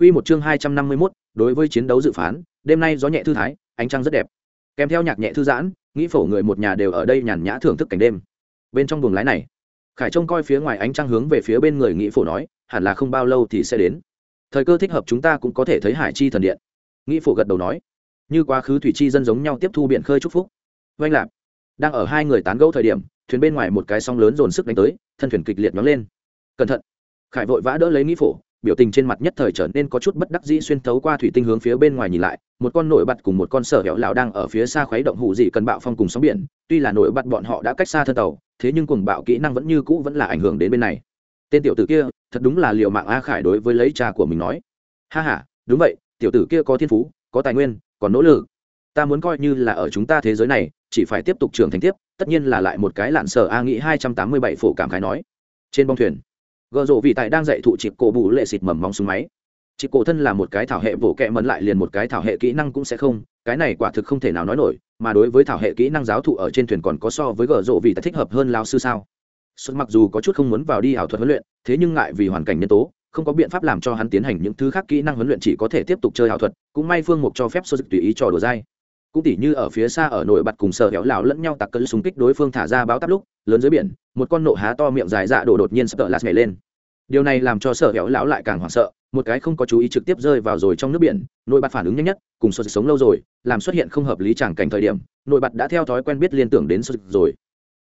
Quy một chương 251, đối với chiến đấu dự phán, đêm nay gió nhẹ thư thái, ánh trăng rất đẹp. Kèm theo nhạc nhẹ thư giãn, nghĩ phổ người một nhà đều ở đây nhàn nhã thưởng thức cảnh đêm. Bên trong buồng lái này, Khải trông coi phía ngoài ánh trăng hướng về phía bên người nghĩ phổ nói, hẳn là không bao lâu thì sẽ đến. Thời cơ thích hợp chúng ta cũng có thể thấy Hải Chi thần điện. Nghĩ phổ gật đầu nói, như quá khứ thủy chi dân giống nhau tiếp thu biển khơi chúc phúc. Vâng lạc. Đang ở hai người tán gẫu thời điểm, thuyền bên ngoài một cái sóng lớn dồn sức đánh tới, thân thuyền kịch liệt nhóng lên. Cẩn thận. Khải vội vã đỡ lấy nghĩ phổ, biểu tình trên mặt nhất thời trở nên có chút bất đắc dĩ xuyên thấu qua thủy tinh hướng phía bên ngoài nhìn lại, một con nổi bật cùng một con sở hẻo lão đang ở phía xa khuấy động hụ dị cần bạo phong cùng sóng biển, tuy là nổi bật bọn họ đã cách xa thân tàu, thế nhưng cùng bạo kỹ năng vẫn như cũ vẫn là ảnh hưởng đến bên này. Tên tiểu tử kia, thật đúng là liệu mạng a khải đối với lấy cha của mình nói. Ha ha, đúng vậy, tiểu tử kia có thiên phú, có tài nguyên, còn nỗ lực. Ta muốn coi như là ở chúng ta thế giới này, chỉ phải tiếp tục trưởng thành tiếp, tất nhiên là lại một cái lạn sở a nghĩ hai trăm tám mươi bảy phổ cảm khái nói. Trên bong thuyền gợ rộ vị tại đang dạy thụ chịp cổ bù lệ xịt mầm móng súng máy. Chị cổ thân là một cái thảo hệ bổ kẹ mẫn lại liền một cái thảo hệ kỹ năng cũng sẽ không, cái này quả thực không thể nào nói nổi, mà đối với thảo hệ kỹ năng giáo thụ ở trên thuyền còn có so với gợ rộ vị tại thích hợp hơn lao sư sao? Xuất mặc dù có chút không muốn vào đi ảo thuật huấn luyện, thế nhưng ngại vì hoàn cảnh nhân tố, không có biện pháp làm cho hắn tiến hành những thứ khác kỹ năng huấn luyện chỉ có thể tiếp tục chơi ảo thuật, cũng may phương mục cho phép sơ dịch tùy ý trò đùa dai cũng tỉ như ở phía xa ở nổi bật cùng sở héo lão lẫn nhau tặc cơn súng kích đối phương thả ra báo tắp lúc, lớn dưới biển, một con nộ há to miệng dài dạ đổ đột nhiên sợ lạt nhảy lên. Điều này làm cho sở héo lão lại càng hoảng sợ, một cái không có chú ý trực tiếp rơi vào rồi trong nước biển nội bật phản ứng nhanh nhất, cùng sơ sống lâu rồi, làm xuất hiện không hợp lý chẳng cảnh thời điểm nội bật đã theo thói quen biết liên tưởng đến sơ rồi.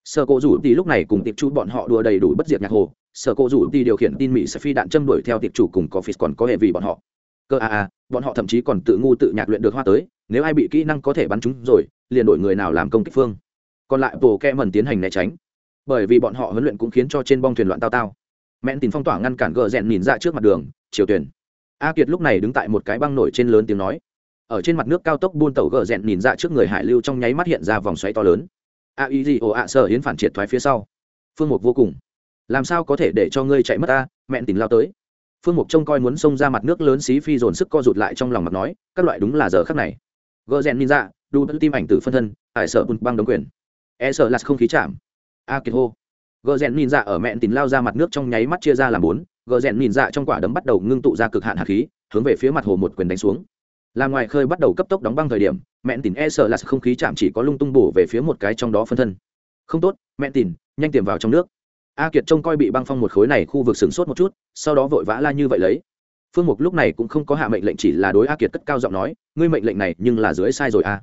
Sở cô rủ thì lúc này cùng tiệp chủ bọn họ đùa đầy đủ bất diệt nhạc hồ, sở cô rủ thì điều khiển tin mỹ sẽ phi đạn châm đuổi theo tiệp chủ cùng có phí còn có hệ vì bọn họ. Cơ a a, bọn họ thậm chí còn tự ngu tự nhạc luyện được hoa tới nếu ai bị kỹ năng có thể bắn chúng rồi, liền đổi người nào làm công kích phương. Còn lại bổ kẹ mẩn tiến hành né tránh. Bởi vì bọn họ huấn luyện cũng khiến cho trên bong thuyền loạn tao tao. Mẹn tìm phong tỏa ngăn cản gờ rèn nhìn ra trước mặt đường chiều tuyển. A kiệt lúc này đứng tại một cái băng nổi trên lớn tiếng nói. Ở trên mặt nước cao tốc buôn tàu gờ rèn nhìn ra trước người hải lưu trong nháy mắt hiện ra vòng xoáy to lớn. A ý gì ồ ạ sợ hiến phản triệt thoái phía sau. Phương mục vô cùng. Làm sao có thể để cho ngươi chạy mất ta? Mẹn tìm lao tới. Phương mục trông coi muốn xông ra mặt nước lớn xí phi dồn sức co rụt lại trong lòng mặt nói, các loại đúng là giờ khắc này gờ rèn ninja, đu bất tim ảnh từ phân thân hải sợ bùn băng đống quyền. E sợ là không khí chạm. A kiệt hô. Gờ rèn ninja ở mẹn tìm lao ra mặt nước trong nháy mắt chia ra làm bốn. Gờ rèn ninja trong quả đấm bắt đầu ngưng tụ ra cực hạn hạt khí, hướng về phía mặt hồ một quyền đánh xuống. Làm ngoài khơi bắt đầu cấp tốc đóng băng thời điểm, mẹn tìm e sợ là không khí chạm chỉ có lung tung bổ về phía một cái trong đó phân thân. Không tốt, mẹn tìm nhanh tìm vào trong nước. A kiệt trông coi bị băng phong một khối này khu vực sửng sốt một chút, sau đó vội vã la như vậy lấy phương mục lúc này cũng không có hạ mệnh lệnh, chỉ là đối a kiệt cất cao giọng nói, ngươi mệnh lệnh này nhưng là dưới sai rồi a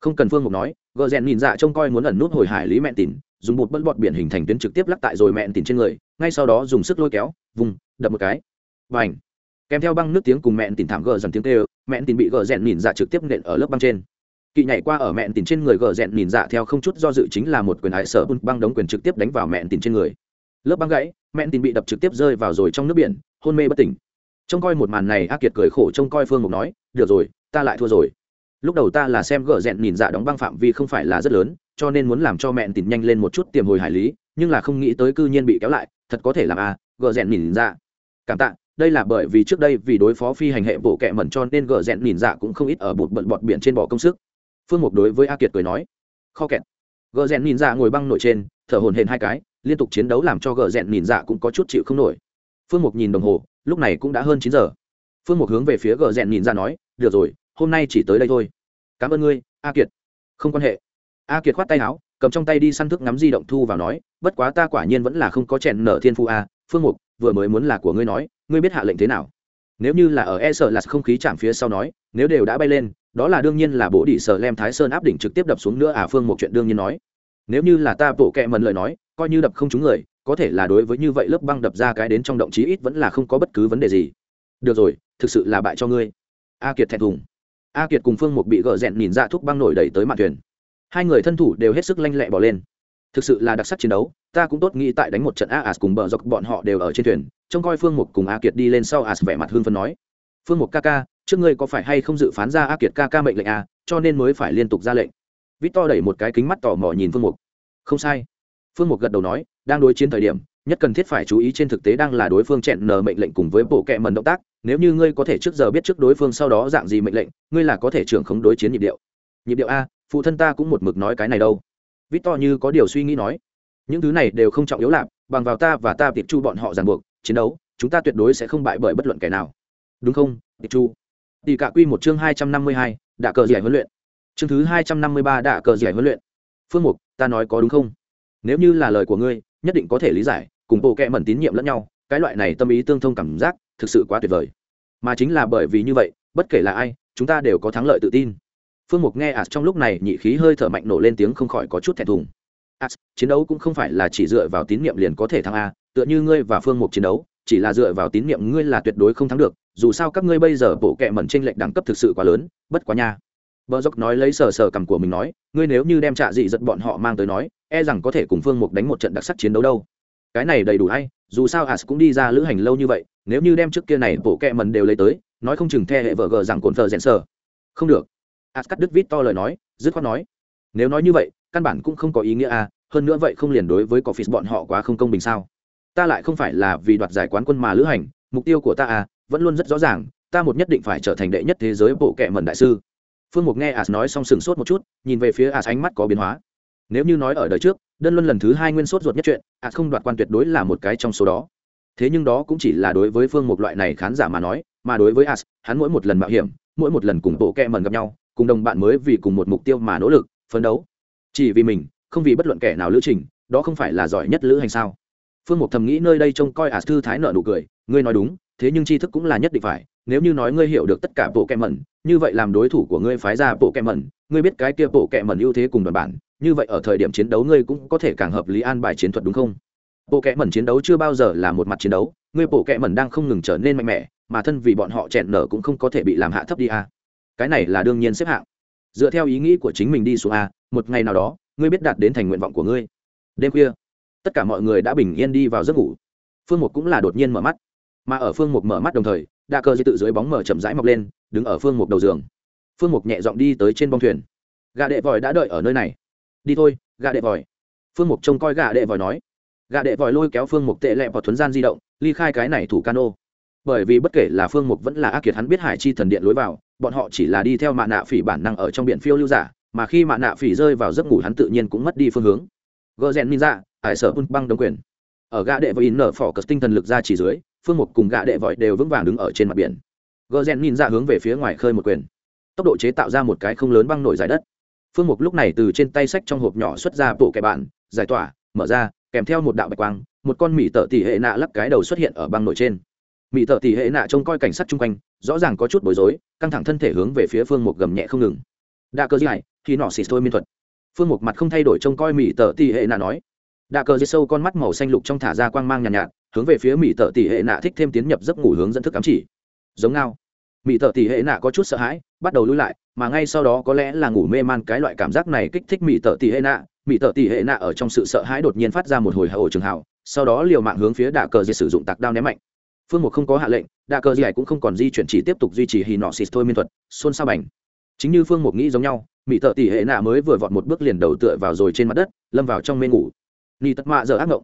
không cần phương mục nói, gờ rèn nhìn dạ trông coi muốn ẩn nút hồi hải lý mẹn tỉn dùng một bớt bọt biển hình thành tuyến trực tiếp lắc tại rồi mẹn tỉn trên người, ngay sau đó dùng sức lôi kéo, vùng, đập một cái. Và ảnh kèm theo băng nước tiếng cùng mẹn tỉn thảm gờ dần tiếng tê mẹn tỉn bị gờ rèn nhìn dạ trực tiếp nện ở lớp băng trên. Kỵ nhảy qua ở mẹn tỉn trên người gờ rèn nhìn dạ theo không chút do dự chính là một quyền hải sở băng đống quyền trực tiếp đánh vào mẹn tỉn trên người. Lớp băng gãy, mẹn tỉn bị đập trực tiếp rơi vào rồi trong nước biển, hôn mê bất tỉnh trông coi một màn này ác kiệt cười khổ trông coi phương mục nói, được rồi, ta lại thua rồi. Lúc đầu ta là xem gỡ rẽn nhìn dạ đóng băng phạm vi không phải là rất lớn, cho nên muốn làm cho mẹn tìm nhanh lên một chút tiềm hồi hải lý, nhưng là không nghĩ tới cư nhiên bị kéo lại, thật có thể làm à gỡ rẽn nhìn dạ. Cảm tạ, đây là bởi vì trước đây vì đối phó phi hành hệ bộ kẹ mẩn cho nên gỡ rẽn nhìn dạ cũng không ít ở bụt bận bọt biển trên bỏ công sức. Phương mục đối với a kiệt cười nói, kho kẹt. Gỡ rẽn nhìn dạ ngồi băng nổi trên, thở hồn hển hai cái, liên tục chiến đấu làm cho gỡ rẽn nhìn dạ cũng có chút chịu không nổi. Phương mục nhìn đồng hồ lúc này cũng đã hơn chín giờ. Phương mục hướng về phía gờ rèn nhìn ra nói, được rồi, hôm nay chỉ tới đây thôi. Cảm ơn ngươi, a kiệt. Không quan hệ. A kiệt khoát tay áo, cầm trong tay đi săn thức ngắm di động thu vào nói, bất quá ta quả nhiên vẫn là không có chèn nở thiên phu a. Phương mục vừa mới muốn là của ngươi nói, ngươi biết hạ lệnh thế nào? Nếu như là ở e sợ là không khí chạm phía sau nói, nếu đều đã bay lên, đó là đương nhiên là bố đỉ sở lem thái sơn áp đỉnh trực tiếp đập xuống nữa à phương một chuyện đương nhiên nói. Nếu như là ta bộ kệ mần lời nói, coi như đập không trúng người có thể là đối với như vậy lớp băng đập ra cái đến trong động chí ít vẫn là không có bất cứ vấn đề gì. Được rồi, thực sự là bại cho ngươi. A kiệt thẹn thùng. A kiệt cùng phương một bị gỡ rẽn nhìn ra thuốc băng nổi đẩy tới mạn thuyền. Hai người thân thủ đều hết sức lanh lẹ bỏ lên. Thực sự là đặc sắc chiến đấu, ta cũng tốt nghĩ tại đánh một trận a as cùng bờ dọc bọn họ đều ở trên thuyền, trông coi phương mục cùng a kiệt đi lên sau as vẻ mặt hương phân nói. Phương mục ca ca, trước ngươi có phải hay không dự phán ra a kiệt ca ca mệnh lệnh a cho nên mới phải liên tục ra lệnh. Vít to đẩy một cái kính mắt tò mò nhìn phương mục. Không sai phương mục gật đầu nói, đang đối chiến thời điểm, nhất cần thiết phải chú ý trên thực tế đang là đối phương chẹn nờ mệnh lệnh cùng với bộ kệ mần động tác. Nếu như ngươi có thể trước giờ biết trước đối phương sau đó dạng gì mệnh lệnh, ngươi là có thể trưởng khống đối chiến nhịp điệu. Nhịp điệu a, phụ thân ta cũng một mực nói cái này đâu. Vít to như có điều suy nghĩ nói, những thứ này đều không trọng yếu lạp, bằng vào ta và ta tiệp chu bọn họ ràng buộc, chiến đấu, chúng ta tuyệt đối sẽ không bại bởi bất luận kẻ nào. Đúng không tiệp chu tỷ cả quy một chương hai trăm năm mươi hai, đạ cờ giải huấn luyện. Chương thứ hai trăm năm mươi ba, đạ cờ giải huấn luyện. Phương mục, ta nói có đúng không? Nếu như là lời của ngươi, nhất định có thể lý giải, cùng bộ kệ mẩn tín nhiệm lẫn nhau, cái loại này tâm ý tương thông cảm giác, thực sự quá tuyệt vời. Mà chính là bởi vì như vậy, bất kể là ai, chúng ta đều có thắng lợi tự tin. Phương mục nghe ạt trong lúc này nhị khí hơi thở mạnh nổ lên tiếng không khỏi có chút thẹn thùng. Ạt chiến đấu cũng không phải là chỉ dựa vào tín nhiệm liền có thể thắng a, tựa như ngươi và phương mục chiến đấu, chỉ là dựa vào tín nhiệm ngươi là tuyệt đối không thắng được, dù sao các ngươi bây giờ bộ kệ mẩn tranh lệch đẳng cấp thực sự quá lớn, bất quá nha. Bờ dốc nói lấy sờ sờ cầm của mình nói, ngươi nếu như đem trạ dị giật bọn họ mang tới nói, e rằng có thể cùng Phương Mục đánh một trận đặc sắc chiến đấu đâu. Cái này đầy đủ hay, dù sao As cũng đi ra lữ hành lâu như vậy, nếu như đem trước kia này bộ kệ mần đều lấy tới, nói không chừng the hệ vợ gờ rằng cồn thờ rèn sờ. Không được. As cắt đứt vít to lời nói, dứt khoát nói, nếu nói như vậy, căn bản cũng không có ý nghĩa à, hơn nữa vậy không liền đối với Coffee bọn họ quá không công bình sao? Ta lại không phải là vì đoạt giải quán quân mà lữ hành, mục tiêu của ta à, vẫn luôn rất rõ ràng, ta một nhất định phải trở thành đệ nhất thế giới bộ kệ mần đại sư phương mục nghe as nói xong sừng sốt một chút, nhìn về phía as ánh mắt có biến hóa. Nếu như nói ở đời trước, đơn luân lần thứ hai nguyên sốt ruột nhất chuyện, as không đoạt quan tuyệt đối là một cái trong số đó. Thế nhưng đó cũng chỉ là đối với phương mục loại này khán giả mà nói, mà đối với as, hắn mỗi một lần mạo hiểm, mỗi một lần cùng bộ kẹ mần gặp nhau, cùng đồng bạn mới vì cùng một mục tiêu mà nỗ lực, phấn đấu. Chỉ vì mình, không vì bất luận kẻ nào lữ trình, đó không phải là giỏi nhất lữ hành sao? Phương mục thầm nghĩ nơi đây trông coi as thư thái nợ nụ cười, ngươi nói đúng thế nhưng tri thức cũng là nhất định phải, nếu như nói ngươi hiểu được tất cả bộ kẹ mẩn, như vậy làm đối thủ của ngươi phái ra bộ kẹ mẩn, ngươi biết cái kia bộ kẹ mẩn ưu thế cùng đoàn bản, như vậy ở thời điểm chiến đấu ngươi cũng có thể càng hợp lý an bài chiến thuật đúng không? Bộ kẹ mẩn chiến đấu chưa bao giờ là một mặt chiến đấu, ngươi bộ kẹ mẩn đang không ngừng trở nên mạnh mẽ, mà thân vì bọn họ chẹn nở cũng không có thể bị làm hạ thấp đi a à. cái này là đương nhiên xếp hạng. Dựa theo ý nghĩ của chính mình đi xuống a một ngày nào đó, ngươi biết đạt đến thành nguyện vọng của ngươi. Đêm khuya, tất cả mọi người đã bình yên đi vào giấc ngủ. Phương một cũng là đột nhiên mở mắt mà ở phương một mở mắt đồng thời đa cơ di tự dưới bóng mở chậm rãi mọc lên đứng ở phương mục đầu giường. Phương mục nhẹ giọng đi tới trên bong thuyền. Gà đệ vòi đã đợi ở nơi này. Đi thôi gà đệ vòi. Phương mục trông coi gà đệ vòi nói. Gà đệ vòi lôi kéo phương mục tệ lẹ vào thuấn gian di động ly khai cái này thủ cano. Bởi vì bất kể là phương mục vẫn là ác kiệt hắn biết hải chi thần điện lối vào bọn họ chỉ là đi theo mạ nạ phỉ bản năng ở trong biển phiêu lưu giả mà khi mạ nạ phỉ rơi vào giấc ngủ hắn tự nhiên cũng mất đi phương hướng. Gờ rèn ra, dạ, hải sở un băng đồng quyền. Ở gã đệ và in nở phỏ cất tinh thần lực ra chỉ dưới phương mục cùng gã đệ vội đều vững vàng đứng ở trên mặt biển. Gờ rèn nhìn ra hướng về phía ngoài khơi một quyền. Tốc độ chế tạo ra một cái không lớn băng nổi dài đất. Phương mục lúc này từ trên tay sách trong hộp nhỏ xuất ra bộ kẻ bạn giải tỏa mở ra kèm theo một đạo bạch quang một con mỹ tợ tỷ hệ nạ lắp cái đầu xuất hiện ở băng nổi trên. Mỹ tợ tỷ hệ nạ trông coi cảnh sát chung quanh rõ ràng có chút bối rối căng thẳng thân thể hướng về phía phương mục gầm nhẹ không ngừng. Đa cơ dài khi nọ xịt thôi miên thuật. Phương mục mặt không thay đổi trông coi mỹ tợ tỷ hệ nạ nói. Đa cơ dây sâu con mắt màu xanh lục trong thả ra quang mang nhàn nhạt, nhạt hướng về phía mỹ tợ tỷ hệ nạ thích thêm tiến nhập giấc ngủ hướng dẫn thức cắm chỉ. Giống ngao. Mỹ tợ tỷ hệ nạ có chút sợ hãi, bắt đầu lui lại, mà ngay sau đó có lẽ là ngủ mê man cái loại cảm giác này kích thích mỹ tợ tỷ hệ nạ. Mỹ tợ tỷ hệ nạ ở trong sự sợ hãi đột nhiên phát ra một hồi hạ ổ trường hào, sau đó liều mạng hướng phía đạ cờ dây sử dụng tạc đao ném mạnh. Phương mục không có hạ lệnh, đạ cờ dây cũng không còn di chuyển chỉ tiếp tục duy trì hì nọ xịt thôi miên thuật, xôn xao bành. Chính như phương mục nghĩ giống nhau, mỹ tợ tỷ hệ nạ mới vừa vọt một bước liền đầu tựa vào rồi trên mặt đất, lâm vào trong mê ngủ. Ni tất mạ giờ ác ngộng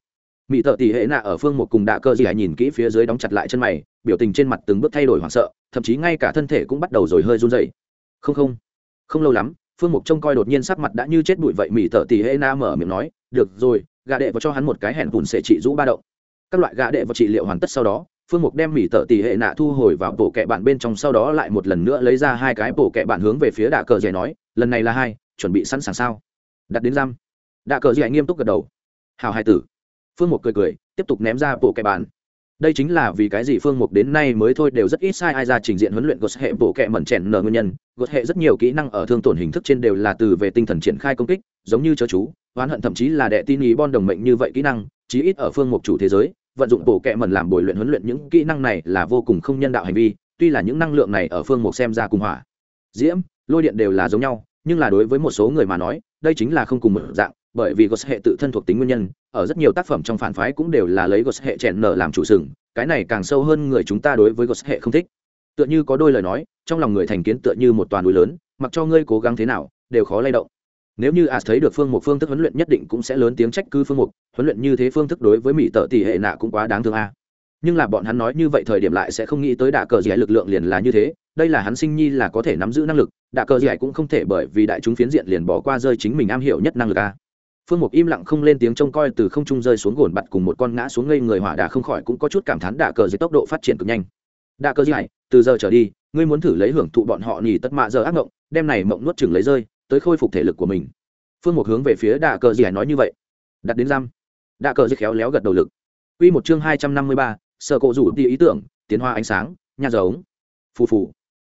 mỹ thợ tỷ hệ nạ ở phương một cùng đạ cơ gì hãy nhìn kỹ phía dưới đóng chặt lại chân mày, biểu tình trên mặt từng bước thay đổi hoảng sợ, thậm chí ngay cả thân thể cũng bắt đầu rồi hơi run dậy không không không lâu lắm, phương mục trông coi đột nhiên sắc mặt đã như chết bụi vậy mỹ thợ tỷ hệ nạ mở miệng nói. Được rồi, gà đệ vào cho hắn một cái hẹn bùn sẽ trị rũ ba động. Các loại gà đệ vào trị liệu hoàn tất sau đó, phương mục đem mỹ tợ tỷ hệ nạ thu hồi vào bộ kẹ bạn bên trong, sau đó lại một lần nữa lấy ra hai cái bộ kẹ bạn hướng về phía đạ cờ dày nói, lần này là hai, chuẩn bị sẵn sàng sao? Đặt đến giam. Đạ cờ dày nghiêm túc gật đầu. Hào hai tử phương mục cười cười, tiếp tục ném ra bộ kẹ bàn. Đây chính là vì cái gì phương mục đến nay mới thôi đều rất ít sai ai ra trình diện huấn luyện gột hệ bộ kẹ mẩn chèn nở nguyên nhân. Gột hệ rất nhiều kỹ năng ở thương tổn hình thức trên đều là từ về tinh thần triển khai công kích, giống như chớ chú, oán hận thậm chí là đệ tin ý bon đồng mệnh như vậy kỹ năng, chí ít ở phương mục chủ thế giới, vận dụng bộ kẹ mẩn làm bồi luyện huấn luyện những kỹ năng này là vô cùng không nhân đạo hành vi, tuy là những năng lượng này ở phương mục xem ra cùng hỏa, diễm, lôi điện đều là giống nhau, nhưng là đối với một số người mà nói, đây chính là không cùng một dạng bởi vì gos hệ tự thân thuộc tính nguyên nhân, ở rất nhiều tác phẩm trong phản phái cũng đều là lấy gos hệ chèn nở làm chủ sừng, cái này càng sâu hơn người chúng ta đối với gos hệ không thích. Tựa như có đôi lời nói, trong lòng người thành kiến tựa như một toàn núi lớn, mặc cho ngươi cố gắng thế nào, đều khó lay động. Nếu như as thấy được phương một phương thức huấn luyện nhất định cũng sẽ lớn tiếng trách cứ phương mục, huấn luyện như thế phương thức đối với mỹ tợ tỷ hệ nạ cũng quá đáng thương a. Nhưng là bọn hắn nói như vậy thời điểm lại sẽ không nghĩ tới đạ cờ Giải lực lượng liền là như thế, đây là hắn sinh nhi là có thể nắm giữ năng lực, đạ cờ Giải cũng không thể bởi vì đại chúng phiến diện liền bỏ qua rơi chính mình am hiểu nhất năng lực a phương mục im lặng không lên tiếng trông coi từ không trung rơi xuống gồn bặt cùng một con ngã xuống ngây người hỏa đà không khỏi cũng có chút cảm thán đà cờ dưới tốc độ phát triển cực nhanh. Đà cờ dưới từ giờ trở đi ngươi muốn thử lấy hưởng thụ bọn họ nhì tất mạ giờ ác mộng đem này mộng nuốt chừng lấy rơi tới khôi phục thể lực của mình. Phương Mục hướng về phía đà cờ dưới nói như vậy. Đặt đến giam. Đà cờ dưới khéo léo gật đầu lực. Quy một chương hai trăm năm mươi ba, sở cổ rủ đi ý tưởng tiến hoa ánh sáng nhà giống phù phù.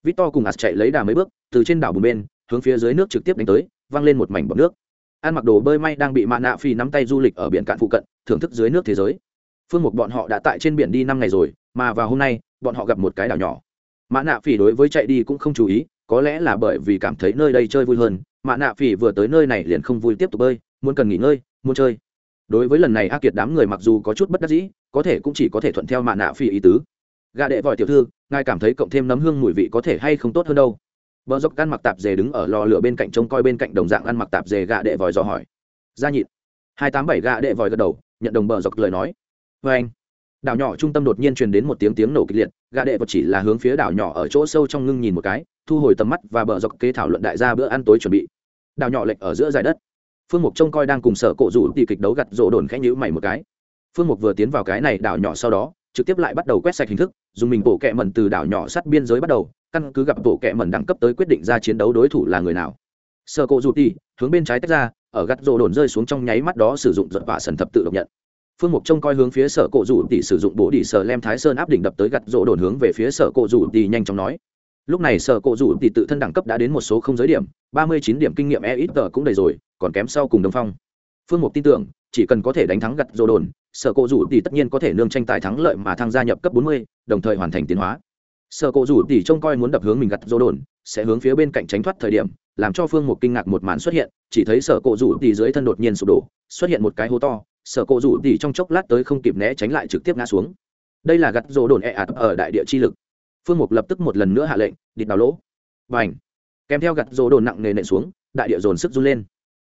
Victor cùng ạt chạy lấy đà mấy bước từ trên đảo bùn bên hướng phía dưới nước trực tiếp đánh tới văng lên một mảnh bọt nước ăn mặc đồ bơi may đang bị mạ nạ phi nắm tay du lịch ở biển cạn phụ cận, thưởng thức dưới nước thế giới. Phương mục bọn họ đã tại trên biển đi năm ngày rồi, mà vào hôm nay, bọn họ gặp một cái đảo nhỏ. Mạ nạ phi đối với chạy đi cũng không chú ý, có lẽ là bởi vì cảm thấy nơi đây chơi vui hơn, mạ nạ phi vừa tới nơi này liền không vui tiếp tục bơi, muốn cần nghỉ ngơi, muốn chơi. Đối với lần này a kiệt đám người mặc dù có chút bất đắc dĩ, có thể cũng chỉ có thể thuận theo mạ nạ phi ý tứ. Gà đệ vòi tiểu thư, ngài cảm thấy cộng thêm nấm hương mùi vị có thể hay không tốt hơn đâu? Vợ dọc ăn mặc tạp dề đứng ở lò lửa bên cạnh trông coi bên cạnh đồng dạng ăn mặc tạp dề gạ đệ vòi dò hỏi. Ra nhịn hai tám bảy đệ vòi gật đầu, nhận đồng bờ dọc lời nói. Vê anh. Đảo nhỏ trung tâm đột nhiên truyền đến một tiếng tiếng nổ kịch liệt, gạ đệ vật chỉ là hướng phía đảo nhỏ ở chỗ sâu trong ngưng nhìn một cái, thu hồi tầm mắt và bờ dọc kế thảo luận đại gia bữa ăn tối chuẩn bị. Đảo nhỏ lệch ở giữa dài đất. Phương mục trông coi đang cùng sở cổ rủ thì kịch đấu gặt rộ đồn khẽ nhữ mày một cái. Phương mục vừa tiến vào cái này đảo nhỏ sau đó trực tiếp lại bắt đầu quét sạch hình thức, dùng mình bộ kẹ mẩn từ đảo nhỏ sát biên giới bắt đầu, căn cứ gặp bộ kẹ mẩn đẳng cấp tới quyết định ra chiến đấu đối thủ là người nào. Sở cổ rụt đi hướng bên trái tách ra, ở gắt rỗ đồn rơi xuống trong nháy mắt đó sử dụng giật vả sần thập tự độc nhận. Phương mục trông coi hướng phía sở cổ rủ tỷ sử dụng bố đỉ sở lem thái sơn áp đỉnh đập tới gặt rỗ đồn hướng về phía sở cổ rủ tỷ nhanh chóng nói. Lúc này sở cổ rủ tỷ tự thân đẳng cấp đã đến một số không giới điểm, ba mươi chín điểm kinh nghiệm e ít tờ cũng đầy rồi, còn kém sau cùng đồng phong. Phương mục tin tưởng, chỉ cần có thể đánh thắng gặt rỗ đồn sở cổ rủ tỷ tất nhiên có thể nương tranh tài thắng lợi mà thăng gia nhập cấp bốn mươi, đồng thời hoàn thành tiến hóa. Sở cổ rủ tỷ trông coi muốn đập hướng mình gặt rỗ đồn, sẽ hướng phía bên cạnh tránh thoát thời điểm, làm cho phương Một kinh ngạc một màn xuất hiện, chỉ thấy sở cổ rủ tỷ dưới thân đột nhiên sụp đổ, xuất hiện một cái hố to, sở cổ rủ tỷ trong chốc lát tới không kịp né tránh lại trực tiếp ngã xuống. Đây là gặt rỗ đồn e ạt ở đại địa chi lực. Phương mục lập tức một lần nữa hạ lệnh địt đào lỗ. Và ảnh kèm theo gặt rỗ đồn nặng nề nện xuống, đại địa dồn sức run lên.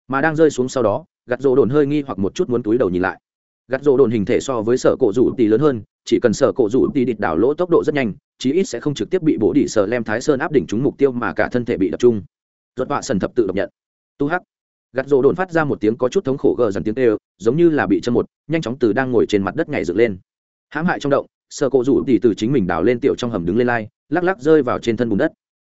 Mà đang rơi xuống sau đó, gặt rỗ đồn hơi nghi hoặc một chút muốn túi đầu nhìn lại gạt rổ đồn hình thể so với sở cổ rủ tỷ lớn hơn, chỉ cần sở cổ rủ tỷ địch đảo lỗ tốc độ rất nhanh, chí ít sẽ không trực tiếp bị bổ đỉ sở lem thái sơn áp đỉnh trúng mục tiêu mà cả thân thể bị đập trung Rốt vạ sần thập tự độc nhận. Tu hắc. Gạt rổ đồn phát ra một tiếng có chút thống khổ gờ dần tiếng kêu, giống như là bị chân một, nhanh chóng từ đang ngồi trên mặt đất nhảy dựng lên. Hãm hại trong động, sở cổ rủ tỷ từ chính mình đào lên tiểu trong hầm đứng lên lai, lắc lắc rơi vào trên thân bùn đất.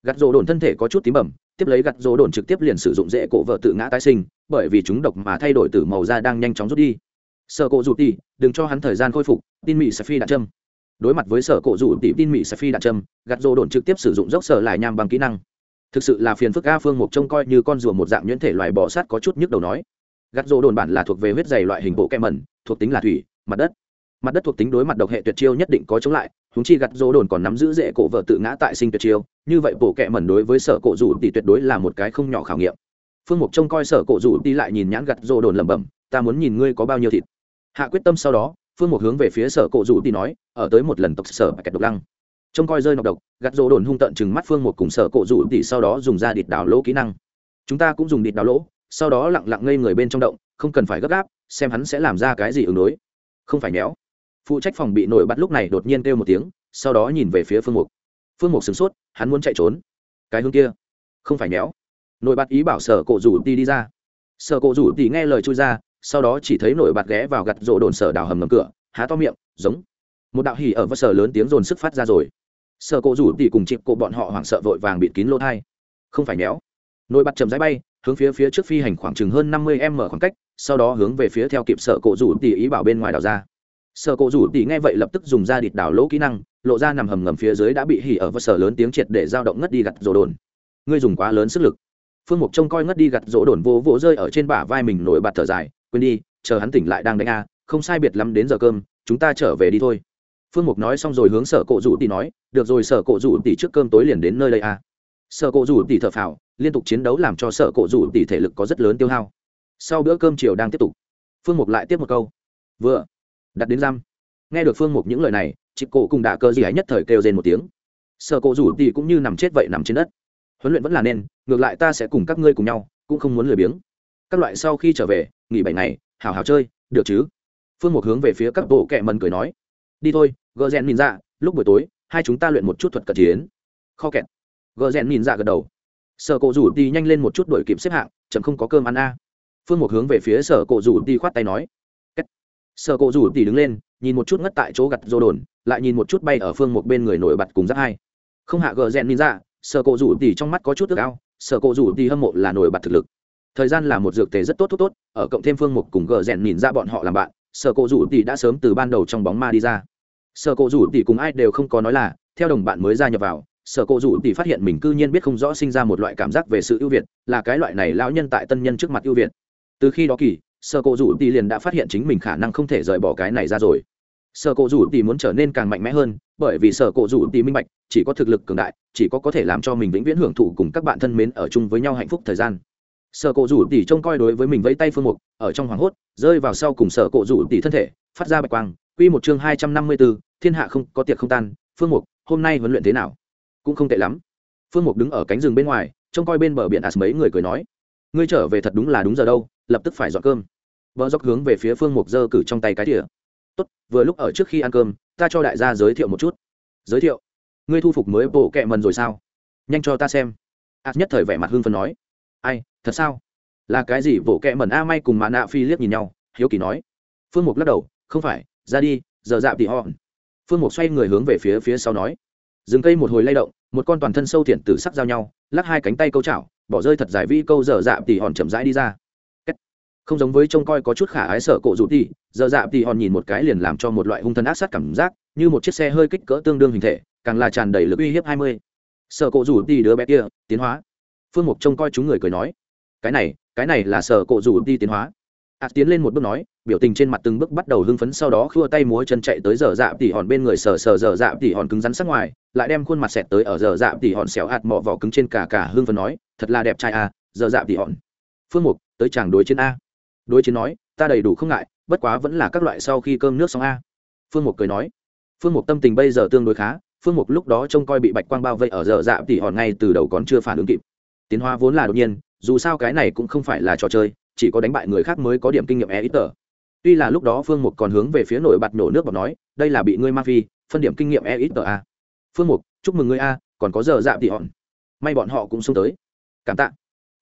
Gặt rổ đồn thân thể có chút tím bẩm, tiếp lấy gặt rổ đồn trực tiếp liền sử dụng dễ cổ vợ tự ngã tái sinh, bởi vì chúng độc mà thay đổi từ màu da đang nhanh chóng rút đi sở cổ rụt tỷ, đừng cho hắn thời gian khôi phục, tin mỹ sẽ phi đạn châm. Đối mặt với sở cổ rụt tỷ, tin mỹ sẽ phi đạn châm gặt rỗ đồn trực tiếp sử dụng dốc sở lại nham bằng kỹ năng. Thực sự là phiền phức a phương mục trông coi như con rùa một dạng nhuyễn thể loài bò sát có chút nhức đầu nói. Gặt rỗ đồn bản là thuộc về huyết dày loại hình bộ kem mẩn, thuộc tính là thủy, mặt đất. Mặt đất thuộc tính đối mặt độc hệ tuyệt chiêu nhất định có chống lại húng chi gặt rỗ đồn còn nắm giữ dễ cổ vợ tự ngã tại sinh tuyệt chiêu, như vậy bộ kệ mẩn đối với sở cổ rủ tỷ tuyệt đối là một cái không nhỏ khảo nghiệm. Phương mục trông coi sở cổ rủ đi lại nhìn nhãn gặt rỗ đồn lẩm bẩm, ta muốn nhìn ngươi có bao nhiêu thịt hạ quyết tâm sau đó, phương mục hướng về phía sở cổ rủ đi nói, ở tới một lần tộc sở kẹt độc lăng. Trông coi rơi nọc độc, gạt rỗ đồn hung tận chừng mắt phương mục cùng sở cổ rủ tỷ sau đó dùng ra địt đảo lỗ kỹ năng. Chúng ta cũng dùng địt đảo lỗ, sau đó lặng lặng ngây người bên trong động, không cần phải gấp gáp, xem hắn sẽ làm ra cái gì ứng đối. Không phải méo phụ trách phòng bị nổi bắt lúc này đột nhiên kêu một tiếng, sau đó nhìn về phía phương mục. Phương mục sửng sốt, hắn muốn chạy trốn. Cái hướng kia. Không phải méo nổi bật ý bảo sở cổ rủ đi đi ra. Sở cổ rủ đi nghe lời chui ra sau đó chỉ thấy nổi bật ghé vào gặt rộ đồn sở đào hầm ngầm cửa, há to miệng, giống. Một đạo hỉ ở vơ sở lớn tiếng dồn sức phát ra rồi. Sở cổ rủ thì cùng chịp cổ bọn họ hoảng sợ vội vàng bịt kín lỗ thai. Không phải méo. Nổi bật chầm rãi bay, hướng phía phía trước phi hành khoảng chừng hơn năm mươi m khoảng cách, sau đó hướng về phía theo kịp sở cổ rủ thì ý bảo bên ngoài đào ra. Sở cổ rủ thì nghe vậy lập tức dùng ra địt đảo lỗ kỹ năng, lộ ra nằm hầm ngầm phía dưới đã bị hỉ ở vơ sở lớn tiếng triệt để giao động ngất đi gặt rổ đồn. Ngươi dùng quá lớn sức lực. Phương mục trông coi ngất đi gặt rỗ đồn vô vỗ rơi ở trên bả vai mình, nổi bật thở dài quên đi, chờ hắn tỉnh lại đang đánh a, không sai biệt lắm đến giờ cơm, chúng ta trở về đi thôi. Phương mục nói xong rồi hướng sở cổ rủ tỷ nói, được rồi, sở cổ rủ tỷ, trước cơm tối liền đến nơi đây a. Sở cổ rủ tỷ thở phào, liên tục chiến đấu làm cho sở cổ rủ tỷ thể lực có rất lớn tiêu hao. Sau bữa cơm chiều đang tiếp tục, phương mục lại tiếp một câu. Vừa, đặt đến răm. Nghe được phương mục những lời này, chị cổ cùng đạ cơ gì ấy nhất thời kêu rên một tiếng. Sở cổ rủ tỷ cũng như nằm chết vậy nằm trên đất. Huấn luyện vẫn là nên, ngược lại ta sẽ cùng các ngươi cùng nhau, cũng không muốn lười biếng các loại sau khi trở về, nghỉ bảy ngày, hào hào chơi, được chứ? Phương mục hướng về phía các bộ kẹ mần cười nói. Đi thôi, gờ rèn nhìn ra lúc buổi tối, hai chúng ta luyện một chút thuật cận chiến. Kho kẹt. Gờ rèn nhìn ra gật đầu. Sở cổ rủ đi nhanh lên một chút đổi kịp xếp hạng, chậm không có cơm ăn a. Phương mục hướng về phía sở cổ rủ đi khoát tay nói. Sở cổ rủ đi đứng lên, nhìn một chút ngất tại chỗ gặt rô đồn, lại nhìn một chút bay ở phương một bên người nổi bật cùng giáp hai. Không hạ gờ rèn ninja dạ, sở cổ rủ đi trong mắt có chút ước ao, sở cổ rủ đi hâm mộ là nổi bật thực lực thời gian là một dược tề rất tốt tốt tốt, ở cộng thêm phương mục cùng gờ rèn nhìn ra bọn họ làm bạn, sở cổ rủ Tỷ đã sớm từ ban đầu trong bóng ma đi ra. Sở cổ rủ Tỷ cùng ai đều không có nói là, theo đồng bạn mới gia nhập vào, sở cổ rủ Tỷ phát hiện mình cư nhiên biết không rõ sinh ra một loại cảm giác về sự ưu việt, là cái loại này lão nhân tại tân nhân trước mặt ưu việt. Từ khi đó kỳ, sở cổ rủ Tỷ liền đã phát hiện chính mình khả năng không thể rời bỏ cái này ra rồi. Sở cổ rủ Tỷ muốn trở nên càng mạnh mẽ hơn, bởi vì sở cổ rủ Tỷ minh bạch, chỉ có thực lực cường đại, chỉ có có thể làm cho mình vĩnh viễn hưởng thụ cùng các bạn thân mến ở chung với nhau hạnh phúc thời gian sở cổ rủ tỉ trông coi đối với mình vẫy tay phương mục, ở trong hoàng hốt, rơi vào sau cùng sở cổ rủ tỉ thân thể, phát ra bạch quang. Quy một chương hai trăm năm mươi bốn, thiên hạ không có tiệc không tan, phương mục, hôm nay huấn luyện thế nào? Cũng không tệ lắm. Phương mục đứng ở cánh rừng bên ngoài, trông coi bên bờ biển as mấy người cười nói, ngươi trở về thật đúng là đúng giờ đâu, lập tức phải dọn cơm. Vợ dốc hướng về phía phương mục giơ cử trong tay cái tỉa tốt, vừa lúc ở trước khi ăn cơm, ta cho đại gia giới thiệu một chút. Giới thiệu? Ngươi thu phục mới bộ kẹ mần rồi sao? Nhanh cho ta xem. As nhất thời vẻ mặt hưng phấn nói ai, thật sao? Là cái gì vỗ kẹ mẩn a may cùng mã nạ phi liếc nhìn nhau? Hiếu kỳ nói. Phương mục lắc đầu, không phải, ra đi, giờ dạp thì hòn phương mục xoay người hướng về phía phía sau nói. Rừng cây một hồi lay động, một con toàn thân sâu thiện tử sắc giao nhau, lắc hai cánh tay câu chảo, bỏ rơi thật dài vi câu dở dạp thì hòn chậm rãi đi ra. Không giống với trông coi có chút khả ái sợ cổ rụt đi dở dạp thì hòn nhìn một cái liền làm cho một loại hung thân ác sát cảm giác, như một chiếc xe hơi kích cỡ tương đương hình thể, càng là tràn đầy lực uy hiếp hai mươi. Sợ cổ rụt đi đứa bé kia, tiến hóa phương mục trông coi chúng người cười nói, cái này cái này là sở cộ rủ đi tiến hóa. Ạt tiến lên một bước nói, biểu tình trên mặt từng bước bắt đầu hưng phấn, sau đó khua tay múa chân chạy tới giờ dạ tỉ hòn bên người sờ sờ giờ dạ tỉ hòn cứng rắn sắc ngoài, lại đem khuôn mặt xẹt tới ở giờ dạ tỉ hòn xẻo hạt mọ vỏ cứng trên cả cả hưng phấn nói, thật là đẹp trai à giờ dạ tỉ hòn. Phương mục, tới chàng đối chiến a. Đối chiến nói, ta đầy đủ không ngại, bất quá vẫn là các loại sau khi cơm nước xong a. Phương mục cười nói, phương mục tâm tình bây giờ tương đối khá, phương mục lúc đó trông coi bị bạch quang bao vây ở giờ dạ tỉ hòn ngay từ đầu còn chưa phản ứng kịp tiến hóa vốn là đột nhiên, dù sao cái này cũng không phải là trò chơi, chỉ có đánh bại người khác mới có điểm kinh nghiệm e ít tờ. Tuy là lúc đó phương mục còn hướng về phía nổi bật nổ nước và nói, đây là bị ngươi ma phi, phân điểm kinh nghiệm e ít tờ a. Phương mục, chúc mừng ngươi a, còn có giờ dạ thì hòn. May bọn họ cũng xông tới. Cảm tạ.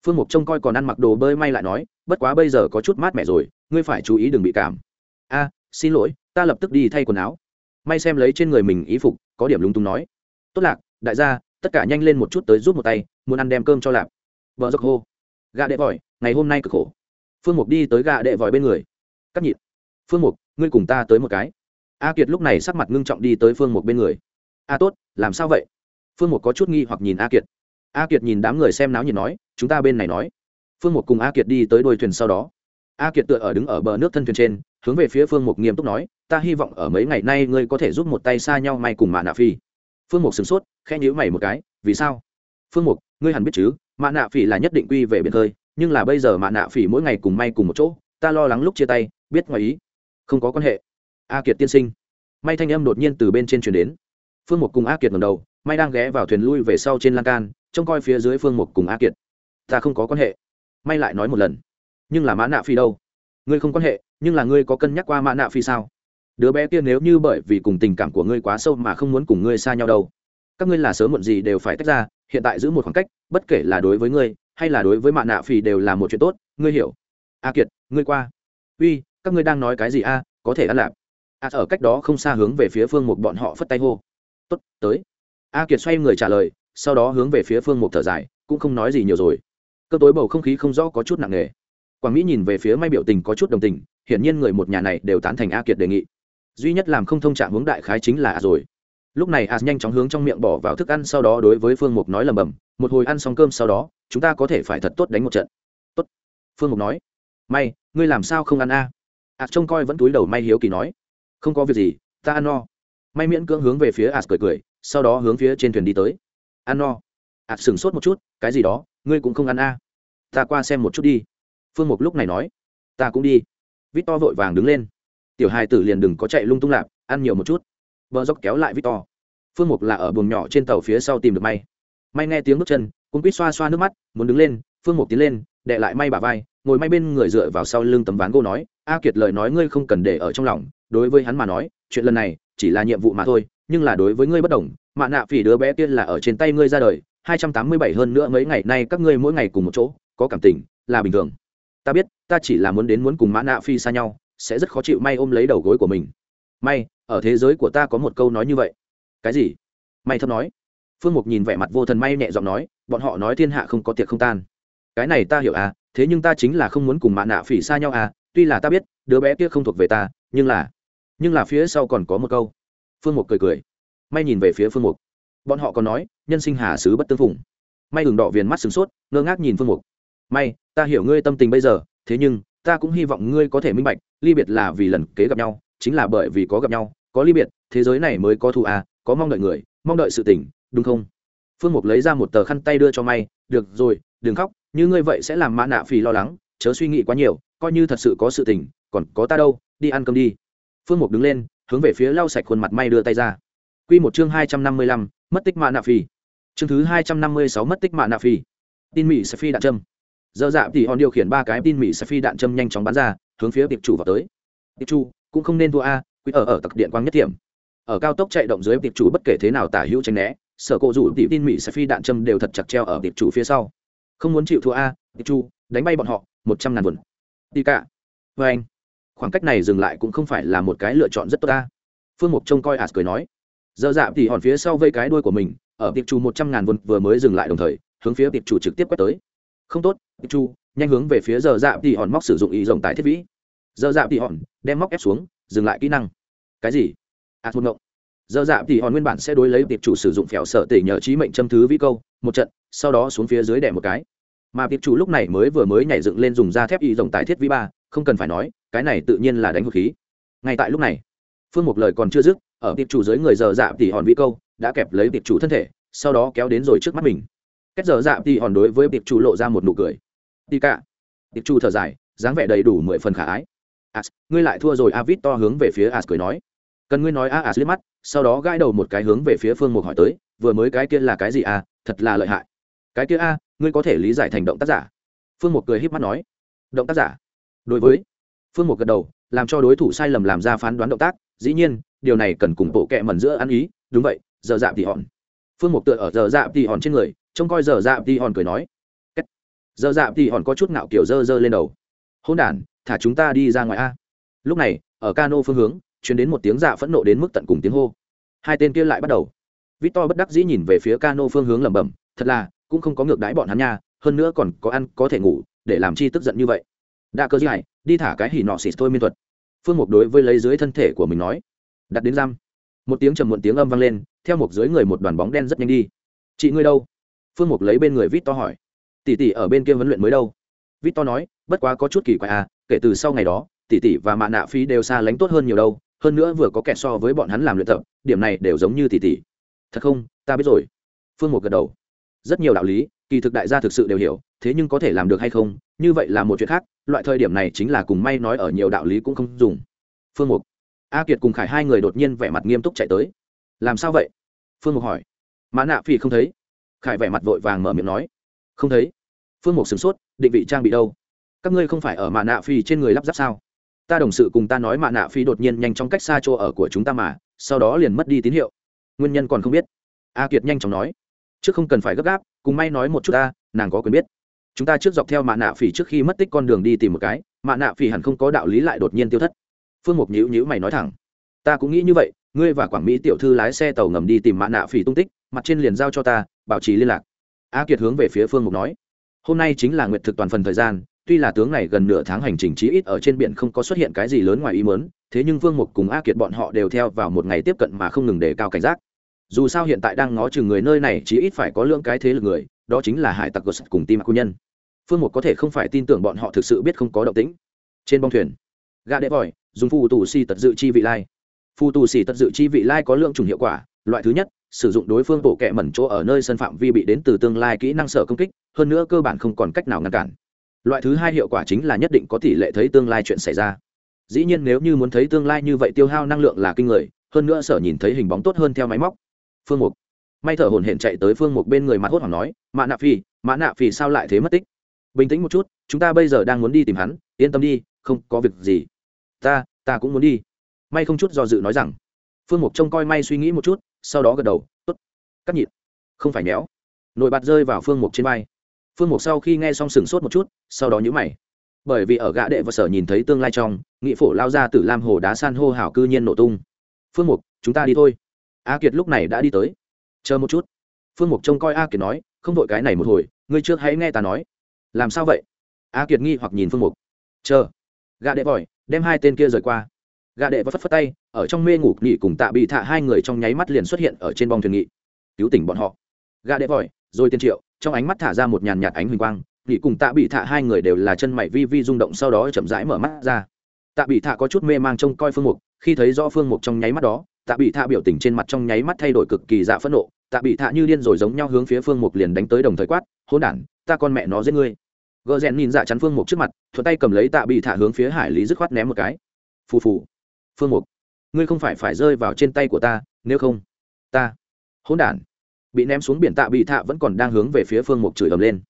Phương mục trông coi còn ăn mặc đồ bơi may lại nói, bất quá bây giờ có chút mát mẻ rồi, ngươi phải chú ý đừng bị cảm. A, xin lỗi, ta lập tức đi thay quần áo. May xem lấy trên người mình ý phục, có điểm lúng túng nói. Tốt lạc, đại gia tất cả nhanh lên một chút tới giúp một tay, muốn ăn đem cơm cho lạp. Vợ giấc hô. Gà đệ vòi ngày hôm nay cực khổ. Phương mục đi tới gà đệ vòi bên người. Cắt nhịn. Phương mục, ngươi cùng ta tới một cái. A kiệt lúc này sắc mặt ngưng trọng đi tới phương mục bên người. A tốt, làm sao vậy? Phương mục có chút nghi hoặc nhìn a kiệt. A kiệt nhìn đám người xem náo nhiệt nói, chúng ta bên này nói. Phương mục cùng a kiệt đi tới đôi thuyền sau đó. A kiệt tựa ở đứng ở bờ nước thân thuyền trên, hướng về phía phương mục nghiêm túc nói, ta hy vọng ở mấy ngày nay ngươi có thể giúp một tay xa nhau may cùng mạ nạ phi phương mục sửng sốt khe nhữ mày một cái, vì sao? Phương mục, ngươi hẳn biết chứ mạ nạ phỉ là nhất định quy về biển khơi, nhưng là bây giờ mạ nạ phỉ mỗi ngày cùng may cùng một chỗ, ta lo lắng lúc chia tay, biết ngoài ý. Không có quan hệ. A kiệt tiên sinh. May thanh âm đột nhiên từ bên trên chuyển đến. Phương mục cùng a kiệt ngầm đầu, may đang ghé vào thuyền lui về sau trên lan can, trông coi phía dưới phương mục cùng a kiệt. Ta không có quan hệ. May lại nói một lần. Nhưng là mã nạ phi đâu? Ngươi không quan hệ, nhưng là ngươi có cân nhắc qua mã nạ phi sao? Đứa bé kia nếu như bởi vì cùng tình cảm của ngươi quá sâu mà không muốn cùng ngươi xa nhau đâu. Các ngươi là sớm muộn gì đều phải tách ra, hiện tại giữ một khoảng cách, bất kể là đối với ngươi, hay là đối với mạ nạ phì đều là một chuyện tốt, ngươi hiểu. A kiệt, ngươi qua. Uy, các ngươi đang nói cái gì a? Có thể ăn lạp. A, ở cách đó không xa hướng về phía phương một bọn họ phất tay hô. Tốt, tới. A kiệt xoay người trả lời, sau đó hướng về phía phương một thở dài, cũng không nói gì nhiều rồi. Cơ tối bầu không khí không rõ có chút nặng nề. Quảng mỹ nhìn về phía may biểu tình có chút đồng tình, hiển nhiên người một nhà này đều tán thành a kiệt đề nghị duy nhất làm không thông trạng hướng đại khái chính là a rồi. Lúc này a nhanh chóng hướng trong miệng bỏ vào thức ăn, sau đó đối với phương mục nói lầm bầm một hồi ăn xong cơm sau đó, chúng ta có thể phải thật tốt đánh một trận. Tốt, phương mục nói. May, ngươi làm sao không ăn a a trông coi vẫn túi đầu may hiếu kỳ nói. Không có việc gì, ta ăn no. May miễn cưỡng hướng về phía a cười cười, sau đó hướng phía trên thuyền đi tới. Ăn no. A sửng sốt một chút, cái gì đó, ngươi cũng không ăn a ta qua xem một chút đi. Phương mục lúc này nói. Ta cũng đi. Vít to vội vàng đứng lên tiểu hai tử liền đừng có chạy lung tung lạp ăn nhiều một chút. Bờ dốc kéo lại victor. Phương mục là ở buồng nhỏ trên tàu phía sau tìm được may. May nghe tiếng bước chân cũng quýt xoa xoa nước mắt, muốn đứng lên, phương mục tiến lên đệ lại may bà vai, ngồi may bên người dựa vào sau lưng tấm ván gỗ nói, a kiệt lời nói ngươi không cần để ở trong lòng, đối với hắn mà nói, chuyện lần này chỉ là nhiệm vụ mà thôi, nhưng là đối với ngươi bất đồng mạ nạ phỉ đứa bé kia là ở trên tay ngươi ra đời, hai trăm tám mươi bảy hơn nữa mấy ngày nay các ngươi mỗi ngày cùng một chỗ, có cảm tình, là bình thường. Ta biết, ta chỉ là muốn đến muốn cùng mã nạ phi xa nhau sẽ rất khó chịu may ôm lấy đầu gối của mình. May, ở thế giới của ta có một câu nói như vậy. Cái gì? May thấp nói. Phương mục nhìn vẻ mặt vô thần may nhẹ giọng nói, bọn họ nói thiên hạ không có tiệc không tan. Cái này ta hiểu à thế nhưng ta chính là không muốn cùng mạ nạ phỉ xa nhau à tuy là ta biết, đứa bé kia không thuộc về ta, nhưng là nhưng là phía sau còn có một câu. Phương mục cười cười. May nhìn về phía phương mục. Bọn họ còn nói, nhân sinh hà sứ bất tương phùng. May hừng đỏ viền mắt sửng sốt, ngơ ngác nhìn phương mục. May, ta hiểu ngươi tâm tình bây giờ, thế nhưng ta cũng hy vọng ngươi có thể minh bạch, ly biệt là vì lần kế gặp nhau, chính là bởi vì có gặp nhau, có ly biệt, thế giới này mới có thù à có mong đợi người, mong đợi sự tỉnh đúng không? Phương mục lấy ra một tờ khăn tay đưa cho may, được rồi, đừng khóc, như ngươi vậy sẽ làm mã nạ phì lo lắng, chớ suy nghĩ quá nhiều, coi như thật sự có sự tình, còn có ta đâu, đi ăn cơm đi. Phương mục đứng lên, hướng về phía lau sạch khuôn mặt may đưa tay ra. Q một chương hai trăm năm mươi lăm, mất tích mã nạ phi chương thứ hai trăm năm mươi sáu, mất tích mã nạ phi tin mỹ sẽ phi đạn trâm dơ dạ thì hòn điều khiển ba cái tin mỹ sẽ phi đạn châm nhanh chóng bắn ra, hướng phía tiệp chủ vào tới. Tiệp chủ cũng không nên thua a, quý ở ở tặc điện quang nhất điểm ở cao tốc chạy động dưới tiệp chủ bất kể thế nào tả hữu tránh né, sở cộ rủ tiệp tin mỹ sẽ phi đạn châm đều thật chặt treo ở tiệp chủ phía sau. Không muốn chịu thua a, tiệp chủ đánh bay bọn họ, một trăm ngàn vườn đi cả. Vê anh. Khoảng cách này dừng lại cũng không phải là một cái lựa chọn rất tốt ta. Phương mục trông coi as cười nói. Dơ dạ thì hòn phía sau vây cái đuôi của mình, ở tiệp chủ một trăm ngàn vườn vừa mới dừng lại đồng thời, hướng phía tiệp chủ trực tiếp quét tới. Không tốt tiệp chủ nhanh hướng về phía giờ dạ thì hòn móc sử dụng ý rộng tải thiết vĩ. Giờ dạ thì hòn, đem móc ép xuống, dừng lại kỹ năng. Cái gì? As một ngộng. Giờ dạ thì hòn nguyên bản sẽ đối lấy tiệp chủ sử dụng phèo sợ tỉ nhờ trí mệnh châm thứ vĩ câu, một trận, sau đó xuống phía dưới đẻ một cái. Mà tiệp chủ lúc này mới vừa mới nhảy dựng lên dùng da thép y rộng tải thiết vĩ ba, không cần phải nói, cái này tự nhiên là đánh hụt khí. Ngay tại lúc này, phương một lời còn chưa dứt, ở tiệp chủ dưới người giờ dạ thì hòn vĩ câu, đã kẹp lấy tiệp chủ thân thể, sau đó kéo đến rồi trước mắt mình kết giờ dạ thì hòn đối với tiệp chủ lộ ra một nụ cười. Đi cả. Tiệp chủ thở dài, dáng vẻ đầy đủ mười phần khả ái. As, ngươi lại thua rồi a to hướng về phía as cười nói. Cần ngươi nói, a, as liếc mắt, sau đó gãi đầu một cái hướng về phía phương mục hỏi tới, vừa mới cái kia là cái gì, a? Thật là lợi hại. Cái kia, a, ngươi có thể lý giải thành động tác giả. Phương mục cười híp mắt nói. Động tác giả? Đối với. Phương mục gật đầu, làm cho đối thủ sai lầm làm ra phán đoán động tác. Dĩ nhiên, điều này cần cùng bộ kệ mẩn giữa ăn ý. Đúng vậy, giờ dạ thì hòn. Phương mục tựa ở giờ dạ thì hòn trên người trông coi giờ dạ ti hòn cười nói. Giờ dạ ti hòn có chút ngạo kiểu dơ dơ lên đầu. Hôn đản thả chúng ta đi ra ngoài a. Lúc này, ở cano phương hướng chuyển đến một tiếng dạ phẫn nộ đến mức tận cùng tiếng hô. Hai tên kia lại bắt đầu. Victor to bất đắc dĩ nhìn về phía cano phương hướng lẩm bẩm, thật là, cũng không có ngược đáy bọn hắn nha, hơn nữa còn có ăn, có thể ngủ, để làm chi tức giận như vậy. Đa cơ dài đi thả cái hỉ nọ xịt thôi miên thuật. Phương mục đối với lấy dưới thân thể của mình nói. Đặt đến giam một tiếng trầm muộn tiếng âm vang lên, theo một dưới người một đoàn bóng đen rất nhanh đi. Chị ngươi đâu? Phương mục lấy bên người vít to hỏi. Tỷ tỷ ở bên kia huấn luyện mới đâu? Vít to nói, bất quá có chút kỳ quái à kể từ sau ngày đó, tỷ tỷ và mạ nạ phi đều xa lánh tốt hơn nhiều đâu, hơn nữa vừa có kẻ so với bọn hắn làm luyện tập, điểm này đều giống như tỷ tỷ. Thật không, ta biết rồi. Phương Mục gật đầu. Rất nhiều đạo lý, kỳ thực đại gia thực sự đều hiểu, thế nhưng có thể làm được hay không, như vậy là một chuyện khác, loại thời điểm này chính là cùng may nói ở nhiều đạo lý cũng không dùng. Phương mục. A kiệt cùng khải hai người đột nhiên vẻ mặt nghiêm túc chạy tới. Làm sao vậy? Phương mục hỏi. Mã nạ phi không thấy khải vẻ mặt vội vàng mở miệng nói, không thấy. Phương mục sửng sốt, định vị trang bị đâu? Các ngươi không phải ở mạ nạ phi trên người lắp ráp sao? Ta đồng sự cùng ta nói mạ nạ phi đột nhiên nhanh chóng cách xa chỗ ở của chúng ta mà, sau đó liền mất đi tín hiệu. Nguyên nhân còn không biết. A kiệt nhanh chóng nói chứ không cần phải gấp gáp, cùng may nói một chút ta, nàng có quyền biết. Chúng ta trước dọc theo mạ nạ phỉ trước khi mất tích con đường đi tìm một cái mạ nạ phỉ hẳn không có đạo lý lại đột nhiên tiêu thất. Phương mục nhữ nhữ mày nói thẳng, ta cũng nghĩ như vậy, ngươi và quảng mỹ tiểu thư lái xe tàu ngầm đi tìm mạ nạ phỉ tung tích, mặt trên liền giao cho ta bảo trì liên lạc. A kiệt hướng về phía phương mục nói, hôm nay chính là nguyệt thực toàn phần thời gian, tuy là tướng này gần nửa tháng hành trình chí ít ở trên biển không có xuất hiện cái gì lớn ngoài ý mớn thế nhưng vương mục cùng a kiệt bọn họ đều theo vào một ngày tiếp cận mà không ngừng đề cao cảnh giác. Dù sao hiện tại đang ngó chừng người nơi này chí ít phải có lượng cái thế lực người, đó chính là hải tặc gos cùng tim quân nhân. Phương mục có thể không phải tin tưởng bọn họ thực sự biết không có động tĩnh. Trên bong thuyền gà đệ vòi, dùng phù tù si tật dự chi vị lai. Phù tù si tật dự chi vị lai có lượng chủng hiệu quả, loại thứ nhất sử dụng đối phương bộ kệ mẩn chỗ ở nơi sân phạm vi bị đến từ tương lai kỹ năng sở công kích, hơn nữa cơ bản không còn cách nào ngăn cản. Loại thứ hai hiệu quả chính là nhất định có tỷ lệ thấy tương lai chuyện xảy ra. Dĩ nhiên nếu như muốn thấy tương lai như vậy tiêu hao năng lượng là kinh người, hơn nữa sở nhìn thấy hình bóng tốt hơn theo máy móc. Phương mục. May thở hồn hển chạy tới phương mục bên người mặt hốt hoảng nói mã nạ phi mã nạ phi sao lại thế mất tích? Bình tĩnh một chút, chúng ta bây giờ đang muốn đi tìm hắn, yên tâm đi, không có việc gì. Ta ta cũng muốn đi. May không chút do dự nói rằng. Phương mục trông coi may suy nghĩ một chút sau đó gật đầu t ố t cắt nhịn, không phải méo. Nồi bạt rơi vào phương mục trên vai. Phương mục sau khi nghe xong sừng sốt một chút, sau đó nhữ mày. Bởi vì ở gã đệ và sở nhìn thấy tương lai trong, nghị phổ lao ra từ lam hồ đá san hô hảo cư nhiên nổ tung. Phương mục, chúng ta đi thôi. A kiệt lúc này đã đi tới. Chờ một chút. Phương mục trông coi a kiệt nói, không vội cái này một hồi, ngươi trước hãy nghe ta nói. Làm sao vậy? A kiệt nghi hoặc nhìn phương mục. Chờ. Gã đệ vòi đem hai tên kia rời qua gạ đệ và phất phất tay, ở trong mê ngủ nghỉ cùng tạ bị thạ hai người trong nháy mắt liền xuất hiện ở trên bong thuyền nghị. Cứu tỉnh bọn họ. Gạ đệ vòi rồi tiên triệu, trong ánh mắt thả ra một nhàn nhạt ánh huỳnh quang, nghỉ cùng tạ bị thạ hai người đều là chân mày vi vi rung động sau đó chậm rãi mở mắt ra. Tạ bị thạ có chút mê mang trông coi phương mục, khi thấy rõ phương mục trong nháy mắt đó, tạ bị thạ biểu tình trên mặt trong nháy mắt thay đổi cực kỳ dạ phẫn nộ, tạ bị thạ như điên rồi giống nhau hướng phía phương mục liền đánh tới đồng thời quát hôn đản, ta con mẹ nó giết ngươi. Gờ rèn nhìn dạ chắn phương mục trước mặt, thuận tay cầm lấy tạ bị thạ hướng phía hải lý dứt khoát ném một cái. Phù phù phương mục ngươi không phải phải rơi vào trên tay của ta nếu không ta hỗn đản bị ném xuống biển tạ bị thạ vẫn còn đang hướng về phía phương mục chửi ầm lên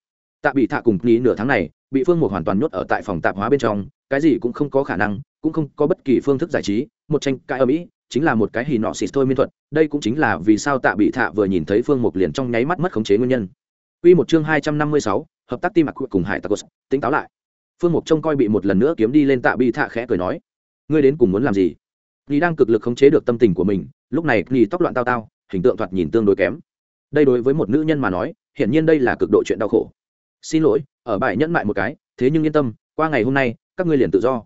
tạ bị thạ cùng ní nửa tháng này bị phương mục hoàn toàn nhốt ở tại phòng tạp hóa bên trong cái gì cũng không có khả năng cũng không có bất kỳ phương thức giải trí một tranh cãi ở mỹ chính là một cái hì nọ xịt thôi miên thuật đây cũng chính là vì sao tạ bị thạ vừa nhìn thấy phương mục liền trong nháy mắt mất khống chế nguyên nhân Quy một chương hai trăm năm mươi sáu, hợp tác tim mặc cùng Hải tạc tính táo lại. Phương Mục trông coi bị một lần nữa kiếm đi lên tạ bị thạ khẽ cười nói: "Ngươi đến cùng muốn làm gì?" Nhi đang cực lực khống chế được tâm tình của mình, lúc này Nhi tóc loạn tao tao, hình tượng thoạt nhìn tương đối kém. Đây đối với một nữ nhân mà nói, hiển nhiên đây là cực độ chuyện đau khổ. "Xin lỗi, ở bài nhẫn mại một cái, thế nhưng yên tâm, qua ngày hôm nay, các ngươi liền tự do."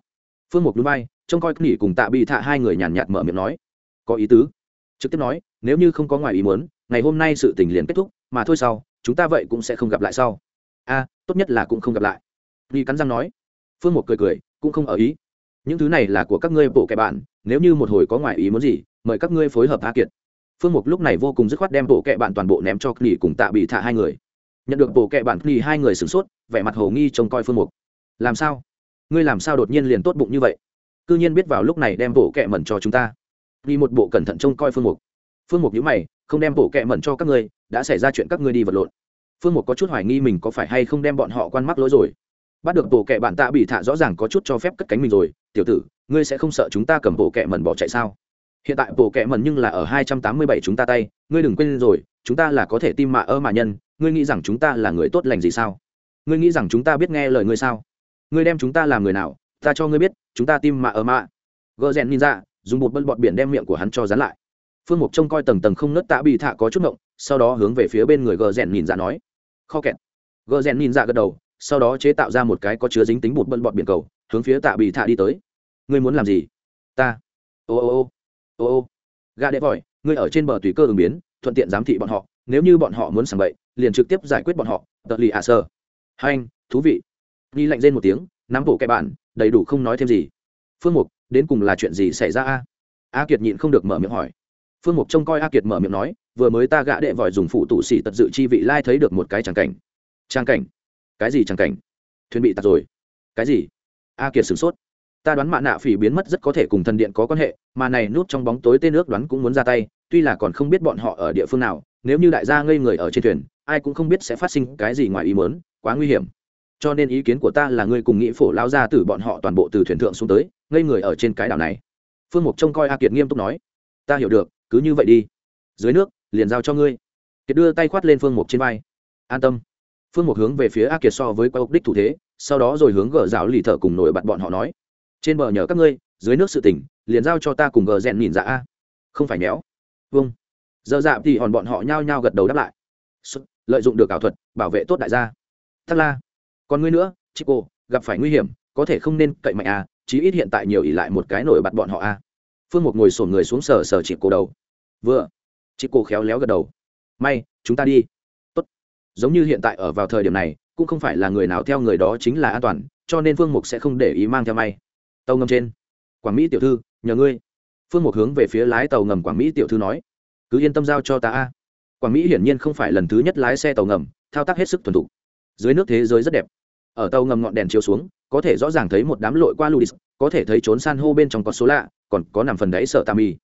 Phương Mục núi bay trông coi nghỉ cùng Tạ Bị Thạ hai người nhàn nhạt mở miệng nói: "Có ý tứ." Trực tiếp nói, nếu như không có ngoài ý muốn, ngày hôm nay sự tình liền kết thúc, mà thôi sau, chúng ta vậy cũng sẽ không gặp lại sau a tốt nhất là cũng không gặp lại nghi cắn răng nói phương một cười cười cũng không ở ý những thứ này là của các ngươi bộ kẻ bạn, nếu như một hồi có ngoại ý muốn gì, mời các ngươi phối hợp a kiệt. Phương mục lúc này vô cùng dứt khoát đem bộ kệ bạn toàn bộ ném cho nghỉ cùng tạ bị thả hai người. Nhận được bộ kệ bạn nghỉ hai người sửng sốt, vẻ mặt hồ nghi trông coi phương mục. Làm sao? Ngươi làm sao đột nhiên liền tốt bụng như vậy? C ư nhiên biết vào lúc này đem bộ kệ mẩn cho chúng ta. Nghi một bộ cẩn thận trông coi phương mục. Phương mục nhữ mày, không đem bộ kệ mẩn cho các ngươi, đã xảy ra chuyện các ngươi đi vật lộn. Phương một có chút hoài nghi mình có phải hay không đem bọn họ quan mắc lỗi rồi bắt được bộ kệ bạn tạ bị thạ rõ ràng có chút cho phép cất cánh mình rồi. Tiểu tử, ngươi sẽ không sợ chúng ta cầm bộ kệ mẩn bỏ chạy sao? Hiện tại bộ kệ mẩn nhưng là ở hai trăm tám mươi bảy chúng ta tay. Ngươi đừng quên rồi, chúng ta là có thể tim mạ ơ mà nhân. Ngươi nghĩ rằng chúng ta là người tốt lành gì sao? Ngươi nghĩ rằng chúng ta biết nghe lời ngươi sao? Ngươi đem chúng ta làm người nào? Ta cho ngươi biết, chúng ta tim mạ ơ mạ. Gờ rèn nhìn ra, dùng một bân bọt biển đem miệng của hắn cho dán lại. Phương mục trông coi tầng tầng không nớt tạ bị thạ có chút ngộng, sau đó hướng về phía bên người gờ rèn nhìn ra nói. Kho kẹt. Gờ rèn nhìn ra gật đầu sau đó chế tạo ra một cái có chứa dính tính bột bận bọt biển cầu, hướng phía tạ bị thạ đi tới. Ngươi muốn làm gì? Ta. Ô ô ô. Ô ô. Gà đệ vội ngươi ở trên bờ tùy cơ ứng biến, thuận tiện giám thị bọn họ, nếu như bọn họ muốn sảng bậy, liền trực tiếp giải quyết bọn họ, tợ lì ạ à sơ. Hai anh thú vị. Đi lạnh rên một tiếng, nắm bộ kẻ bạn, đầy đủ không nói thêm gì. Phương mục, đến cùng là chuyện gì xảy ra a? A kiệt nhịn không được mở miệng hỏi. Phương mục trông coi a kiệt mở miệng nói, vừa mới ta gã đệ vòi dùng phụ tụ xỉ tật dự chi vị lai thấy được một cái tràng cảnh. Trang cảnh? Cái gì chẳng cảnh? Thuyền bị tạt rồi. Cái gì? A kiệt sửng sốt. Ta đoán mạ nạ phỉ biến mất rất có thể cùng thần điện có quan hệ, mà này nút trong bóng tối tên nước đoán cũng muốn ra tay, tuy là còn không biết bọn họ ở địa phương nào, nếu như đại gia ngây người ở trên thuyền, ai cũng không biết sẽ phát sinh cái gì ngoài ý mớn quá nguy hiểm. Cho nên ý kiến của ta là ngươi cùng nghĩ phổ lao ra từ bọn họ toàn bộ từ thuyền thượng xuống tới, ngây người ở trên cái đảo này. Phương mục trông coi a kiệt nghiêm túc nói. Ta hiểu được, cứ như vậy đi. Dưới nước, liền giao cho ngươi. Kiệt đưa tay khoát lên phương mục trên vai. An tâm phương mục hướng về phía a kiệt so với quay đích thủ thế sau đó rồi hướng gờ rào lì thợ cùng nổi bật bọn họ nói. Trên bờ nhờ các ngươi dưới nước sự tỉnh liền giao cho ta cùng gờ rèn nhìn dạ a. Không phải méo. Vâng. Giờ dạ thì hòn bọn họ nhao nhao gật đầu đáp lại. Xuất, lợi dụng được ảo thuật bảo vệ tốt đại gia. Thắc la. Còn ngươi nữa chị cô gặp phải nguy hiểm có thể không nên cậy mạnh a chí ít hiện tại nhiều ỉ lại một cái nổi bật bọn họ a phương mục ngồi sổn người xuống sờ sờ chị cô đầu. Vừa. Chị cô khéo léo gật đầu. May chúng ta đi giống như hiện tại ở vào thời điểm này, cũng không phải là người nào theo người đó chính là an toàn, cho nên phương mục sẽ không để ý mang theo may. Tàu ngầm trên. Quảng mỹ tiểu thư, nhờ ngươi. Phương mục hướng về phía lái tàu ngầm quảng mỹ tiểu thư nói. Cứ yên tâm giao cho ta a. Quảng mỹ hiển nhiên không phải lần thứ nhất lái xe tàu ngầm, thao tác hết sức thuần thục. Dưới nước thế giới rất đẹp. Ở tàu ngầm ngọn đèn chiếu xuống, có thể rõ ràng thấy một đám lội qua ludis, có thể thấy trốn san hô bên trong có số lạ, còn có nằm phần đáy sợ tà mì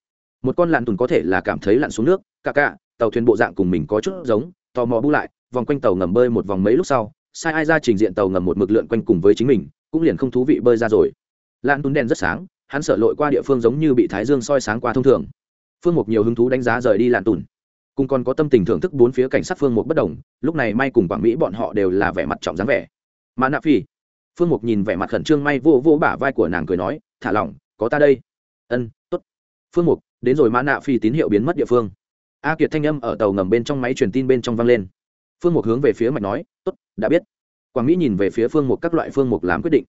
một con lặn tùn có thể là cảm thấy lặn xuống nước cả cả tàu thuyền bộ dạng cùng mình có chút giống, tò mò bu lại vòng quanh tàu ngầm bơi một vòng mấy lúc sau, sai ai ra trình diện tàu ngầm một mực lượn quanh cùng với chính mình, cũng liền không thú vị bơi ra rồi. Lan tún đen rất sáng, hắn sợ lội qua địa phương giống như bị thái dương soi sáng qua thông thường. Phương mục nhiều hứng thú đánh giá rời đi lặn tùn cùng còn có tâm tình thưởng thức bốn phía cảnh sát phương mục bất đồng, lúc này may cùng quảng mỹ bọn họ đều là vẻ mặt trọng dáng vẻ. Mà nạ phi. Phương mục nhìn vẻ mặt khẩn trương may vô vô bả vai của nàng cười nói, thả lỏng, có ta đây. Ân t ố t phương mục, đến rồi mã nạ phi tín hiệu biến mất địa phương. A kiệt thanh âm ở tàu ngầm bên trong máy truyền tin bên trong vang lên phương mục hướng về phía mạch nói, tốt, đã biết. Quảng mỹ nhìn về phía phương mục các loại phương mục làm quyết định.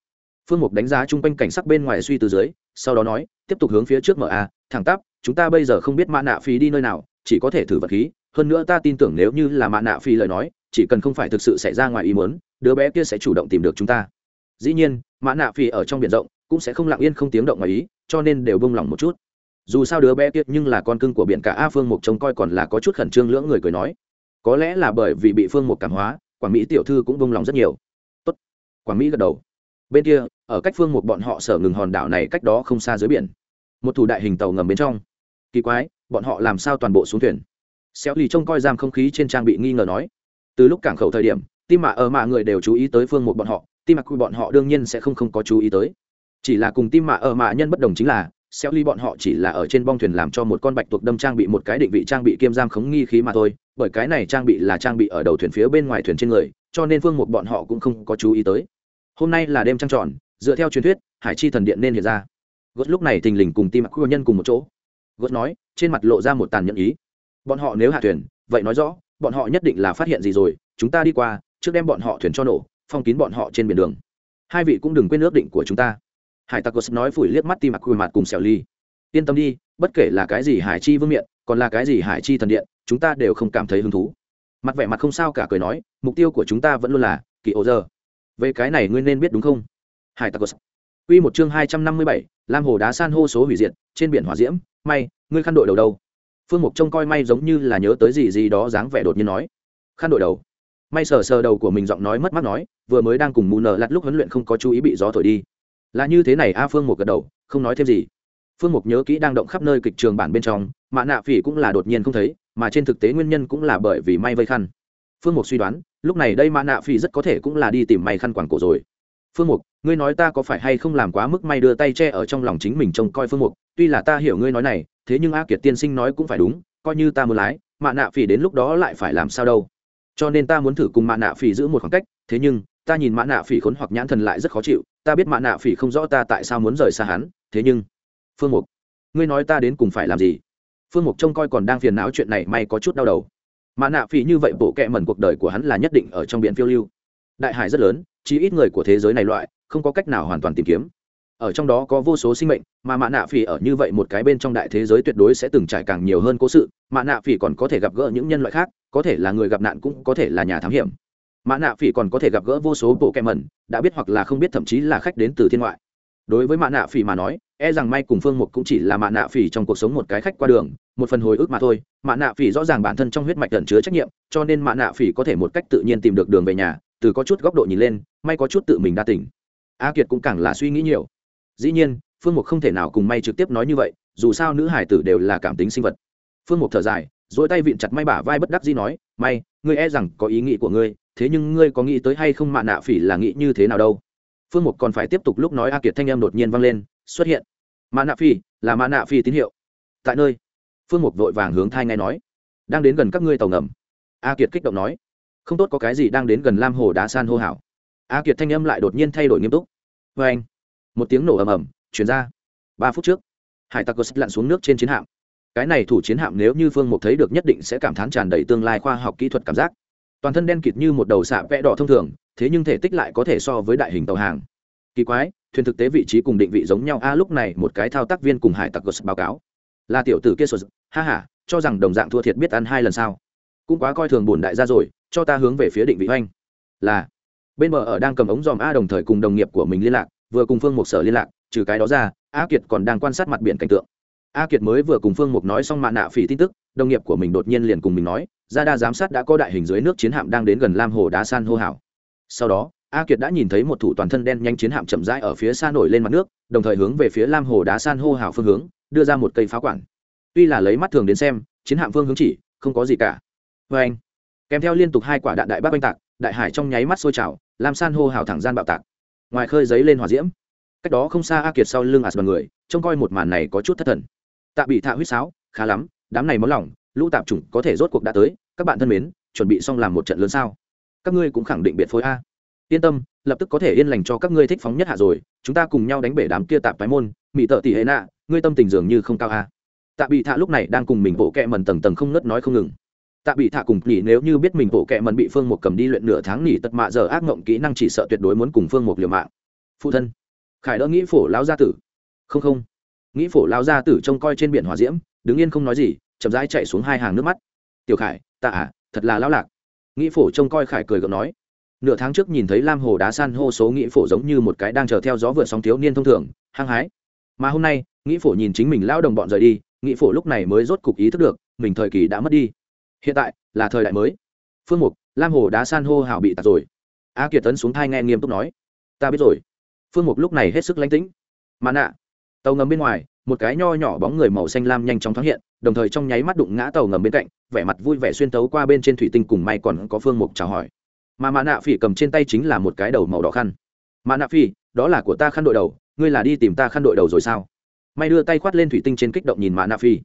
Phương mục đánh giá chung quanh cảnh sắc bên ngoài suy từ dưới, sau đó nói, tiếp tục hướng phía trước mở a, thẳng tắp, chúng ta bây giờ không biết mã nạ phí đi nơi nào, chỉ có thể thử vật khí. Hơn nữa ta tin tưởng nếu như là mã nạ phí lời nói, chỉ cần không phải thực sự xảy ra ngoài ý muốn, đứa bé kia sẽ chủ động tìm được chúng ta. Dĩ nhiên, mã nạ phí ở trong biển rộng, cũng sẽ không lặng yên không tiếng động ngoài ý, cho nên đều bông lòng một chút. Dù sao đứa bé kia nhưng là con cưng của biển cả a phương mục trông coi còn là có chút khẩn trương lưỡng người cười nói có lẽ là bởi vì bị phương một cảm hóa, quảng mỹ tiểu thư cũng vung lòng rất nhiều. Tốt. Quảng mỹ gật đầu. Bên kia, ở cách phương một bọn họ sở ngừng hòn đảo này cách đó không xa dưới biển. Một thủ đại hình tàu ngầm bên trong. Kỳ quái, bọn họ làm sao toàn bộ xuống thuyền? Xéo lì trông coi giam không khí trên trang bị nghi ngờ nói. Từ lúc cảng khẩu thời điểm, tim mạ ở mạ người đều chú ý tới phương một bọn họ, tim mạ quy bọn họ đương nhiên sẽ không không có chú ý tới. Chỉ là cùng tim mạ ở mạ nhân bất đồng chính là xéo ly bọn họ chỉ là ở trên bong thuyền làm cho một con bạch tuộc đâm trang bị, một cái định vị trang bị kiêm giam khống nghi khí mà thôi, bởi cái này trang bị là trang bị ở đầu thuyền phía bên ngoài thuyền trên người, cho nên phương một bọn họ cũng không có chú ý tới. Hôm nay là đêm trăng tròn, dựa theo truyền thuyết, hải chi thần điện nên hiện ra. Gót lúc này tình lình cùng tim mặc khu nhân cùng một chỗ. Gót nói, trên mặt lộ ra một tàn nhẫn ý. Bọn họ nếu hạ thuyền, vậy nói rõ, bọn họ nhất định là phát hiện gì rồi, chúng ta đi qua, trước đem bọn họ thuyền cho nổ, phong kín bọn họ trên biển đường. Hai vị cũng đừng quên ước định của chúng ta hải tặc nói phủi liếc mắt tim mặc quỳ mặt cùng xẻo ly. Yên tâm đi, bất kể là cái gì hải chi vương miện, còn là cái gì hải chi thần điện, chúng ta đều không cảm thấy hứng thú. Mặt vẻ mặt không sao cả cười nói, mục tiêu của chúng ta vẫn luôn là kỳ ô giờ về cái này ngươi nên biết đúng không? Hải tặc Quy một chương hai trăm năm mươi bảy, lam hồ đá san hô số hủy diệt, trên biển hỏa diễm, may, ngươi khăn đội đầu đâu? Phương mục trông coi may giống như là nhớ tới gì gì đó dáng vẻ đột nhiên nói. Khăn đội đầu. May sờ sờ đầu của mình giọng nói mất mát nói, vừa mới đang cùng mù nở lặt lúc huấn luyện không có chú ý bị gió thổi đi là như thế này a, phương mục gật đầu, không nói thêm gì. Phương mục nhớ kỹ đang động khắp nơi kịch trường bản bên trong mạ nạ phỉ cũng là đột nhiên không thấy, mà trên thực tế nguyên nhân cũng là bởi vì may vây khăn. Phương mục suy đoán, lúc này đây mạ nạ phỉ rất có thể cũng là đi tìm may khăn quảng cổ rồi. Phương mục, ngươi nói ta có phải hay không làm quá mức may đưa tay che ở trong lòng chính mình trông coi phương mục? Tuy là ta hiểu ngươi nói này, thế nhưng a kiệt tiên sinh nói cũng phải đúng, coi như ta muốn lái mạ nạ phỉ đến lúc đó lại phải làm sao đâu. Cho nên ta muốn thử cùng mạ nạ phỉ giữ một khoảng cách, thế nhưng ta nhìn mã nạ phỉ khốn hoặc nhãn thần lại rất khó chịu, ta biết mã nạ phỉ không rõ ta tại sao muốn rời xa hắn, thế nhưng, phương mục, ngươi nói ta đến cùng phải làm gì? Phương mục trông coi còn đang phiền não chuyện này may có chút đau đầu. Mã nạ phỉ như vậy bộ kệ mẩn cuộc đời của hắn là nhất định ở trong biển phiêu lưu. Đại hải rất lớn chỉ ít người của thế giới này loại, không có cách nào hoàn toàn tìm kiếm. Ở trong đó có vô số sinh mệnh, mà mạ nạ phỉ ở như vậy một cái bên trong đại thế giới tuyệt đối sẽ từng trải càng nhiều hơn cố sự mạ nạ phỉ còn có thể gặp gỡ những nhân loại khác, có thể là người gặp nạn cũng có thể là nhà thám hiểm mã nạ phỉ còn có thể gặp gỡ vô số bộ kem mẩn, đã biết hoặc là không biết thậm chí là khách đến từ thiên ngoại. Đối với mã nạ phỉ mà nói e rằng may cùng phương mục cũng chỉ là mã nạ phỉ trong cuộc sống một cái khách qua đường, một phần hồi ức mà thôi. Mã nạ phỉ rõ ràng bản thân trong huyết mạch tận chứa trách nhiệm, cho nên mã nạ phỉ có thể một cách tự nhiên tìm được đường về nhà, từ có chút góc độ nhìn lên, may có chút tự mình đa tỉnh a kiệt cũng càng là suy nghĩ nhiều. Dĩ nhiên, phương mục không thể nào cùng may trực tiếp nói như vậy, dù sao nữ hải tử đều là cảm tính sinh vật. Phương mục thở dài dỗi tay vịn chặt may bả vai bất đắc dĩ nói may ngươi e rằng có ý nghĩ của ngươi thế nhưng ngươi có nghĩ tới hay không mạ nạ phỉ là nghĩ như thế nào đâu? Phương mục còn phải tiếp tục lúc nói a kiệt thanh em đột nhiên vang lên, xuất hiện. Mạ nạ phỉ, là mạ nạ phỉ tín hiệu. Tại nơi, phương mục vội vàng hướng thai ngay nói. Đang đến gần các ngươi tàu ngầm. A kiệt kích động nói. Không tốt có cái gì đang đến gần lam hồ đá san hô hảo a kiệt thanh âm lại đột nhiên thay đổi nghiêm túc. Vê anh. Một tiếng nổ ầm ầm chuyển ra. Ba phút trước, hải tặc cosp lặn xuống nước trên chiến hạm. Cái này thủ chiến hạm nếu như phương mục thấy được nhất định sẽ cảm thán tràn đầy tương lai khoa học kỹ thuật cảm giác toàn thân đen kịt như một đầu xạ vẽ đỏ thông thường, thế nhưng thể tích lại có thể so với đại hình tàu hàng. Kỳ quái, thuyền thực tế vị trí cùng định vị giống nhau. A, lúc này một cái thao tác viên cùng hải tặc cosp báo cáo. Là tiểu tử kia sột ha h a cho rằng đồng dạng thua thiệt biết ăn hai lần sau cũng quá coi thường bổn đại gia rồi, cho ta hướng về phía định vị oanh là, bên bờ ở đang cầm ống dòm a đồng thời cùng đồng nghiệp của mình liên lạc, vừa cùng phương mục sở liên lạc, trừ cái đó ra, a kiệt còn đang quan sát mặt biển cảnh tượng. A kiệt mới vừa cùng phương mục nói xong mạ nạ phỉ tin tức, đồng nghiệp của mình đột nhiên liền cùng mình nói ra đa giám sát đã có đại hình dưới nước chiến hạm đang đến gần lam hồ đá san hô hảo sau đó, a kiệt đã nhìn thấy một thủ toàn thân đen nhanh chiến hạm chậm rãi ở phía xa nổi lên mặt nước, đồng thời hướng về phía lam hồ đá san hô hảo phương hướng, đưa ra một cây pháo quản. Tuy là lấy mắt thường đến xem, chiến hạm phương hướng chỉ, không có gì cả. Vê anh, kèm theo liên tục hai quả đạn đại bác oanh tạc, đại hải trong nháy mắt sôi trào làm san hô hào thẳng gian bạo tạc. Ngoài khơi giấy lên hòa diễm. Cách đó không xa a kiệt sau lưng ạt bằng người, trông coi một màn này có chút thất thần. Tạ bị thạ huýt sáo, khá lắm, đám này máu lỏng lũ tạp chủng có thể rốt cuộc đã tới, các bạn thân mến, chuẩn bị xong làm một trận lớn sao. Các ngươi cũng khẳng định biệt phối a. Yên tâm, lập tức có thể yên lành cho các ngươi thích phóng nhất hạ rồi, chúng ta cùng nhau đánh bể đám kia tạp tái môn mỹ tợ tỷ hệ nạ, ngươi tâm tình dường như không cao a. Tạ bị thạ lúc này đang cùng mình bộ kẹ mần tầng tầng không ngớt nói không ngừng. Tạ bị thạ cùng nghỉ nếu như biết mình bộ kẹ mần bị phương một cầm đi luyện nửa tháng nghỉ tật mạ giờ ác mộng kỹ năng chỉ sợ tuyệt đối muốn cùng phương một liều mạng. Phụ thân, khải đỡ nghĩ phổ lao gia tử. Không không, nghĩ phổ lao gia tử trông coi trên biển hòa diễm, đứng yên không nói gì chậm rãi chạy xuống hai hàng nước mắt. Tiểu khải, ta à thật là lão lạc. Nghĩ phổ trông coi khải cười gượng nói. Nửa tháng trước nhìn thấy lam hồ đá san hô số nghĩ phổ giống như một cái đang chờ theo gió vượt sóng thiếu niên thông thường, hăng hái. Mà hôm nay, nghĩ phổ nhìn chính mình lao đồng bọn rời đi, nghĩ phổ lúc này mới rốt cục ý thức được, mình thời kỳ đã mất đi. Hiện tại, là thời đại mới. Phương mục, lam hồ đá san hô hảo bị tạt rồi. A kiệt tấn xuống thai nghe nghiêm túc nói. Ta biết rồi. Phương mục lúc này hết sức lánh tĩnh. Mà nạ tàu ngầm bên ngoài một cái nho nhỏ bóng người màu xanh lam nhanh chóng thoáng hiện, đồng thời trong nháy mắt đụng ngã tàu ngầm bên cạnh, vẻ mặt vui vẻ xuyên tấu qua bên trên thủy tinh cùng may còn có phương mục chào hỏi. Mà mã nạ phỉ cầm trên tay chính là một cái đầu màu đỏ khăn. Mã nạ phỉ, đó là của ta khăn đội đầu, ngươi là đi tìm ta khăn đội đầu rồi sao? May đưa tay khoát lên thủy tinh trên kích động nhìn mã nạ phi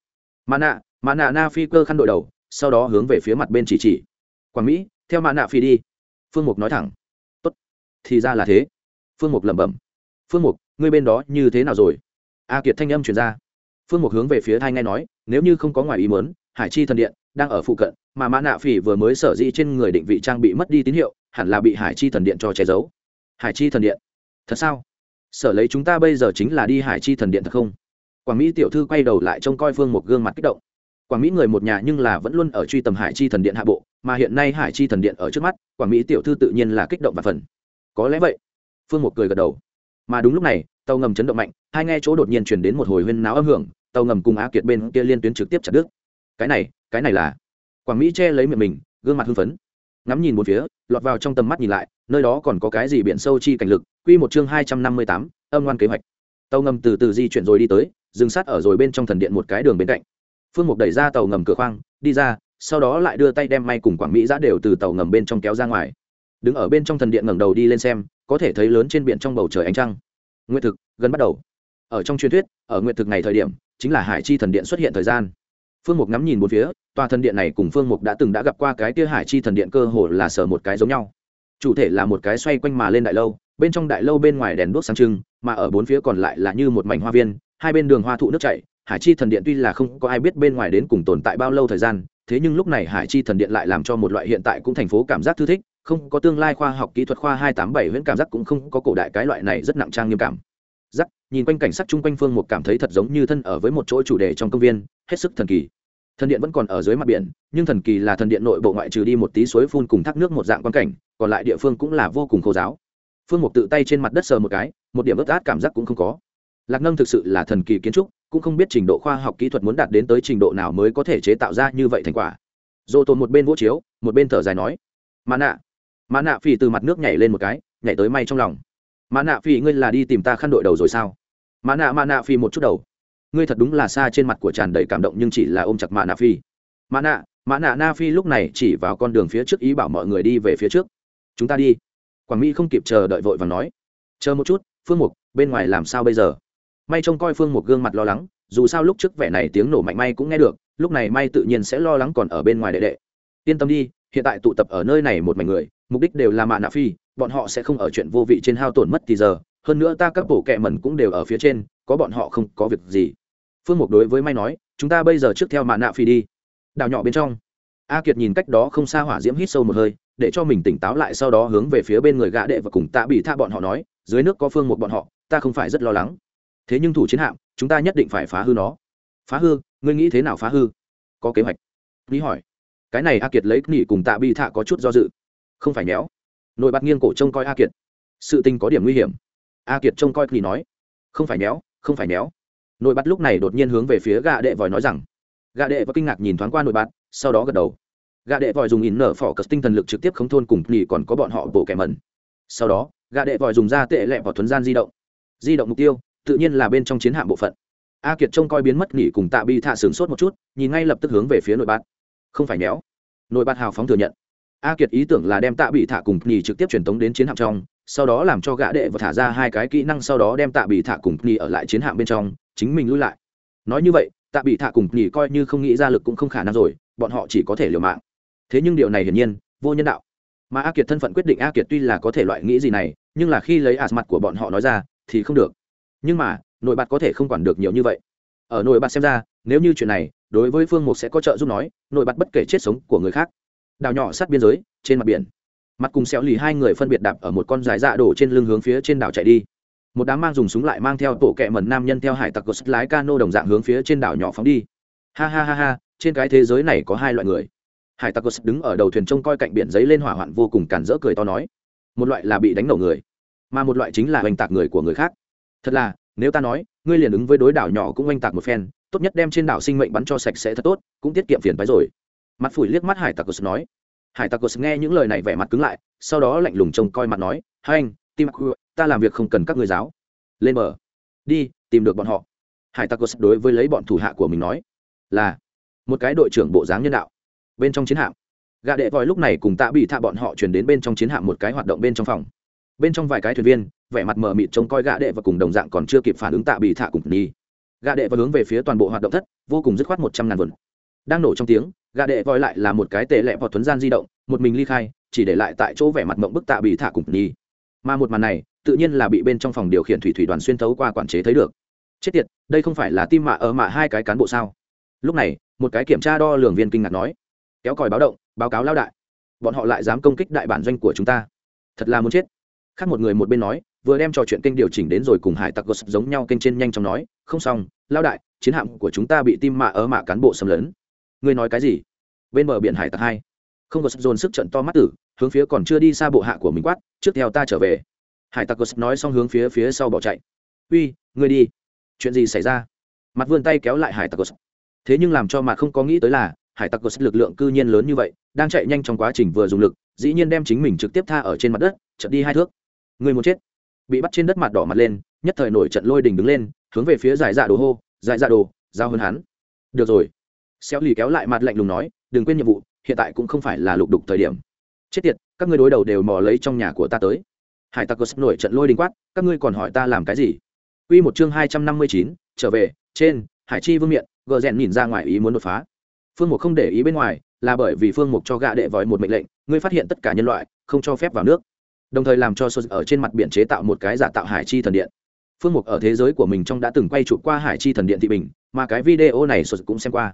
mã nạ mã nạ na phi cơ khăn đội đầu, sau đó hướng về phía mặt bên chỉ chỉ. Quảng mỹ, theo mã nạ phi đi. Phương mục nói thẳng. Tốt, thì ra là thế. Phương mục lẩm bẩm. Phương mục, ngươi bên đó như thế nào rồi? A kiệt thanh âm truyền ra. Phương mục hướng về phía thai nghe nói, nếu như không có ngoài ý mớn hải chi thần điện đang ở phụ cận, mà mã nạ phỉ vừa mới sở dĩ trên người định vị trang bị mất đi tín hiệu, hẳn là bị hải chi thần điện cho che giấu. Hải chi thần điện? Thật sao? Sở lấy chúng ta bây giờ chính là đi hải chi thần điện thật không? Quảng mỹ tiểu thư quay đầu lại trông coi phương một gương mặt kích động. Quảng mỹ người một nhà nhưng là vẫn luôn ở truy tầm hải chi thần điện hạ bộ, mà hiện nay hải chi thần điện ở trước mắt, quảng mỹ tiểu thư tự nhiên là kích động và phần. Có lẽ vậy. Phương một cười gật đầu. Mà đúng lúc này tàu ngầm chấn động mạnh, hai nghe chỗ đột nhiên chuyển đến một hồi huyên náo âm hưởng, tàu ngầm cùng á kiệt bên kia liên tuyến trực tiếp chặt đứt. Cái này cái này là? Quảng mỹ che lấy miệng mình, gương mặt hưng phấn. Ngắm nhìn một phía, lọt vào trong tầm mắt nhìn lại, nơi đó còn có cái gì biển sâu chi cảnh lực? Quy một chương hai trăm năm mươi tám, âm ngoan kế hoạch. Tàu ngầm từ từ di chuyển rồi đi tới, dừng sát ở rồi bên trong thần điện một cái đường bên cạnh. Phương mục đẩy ra tàu ngầm cửa khoang, đi ra, sau đó lại đưa tay đem may cùng quảng mỹ giã đều từ tàu ngầm bên trong kéo ra ngoài. Đứng ở bên trong thần điện ngẩng đầu đi lên xem, có thể thấy lớn trên biển trong bầu trời ánh trăng nguyện thực, gần bắt đầu. Ở trong truyền thuyết, ở nguyện thực này thời điểm, chính là hải chi thần điện xuất hiện thời gian. Phương mục ngắm nhìn một phía, tòa thần điện này cùng phương mục đã từng đã gặp qua cái tia hải chi thần điện cơ hồ là sở một cái giống nhau. Chủ thể là một cái xoay quanh mà lên đại lâu, bên trong đại lâu bên ngoài đèn đuốc sáng trưng, mà ở bốn phía còn lại là như một mảnh hoa viên, hai bên đường hoa thụ nước chảy. Hải chi thần điện tuy là không có ai biết bên ngoài đến cùng tồn tại bao lâu thời gian, thế nhưng lúc này hải chi thần điện lại làm cho một loại hiện tại cũng thành phố cảm giác thư thích không có tương lai khoa học kỹ thuật khoa hai tám bảy cảm giác cũng không có cổ đại cái loại này rất nặng trang nghiêm cảm. Giác, nhìn quanh cảnh sắc chung quanh phương một cảm thấy thật giống như thân ở với một chỗ chủ đề trong công viên, hết sức thần kỳ. Thần điện vẫn còn ở dưới mặt biển, nhưng thần kỳ là thần điện nội bộ ngoại trừ đi một tí suối phun cùng thác nước một dạng quan cảnh, còn lại địa phương cũng là vô cùng khô giáo. Phương mục tự tay trên mặt đất sờ một cái, một điểm ướt át cảm giác cũng không có. Lạc nâng thực sự là thần kỳ kiến trúc, cũng không biết trình độ khoa học kỹ thuật muốn đạt đến tới trình độ nào mới có thể chế tạo ra như vậy thành quả. Dô tồn một bên vỗ chiếu, một bên thở dài nói mà nạ mã nạ phỉ từ mặt nước nhảy lên một cái, nhảy tới may trong lòng. Mã nạ phỉ, ngươi là đi tìm ta khăn đội đầu rồi sao? Mã nạ mã nạ phỉ một chút đầu. Ngươi thật đúng là xa trên mặt của tràn đầy cảm động nhưng chỉ là ôm chặt mã nạ phi mã nạ mã nạ na phi lúc này chỉ vào con đường phía trước ý bảo mọi người đi về phía trước. Chúng ta đi. Quảng mỹ không kịp chờ đợi vội và nói. Chờ một chút, phương mục, bên ngoài làm sao bây giờ? May trông coi phương mục gương mặt lo lắng, dù sao lúc trước vẻ này tiếng nổ mạnh may cũng nghe được, lúc này may tự nhiên sẽ lo lắng còn ở bên ngoài đệ đệ yên tâm đi, hiện tại tụ tập ở nơi này một mảnh người, mục đích đều là mạ nạ phi, bọn họ sẽ không ở chuyện vô vị trên hao tổn mất thì giờ, hơn nữa ta các bổ kẹ mẩn cũng đều ở phía trên, có bọn họ không có việc gì. Phương mục đối với may nói, chúng ta bây giờ trước theo mạ nạ phi đi. Đào nhỏ bên trong, a kiệt nhìn cách đó không xa hỏa diễm hít sâu một hơi, để cho mình tỉnh táo lại sau đó hướng về phía bên người gã đệ và cùng tạ bị tha bọn họ nói, dưới nước có phương một bọn họ, ta không phải rất lo lắng. Thế nhưng thủ chiến hạm, chúng ta nhất định phải phá hư nó. Phá hư? Ngươi nghĩ thế nào phá hư? Có kế hoạch. Lý hỏi cái này a kiệt lấy nghỉ cùng tạ bi thạ có chút do dự. Không phải nhéo. Nội bạt nghiêng cổ trông coi a kiệt. Sự tình có điểm nguy hiểm. A kiệt trông coi nghỉ nói. Không phải nhéo, không phải nhéo. Nội bạt lúc này đột nhiên hướng về phía gã đệ vòi nói rằng. Gã đệ và kinh ngạc nhìn thoáng qua nội bạt sau đó gật đầu. Gã đệ vòi dùng in nở phỏ cất tinh thần lực trực tiếp không thôn cùng nghỉ còn có bọn họ bổ kẻ mẩn. Sau đó, gã đệ vòi dùng ra tệ lẹ vào thuấn gian di động. Di động mục tiêu, tự nhiên là bên trong chiến hạm bộ phận. A kiệt trông coi biến mất nghỉ cùng tạ bi thạ sửng sốt một chút, nhìn ngay lập tức hướng về phía nội bạt không phải méo nội bạt hào phóng thừa nhận. A kiệt ý tưởng là đem tạ bị Thả cùng nhì trực tiếp truyền tống đến chiến hạm trong, sau đó làm cho gã đệ và thả ra hai cái kỹ năng sau đó đem tạ bị Thả cùng nhì ở lại chiến hạm bên trong, chính mình lui lại. Nói như vậy, tạ bị Thả cùng nhì coi như không nghĩ ra lực cũng không khả năng rồi, bọn họ chỉ có thể liều mạng. Thế nhưng điều này hiển nhiên, vô nhân đạo. Mà a kiệt thân phận quyết định a kiệt tuy là có thể loại nghĩ gì này, nhưng là khi lấy ạt mặt của bọn họ nói ra, thì không được. Nhưng mà, nội bạt có thể không quản được nhiều như vậy. Ở nội bạt xem ra, nếu như chuyện này đối với phương mục sẽ có trợ giúp nói nổi bật bất kể chết sống của người khác. Đảo nhỏ sát biên giới, trên mặt biển. Mặt cùng xéo lì hai người phân biệt đạp ở một con dài dạ đổ trên lưng hướng phía trên đảo chạy đi. Một đám mang dùng súng lại mang theo tổ kẹ mẩn nam nhân theo hải tặc cột lái cano đồng dạng hướng phía trên đảo nhỏ phóng đi. Ha ha ha ha, trên cái thế giới này có hai loại người. Hải tặc cột đứng ở đầu thuyền trông coi cạnh biển giấy lên hỏa hoạn vô cùng cản rỡ cười to nói. Một loại là bị đánh nổ người, mà một loại chính là oanh tạc người của người khác. Thật là, nếu ta nói, ngươi liền ứng với đối đảo nhỏ cũng oanh tạc một phen tốt nhất đem trên đảo sinh mệnh bắn cho sạch sẽ thật tốt, cũng tiết kiệm phiền phái rồi. Mặt phủi liếc mắt hải tặc nói. Hải tặc nghe những lời này vẻ mặt cứng lại, sau đó lạnh lùng trông coi mặt nói, hai anh, tim ta làm việc không cần các người giáo. Lên bờ. Đi, tìm được bọn họ. Hải tặc đối với lấy bọn thủ hạ của mình nói, là, một cái đội trưởng bộ dáng nhân đạo, bên trong chiến hạm. Gạ đệ vòi lúc này cùng tạ bị thạ bọn họ chuyển đến bên trong chiến hạm một cái hoạt động bên trong phòng. Bên trong vài cái thuyền viên, vẻ mặt mờ mịt trông coi gạ đệ và cùng đồng dạng còn chưa kịp phản ứng tạ bị thạ cùng ni gạ đệ và hướng về phía toàn bộ hoạt động thất, vô cùng dứt khoát một trăm ngàn vườn đang nổ trong tiếng gạ đệ voi lại là một cái tệ lẹ vào tuấn gian di động, một mình ly khai, chỉ để lại tại chỗ vẻ mặt mộng bức tạ bị thả cùng nhi mà một màn này, tự nhiên là bị bên trong phòng điều khiển thủy thủy đoàn xuyên thấu qua quản chế thấy được. Chết tiệt, đây không phải là tim mạ ở mạ hai cái cán bộ sao? Lúc này, một cái kiểm tra đo lường viên kinh ngạc nói, kéo còi báo động, báo cáo lao đại. Bọn họ lại dám công kích đại bản doanh của chúng ta. Thật là muốn chết. Khác một người một bên nói vừa đem trò chuyện kênh điều chỉnh đến rồi cùng hải tặc gos giống nhau kênh trên nhanh chóng nói, không xong lao đại, chiến hạm của chúng ta bị tim mạ ở mạ cán bộ xâm lấn. Ngươi nói cái gì? Bên bờ biển hải tặc hai. Không có dồn sức trận to mắt tử, hướng phía còn chưa đi xa bộ hạ của mình quát, trước theo ta trở về. Hải tặc gossip nói xong hướng phía phía sau bỏ chạy. Uy, ngươi đi. Chuyện gì xảy ra? Mặt vươn tay kéo lại hải tặc gossip thế nhưng làm cho mặt không có nghĩ tới là, hải tặc gossip lực lượng cư nhiên lớn như vậy, đang chạy nhanh trong quá trình vừa dùng lực, dĩ nhiên đem chính mình trực tiếp tha ở trên mặt đất chật đi hai thước. Người muốn chết bị bắt trên đất mặt đỏ mặt lên, nhất thời nổi trận lôi đình đứng lên, hướng về phía giải dạ đồ hô, giải dạ đồ, giao hơn hắn. Được rồi. Xéo lì kéo lại mặt lạnh lùng nói, đừng quên nhiệm vụ, hiện tại cũng không phải là lục đục thời điểm. Chết tiệt, các ngươi đối đầu đều mò lấy trong nhà của ta tới. Hải tặc cos nổi trận lôi đình quát, các ngươi còn hỏi ta làm cái gì? Quy một chương hai trăm năm mươi chín, trở về, trên, hải chi vương miện gờ rèn nhìn ra ngoài ý muốn đột phá. Phương mục không để ý bên ngoài, là bởi vì phương mục cho gạ đệ vòi một mệnh lệnh, ngươi phát hiện tất cả nhân loại, không cho phép vào nước đồng thời làm cho sô ở trên mặt biển chế tạo một cái giả tạo hải chi thần điện. Phương mục ở thế giới của mình trong đã từng quay chụp qua hải chi thần điện thị bình, mà cái video này sô cũng xem qua.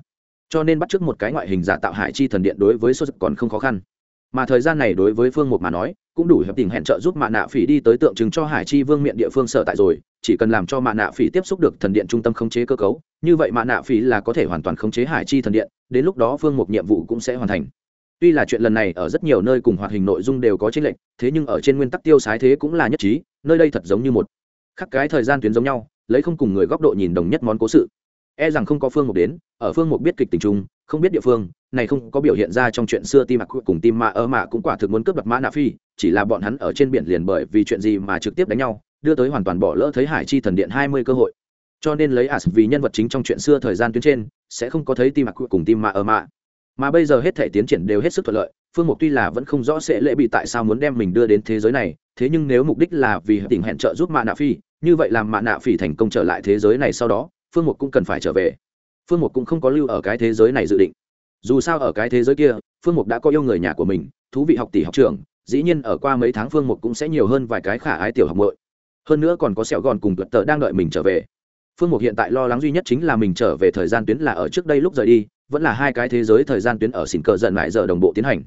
Cho nên bắt chước một cái ngoại hình giả tạo hải chi thần điện đối với sô còn không khó khăn. Mà thời gian này đối với phương mục mà nói, cũng đủ hiệp tình hẹn trợ giúp mạ nạ phỉ đi tới tượng trưng cho hải chi vương miện địa phương sở tại rồi, chỉ cần làm cho mạ nạ phỉ tiếp xúc được thần điện trung tâm khống chế cơ cấu, như vậy mạ nạ phỉ là có thể hoàn toàn khống chế hải chi thần điện, đến lúc đó phương mục nhiệm vụ cũng sẽ hoàn thành tuy là chuyện lần này ở rất nhiều nơi cùng hoạt hình nội dung đều có chênh lệch, thế nhưng ở trên nguyên tắc tiêu sái thế cũng là nhất trí, nơi đây thật giống như một khắc cái thời gian tuyến giống nhau, lấy không cùng người góc độ nhìn đồng nhất món cố sự. E rằng không có phương mục đến, ở phương mục biết kịch tình trung không biết địa phương, này không có biểu hiện ra trong chuyện xưa tim mạc cùng tim mạ ơ mạ cũng quả thực muốn cướp đoạt mã nạ phi, chỉ là bọn hắn ở trên biển liền bởi vì chuyện gì mà trực tiếp đánh nhau, đưa tới hoàn toàn bỏ lỡ thấy hải chi thần điện hai mươi cơ hội. Cho nên lấy as vì nhân vật chính trong chuyện xưa thời gian tuyến trên, sẽ không có thấy tim mạc cùng tim mạ ơ mạ mà bây giờ hết thể tiến triển đều hết sức thuận lợi, phương mục tuy là vẫn không rõ sẽ lễ bị tại sao muốn đem mình đưa đến thế giới này, thế nhưng nếu mục đích là vì tình hẹn trợ giúp mạ nạ phi, như vậy làm mạ nạ phi thành công trở lại thế giới này sau đó, phương mục cũng cần phải trở về. Phương mục cũng không có lưu ở cái thế giới này dự định. Dù sao ở cái thế giới kia, phương mục đã có yêu người nhà của mình, thú vị học tỷ học trường dĩ nhiên ở qua mấy tháng phương mục cũng sẽ nhiều hơn vài cái khả ái tiểu học mội hơn nữa còn có sẹo gòn cùng tuật tờ đang đợi mình trở về. Phương mục hiện tại lo lắng duy nhất chính là mình trở về thời gian tuyến là ở trước đây lúc rời đi vẫn là hai cái thế giới thời gian tuyến ở xỉn cờ giận lại giờ đồng bộ tiến hành.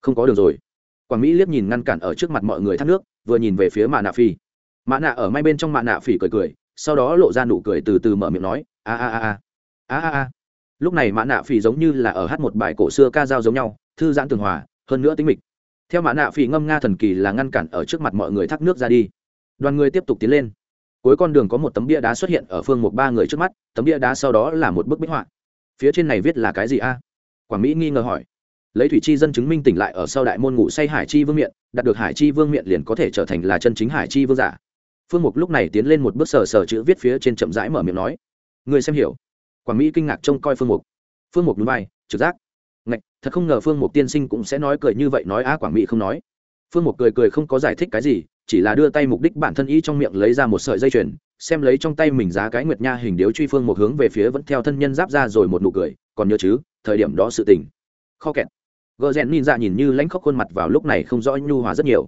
Không có đường rồi. Quảng mỹ liếc nhìn ngăn cản ở trước mặt mọi người thác nước, vừa nhìn về phía mạ nạ phi mạ nạ ở may bên trong mạ nạ phỉ cười cười, sau đó lộ ra nụ cười từ từ mở miệng nói, a a a a. A a a. Lúc này mã nạ phỉ giống như là ở hát một bài cổ xưa ca dao giống nhau, thư giãn tường hòa, hơn nữa tính mịch. Theo mã nạ phỉ ngâm nga thần kỳ là ngăn cản ở trước mặt mọi người thác nước ra đi. Đoàn người tiếp tục tiến lên. Cuối con đường có một tấm bia đá xuất hiện ở phương một ba người trước mắt, tấm bia đá sau đó là một bức bích họa phía trên này viết là cái gì a? Quảng mỹ nghi ngờ hỏi. Lấy thủy chi dân chứng minh tỉnh lại ở sau đại môn ngủ say hải chi vương miện, đạt được hải chi vương miện liền có thể trở thành là chân chính hải chi vương giả. Phương mục lúc này tiến lên một bước sờ sờ chữ viết phía trên chậm rãi mở miệng nói người xem hiểu. Quảng mỹ kinh ngạc trông coi phương mục. Phương mục núi bay trực giác. Ngạch, thật không ngờ phương mục tiên sinh cũng sẽ nói cười như vậy, nói a quảng mỹ không nói. Phương mục cười cười không có giải thích cái gì chỉ là đưa tay mục đích bản thân ý trong miệng lấy ra một sợi dây chuyền xem lấy trong tay mình giá cái nguyệt nha hình điếu truy phương một hướng về phía vẫn theo thân nhân giáp ra rồi một nụ cười còn nhớ chứ thời điểm đó sự tình. Kho kẹt. Gờ rèn nhìn ra nhìn như lãnh khóc khuôn mặt vào lúc này không rõ nhu hòa rất nhiều.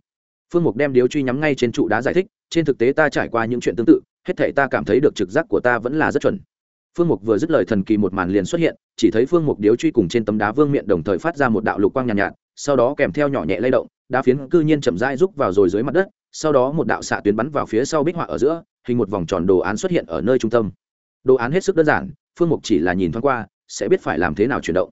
Phương mục đem điếu truy nhắm ngay trên trụ đá giải thích trên thực tế ta trải qua những chuyện tương tự hết thể ta cảm thấy được trực giác của ta vẫn là rất chuẩn. Phương mục vừa dứt lời thần kỳ một màn liền xuất hiện chỉ thấy phương mục điếu truy cùng trên tấm đá vương miện đồng thời phát ra một đạo lục quang nhàn nhạt, nhạt sau đó kèm theo nhỏ nhẹ lay động đá phiến cư nhiên chậm rãi rúc vào rồi dưới mặt đất sau đó một đạo xạ tuyến bắn vào phía sau bích họa ở giữa, hình một vòng tròn đồ án xuất hiện ở nơi trung tâm. Đồ án hết sức đơn giản, phương mục chỉ là nhìn thoáng qua, sẽ biết phải làm thế nào chuyển động.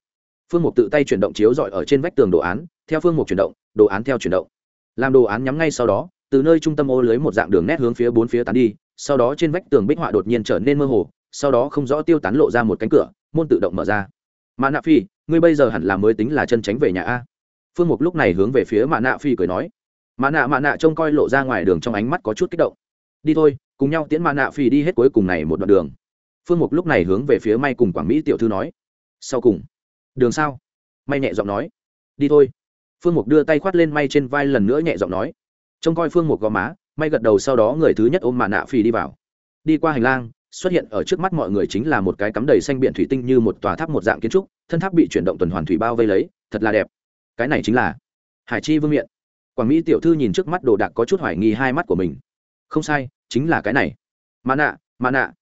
Phương mục tự tay chuyển động chiếu dọi ở trên vách tường đồ án, theo phương mục chuyển động, đồ án theo chuyển động. Làm đồ án nhắm ngay sau đó, từ nơi trung tâm ô lưới một dạng đường nét hướng phía bốn phía tán đi, sau đó trên vách tường bích họa đột nhiên trở nên mơ hồ, sau đó không rõ tiêu tán lộ ra một cánh cửa, môn tự động mở ra. Mã nạ phi, ngươi bây giờ hẳn là mới tính là chân tránh về nhà a. Phương mục lúc này hướng về phía mã nạ phi cười nói mã nạ mã nạ trông coi lộ ra ngoài đường trong ánh mắt có chút kích động. Đi thôi, cùng nhau tiễn mã nạ phi đi hết cuối cùng này một đoạn đường. Phương mục lúc này hướng về phía may cùng quảng mỹ tiểu thư nói, sau cùng. Đường sao? May nhẹ giọng nói, đi thôi. Phương mục đưa tay khoát lên may trên vai lần nữa nhẹ giọng nói, trông coi phương mục gò má. May gật đầu sau đó người thứ nhất ôm mã nạ phi đi vào. Đi qua hành lang, xuất hiện ở trước mắt mọi người chính là một cái cắm đầy xanh biển thủy tinh như một tòa tháp một dạng kiến trúc, thân tháp bị chuyển động tuần hoàn thủy bao vây lấy, thật là đẹp. Cái này chính là hải chi vương miện quảng mỹ tiểu thư nhìn trước mắt đồ đạc có chút hoài nghi hai mắt của mình. Không sai, chính là cái này. Mã nạ mã nạ.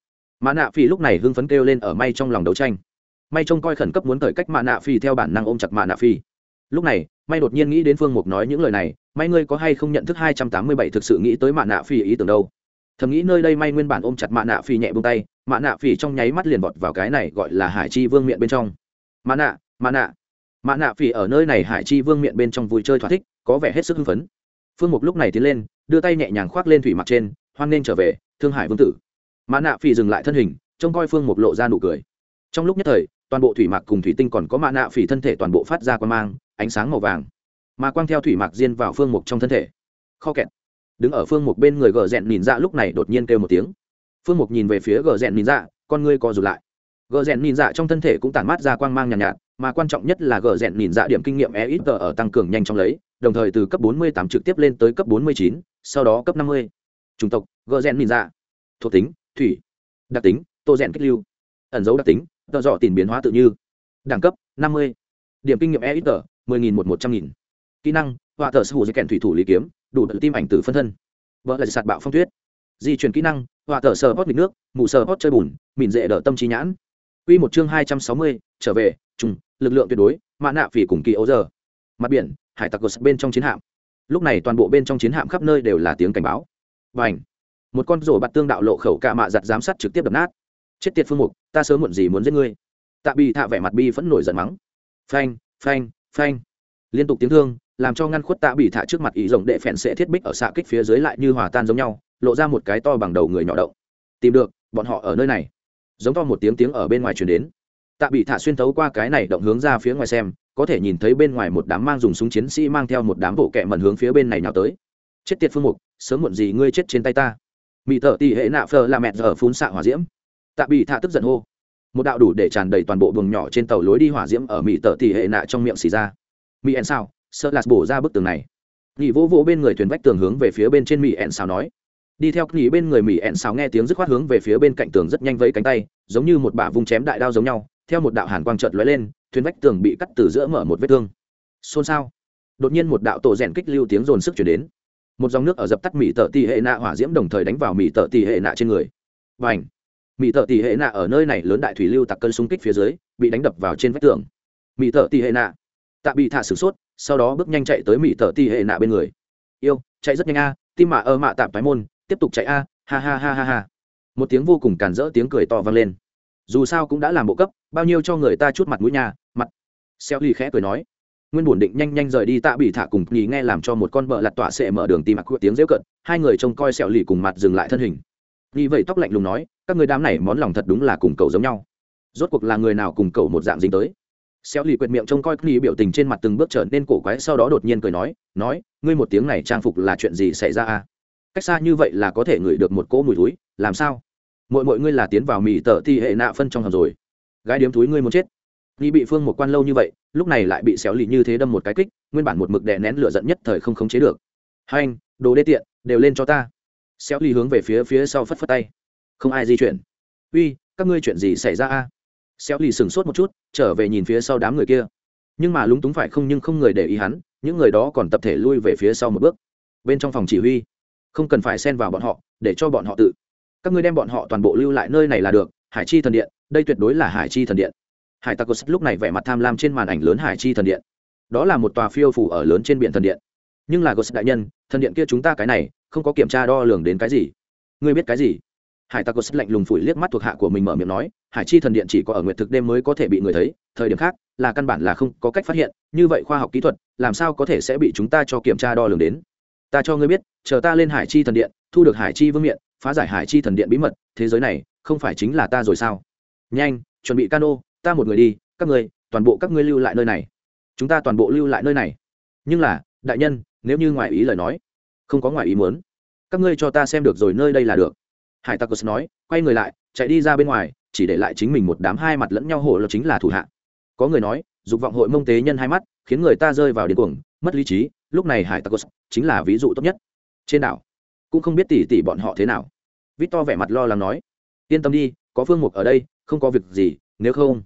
Mã nạ phi lúc này hưng phấn kêu lên ở may trong lòng đấu tranh. May trông coi khẩn cấp muốn cởi cách mã nạ phi theo bản năng ôm chặt mã nạ phi lúc này, may đột nhiên nghĩ đến phương mục nói những lời này, may ngươi có hay không nhận thức hai trăm tám mươi bảy thực sự nghĩ tới Mã nạ phi ý tưởng đâu? Thầm nghĩ nơi đây may nguyên bản ôm chặt Mã nạ phi nhẹ bông tay, Mã nạ phi trong nháy mắt liền bọt vào cái này gọi là hải chi vương miệng bên trong. Mã nạ Mã nạ mã nạ phi ở nơi này hải chi vương miệng bên trong vui chơi thỏa thích, có vẻ hết sức hưng phấn. Phương mục lúc này tiến lên, đưa tay nhẹ nhàng khoác lên thủy mặt trên, hoan nên trở về, thương hải vương tử. Mã nạ phi dừng lại thân hình, trông coi phương mục lộ ra nụ cười. Trong lúc nhất thời, toàn bộ thủy mặc cùng thủy tinh còn có mã nạ phỉ thân thể toàn bộ phát ra quan mang, ánh sáng màu vàng. Mà quang theo thủy mặc diên vào phương mục trong thân thể. Kho kẹt. Đứng ở phương mục bên người gờ rẹn nhìn dạ lúc này đột nhiên kêu một tiếng. Phương mục nhìn về phía gờ rẹn nhìn dạ con ngươi co rụt lại gờ rèn nhìn dạ trong thân thể cũng tản mát ra quang mang nhàn nhạt, nhạt mà quan trọng nhất là gờ rèn nhìn dạ điểm kinh nghiệm e ít ở tăng cường nhanh trong lấy đồng thời từ cấp 48 trực tiếp lên tới cấp 49, sau đó cấp 50. chủng tộc gờ rèn nhìn dạ. Thuộc tính thủy. Đặc tính tô rèn kích lưu. Ẩn dấu đặc tính tờ dọ tiền biến hóa tự như. Đẳng cấp 50. điểm kinh nghiệm e ít tờ 10.000 một một trăm nghìn. Kỹ năng họa thờ sư hữu dây kèn thủy thủ lý kiếm đủ tự tim ảnh tử phân thân. Vợ là sạt bạo phong tuyết. Di chuyển kỹ năng họa thờ sờ hót nghịch nước mù sờ hót chơi bùn mịn dễ đỡ tâm trí nhãn. Quy một chương hai trăm sáu mươi trở về, trùng, lực lượng tuyệt đối, mã nạ phỉ cùng kỳ ấu giờ. Mặt biển, hải tặc gột bên trong chiến hạm. Lúc này toàn bộ bên trong chiến hạm khắp nơi đều là tiếng cảnh báo. Bành! Một con rổ bạt tương đạo lộ khẩu cả mạ giật giám sát trực tiếp đập nát. Chết tiệt phương mục, ta sớm muộn gì muốn giết ngươi. Tạ bỉ thạ vẻ mặt bi phẫn nổi giận mắng. Phanh, phanh, phanh liên tục tiếng thương làm cho ngăn khuất tạ bỉ thạ trước mặt ý rồng đệ phèn sẽ thiết bích ở xạ kích phía dưới lại như hòa tan giống nhau lộ ra một cái to bằng đầu người nhỏ động tìm được bọn họ ở nơi này giống to một tiếng tiếng ở bên ngoài truyền đến. Tạ bị thả xuyên thấu qua cái này động hướng ra phía ngoài xem, có thể nhìn thấy bên ngoài một đám mang dùng súng chiến sĩ mang theo một đám bộ kẹ mẩn hướng phía bên này nào tới. Chết tiệt phương mục, sớm muộn gì ngươi chết trên tay ta. Mỹ thợ tỷ hệ nạ phờ là mẹ giờ phun xạ hỏa diễm. Tạ bị thả tức giận hô. Một đạo đủ để tràn đầy toàn bộ buồng nhỏ trên tàu lối đi hỏa diễm ở mỹ tợ tỷ hệ nạ trong miệng xì ra. Mỹ ẹn sao, sợ lạt bổ ra bức tường này. Nghỉ vỗ vỗ bên người thuyền vách tường hướng về phía bên trên mỹ ẹn sao nói đi theo nghỉ bên người mỹ ẹn sao nghe tiếng dứt khoát hướng về phía bên cạnh tường rất nhanh với cánh tay, giống như một bả vung chém đại đao giống nhau, theo một đạo hàn quang trợt lóe lên, thuyền vách tường bị cắt từ giữa mở một vết thương. Xôn xao. Đột nhiên một đạo tổ rèn kích lưu tiếng dồn sức chuyển đến. Một dòng nước ở dập tắt mỹ tợ tỷ hệ nạ hỏa diễm đồng thời đánh vào mỹ tợ tỷ hệ nạ trên người. Và ảnh mỹ tợ tỷ hệ nạ ở nơi này lớn đại thủy lưu tặc cân xung kích phía dưới, bị đánh đập vào trên vách tường. Mỹ tợ tỷ hệ nạ. Tạ bị thả sửng sốt, sau đó bước nhanh chạy tới mỹ tợ tỷ hệ nạ bên người. Yêu, chạy rất nhanh a, tim mạ ơ mạ tạp tái môn tiếp tục chạy a, ha ha ha ha ha. Một tiếng vô cùng càn rỡ tiếng cười to vang lên. Dù sao cũng đã làm bộ cấp, bao nhiêu cho người ta chút mặt mũi nhà mặt. Xeo ly khẽ cười nói. Nguyên bổn định nhanh nhanh rời đi tạ bị thả cùng nghỉ nghe làm cho một con vợ lặt tọa sẽ mở đường tìm mặc tiếng rêu cận hai người trông coi xẹo lì cùng mặt dừng lại thân hình. Nghĩ vậy tóc lạnh lùng nói, các người đám này món lòng thật đúng là cùng cậu giống nhau. Rốt cuộc là người nào cùng cậu một dạng dính tới? Xéo lì quyệt miệng trông coi nghi biểu tình trên mặt từng bước trở nên cổ quái, sau đó đột nhiên cười nói nói, ngươi một tiếng này trang phục là chuyện gì xảy ra à cách xa như vậy là có thể ngửi được một cỗ mùi túi làm sao? Mọi mọi ngươi là tiến vào mì tờ thi hệ nạ phân trong hầm rồi. Gái điếm túi ngươi muốn chết. Nghi bị phương một quan lâu như vậy, lúc này lại bị xéo lì như thế đâm một cái kích, nguyên bản một mực đè nén lửa giận nhất thời không khống chế được. Hai anh, đồ đê tiện, đều lên cho ta. Xéo lì hướng về phía phía sau phất phất tay. Không ai di chuyển. Uy, các ngươi chuyện gì xảy ra a? Xéo lì sừng sốt một chút, trở về nhìn phía sau đám người kia. Nhưng mà lúng túng phải không nhưng không người để ý hắn, những người đó còn tập thể lui về phía sau một bước. Bên trong phòng chỉ huy không cần phải xen vào bọn họ, để cho bọn họ tự. Các ngươi đem bọn họ toàn bộ lưu lại nơi này là được, hải chi thần điện, đây tuyệt đối là hải chi thần điện. Hải tặc lúc này vẻ mặt tham lam trên màn ảnh lớn hải chi thần điện. Đó là một tòa phiêu phủ ở lớn trên biển thần điện. Nhưng là gos đại nhân, thần điện kia chúng ta cái này, không có kiểm tra đo lường đến cái gì. Ngươi biết cái gì? Hải tặc gos lạnh lùng phủi liếc mắt thuộc hạ của mình mở miệng nói, hải chi thần điện chỉ có ở nguyệt thực đêm mới có thể bị người thấy, thời điểm khác là căn bản là không có cách phát hiện, như vậy khoa học kỹ thuật, làm sao có thể sẽ bị chúng ta cho kiểm tra đo lường đến? Ta cho ngươi biết, chờ ta lên hải chi thần điện, thu được hải chi vương miện, phá giải hải chi thần điện bí mật, thế giới này, không phải chính là ta rồi sao? Nhanh, chuẩn bị cano, ta một người đi, các ngươi, toàn bộ các ngươi lưu lại nơi này. Chúng ta toàn bộ lưu lại nơi này. Nhưng là, đại nhân, nếu như ngoài ý lời nói, không có ngoài ý muốn, các ngươi cho ta xem được rồi nơi đây là được. Hải tặc nói, quay người lại, chạy đi ra bên ngoài, chỉ để lại chính mình một đám hai mặt lẫn nhau hổ là chính là thủ hạ. Có người nói, dục vọng hội mông tế nhân hai mắt, khiến người ta rơi vào điên cuồng, mất lý trí lúc này hải tặc chính là ví dụ tốt nhất. Trên đảo, cũng không biết tỉ tỉ bọn họ thế nào. Vít to vẻ mặt lo lắng nói, yên tâm đi, có phương mục ở đây, không có việc gì, nếu không,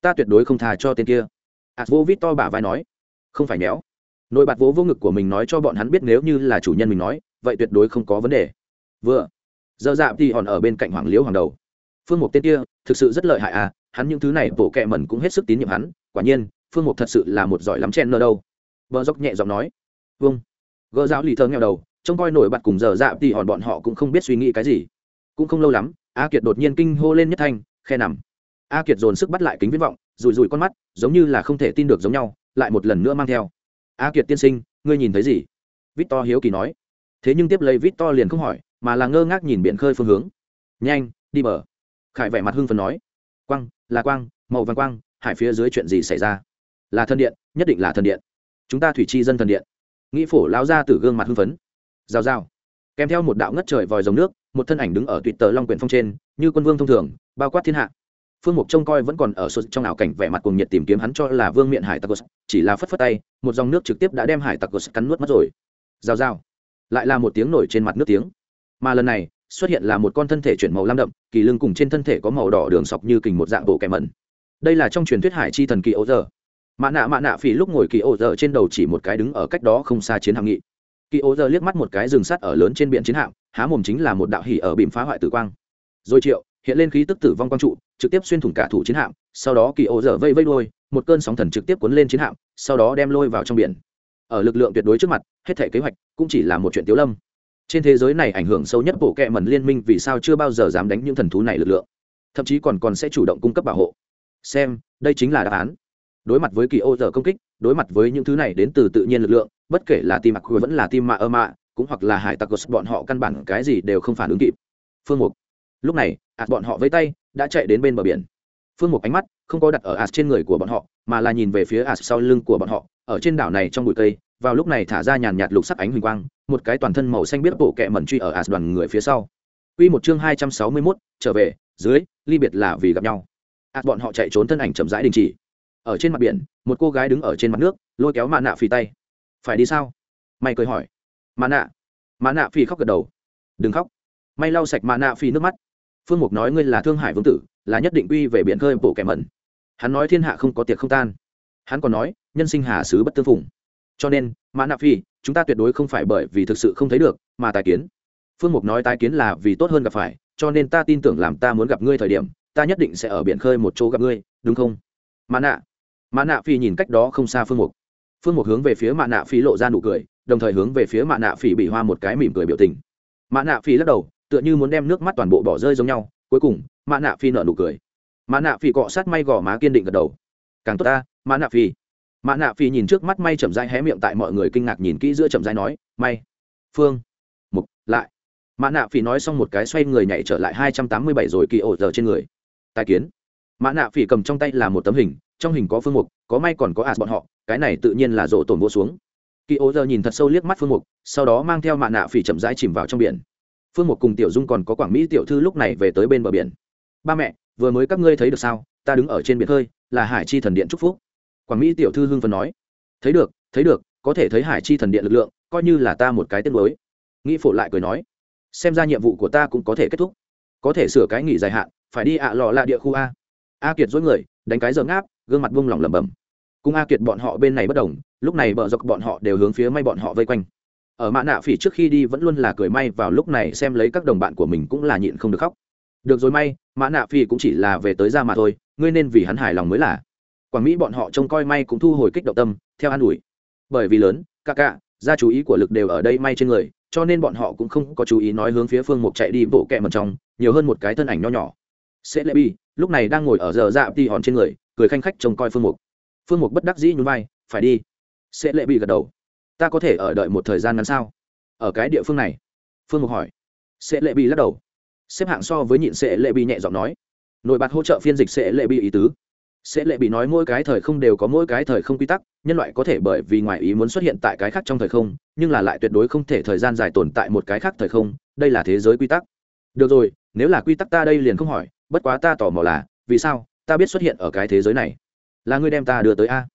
ta tuyệt đối không thà cho tên kia. Ạt vô vít to bả vai nói, không phải méo. Nội bạt vỗ vô ngực của mình nói cho bọn hắn biết nếu như là chủ nhân mình nói, vậy tuyệt đối không có vấn đề. Vừa giờ dạ thì hòn ở bên cạnh hoàng liễu hoàng đầu. Phương mục tên kia, thực sự rất lợi hại à hắn những thứ này bộ kẹ mẩn cũng hết sức tín nhiệm hắn, quả nhiên, phương mục thật sự là một giỏi lắm chen nơ đâu. Vợ dốc nhẹ giọng nói vâng. Gỡ giáo lì thơ nghèo đầu, trông coi nổi bật cùng giờ dạ thì hòn bọn họ cũng không biết suy nghĩ cái gì. Cũng không lâu lắm, a kiệt đột nhiên kinh hô lên nhất thanh, khe nằm. A kiệt dồn sức bắt lại kính viễn vọng rùi rùi con mắt, giống như là không thể tin được giống nhau, lại một lần nữa mang theo. A kiệt tiên sinh, ngươi nhìn thấy gì? Victor hiếu kỳ nói. Thế nhưng tiếp lấy victor liền không hỏi, mà là ngơ ngác nhìn biển khơi phương hướng. Nhanh, đi bờ. Khải vẻ mặt hưng phấn nói. Quang, là quang, màu vàng quang, hải phía dưới chuyện gì xảy ra? Là thân điện, nhất định là thân điện. Chúng ta thủy chi dân thần điện nghĩ phổ lao ra từ gương mặt hưng phấn. Rào rào. Kèm theo một đạo ngất trời vòi dòng nước, một thân ảnh đứng ở tuyệt tờ long quyển phong trên, như quân vương thông thường, bao quát thiên hạ. Phương mục trông coi vẫn còn ở sụt trong ảo cảnh vẻ mặt cùng nhiệt tìm kiếm hắn cho là vương miện hải tặc chỉ là phất phất tay, một dòng nước trực tiếp đã đem hải tặc cắn nuốt mất rồi. Rào rào. Lại là một tiếng nổi trên mặt nước tiếng. Mà lần này, xuất hiện là một con thân thể chuyển màu lam đậm, kỳ lưng cùng trên thân thể có màu đỏ đường sọc như kình một dạng bộ kẻ mẩn. Đây là trong truyền thuyết hải chi thần kỳ ấu giờ mạ nạ mạ nạ phỉ lúc ngồi kỳ ô giờ trên đầu chỉ một cái đứng ở cách đó không xa chiến hạm nghị. Kỳ ô giờ liếc mắt một cái rừng sắt ở lớn trên biển chiến hạm, há mồm chính là một đạo hỉ ở bìm phá hoại tử quang. Rồi triệu, hiện lên khí tức tử vong quang trụ, trực tiếp xuyên thủng cả thủ chiến hạm, sau đó kỳ ô giờ vây vây đôi một cơn sóng thần trực tiếp cuốn lên chiến hạm, sau đó đem lôi vào trong biển. Ở lực lượng tuyệt đối trước mặt, hết thể kế hoạch cũng chỉ là một chuyện tiếu lâm. Trên thế giới này ảnh hưởng sâu nhất bộ kệ mẩn liên minh vì sao chưa bao giờ dám đánh những thần thú này lực lượng. Thậm chí còn còn sẽ chủ động cung cấp bảo hộ. Xem, đây chính là đáp án đối mặt với kỳ ô giờ công kích đối mặt với những thứ này đến từ tự nhiên lực lượng bất kể là tim mặc vẫn là tim mạ ơ mạ cũng hoặc là hải tặc bọn họ căn bản cái gì đều không phản ứng kịp phương mục lúc này ạt bọn họ với tay đã chạy đến bên bờ biển phương mục ánh mắt không có đặt ở ạt trên người của bọn họ mà là nhìn về phía ạt sau lưng của bọn họ ở trên đảo này trong bụi cây vào lúc này thả ra nhàn nhạt lục sắc ánh huỳnh quang một cái toàn thân màu xanh biết bộ kẹ mẩn truy ở ạt đoàn người phía sau Quy một chương hai trăm sáu mươi 261, trở về, dưới, ly biệt là vì gặp nhau. ạt bọn họ chạy trốn thân ảnh chậm rãi đình chỉ. Ở trên mặt biển, một cô gái đứng ở trên mặt nước, lôi kéo Mã nạ phì tay. "Phải đi sao?" Mày cười hỏi. Mã nạ." Mã nạ phì khóc gật đầu. "Đừng khóc." May lau sạch Mã nạ phì nước mắt. "Phương Mục nói ngươi là Thương Hải vương tử, là nhất định quy về biển khơi bộ kẻ mẩn." Hắn nói thiên hạ không có tiệc không tan. Hắn còn nói, nhân sinh hà sứ bất tương phùng cho nên mã nạ phi chúng ta tuyệt đối không phải bởi vì thực sự không thấy được mà tài kiến phương mục nói tài kiến là vì tốt hơn gặp phải cho nên ta tin tưởng làm ta muốn gặp ngươi thời điểm ta nhất định sẽ ở biển khơi một chỗ gặp ngươi đúng không mã nạ mã nạ phi nhìn cách đó không xa phương mục phương mục hướng về phía mã nạ phi lộ ra nụ cười đồng thời hướng về phía mã nạ phi bị hoa một cái mỉm cười biểu tình mã nạ phi lắc đầu tựa như muốn đem nước mắt toàn bộ bỏ rơi giống nhau cuối cùng mã nạ phi nở nụ cười mã nạ phi cọ sát may gò má kiên định gật đầu càng tốt ta mã nạ phi mã nạ phi nhìn trước mắt may chậm rãi hé miệng tại mọi người kinh ngạc nhìn kỹ giữa chậm rãi nói may phương mục lại mã nạ phi nói xong một cái xoay người nhảy trở lại hai trăm tám mươi bảy rồi kỳ ổ giờ trên người tài kiến mã nạ phi cầm trong tay là một tấm hình trong hình có phương mục, có may còn có ạt bọn họ, cái này tự nhiên là rổ tổn vô xuống. Kỳ ô giờ nhìn thật sâu liếc mắt phương mục, sau đó mang theo mạ nạ phỉ chậm rãi chìm vào trong biển. Phương mục cùng tiểu dung còn có quảng mỹ tiểu thư lúc này về tới bên bờ biển. Ba mẹ, vừa mới các ngươi thấy được sao? Ta đứng ở trên biển hơi là hải chi thần điện chúc phúc. Quảng mỹ tiểu thư hưng phần nói. Thấy được thấy được, có thể thấy hải chi thần điện lực lượng, coi như là ta một cái tiết mới. Nghĩ phổ lại cười nói. Xem ra nhiệm vụ của ta cũng có thể kết thúc. Có thể sửa cái nghỉ dài hạn, phải đi ạ lò lạ địa khu a. A kiệt dối người đánh cái giờ ngáp, gương mặt vung lòng lẩm bẩm. Cung a kiệt bọn họ bên này bất đồng, lúc này bờ dọc bọn họ đều hướng phía may bọn họ vây quanh. Ở mã nạ phỉ trước khi đi vẫn luôn là cười may vào lúc này xem lấy các đồng bạn của mình cũng là nhịn không được khóc. Được rồi may, mã nạ phi cũng chỉ là về tới ra mà thôi, ngươi nên vì hắn hài lòng mới là. Quảng mỹ bọn họ trông coi may cũng thu hồi kích động tâm, theo an ủi. Bởi vì lớn ca ca ra chú ý của lực đều ở đây may trên người, cho nên bọn họ cũng không có chú ý nói hướng phía phương mục chạy đi bộ kẹ mật trong, nhiều hơn một cái thân ảnh nho nhỏ. Sẽ lệ bi lúc này đang ngồi ở giờ dạ tì hòn trên người, cười khanh khách trông coi phương mục. Phương mục bất đắc dĩ nhún vai, phải đi. Sẽ lệ bị gật đầu. Ta có thể ở đợi một thời gian ngắn sao? Ở cái địa phương này. Phương mục hỏi. Sẽ lệ bị lắc đầu. Xếp hạng so với nhịn sẽ lệ bị nhẹ giọng nói. Nổi bật hỗ trợ phiên dịch sẽ lệ bị ý tứ. Sẽ lệ bị nói mỗi cái thời không đều có mỗi cái thời không quy tắc, nhân loại có thể bởi vì ngoài ý muốn xuất hiện tại cái khác trong thời không, nhưng là lại tuyệt đối không thể thời gian dài tồn tại một cái khác thời không, đây là thế giới quy tắc. Được rồi, nếu là quy tắc ta đây liền không hỏi bất quá ta tò mò là, vì sao, ta biết xuất hiện ở cái thế giới này? Là ngươi đem ta đưa tới a.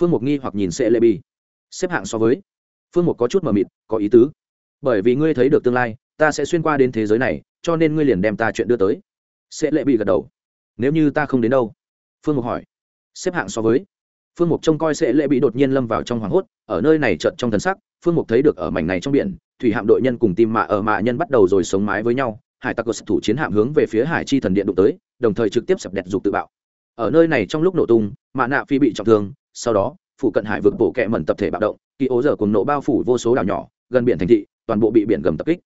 Phương mục nghi hoặc nhìn sẽ lệ bi xếp hạng so với. Phương mục có chút mờ mịt, có ý tứ. Bởi vì ngươi thấy được tương lai, ta sẽ xuyên qua đến thế giới này, cho nên ngươi liền đem ta chuyện đưa tới. Sẽ lệ bị gật đầu. Nếu như ta không đến đâu? Phương mục hỏi. Xếp hạng so với. Phương mục trông coi sẽ lệ bị đột nhiên lâm vào trong hoảng hốt, ở nơi này trận trong thần sắc, phương mục thấy được ở mảnh này trong biển, thủy hạm đội nhân cùng tim mạ ở mạ nhân bắt đầu rồi sống mái với nhau hải tặc thủ chiến hạm hướng về phía hải chi thần điện đụng tới, đồng thời trực tiếp sập đẹp dục tự bạo. Ở nơi này trong lúc nổ tung mạ nạ phi bị trọng thương, sau đó, phụ cận hải vực bộ kẹ mẩn tập thể bạo động, kỳ ố giờ cùng nổ bao phủ vô số đảo nhỏ, gần biển thành thị, toàn bộ bị biển gầm tập kích.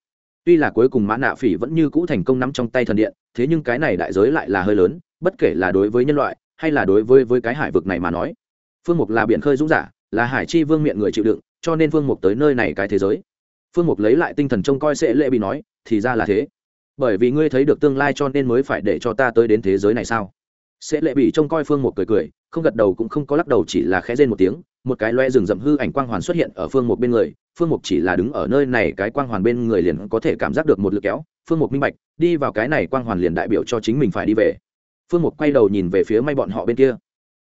Tuy là cuối cùng mã nạ phỉ vẫn như cũ thành công nắm trong tay thần điện, thế nhưng cái này đại giới lại là hơi lớn, bất kể là đối với nhân loại, hay là đối với với cái hải vực này mà nói. Phương mục là biển khơi dũng giả, là hải chi vương miệng người chịu đựng, cho nên phương mục tới nơi này cái thế giới. Phương mục lấy lại tinh thần trông coi sẽ lệ bị nói, thì ra là thế bởi vì ngươi thấy được tương lai cho nên mới phải để cho ta tới đến thế giới này sao? Sẽ lệ bị trông coi phương Một cười cười, không gật đầu cũng không có lắc đầu chỉ là khẽ rên một tiếng, một cái loe rừng rậm hư ảnh quang hoàn xuất hiện ở phương Một bên người, phương mục chỉ là đứng ở nơi này, cái quang hoàn bên người liền có thể cảm giác được một lực kéo, phương mục minh bạch, đi vào cái này quang hoàn liền đại biểu cho chính mình phải đi về. Phương mục quay đầu nhìn về phía may bọn họ bên kia.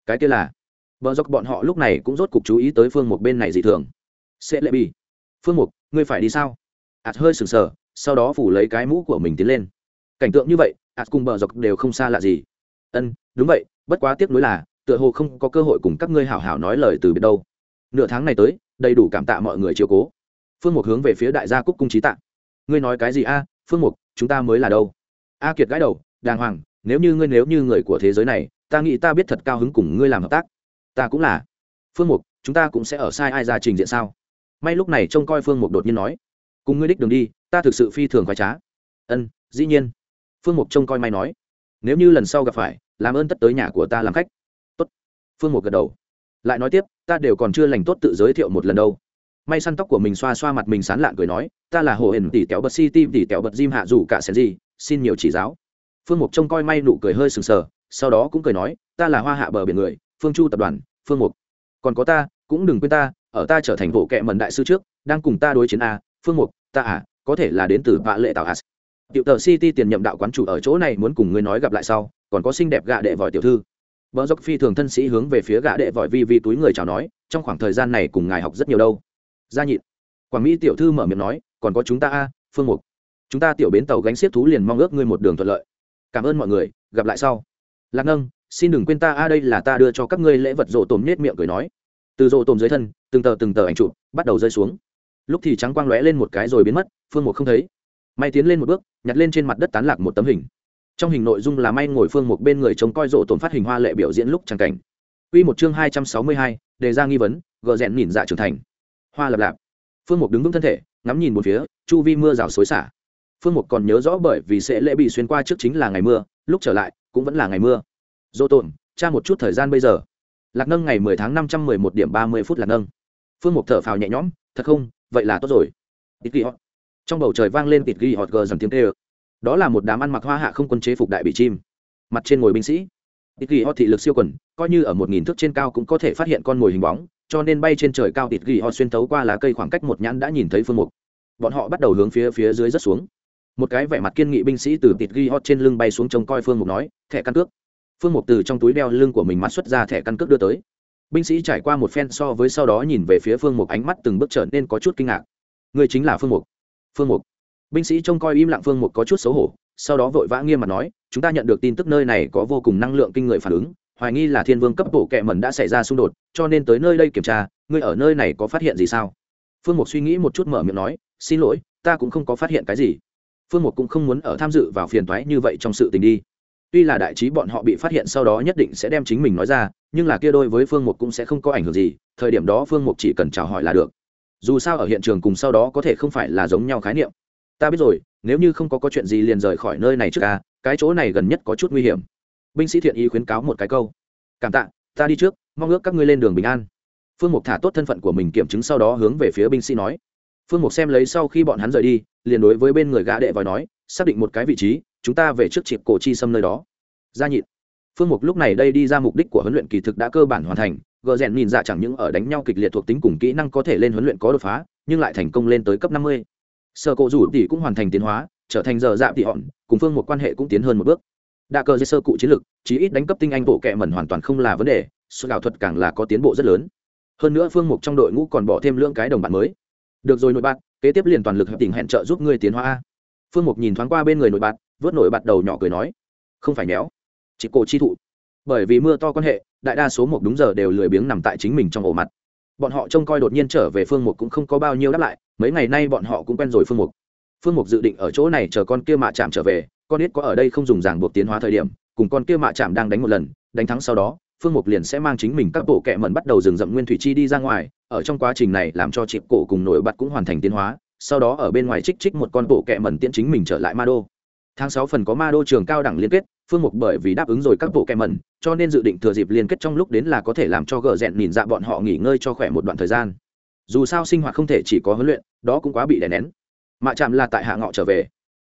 Cái kia là? Bờ dốc bọn họ lúc này cũng rốt cục chú ý tới phương mục bên này dị thường. Sẽ lệ bi phương mục, ngươi phải đi sao? Ạt hơi sừng sờ sau đó phủ lấy cái mũ của mình tiến lên. Cảnh tượng như vậy ạt cùng bờ dọc đều không xa lạ gì. Ân, đúng vậy, bất quá tiếc nuối là, tựa hồ không có cơ hội cùng các ngươi hảo hảo nói lời từ biệt đâu. Nửa tháng này tới, đầy đủ cảm tạ mọi người chiều cố. Phương mục hướng về phía đại gia cúc cung trí tạ. Ngươi nói cái gì a? Phương mục, chúng ta mới là đâu? A kiệt gãi đầu, đàng hoàng, nếu như ngươi nếu như người của thế giới này, ta nghĩ ta biết thật cao hứng cùng ngươi làm hợp tác. Ta cũng là. Phương mục, chúng ta cũng sẽ ở sai ai ra trình diện sao? May lúc này trông coi phương mục đột nhiên nói. Cùng ngươi đích đường đi ta thực sự phi thường khoái trá. Ân, dĩ nhiên. Phương mục trông coi may nói. Nếu như lần sau gặp phải, làm ơn tất tới nhà của ta làm khách. Tốt. Phương mục gật đầu. Lại nói tiếp, ta đều còn chưa lành tốt tự giới thiệu một lần đâu. May săn tóc của mình xoa xoa mặt mình sán lạn cười nói, ta là hồ hển tỷ téo bật city tỷ téo bật diêm hạ dù cả sen gì, xin nhiều chỉ giáo. Phương mục trông coi may nụ cười hơi sừng sờ, sau đó cũng cười nói, ta là hoa hạ bờ biển người, phương chu tập đoàn, phương mục. Còn có ta, cũng đừng quên ta, ở ta trở thành bộ kệ mần đại sư trước, đang cùng ta đối chiến a, phương mục, ta à có thể là đến từ vạ lệ tạo as tiểu tờ city tiền nhậm đạo quán chủ ở chỗ này muốn cùng ngươi nói gặp lại sau còn có xinh đẹp gạ đệ vòi tiểu thư vợ dốc phi thường thân sĩ hướng về phía gã đệ vội vi vi túi người chào nói, trong khoảng thời gian này cùng ngài học rất nhiều đâu. Gia nhịn. Quảng Mỹ tiểu thư mở miệng nói, còn có chúng ta a, Phương Mục. Chúng ta tiểu bến tàu gánh xiết thú liền mong ước ngươi một đường thuận lợi. Cảm ơn mọi người, gặp lại sau. Lạc Nâng, xin đừng quên ta a đây là ta đưa cho các ngươi lễ vật rộ tôm nết miệng cười nói. Từ rộ tôm dưới thân, từng tờ từng tờ ảnh chụp bắt đầu rơi xuống. Lúc thì trắng quang lóe lên một cái rồi biến mất, Phương Mục không thấy. May tiến lên một bước, nhặt lên trên mặt đất tán lạc một tấm hình trong hình nội dung là may ngồi phương một bên người trông coi rộ tổn phát hình hoa lệ biểu diễn lúc tràng cảnh Quy một chương hai trăm sáu mươi hai, đề ra nghi vấn, gờ rèn nhìn dạ trưởng thành. Hoa lập lạp. Phương Mục đứng vững thân thể, ngắm nhìn một phía, chu vi mưa rào xối xả. Phương Mục còn nhớ rõ bởi vì sẽ lễ bị xuyên qua trước chính là ngày mưa, lúc trở lại cũng vẫn là ngày mưa. Dỗ tổn, tra một chút thời gian bây giờ. Lạc Nâng ngày mười tháng năm trăm mười một điểm ba mươi phút Lạc Nâng. Phương Mục thở phào nhẹ nhõm, thật không, vậy là tốt rồi. Tịt ghi họ. Trong bầu trời vang lên tịt ghi họ gờ dần tiếng kêu. Đó là một đám ăn mặc hoa hạ không quân chế phục đại bị chim. Mặt trên ngồi binh sĩ. Tịt ghi họ thị lực siêu quần, coi như ở một nghìn thước trên cao cũng có thể phát hiện con mồi hình bóng, cho nên bay trên trời cao tịt ghi họ xuyên thấu qua lá cây khoảng cách một nhãn đã nhìn thấy phương mục. Bọn họ bắt đầu hướng phía phía dưới rất xuống. Một cái vẻ mặt kiên nghị binh sĩ từ tịt ghi hot trên lưng bay xuống trông coi phương mục nói, thẻ căn cước. Phương mục từ trong túi đeo lưng của mình mắt xuất ra thẻ căn cước đưa tới binh sĩ trải qua một phen so với sau đó nhìn về phía phương mục, ánh mắt từng bước trở nên có chút kinh ngạc. Người chính là phương mục. Phương mục. Binh sĩ trông coi im lặng phương Mục có chút xấu hổ, sau đó vội vã nghiêm mặt nói, chúng ta nhận được tin tức nơi này có vô cùng năng lượng kinh người phản ứng, hoài nghi là thiên vương cấp bộ kệ mẩn đã xảy ra xung đột, cho nên tới nơi đây kiểm tra, ngươi ở nơi này có phát hiện gì sao? Phương mục suy nghĩ một chút mở miệng nói, xin lỗi, ta cũng không có phát hiện cái gì. Phương mục cũng không muốn ở tham dự vào phiền toái như vậy trong sự tình đi. Tuy là đại trí bọn họ bị phát hiện sau đó nhất định sẽ đem chính mình nói ra nhưng là kia đôi với phương mục cũng sẽ không có ảnh hưởng gì, thời điểm đó phương mục chỉ cần chào hỏi là được. Dù sao ở hiện trường cùng sau đó có thể không phải là giống nhau khái niệm. Ta biết rồi, nếu như không có có chuyện gì liền rời khỏi nơi này trước ca cái chỗ này gần nhất có chút nguy hiểm. Binh sĩ thiện ý khuyến cáo một cái câu. Cảm tạ, ta đi trước, mong ước các ngươi lên đường bình an. Phương mục thả tốt thân phận của mình kiểm chứng sau đó hướng về phía binh sĩ nói. Phương mục xem lấy sau khi bọn hắn rời đi, liền đối với bên người gã đệ vòi nói, xác định một cái vị trí, chúng ta về trước chịp cổ chi xâm nơi đó. Gia nhịn phương mục lúc này đây đi ra mục đích của huấn luyện kỳ thực đã cơ bản hoàn thành gờ rèn nhìn ra chẳng những ở đánh nhau kịch liệt thuộc tính cùng kỹ năng có thể lên huấn luyện có đột phá nhưng lại thành công lên tới cấp năm mươi. Sơ cổ rủ tỷ cũng hoàn thành tiến hóa trở thành giờ dạ tỷ hòn cùng phương một quan hệ cũng tiến hơn một bước. Đa cơ dây sơ cụ chiến lược, chí ít đánh cấp tinh anh bộ kệ mẩn hoàn toàn không là vấn đề sự ảo thuật càng là có tiến bộ rất lớn. Hơn nữa phương mục trong đội ngũ còn bỏ thêm lưỡng cái đồng bạn mới. Được rồi nội bạn kế tiếp liền toàn lực hợp tình hẹn trợ giúp ngươi tiến hóa phương mục nhìn thoáng qua bên người nội bạn vớt nổi bạt đầu nhỏ cười nói không phải méo chỉ cổ chi thụ. Bởi vì mưa to quan hệ, đại đa số một đúng giờ đều lười biếng nằm tại chính mình trong ổ mặt. Bọn họ trông coi đột nhiên trở về phương mục cũng không có bao nhiêu đáp lại, mấy ngày nay bọn họ cũng quen rồi phương mục phương mục dự định ở chỗ này chờ con kia mạ chạm trở về, con ít có ở đây không dùng ràng buộc tiến hóa thời điểm, cùng con kia mạ chạm đang đánh một lần, đánh thắng sau đó, phương mục liền sẽ mang chính mình các bộ kẹ mẩn bắt đầu rừng rậm nguyên thủy chi đi ra ngoài, ở trong quá trình này làm cho chị cổ cùng nổi bật cũng hoàn thành tiến hóa, sau đó ở bên ngoài trích trích một con bộ kẹ mẩn tiễn chính mình trở lại ma đô. Tháng sáu phần có ma đô trường cao đẳng liên kết phương mục bởi vì đáp ứng rồi các bộ kẹ mẩn, cho nên dự định thừa dịp liên kết trong lúc đến là có thể làm cho gờ rẽn nhìn dạ bọn họ nghỉ ngơi cho khỏe một đoạn thời gian. Dù sao sinh hoạt không thể chỉ có huấn luyện, đó cũng quá bị đè nén. Mạ chạm là tại hạ ngọ trở về.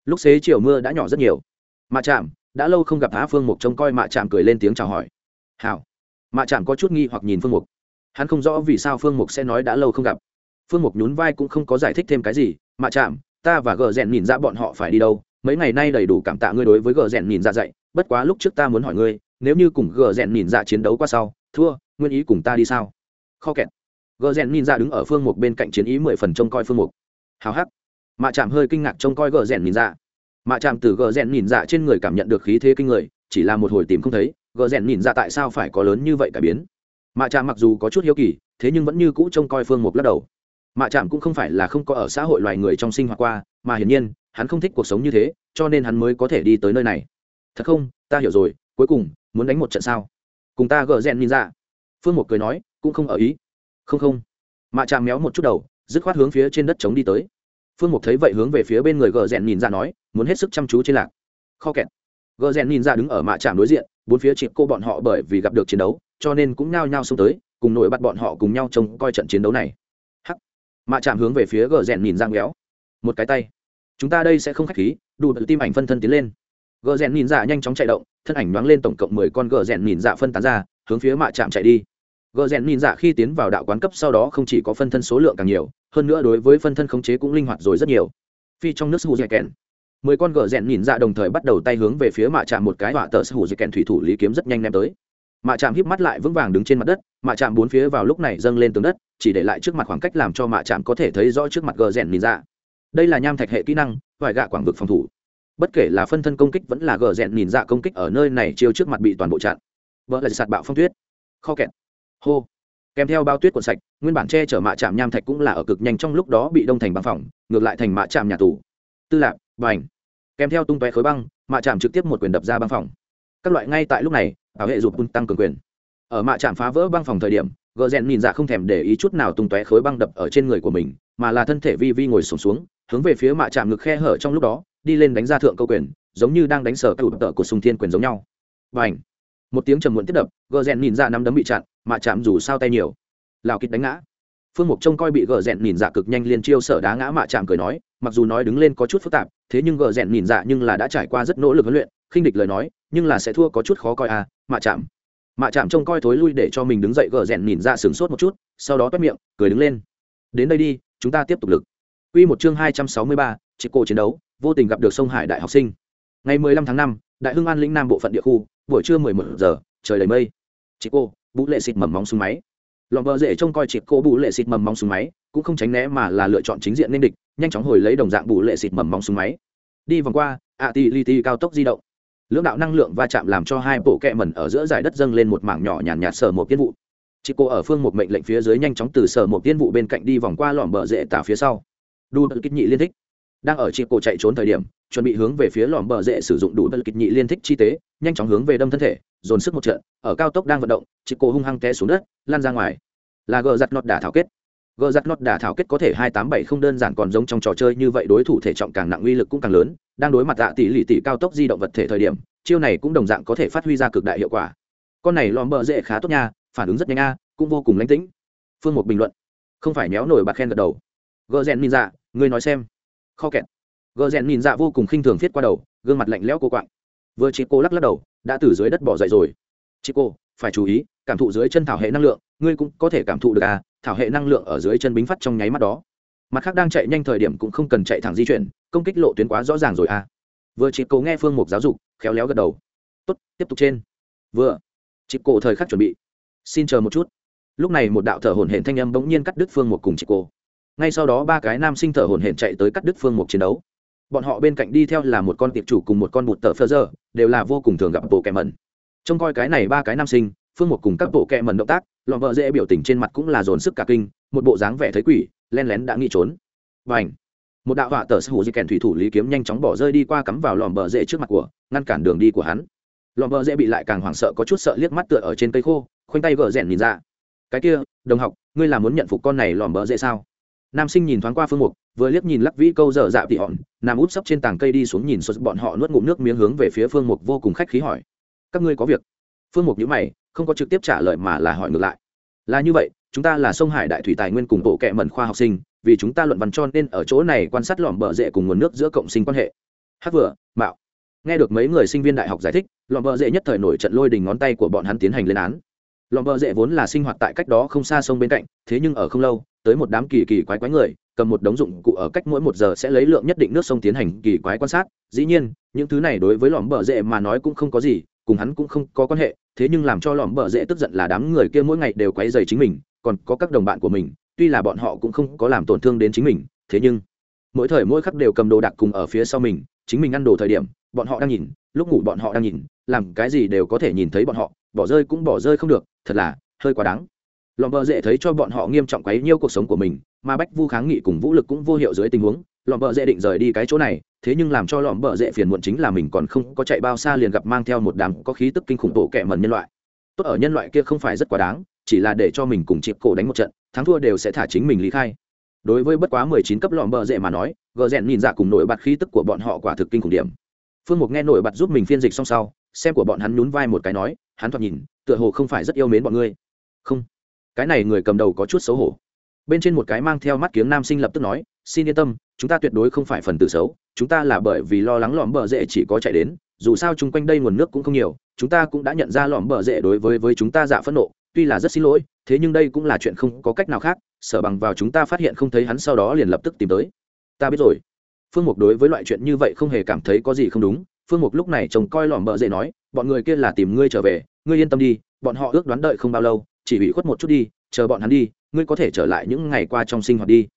Lúc xế chiều mưa đã nhỏ rất nhiều. Mạ chạm đã lâu không gặp á phương mục trông coi mạ chạm cười lên tiếng chào hỏi. Hảo. Mạ chạm có chút nghi hoặc nhìn phương mục. Hắn không rõ vì sao phương mục sẽ nói đã lâu không gặp. Phương mục nhún vai cũng không có giải thích thêm cái gì. Mạ chạm ta và gờ rèn nhìn ra bọn họ phải đi đâu? Mấy ngày nay đầy đủ cảm tạ ngươi đối với gờ rèn nhìn ra dạy bất quá lúc trước ta muốn hỏi ngươi, nếu như cùng gờ rèn nhìn ra chiến đấu qua sau, thua, nguyên ý cùng ta đi sao? Kho kẹt. Gờ rèn nhìn ra đứng ở phương mục bên cạnh chiến ý mười phần trông coi phương mục. Hào hắc. Mạ chạm hơi kinh ngạc trông coi gờ rèn nhìn ra mạ chạm từ gờ rèn nhìn ra trên người cảm nhận được khí thế kinh người, chỉ là một hồi tìm không thấy, gờ rèn nhìn ra tại sao phải có lớn như vậy cả biến. Mạ chạm mặc dù có chút hiếu kỳ, thế nhưng vẫn như cũ trông coi phương mục lắc đầu. Mạ chạm cũng không phải là không có ở xã hội loài người trong sinh hoạt qua, mà hiển nhiên, hắn không thích cuộc sống như thế, cho nên hắn mới có thể đi tới nơi này thật không, ta hiểu rồi, cuối cùng, muốn đánh một trận sao? Cùng ta gờ rèn nhìn ra phương một cười nói, cũng không ở ý. Không không. Mạ chạm méo một chút đầu, dứt khoát hướng phía trên đất trống đi tới. Phương mục thấy vậy hướng về phía bên người gờ rèn nhìn ra nói, muốn hết sức chăm chú trên lạc. Kho kẹt. Gờ rèn nhìn ra đứng ở mạ trạm đối diện, bốn phía chị cô bọn họ bởi vì gặp được chiến đấu, cho nên cũng nao nhao xông tới, cùng nổi bắt bọn họ cùng nhau trông coi trận chiến đấu này. Hắc. Mạ trạm hướng về phía gờ rèn nhìn ra ngéo một cái tay. Chúng ta đây sẽ không khách khí, đủ tự tim ảnh phân thân tiến lên gờ rèn nhìn dạ nhanh chóng chạy động, thân ảnh nhoáng lên tổng cộng mười con gờ rèn nhìn dạ phân tán ra, hướng phía mạ trạm chạy đi. Gờ rèn nhìn dạ khi tiến vào đạo quán cấp sau đó không chỉ có phân thân số lượng càng nhiều, hơn nữa đối với phân thân khống chế cũng linh hoạt rồi rất nhiều. Phi trong nước sù dạy kèn. Mười con gờ rèn nhìn dạ đồng thời bắt đầu tay hướng về phía mạ trạm một cái họa tờ sù dạy kèn thủy thủ lý kiếm rất nhanh ném tới. Mạ trạm híp mắt lại vững vàng đứng trên mặt đất, mạ trạm bốn phía vào lúc này dâng lên tường đất, chỉ để lại trước mặt khoảng cách làm cho mạ trạm có thể thấy rõ trước mặt gờ rèn nhìn dạ. Đây là nham thạch hệ kỹ năng vải gạ quảng vực phòng thủ bất kể là phân thân công kích vẫn là gờ rèn nhìn dạ công kích ở nơi này chiêu trước mặt bị toàn bộ chặn. Vỡ là sạt bạo phong tuyết. Kho kẹt. Hô. Kèm theo bao tuyết cuộn sạch nguyên bản che chở mạ chạm nham thạch cũng là ở cực nhanh trong lúc đó bị đông thành băng phòng ngược lại thành mạ chạm nhà tù. Tư lạc bành. Kèm theo tung tóe khối băng mạ chạm trực tiếp một quyền đập ra băng phòng. Các loại ngay tại lúc này bảo hệ dục tăng cường quyền. Ở mạ chạm phá vỡ băng phòng thời điểm gờ rèn nhìn dạ không thèm để ý chút nào tung tóe khối băng đập ở trên người của mình mà là thân thể vi vi ngồi sùng xuống, xuống hướng về phía mạ chạm ngực khe hở trong lúc đó đi lên đánh ra thượng câu quyền giống như đang đánh sở cựu tợ của sùng thiên quyền giống nhau. Và ảnh một tiếng trầm muộn tiếp đập gờ rèn nhìn ra nắm đấm bị chặn mạ chạm dù sao tay nhiều. Lào kịch đánh ngã. Phương mục trông coi bị gờ rèn nhìn dạ cực nhanh liên chiêu sở đá ngã mạ chạm cười nói mặc dù nói đứng lên có chút phức tạp thế nhưng gờ rèn nhìn dạ nhưng là đã trải qua rất nỗ lực huấn luyện khinh địch lời nói nhưng là sẽ thua có chút khó coi à mạ chạm. Mạ chạm trông coi thối lui để cho mình đứng dậy gờ rèn nhìn dạ sửng sốt một chút sau đó toét miệng cười đứng lên. Đến đây đi chúng ta tiếp tục lực. Quy một chương hai trăm sáu mươi ba, chỉ cô chiến đấu, vô tình gặp được sông Hải đại học sinh. Ngày mười lăm tháng năm, Đại Hưng An lĩnh Nam bộ phận địa khu, buổi trưa mười một giờ, trời đầy mây. Chỉ cô, Vũ Lệ xịt mầm móng xuống máy. Lòng vợ dễ trông coi chị cô bù lệ xịt mầm móng súng máy cũng không tránh né mà là lựa chọn chính diện nên địch nhanh chóng hồi lấy đồng dạng bù lệ xịt mầm móng súng máy. Đi vòng qua ạ ti li ti cao tốc di động. Lưỡng đạo năng lượng va chạm làm cho hai bộ kẹ mẩn ở giữa giải đất dâng lên một mảng nhỏ nhàn nhạt, nhạt sở một tiên vụ. Chị cô ở phương một mệnh lệnh phía dưới nhanh chóng từ sở một tiên vụ bên cạnh đi vòng qua lỏm bờ rễ tả phía sau. Đu tự kích nhị liên thích đang ở chị cô chạy trốn thời điểm, chuẩn bị hướng về phía lòm bờ rễ sử dụng đủ bật kịch nhị liên thích chi tế, nhanh chóng hướng về đâm thân thể, dồn sức một trận, ở cao tốc đang vận động chị cô hung hăng té xuống đất lan ra ngoài. Là gờ giặt nọt đả thảo kết. Gờ giặt nọt đả thảo kết có thể hai tám bảy không đơn giản còn giống trong trò chơi như vậy đối thủ thể trọng càng nặng uy lực cũng càng lớn, đang đối mặt tạ tỷ lì tỷ cao tốc di động vật thể thời điểm, chiêu này cũng đồng dạng có thể phát huy ra cực đại hiệu quả. Con này lòm bờ rễ khá tốt nha, phản ứng rất nhanh a, cũng vô cùng lánh tĩnh. Phương một bình luận. Không phải méo nổi bạc khen gật đầu. Gờ rèn min dạ ngươi nói xem kho kẹt. Gờ rèn nhìn dạ vô cùng khinh thường thiết qua đầu, gương mặt lạnh lẽo cô quạng. Vừa chị cô lắc lắc đầu, đã từ dưới đất bỏ dậy rồi. Chị cô phải chú ý, cảm thụ dưới chân thảo hệ năng lượng, ngươi cũng có thể cảm thụ được à thảo hệ năng lượng ở dưới chân bính phát trong nháy mắt đó. Mặt khác đang chạy nhanh thời điểm cũng không cần chạy thẳng di chuyển, công kích lộ tuyến quá rõ ràng rồi à. Vừa chị cô nghe phương mục giáo dục, khéo léo gật đầu. Tốt, tiếp tục trên. Vừa chị cô thời khắc chuẩn bị. Xin chờ một chút. Lúc này một đạo thở hổn hển thanh âm bỗng nhiên cắt đứt phương một cùng chị cô ngay sau đó ba cái nam sinh thở hổn hển chạy tới cắt đứt phương một chiến đấu. Bọn họ bên cạnh đi theo là một con tiệp chủ cùng một con bụt tờ phơ dơ, đều là vô cùng thường gặp bộ kẹ mẩn. Trông coi cái này ba cái nam sinh, phương một cùng các bộ kẹ mẩn động tác, lọn vợ dễ biểu tình trên mặt cũng là dồn sức cả kinh, một bộ dáng vẻ thấy quỷ, len lén đã nghĩ trốn. Và ảnh một đạo họa tờ sư hữu di kèn thủy thủ lý kiếm nhanh chóng bỏ rơi đi qua cắm vào lòm bờ rễ trước mặt của, ngăn cản đường đi của hắn. Lòm bờ rễ bị lại càng hoảng sợ có chút sợ liếc mắt tựa ở trên cây khô, khoanh tay gờ rẽn nhìn ra. Cái kia, đồng học, ngươi là muốn nhận phục con này lòm bờ rễ sao? Nam sinh nhìn thoáng qua phương mục, vừa liếc nhìn lắc vĩ câu dở dạ tị hòn nằm úp sấp trên tảng cây đi xuống nhìn sụt bọn họ nuốt ngụm nước miếng hướng về phía phương mục vô cùng khách khí hỏi. Các ngươi có việc? Phương mục nhữ mày, không có trực tiếp trả lời mà là hỏi ngược lại. Là như vậy, chúng ta là sông hải đại thủy tài nguyên cùng bộ kệ mẩn khoa học sinh, vì chúng ta luận văn cho nên ở chỗ này quan sát lỏm bờ rễ cùng nguồn nước giữa cộng sinh quan hệ. Hát vừa, mạo. Nghe được mấy người sinh viên đại học giải thích, lỏm bờ rễ nhất thời nổi trận lôi đình ngón tay của bọn hắn tiến hành lên án lỏm bờ rễ vốn là sinh hoạt tại cách đó không xa sông bên cạnh, thế nhưng ở không lâu, tới một đám kỳ kỳ quái quái người, cầm một đống dụng cụ ở cách mỗi một giờ sẽ lấy lượng nhất định nước sông tiến hành kỳ quái quan sát. Dĩ nhiên, những thứ này đối với lỏm bờ rễ mà nói cũng không có gì, cùng hắn cũng không có quan hệ, thế nhưng làm cho lỏm bờ rễ tức giận là đám người kia mỗi ngày đều quấy dày chính mình, còn có các đồng bạn của mình, tuy là bọn họ cũng không có làm tổn thương đến chính mình, thế nhưng mỗi thời mỗi khắc đều cầm đồ đạc cùng ở phía sau mình, chính mình ăn đồ thời điểm, bọn họ đang nhìn, lúc ngủ bọn họ đang nhìn, làm cái gì đều có thể nhìn thấy bọn họ bỏ rơi cũng bỏ rơi không được, thật là, hơi quá đáng. Lòm bờ dễ thấy cho bọn họ nghiêm trọng quấy nhiêu cuộc sống của mình, mà bách vu kháng nghị cùng vũ lực cũng vô hiệu dưới tình huống lòm bờ dễ định rời đi cái chỗ này, thế nhưng làm cho lòm bờ dễ phiền muộn chính là mình còn không có chạy bao xa liền gặp mang theo một đám có khí tức kinh khủng tổ kẻ mần nhân loại. Tốt ở nhân loại kia không phải rất quá đáng, chỉ là để cho mình cùng chịp cổ đánh một trận, thắng thua đều sẽ thả chính mình lý khai. Đối với bất quá mười chín cấp lòm bờ dễ mà nói, gờ rèn nhìn dạ cùng nổi bật khí tức của bọn họ quả thực kinh khủng điểm. Phương mục nghe nổi bật giúp mình phiên dịch xong sau, xem của bọn hắn nhún vai một cái nói hắn thoạt nhìn, tựa hồ không phải rất yêu mến bọn ngươi. Không. Cái này người cầm đầu có chút xấu hổ. Bên trên một cái mang theo mắt kiếng nam sinh lập tức nói, xin yên tâm, chúng ta tuyệt đối không phải phần tử xấu, chúng ta là bởi vì lo lắng lòm bờ rễ chỉ có chạy đến, dù sao chung quanh đây nguồn nước cũng không nhiều, chúng ta cũng đã nhận ra lòm bờ rễ đối với với chúng ta dạ phẫn nộ, tuy là rất xin lỗi, thế nhưng đây cũng là chuyện không có cách nào khác, sở bằng vào chúng ta phát hiện không thấy hắn sau đó liền lập tức tìm tới. Ta biết rồi. Phương mục đối với loại chuyện như vậy không hề cảm thấy có gì không đúng phương mục lúc này chồng coi lòm bợ rễ nói, bọn người kia là tìm ngươi trở về, ngươi yên tâm đi, bọn họ ước đoán đợi không bao lâu, chỉ bị khuất một chút đi, chờ bọn hắn đi, ngươi có thể trở lại những ngày qua trong sinh hoạt đi.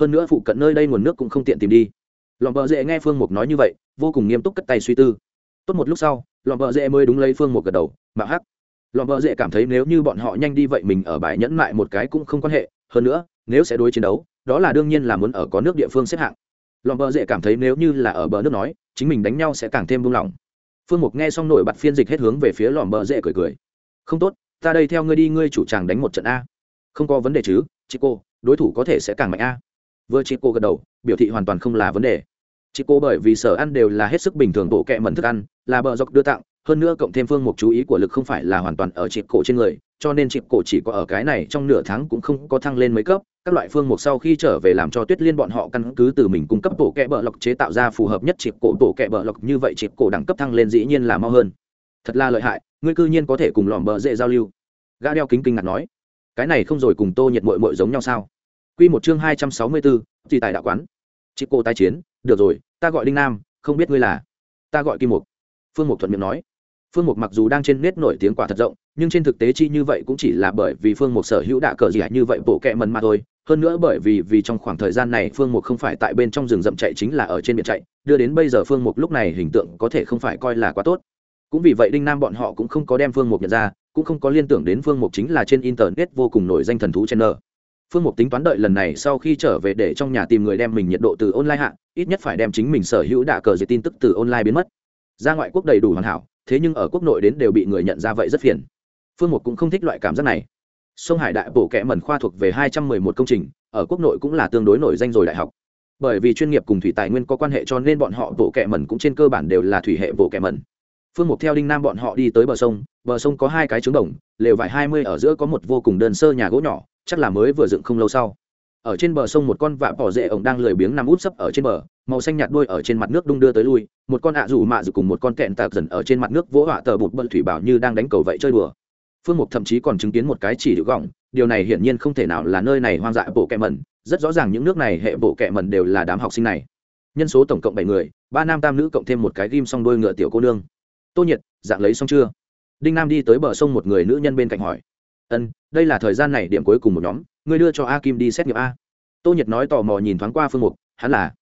Hơn nữa phụ cận nơi đây nguồn nước cũng không tiện tìm đi. Lòm bờ dễ nghe phương mục nói như vậy, vô cùng nghiêm túc cất tay suy tư. Tốt một lúc sau, lòm bờ dễ mới đúng lấy phương mục gật đầu mạo hắc. Lòm bờ dễ cảm thấy nếu như bọn họ nhanh đi vậy mình ở bãi nhẫn lại một cái cũng không quan hệ, hơn nữa, nếu sẽ đối chiến đấu, đó là đương nhiên là muốn ở có nước địa phương xếp hạng lòng bờ dễ cảm thấy nếu như là ở bờ nước nói, chính mình đánh nhau sẽ càng thêm buông lỏng. Phương mục nghe xong nổi bật phiên dịch hết hướng về phía lòm bờ dễ cười cười. Không tốt, ta đây theo ngươi đi, ngươi chủ tràng đánh một trận a. Không có vấn đề chứ, chị cô, đối thủ có thể sẽ càng mạnh a. Vừa chị cô gật đầu, biểu thị hoàn toàn không là vấn đề. Chị cô bởi vì sở ăn đều là hết sức bình thường, bộ kẹ mẩn thức ăn, là bờ dọc đưa tặng, hơn nữa cộng thêm phương Mục chú ý của lực không phải là hoàn toàn ở chị cổ trên người cho nên chịp cổ chỉ có ở cái này trong nửa tháng cũng không có thăng lên mấy cấp, các loại phương mục sau khi trở về làm cho tuyết liên bọn họ căn cứ từ mình cung cấp bộ kẹ bờ lọc chế tạo ra phù hợp nhất chịp cổ bộ kẹ bờ lọc như vậy chịp cổ đẳng cấp thăng lên dĩ nhiên là mau hơn. Thật là lợi hại, ngươi cư nhiên có thể cùng lòm bờ dễ giao lưu. Gã đeo kính kinh ngạc nói, cái này không rồi cùng tô nhiệt mội mội giống nhau sao? Q một chương hai trăm sáu mươi bốn thì tại đạo quán. Chị cô tái chiến, được rồi, ta gọi đinh nam, không biết ngươi là, ta gọi kim mục. Phương mục thuận miệng nói phương mục mặc dù đang trên nét nổi tiếng quả thật rộng, nhưng trên thực tế chi như vậy cũng chỉ là bởi vì phương mục sở hữu đạ cờ gì như vậy bộ kẹ mần mà thôi. Hơn nữa bởi vì vì trong khoảng thời gian này phương mục không phải tại bên trong rừng rậm chạy chính là ở trên biển chạy, đưa đến bây giờ phương mục lúc này hình tượng có thể không phải coi là quá tốt. Cũng vì vậy đinh nam bọn họ cũng không có đem phương mục nhận ra, cũng không có liên tưởng đến phương mục chính là trên internet vô cùng nổi danh thần thú chen nơ phương mục tính toán đợi lần này sau khi trở về để trong nhà tìm người đem mình nhiệt độ từ online hạ, ít nhất phải đem chính mình sở hữu đạ cờ gì tin tức từ online biến mất. Ra ngoại quốc đầy đủ hoàn hảo thế nhưng ở quốc nội đến đều bị người nhận ra vậy rất phiền. Phương mục cũng không thích loại cảm giác này. Sông hải đại bổ kẽ mần khoa thuộc về hai trăm mười một công trình, ở quốc nội cũng là tương đối nổi danh rồi đại học. Bởi vì chuyên nghiệp cùng thủy tài nguyên có quan hệ cho nên bọn họ bộ kẹ mẩn cũng trên cơ bản đều là thủy hệ bộ kẹ mẩn. Phương mục theo đinh nam bọn họ đi tới bờ sông bờ sông có hai cái trứng đồng, lều vải hai mươi ở giữa có một vô cùng đơn sơ nhà gỗ nhỏ, chắc là mới vừa dựng không lâu sau ở trên bờ sông một con vạ bỏ rễ ổng đang lười biếng nằm út sấp ở trên bờ, màu xanh nhạt đuôi ở trên mặt nước đung đưa tới lui, một con ạ à rủ mạ rủ cùng một con kẹn tạc dần ở trên mặt nước vỗ họa tờ bụt bận thủy bảo như đang đánh cầu vậy chơi đùa. Phương mục thậm chí còn chứng kiến một cái chỉ điệu gọng, điều này hiển nhiên không thể nào là nơi này hoang dại bộ kẹ mẩn, rất rõ ràng những nước này hệ bộ kẹ mẩn đều là đám học sinh này. Nhân số tổng cộng bảy người, ba nam tam nữ cộng thêm một cái ghim xong đôi ngựa tiểu cô nương. Tô nhiệt, dạng lấy xong chưa? Đinh nam đi tới bờ sông một người nữ nhân bên cạnh hỏi. Ân, đây là thời gian này điểm cuối cùng một nhóm ngươi đưa cho a kim đi xét nghiệm a. Tô Nhật nói tò mò nhìn thoáng qua phương mục, hắn là,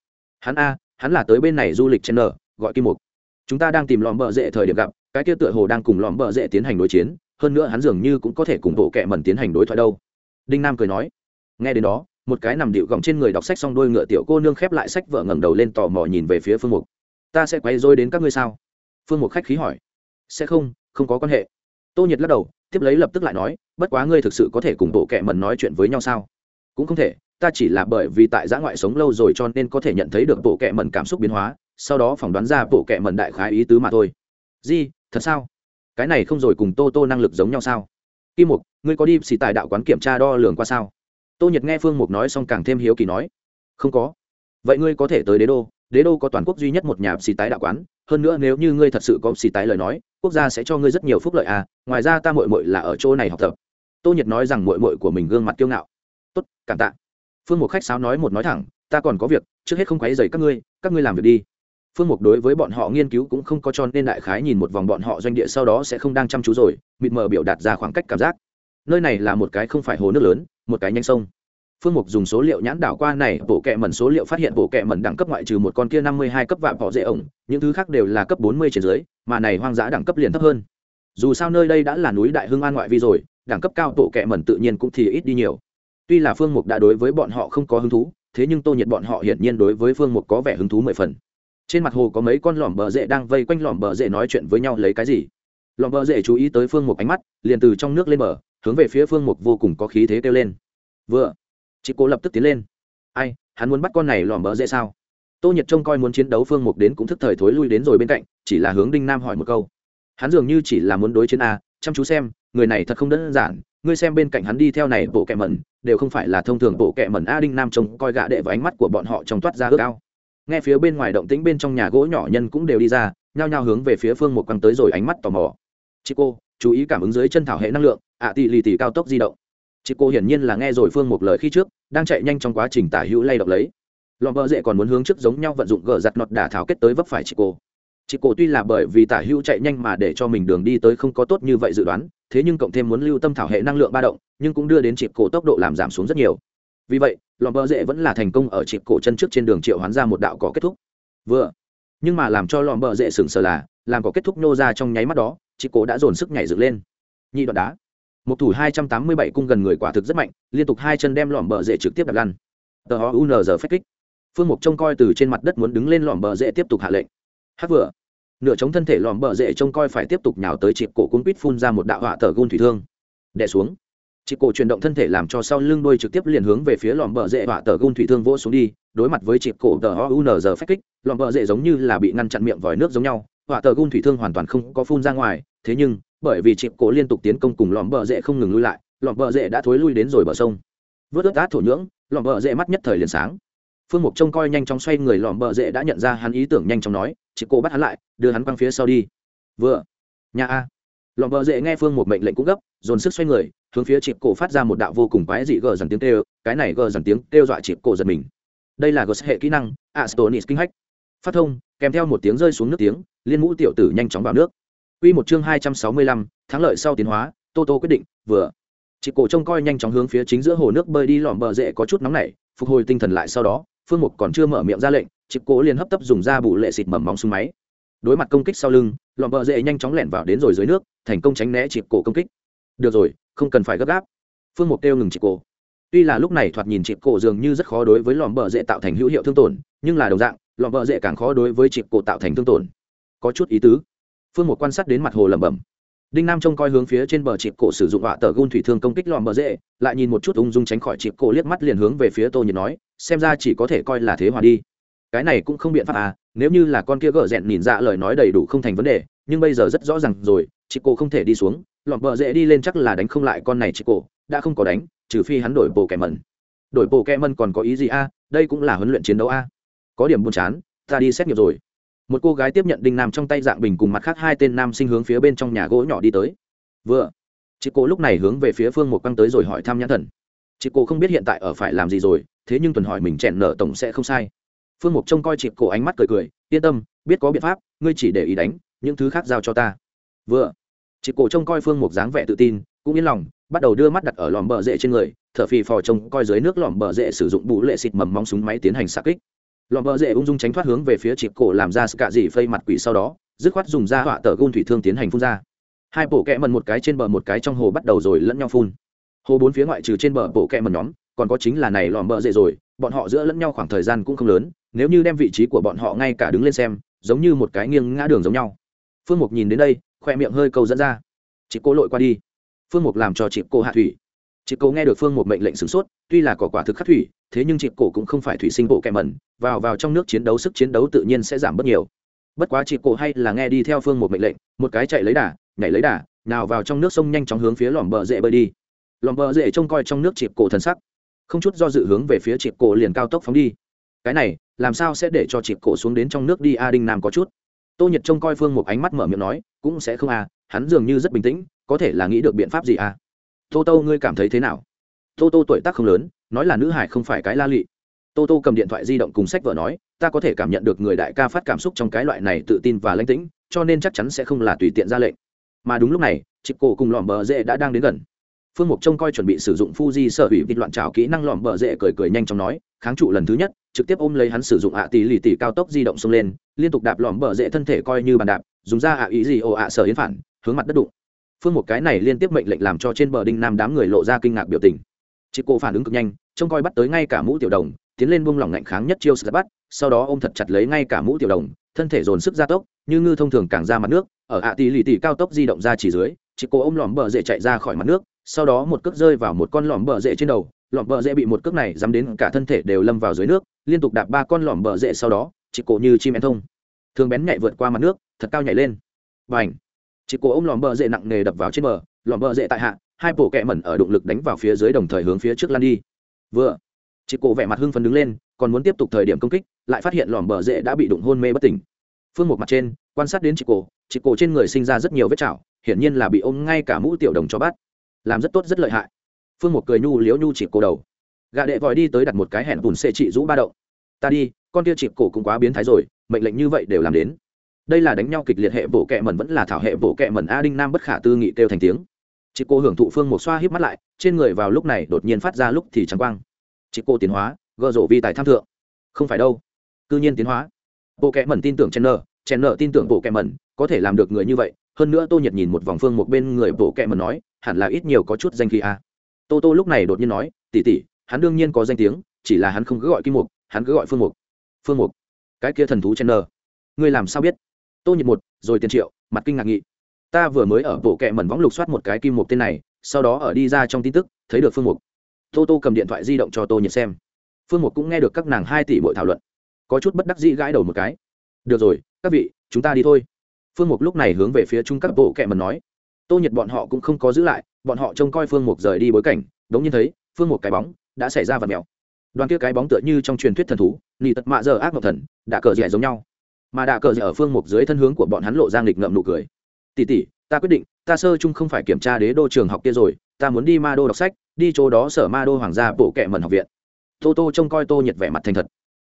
hắn a, hắn là tới bên này du lịch chen nở gọi kim mục. Chúng ta đang tìm lòm bờ rễ thời điểm gặp, cái kia tựa hồ đang cùng lòm bờ rễ tiến hành đối chiến, hơn nữa hắn dường như cũng có thể cùng bộ kệ mẩn tiến hành đối thoại đâu. Đinh nam cười nói, nghe đến đó, một cái nằm điệu gọng trên người đọc sách xong đôi ngựa tiểu cô nương khép lại sách vợ ngẩng đầu lên tò mò nhìn về phía phương mục. Ta sẽ quay dối đến các ngươi sao? Phương mục khách khí hỏi, sẽ không không có quan hệ tô nhiệt lắc đầu, tiếp lấy lập tức lại nói, bất quá ngươi thực sự có thể cùng bộ kệ mẩn nói chuyện với nhau sao? Cũng không thể, ta chỉ là bởi vì tại giã ngoại sống lâu rồi cho nên có thể nhận thấy được bộ kệ mẩn cảm xúc biến hóa, sau đó phỏng đoán ra bộ kệ mẩn đại khái ý tứ mà thôi. Di, thật sao? Cái này không rồi cùng tô tô năng lực giống nhau sao? Kim mục, ngươi có đi xì tài đạo quán kiểm tra đo lường qua sao? Tô nhiệt nghe phương mục nói xong càng thêm hiếu kỳ nói, không có. Vậy ngươi có thể tới đế đô? Đế đô có toàn quốc duy nhất một nhà xì tái đạo quán, hơn nữa nếu như ngươi thật sự có xì tái lời nói, quốc gia sẽ cho ngươi rất nhiều phúc lợi à ngoài ra ta mội mội là ở chỗ này học tập. Tô nhật nói rằng mội mội của mình gương mặt kiêu ngạo. Tốt, cảm tạ. Phương mục khách sáo nói một nói thẳng, ta còn có việc, trước hết không quấy dày các ngươi các ngươi làm việc đi. Phương mục đối với bọn họ nghiên cứu cũng không có cho nên đại khái nhìn một vòng bọn họ doanh địa sau đó sẽ không đang chăm chú rồi, mịt mờ biểu đạt ra khoảng cách cảm giác. Nơi này là một cái không phải hồ nước lớn, một cái nhanh sông phương mục dùng số liệu nhãn đảo qua này, bộ kệ mẩn số liệu phát hiện bộ kệ mẩn đẳng cấp ngoại trừ một con kia năm mươi hai cấp vạm bỏ dễ ổng, những thứ khác đều là cấp bốn mươi trên dưới, mà này hoang dã đẳng cấp liền thấp hơn. Dù sao nơi đây đã là núi đại hưng an ngoại vi rồi, đẳng cấp cao bộ kệ mẩn tự nhiên cũng thì ít đi nhiều. Tuy là phương mục đã đối với bọn họ không có hứng thú, thế nhưng tô nhiệt bọn họ hiển nhiên đối với phương mục có vẻ hứng thú mười phần. Trên mặt hồ có mấy con lỏm bờ rễ đang vây quanh lỏm bờ rễ nói chuyện với nhau lấy cái gì? Lỏm bờ rễ chú ý tới phương mục ánh mắt, liền từ trong nước lên bờ, hướng về phía phương mục vô cùng có khí thế kêu lên. Vừa chị cô lập tức tiến lên. Ai hắn muốn bắt con này lò bờ dễ sao? Tô nhật trông coi muốn chiến đấu phương mục đến cũng thức thời thối lui đến rồi bên cạnh chỉ là hướng đinh nam hỏi một câu. Hắn dường như chỉ là muốn đối chiến a chăm chú xem người này thật không đơn giản ngươi xem bên cạnh hắn đi theo này bộ kẹ mẩn đều không phải là thông thường bộ kẹ mẩn a đinh nam trông coi gạ đệ và ánh mắt của bọn họ trong toát ra ước ao. Nghe phía bên ngoài động tĩnh bên trong nhà gỗ nhỏ nhân cũng đều đi ra nhao nhao hướng về phía phương mục quăng tới rồi ánh mắt tò mò. Chị cô chú ý cảm ứng dưới chân thảo hệ năng lượng ạ à, tỷ lì tỷ cao tốc di động chị cô hiển nhiên là nghe rồi phương một lời khi trước, đang chạy nhanh trong quá trình tả hữu lay động lấy. Lò bờ dễ còn muốn hướng trước giống nhau vận dụng gờ giặt nọt đả thảo kết tới vấp phải chị cô. Chị cô tuy là bởi vì tả hữu chạy nhanh mà để cho mình đường đi tới không có tốt như vậy dự đoán, thế nhưng cộng thêm muốn lưu tâm thảo hệ năng lượng ba động, nhưng cũng đưa đến chị cô tốc độ làm giảm xuống rất nhiều. Vì vậy lò bờ rễ vẫn là thành công ở chị cổ chân trước trên đường triệu hoán ra một đạo cỏ kết thúc. Vừa, nhưng mà làm cho lò bờ rễ sừng sờ là, làm cỏ kết thúc nhô ra trong nháy mắt đó chị cô đã dồn sức nhảy dựng lên. Nhị đoạn đá một thủ hai trăm tám mươi bảy cung gần người quả thực rất mạnh, liên tục hai chân đem lỏm bờ rễ trực tiếp đặt lăn. Tờ ho un giờ phép kích. Phương mục trông coi từ trên mặt đất muốn đứng lên lỏm bờ rễ tiếp tục hạ lệnh. Hát vừa. Nửa chống thân thể lõm bờ rễ trông coi phải tiếp tục nhào tới chịp cổ cung quýt phun ra một đạo họa tờ gun thủy thương. Đẻ xuống. Chị cổ chuyển động thân thể làm cho sau lưng đôi trực tiếp liền hướng về phía lòm bờ rễ họa tờ gun thủy thương vỗ xuống đi, đối mặt với chị cổ tờ o u n phép kích lòm bờ rễ giống như là bị ngăn chặn miệng vòi nước giống nhau họa tờ gun thủy thương hoàn toàn không có phun ra ngoài, thế nhưng bởi vì chị cổ liên tục tiến công cùng lòm bờ rễ không ngừng lui lại lòm bờ rễ đã thối lui đến rồi bờ sông. Vớt ướt át thổ nhưỡng lòm bờ rễ mắt nhất thời liền sáng. Phương mục trông coi nhanh chóng xoay người lòm bờ rễ đã nhận ra hắn ý tưởng nhanh chóng nói, chị cổ bắt hắn lại, đưa hắn quăng phía sau đi. Vừa, nhà a. Lòm bờ rễ nghe phương mục mệnh lệnh cũng gấp, dồn sức xoay người, hướng phía chịp cổ phát ra một đạo vô cùng quái dị gờ dần tiếng kêu, cái này gờ dần tiếng kêu dọa chịp cổ giật mình. Đây là gờ hệ kỹ năng, astonis kinh hách. Phát thông, kèm theo một tiếng rơi xuống nước tiếng, liên mũ tiểu tử nhanh chóng vào nước. Quy một chương hai trăm sáu mươi lăm, thắng lợi sau tiến hóa, Tô Tô quyết định, vừa. Chị cổ trông coi nhanh chóng hướng phía chính giữa hồ nước bơi đi lỏm bờ rễ có chút nóng nảy, phục hồi tinh thần lại sau đó, Phương Mục còn chưa mở miệng ra lệnh, chị cổ liền hấp tấp dùng ra bù lệ xịt mầm móng xuống máy. Đối mặt công kích sau lưng, lỏm bờ rễ nhanh chóng lẻn vào đến rồi dưới nước, thành công tránh né chị cổ công kích. Được rồi, không cần phải gấp gáp phương mục kêu ngừng chị cổ tuy là lúc này thoạt nhìn chị cổ dường như rất khó đối với lòm bờ rễ tạo thành hữu hiệu thương tổn nhưng là đồng dạng lòm bờ rễ càng khó đối với chị cổ tạo thành thương tổn có chút ý tứ phương một quan sát đến mặt hồ lẩm bẩm. Đinh nam trông coi hướng phía trên bờ chịp cổ sử dụng họa tờ gun thủy thương công kích lòm bờ dễ, lại nhìn một chút ung dung tránh khỏi chịp cổ liếc mắt liền hướng về phía tô nhiệt nói, xem ra chỉ có thể coi là thế hòa đi. Cái này cũng không biện pháp à nếu như là con kia gỡ rẽn nhìn ra lời nói đầy đủ không thành vấn đề, nhưng bây giờ rất rõ ràng rồi, chịp cổ không thể đi xuống lòm bờ dễ đi lên chắc là đánh không lại con này chịp cổ, đã không có đánh, trừ phi hắn đổi bộ kẻ mẩn. Đổi bộ kẻ mẩn còn có ý gì a đây cũng là huấn luyện chiến đấu a có điểm buồn chán, ta đi xét nghiệm rồi một cô gái tiếp nhận đinh nam trong tay dạng bình cùng mặt khác hai tên nam sinh hướng phía bên trong nhà gỗ nhỏ đi tới. Vừa, chị cô lúc này hướng về phía phương một quăng tới rồi hỏi thăm nhãn thần. Chị cô không biết hiện tại ở phải làm gì rồi, thế nhưng tuần hỏi mình chèn nở tổng sẽ không sai. Phương mục trông coi chị cô ánh mắt cười cười, yên tâm, biết có biện pháp, ngươi chỉ để ý đánh, những thứ khác giao cho ta. Vừa, chị cô trông coi phương mục dáng vẻ tự tin, cũng yên lòng, bắt đầu đưa mắt đặt ở lòm bờ rễ trên người, thở phì phò trông coi dưới nước lòm bờ rễ sử dụng bụ lệ xịt mầm móng súng máy tiến hành xạ kích lòm bờ dễ ung dung tránh thoát hướng về phía chị cổ làm ra cả dỉ phây mặt quỷ sau đó, dứt khoát dùng ra họa tờ gôn thủy thương tiến hành phun ra. Hai bộ kẹ mần một cái trên bờ một cái trong hồ bắt đầu rồi lẫn nhau phun. Hồ bốn phía ngoại trừ trên bờ bộ kẹ mần nhóm, còn có chính là này lòm bờ dễ rồi, bọn họ giữa lẫn nhau khoảng thời gian cũng không lớn, nếu như đem vị trí của bọn họ ngay cả đứng lên xem, giống như một cái nghiêng ngã đường giống nhau. Phương mục nhìn đến đây khoe miệng hơi câu dẫn ra. Chị cô lội qua đi. Phương mục làm cho chị cô hạ thủy. Chị cô nghe được phương mục mệnh lệnh sửng sốt, tuy là có quả thực khắc thủy thế nhưng chị cổ cũng không phải thủy sinh bộ kẹ mẩn, vào vào trong nước chiến đấu sức chiến đấu tự nhiên sẽ giảm bớt nhiều. Bất quá chị cổ hay là nghe đi theo phương một mệnh lệnh, một cái chạy lấy đà, nhảy lấy đà, nào vào trong nước sông nhanh chóng hướng phía lòm bờ rễ bơi đi. Lòm bờ rễ trông coi trong nước chị cổ thần sắc, không chút do dự hướng về phía chị cổ liền cao tốc phóng đi. Cái này, làm sao sẽ để cho chị cổ xuống đến trong nước đi a đinh nam có chút. Tô nhật trông coi phương một ánh mắt mở miệng nói, cũng sẽ không a, hắn dường như rất bình tĩnh, có thể là nghĩ được biện pháp gì à tô tô, ngươi cảm thấy thế nào? Tô tô tuổi tác không lớn nói là nữ hải không phải cái la lị. Tô tô cầm điện thoại di động cùng sách vở nói, ta có thể cảm nhận được người đại ca phát cảm xúc trong cái loại này tự tin và lãnh tĩnh, cho nên chắc chắn sẽ không là tùy tiện ra lệnh. Mà đúng lúc này chị cổ cùng lòm bờ rễ đã đang đến gần. Phương mục trông coi chuẩn bị sử dụng fuji sở hủy vịt loạn trào kỹ năng lòm bờ rễ cười cười nhanh chóng nói, kháng trụ lần thứ nhất, trực tiếp ôm lấy hắn sử dụng ạ tỷ lì tỷ cao tốc di động xông lên, liên tục đạp lòm bờ rễ thân thể coi như bàn đạp, dùng ra ạ ý gì ồ ạ sở yến phản, hướng mặt đất đụng. Phương một cái này liên tiếp mệnh lệnh làm cho trên bờ đinh nam đám người lộ ra kinh ngạc biểu tình chị cô phản ứng cực nhanh, trông coi bắt tới ngay cả mũ tiểu đồng, tiến lên buông lỏng ngạnh kháng nhất chiêu sập bắt sau đó ôm thật chặt lấy ngay cả mũ tiểu đồng, thân thể dồn sức gia tốc, như ngư thông thường càng ra mặt nước, ở ạ tỷ lì tỷ cao tốc di động ra chỉ dưới chị cô ôm lỏm bờ rễ chạy ra khỏi mặt nước, sau đó một cước rơi vào một con lỏm bờ rễ trên đầu, lỏm bờ rễ bị một cước này dám đến cả thân thể đều lâm vào dưới nước, liên tục đạp ba con lỏm bờ rễ sau đó chị cô như chim én thông. Thường bén nhảy vượt qua mặt nước, thật cao nhảy lên. Và ảnh chị cô ôm lỏm bờ rễ nặng nề đập vào trên bờ, lỏm bờ rễ tại hạ hai bộ kẹ mẩn ở động lực đánh vào phía dưới đồng thời hướng phía trước lan đi. Vừa, chị cô vẻ mặt hưng phấn đứng lên, còn muốn tiếp tục thời điểm công kích, lại phát hiện lòm bờ rễ đã bị đụng hôn mê bất tỉnh. Phương một mặt trên, quan sát đến chị cô chị cô trên người sinh ra rất nhiều vết chảo, hiển nhiên là bị ôm ngay cả mũ tiểu đồng cho bắt. Làm rất tốt, rất lợi hại. Phương một cười nhu liếu nhu chị cô đầu. Gạ đệ vòi đi tới đặt một cái hẹn bùn xê chị rũ ba đậu. Ta đi, con kia chị cổ cũng quá biến thái rồi, mệnh lệnh như vậy đều làm đến. Đây là đánh nhau kịch liệt hệ bộ kẹ mẩn vẫn là thảo hệ bộ kẹ mẩn a đinh nam bất khả tư nghị kêu thành tiếng chị cô hưởng thụ phương một xoa híp mắt lại, trên người vào lúc này đột nhiên phát ra lúc thì trắng quang. Chị cô tiến hóa gợ rộ vi tài tham thượng. Không phải đâu. Cư nhiên tiến hóa. Bộ kẹ mẩn tin tưởng chen nợ chen nợ tin tưởng bộ kẹ mẩn, có thể làm được người như vậy. Hơn nữa tô nhật nhìn một vòng phương một bên người bộ kẹ mẩn nói, hẳn là ít nhiều có chút danh khí a tô tô lúc này đột nhiên nói tỉ tỉ hắn đương nhiên có danh tiếng, chỉ là hắn không cứ gọi kim mục hắn cứ gọi phương mục phương mục cái kia thần thú chen nợ ngươi làm sao biết? Tô nhật một, rồi tiền triệu, mặt kinh ngạc nghị ta vừa mới ở bộ kẹ mẩn võng lục soát một cái kim mục tên này, sau đó ở đi ra trong tin tức, thấy được phương mục. Tô tô cầm điện thoại di động cho tô nhật xem. Phương mục cũng nghe được các nàng hai tỷ bội thảo luận. Có chút bất đắc dĩ gãi đầu một cái. Được rồi, các vị, chúng ta đi thôi. Phương mục lúc này hướng về phía trung các bộ kẹ mẩn nói. Tô nhật bọn họ cũng không có giữ lại, bọn họ trông coi phương mục rời đi bối cảnh, đống nhiên thấy, phương mục cái bóng đã xảy ra vật mèo đoàn kia cái bóng tựa như trong truyền thuyết thần thú nị tật mạ giờ ác ngọc thần đã cờ rẻ giống nhau. Mà đã cờ ở phương mục dưới thân hướng của bọn hắn lộ ra nghịch ngậm nụ cười. Tỷ tỷ, ta quyết định ta sơ chung không phải kiểm tra đế đô trường học kia rồi ta muốn đi ma đô đọc sách đi chỗ đó sở ma đô hoàng gia bộ kệ mẩn học viện tô tô trông coi tô nhiệt vẻ mặt thành thật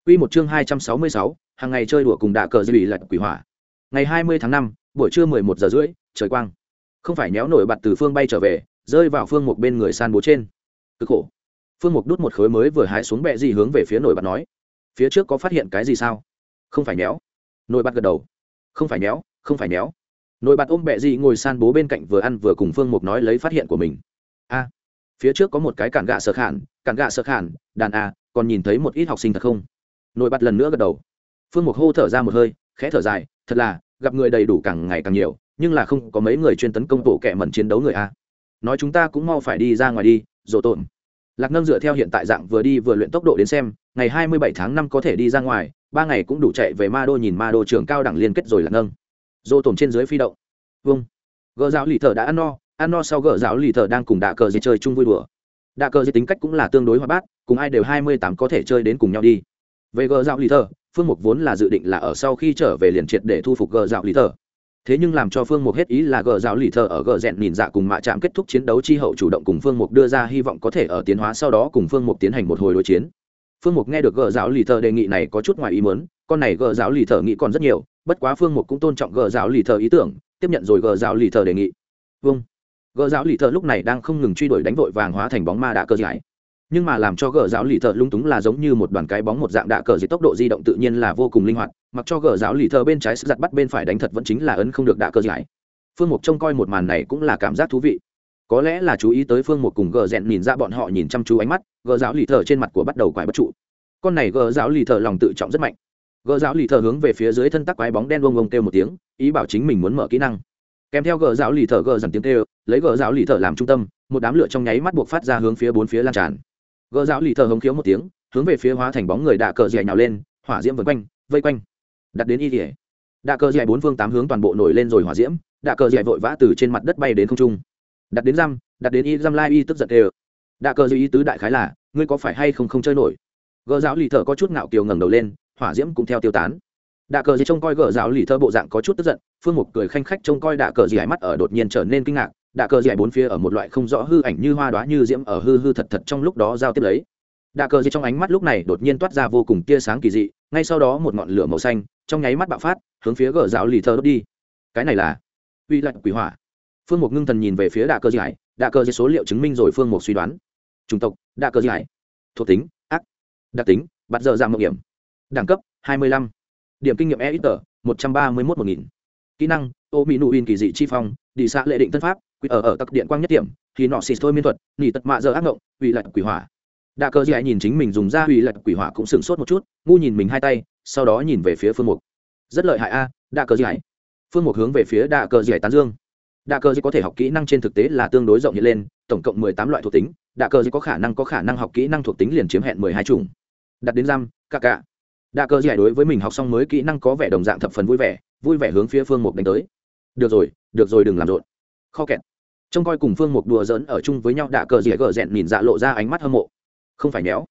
Quy một chương hai trăm sáu mươi sáu, hàng ngày chơi đùa cùng đạ cờ dư lạch quỷ hỏa. Ngày hai mươi tháng năm, buổi trưa mười một giờ rưỡi, trời quang. Không phải nhéo nổi bật từ phương bay trở về, rơi vào phương một bên người san bố trên. Cực khổ. Phương Mục đút một khối mới vừa hái xuống bẹ gì hướng về phía nổi bật nói, phía trước có phát hiện cái gì sao? Không phải nhéo Nổi bạt gật đầu không phải nhéo, không phải nhéo nồi bạt ôm bẹ gì ngồi san bố bên cạnh vừa ăn vừa cùng phương mục nói lấy phát hiện của mình. A, phía trước có một cái cản gạ sợ khản, cản gạ sợ khản, đàn a, còn nhìn thấy một ít học sinh thật không? Nổi bật lần nữa gật đầu. Phương mục hô thở ra một hơi, khẽ thở dài, thật là, gặp người đầy đủ càng ngày càng nhiều, nhưng là không có mấy người chuyên tấn công bộ kẻ mẩn chiến đấu người a. Nói chúng ta cũng mau phải đi ra ngoài đi dỗ tổn. Lạc nâng dựa theo hiện tại dạng vừa đi vừa luyện tốc độ đến xem, ngày hai mươi bảy tháng năm có thể đi ra ngoài, ba ngày cũng đủ chạy về ma đô nhìn ma đô trường cao đẳng liên kết rồi lạc nâng dô tổn trên dưới phi động. Vâng. Gờ giáo lì thợ đã ăn no ăn no sau gờ giáo lì thợ đang cùng đạ cờ dây chơi chung vui đùa. Đạ cờ dây tính cách cũng là tương đối hoa bát, cùng ai đều hai mươi tám có thể chơi đến cùng nhau đi. Về gờ giáo lì thợ phương mục vốn là dự định là ở sau khi trở về liền triệt để thu phục gờ giáo lì thợ thế nhưng làm cho phương mục hết ý là gờ giáo lì thờ ở gờ rẽn nhìn dạ cùng mạ chạm kết thúc chiến đấu chi hậu chủ động cùng phương mục đưa ra hy vọng có thể ở tiến hóa sau đó cùng phương mục tiến hành một hồi đối chiến. Phương mục nghe được gờ giáo lì thờ đề nghị này có chút ngoài ý mớn con này gờ giáo lì thờ nghĩ còn rất nhiều bất quá phương mục cũng tôn trọng gờ giáo lì thờ ý tưởng, tiếp nhận rồi gờ giáo lì thờ đề nghị. Vâng. Gờ giáo lì thờ lúc này đang không ngừng truy đuổi đánh vội vàng hóa thành bóng ma đạ cơ giải. Nhưng mà làm cho gờ giáo lì thợ lung túng là giống như một đoàn cái bóng một dạng đạ cờ dưới tốc độ di động tự nhiên là vô cùng linh hoạt, mặc cho gờ giáo lì thợ bên trái sức giặt bắt bên phải đánh thật vẫn chính là ấn không được đạ cờ giải. Phương mục trông coi một màn này cũng là cảm giác thú vị. Có lẽ là chú ý tới phương mục cùng gờ rẽn nhìn ra bọn họ nhìn chăm chú ánh mắt, gờ giáo lì thợ trên mặt của bắt đầu quải bất trụ. Con này gờ giáo lì thợ lòng tự trọng rất mạnh gờ giáo lì thờ hướng về phía dưới thân tắc quái bóng đen vông vông kêu một tiếng, ý bảo chính mình muốn mở kỹ năng. Kèm theo gờ giáo lì thờ gờ dần tiếng kêu, lấy gờ giáo lì thờ làm trung tâm, một đám lửa trong nháy mắt buộc phát ra hướng phía bốn phía lan tràn. Gờ giáo lì thờ hống khiếu một tiếng, hướng về phía hóa thành bóng người đạ cờ dẻ nhào lên, hỏa diễm vân quanh, vây quanh. Đặt đến y tỉa đạ cờ dẻ bốn phương tám hướng toàn bộ nổi lên rồi hỏa diễm, đạ cờ dẻ vội vã từ trên mặt đất bay đến không trung. Đặt đến răm, đặt đến y răm lai y tức giận đều. Đạ cờ dẻ y tứ đại khái là, ngươi có phải hay không không chơi nổi? Gờ giáo lì thờ có chút ngạo kiều ngẩng đầu lên hỏa diễm cũng theo tiêu tán. Đạ cờ dẻ trông coi gỡ giáo lì thơ bộ dạng có chút tức giận, phương mục cười khanh khách trông coi đạ cờ dẻ mắt ở đột nhiên trở nên kinh ngạc, đạ cờ dẻ bốn phía ở một loại không rõ hư ảnh như hoa đoá như diễm ở hư hư thật thật trong lúc đó giao tiếp lấy. Đạ cờ dẻ trong ánh mắt lúc này đột nhiên toát ra vô cùng tia sáng kỳ dị, ngay sau đó một ngọn lửa màu xanh trong nháy mắt bạo phát, hướng phía gờ giáo lì thơ đốt đi. Cái này là uy lạnh quỷ hỏa. Phương mục ngưng thần nhìn về phía đạ cờ dẻ đạ cờ Di số liệu chứng minh rồi phương mục suy đoán. Chủng tộc, đạ cờ dẻ thuộc tính, ác. Đặc tính, bắt giờ giảm mộng hiểm đẳng cấp 25. điểm kinh nghiệm e ít tờ một trăm ba mươi một nghìn. Kỹ năng, ô mỹ nụ in kỳ dị chi phong, đi xạ lệ định tân pháp quỷ ở ở tặc điện quang nhất điểm thì nọ xịt thôi miên thuật nghỉ tật mạ giờ ác ngộng, uy lạnh quỷ hỏa. Đạ cơ dì nhìn chính mình dùng ra uy lạnh quỷ hỏa cũng sửng sốt một chút, ngu nhìn mình hai tay, sau đó nhìn về phía phương mục. Rất lợi hại a, đạ cơ dì phương mục hướng về phía đạ cơ dì tán dương. Đạ cơ dì có thể học kỹ năng trên thực tế là tương đối rộng hiện lên, tổng cộng mười tám loại thuộc tính, đạ cơ dì có khả năng có khả năng học kỹ năng thuộc tính liền chiếm hẹn mười hai chủng. Đặt đến răm cả cả đạ cơ giải đối với mình học xong mới kỹ năng có vẻ đồng dạng thập phần vui vẻ vui vẻ hướng phía phương mục đánh tới. Được rồi được rồi đừng làm rộn. Kho kẹt. Trông coi cùng phương mục đùa giỡn ở chung với nhau, đạ cờ giải gờ rẹn nhìn dạ lộ ra ánh mắt hâm mộ. Không phải méo.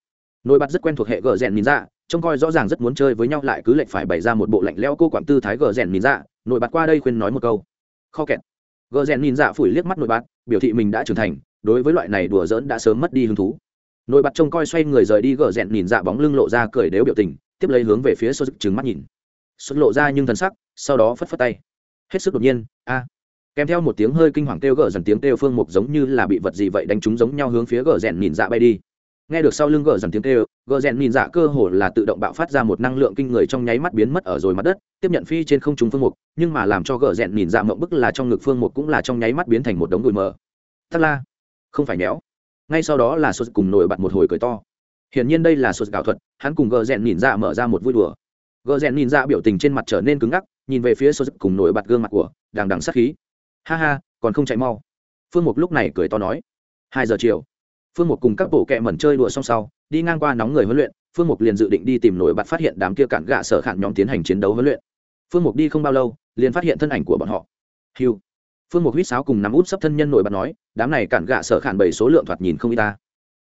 Nỗi bắt rất quen thuộc hệ gờ rẹn nhìn dạ trông coi rõ ràng rất muốn chơi với nhau lại cứ lệnh phải bày ra một bộ lạnh leo cô quản tư thái gờ rèn nhìn dạ nội bật qua đây khuyên nói một câu. Kho kẹt. Gờ rèn nhìn dạ phủi liếc mắt nội bật, biểu thị mình đã trưởng thành, đối với loại này đùa giỡn đã sớm mất đi hứng thú. Nội bật trông coi xoay người rời đi gờ rèn nhìn dạ bóng lưng lộ ra cười đếu biểu tình tiếp lấy hướng về phía sô dực trừng mắt nhìn. Xuất lộ ra nhưng thần sắc, sau đó phất phất tay. Hết sức đột nhiên, a, kèm theo một tiếng hơi kinh hoàng kêu gở dần tiếng kêu phương mục giống như là bị vật gì vậy đánh trúng giống nhau hướng phía gờ rèn nhìn dạ bay đi. Nghe được sau lưng gờ dần tiếng kêu gờ rèn nhìn dạ cơ hồ là tự động bạo phát ra một năng lượng kinh người trong nháy mắt biến mất ở rồi mặt đất, tiếp nhận phi trên không trung phương mục, nhưng mà làm cho gờ rèn nhìn dạ mộng bức là trong ngực phương mục cũng là trong nháy mắt biến thành một đống bụi mờ. Thật la không phải méo. Ngay sau đó là sốt cùng nổi bật một hồi cười to hiển nhiên đây là sốt gạo thuật, hắn cùng gờ rèn nhìn ra dạ mở ra một vui đùa. Gờ rèn nhìn ra dạ biểu tình trên mặt trở nên cứng ngắc, nhìn về phía sốt cùng nổi bật gương mặt của đằng đằng sát khí. Ha ha, còn không chạy mau. Phương mục lúc này cười to nói. Hai giờ chiều. Phương mục cùng các bộ kẹ mẩn chơi đùa xong sau, đi ngang qua nóng người huấn luyện, phương mục liền dự định đi tìm nổi bật phát hiện đám kia cản gạ sở khản nhóm tiến hành chiến đấu huấn luyện. Phương mục đi không bao lâu, liền phát hiện thân ảnh của bọn họ. Hiu phương mục huýt sáo cùng nắm út sấp thân nhân nổi bật nói, đám này cản gạ sở khản bảy số lượng thoạt nhìn không y ta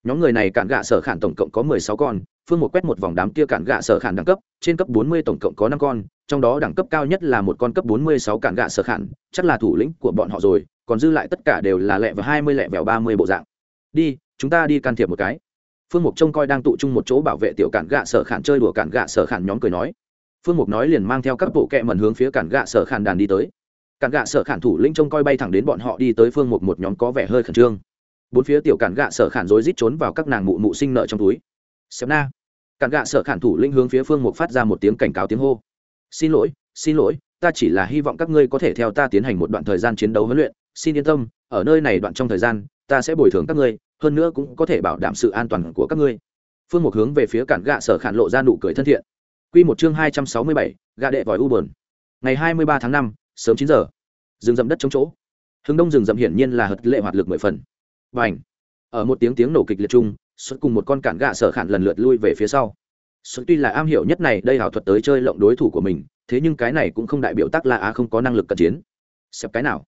nhóm người này cản gạ sở khản tổng cộng có mười sáu con, phương một quét một vòng đám kia cản gạ sở khản đẳng cấp, trên cấp bốn mươi tổng cộng có năm con, trong đó đẳng cấp cao nhất là một con cấp 46 cản gạ sở khản, chắc là thủ lĩnh của bọn họ rồi, còn dư lại tất cả đều là lẹ và hai mươi lẹ vẻo ba mươi bộ dạng. Đi, chúng ta đi can thiệp một cái. Phương mục trông coi đang tụ trung một chỗ bảo vệ tiểu cản gạ sở khản chơi đùa cản gạ sở khản nhóm cười nói. Phương mục nói liền mang theo các bộ kẹ mẩn hướng phía cản gạ sở khản đàn đi tới. Cản gạ sở khản thủ lĩnh trông coi bay thẳng đến bọn họ đi tới phương mục một nhóm có vẻ hơi khẩn trương bốn phía tiểu cản gạ sở khản rối rít trốn vào các nàng mụ mụ sinh nợ trong túi. Xem na. Cản gạ sở khản thủ linh hướng phía phương mục phát ra một tiếng cảnh cáo tiếng hô. Xin lỗi xin lỗi, ta chỉ là hy vọng các ngươi có thể theo ta tiến hành một đoạn thời gian chiến đấu huấn luyện. Xin yên tâm, ở nơi này đoạn trong thời gian, ta sẽ bồi thường các ngươi, hơn nữa cũng có thể bảo đảm sự an toàn của các ngươi. Phương mục hướng về phía cản gạ sở khản lộ ra nụ cười thân thiện. Q một chương hai trăm sáu mươi bảy, gạ đệ vòi u bờn. Ngày hai mươi ba tháng năm, sớm chín giờ. Rừng rậm đất chống chỗ. Hướng đông rừng rậm hiển nhiên là hật lệ hoạt lực mười phần và ảnh. Ở một tiếng tiếng nổ kịch liệt chung xuất cùng một con cản gạ sở khản lần lượt lui về phía sau. Xuất tuy là am hiểu nhất này, đây hảo thuật tới chơi lộng đối thủ của mình, thế nhưng cái này cũng không đại biểu tắc la á không có năng lực cận chiến. Xếp cái nào?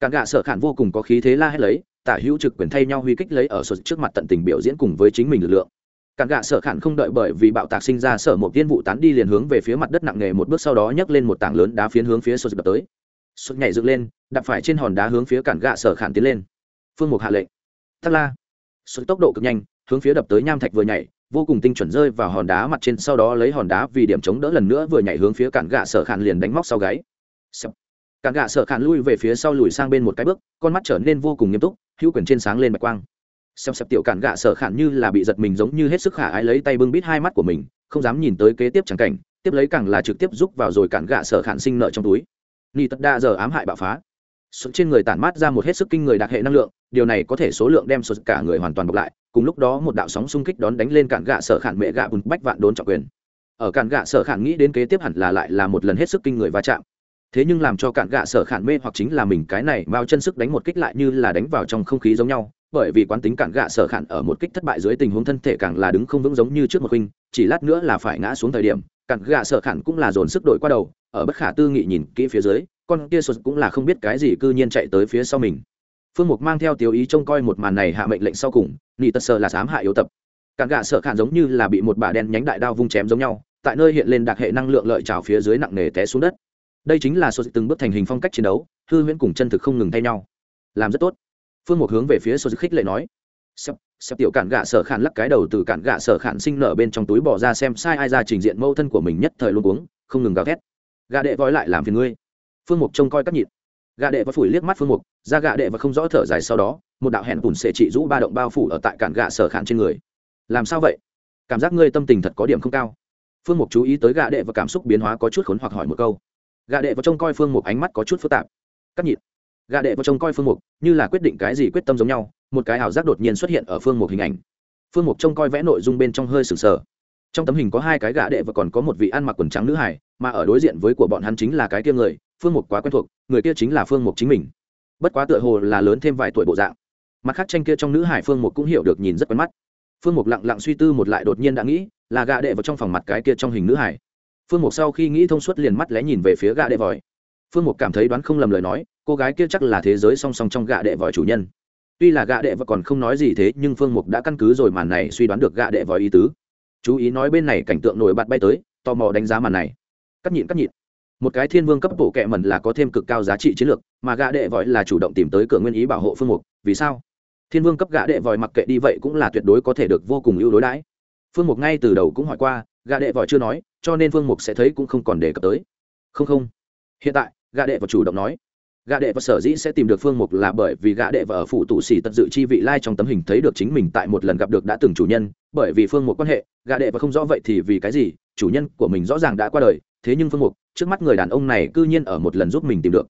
Cản gạ sở khản vô cùng có khí thế la hết lấy, tả hữu trực quyền thay nhau huy kích lấy ở xuất trước mặt tận tình biểu diễn cùng với chính mình lực lượng. Cản gạ sở khản không đợi bởi vì bạo tạc sinh ra sở một tiên vụ tán đi liền hướng về phía mặt đất nặng nề một bước sau đó nhấc lên một tảng lớn đá phiến hướng phía xuất đập tới. Xuất nhảy dựng lên, đạp phải trên hòn đá hướng phía cản gạ sở khản tiến lên. Phương mục hạ lệnh thắc la. Xuất tốc độ cực nhanh, hướng phía đập tới nham thạch vừa nhảy, vô cùng tinh chuẩn rơi vào hòn đá mặt trên, sau đó lấy hòn đá vì điểm chống đỡ lần nữa vừa nhảy hướng phía cản gạ sở khản liền đánh móc sau gáy. Cản gạ sở khản lui về phía sau lùi sang bên một cái bước, con mắt trở nên vô cùng nghiêm túc, hữu quyền trên sáng lên bạch quang. Xem sập tiểu cản gạ sở khản như là bị giật mình giống như hết sức khả ái lấy tay bưng bít hai mắt của mình, không dám nhìn tới kế tiếp chẳng cảnh, tiếp lấy càng là trực tiếp rúc vào rồi cản gạ sở khản sinh nợ trong túi. Ni tất đa giờ ám hại bạo phá sụt trên người tản mát ra một hết sức kinh người đặc hệ năng lượng, điều này có thể số lượng đem sụt cả người hoàn toàn bọc lại, cùng lúc đó một đạo sóng xung kích đón đánh lên cản gạ sở khản mẹ gạ bùn bách vạn đốn trọng quyền. Ở cản gạ sở khản nghĩ đến kế tiếp hẳn là lại là một lần hết sức kinh người va chạm. Thế nhưng làm cho cản gạ sở khản mê hoặc chính là mình cái này bao chân sức đánh một kích lại như là đánh vào trong không khí giống nhau, bởi vì quán tính cản gạ sở khản ở một kích thất bại dưới tình huống thân thể càng là đứng không vững giống như trước một huynh chỉ lát nữa là phải ngã xuống thời điểm, cản gạ sở khản cũng là dồn sức đội qua đầu ở bất khả tư nghị nhìn kỹ phía dưới, con kia sụt cũng là không biết cái gì cư nhiên chạy tới phía sau mình. Phương mục mang theo tiêu ý trông coi một màn này hạ mệnh lệnh sau cùng, nị tật sợ là dám hạ yếu tập. Cản gạ sợ khản giống như là bị một bà đen nhánh đại đao vung chém giống nhau, tại nơi hiện lên đặc hệ năng lượng lợi trào phía dưới nặng nề té xuống đất. Đây chính là sụt từng bước thành hình phong cách chiến đấu, hư huyễn cùng chân thực không ngừng thay nhau. Làm rất tốt. Phương mục hướng về phía sụt khích lệ nói. Sắp sắp tiểu cản gạ sở khản lắc cái đầu từ cản gạ sở khản sinh nở bên trong túi bỏ ra xem sai ai ra trình diện mâu thân của mình nhất thời luôn uống, không ngừng gào thét gà đệ voi lại làm phiền ngươi. Phương mục trông coi cắt nhịn. Gà đệ và phủi liếc mắt phương mục, ra gà đệ và không rõ thở dài sau đó, một đạo hẹn bùn sệ trị rũ ba động bao phủ ở tại cản gà sở khản trên người. Làm sao vậy? Cảm giác ngươi tâm tình thật có điểm không cao. Phương mục chú ý tới gà đệ và cảm xúc biến hóa có chút khốn hoặc hỏi một câu. Gà đệ và trông coi phương mục ánh mắt có chút phức tạp. Cắt nhịn. Gà đệ và trông coi phương mục như là quyết định cái gì quyết tâm giống nhau, một cái ảo giác đột nhiên xuất hiện ở phương mục hình ảnh. Phương mục trông coi vẽ nội dung bên trong hơi sừng sờ trong tấm hình có hai cái gã đệ và còn có một vị ăn mặc quần trắng nữ hải mà ở đối diện với của bọn hắn chính là cái kia người, phương mục quá quen thuộc, người kia chính là phương mục chính mình. Bất quá tựa hồ là lớn thêm vài tuổi bộ dạng. Mặt khác tranh kia trong nữ hải phương mục cũng hiểu được nhìn rất quen mắt. Phương mục lặng lặng suy tư một lại đột nhiên đã nghĩ, là gã đệ vào trong phòng mặt cái kia trong hình nữ hải phương mục sau khi nghĩ thông suốt liền mắt lé nhìn về phía gã đệ vòi. Phương mục cảm thấy đoán không lầm lời nói, cô gái kia chắc là thế giới song song trong gã đệ vòi chủ nhân. Tuy là gã đệ và còn không nói gì thế, nhưng phương mục đã căn cứ rồi màn này suy đoán được gã đệ vòi ý tứ chú ý nói bên này cảnh tượng nổi bật bay tới, tò mò đánh giá màn này. Cắt nhịn cắt nhịn. Một cái thiên vương cấp bộ kệ mẩn là có thêm cực cao giá trị chiến lược, mà gã đệ vòi là chủ động tìm tới cửa nguyên ý bảo hộ phương mục, vì sao? Thiên vương cấp gã đệ vòi mặc kệ đi vậy cũng là tuyệt đối có thể được vô cùng ưu đối đãi. Phương mục ngay từ đầu cũng hỏi qua, gã đệ vòi chưa nói, cho nên phương mục sẽ thấy cũng không còn đề cập tới. Không không. Hiện tại, gã đệ và chủ động nói gạ đệ và sở dĩ sẽ tìm được phương mục là bởi vì gạ đệ và ở phủ tụ xỉ tật dự chi vị lai trong tấm hình thấy được chính mình tại một lần gặp được đã từng chủ nhân, bởi vì phương mục quan hệ gạ đệ và không rõ vậy thì vì cái gì, chủ nhân của mình rõ ràng đã qua đời, thế nhưng phương mục, trước mắt người đàn ông này c ư nhiên ở một lần giúp mình tìm được.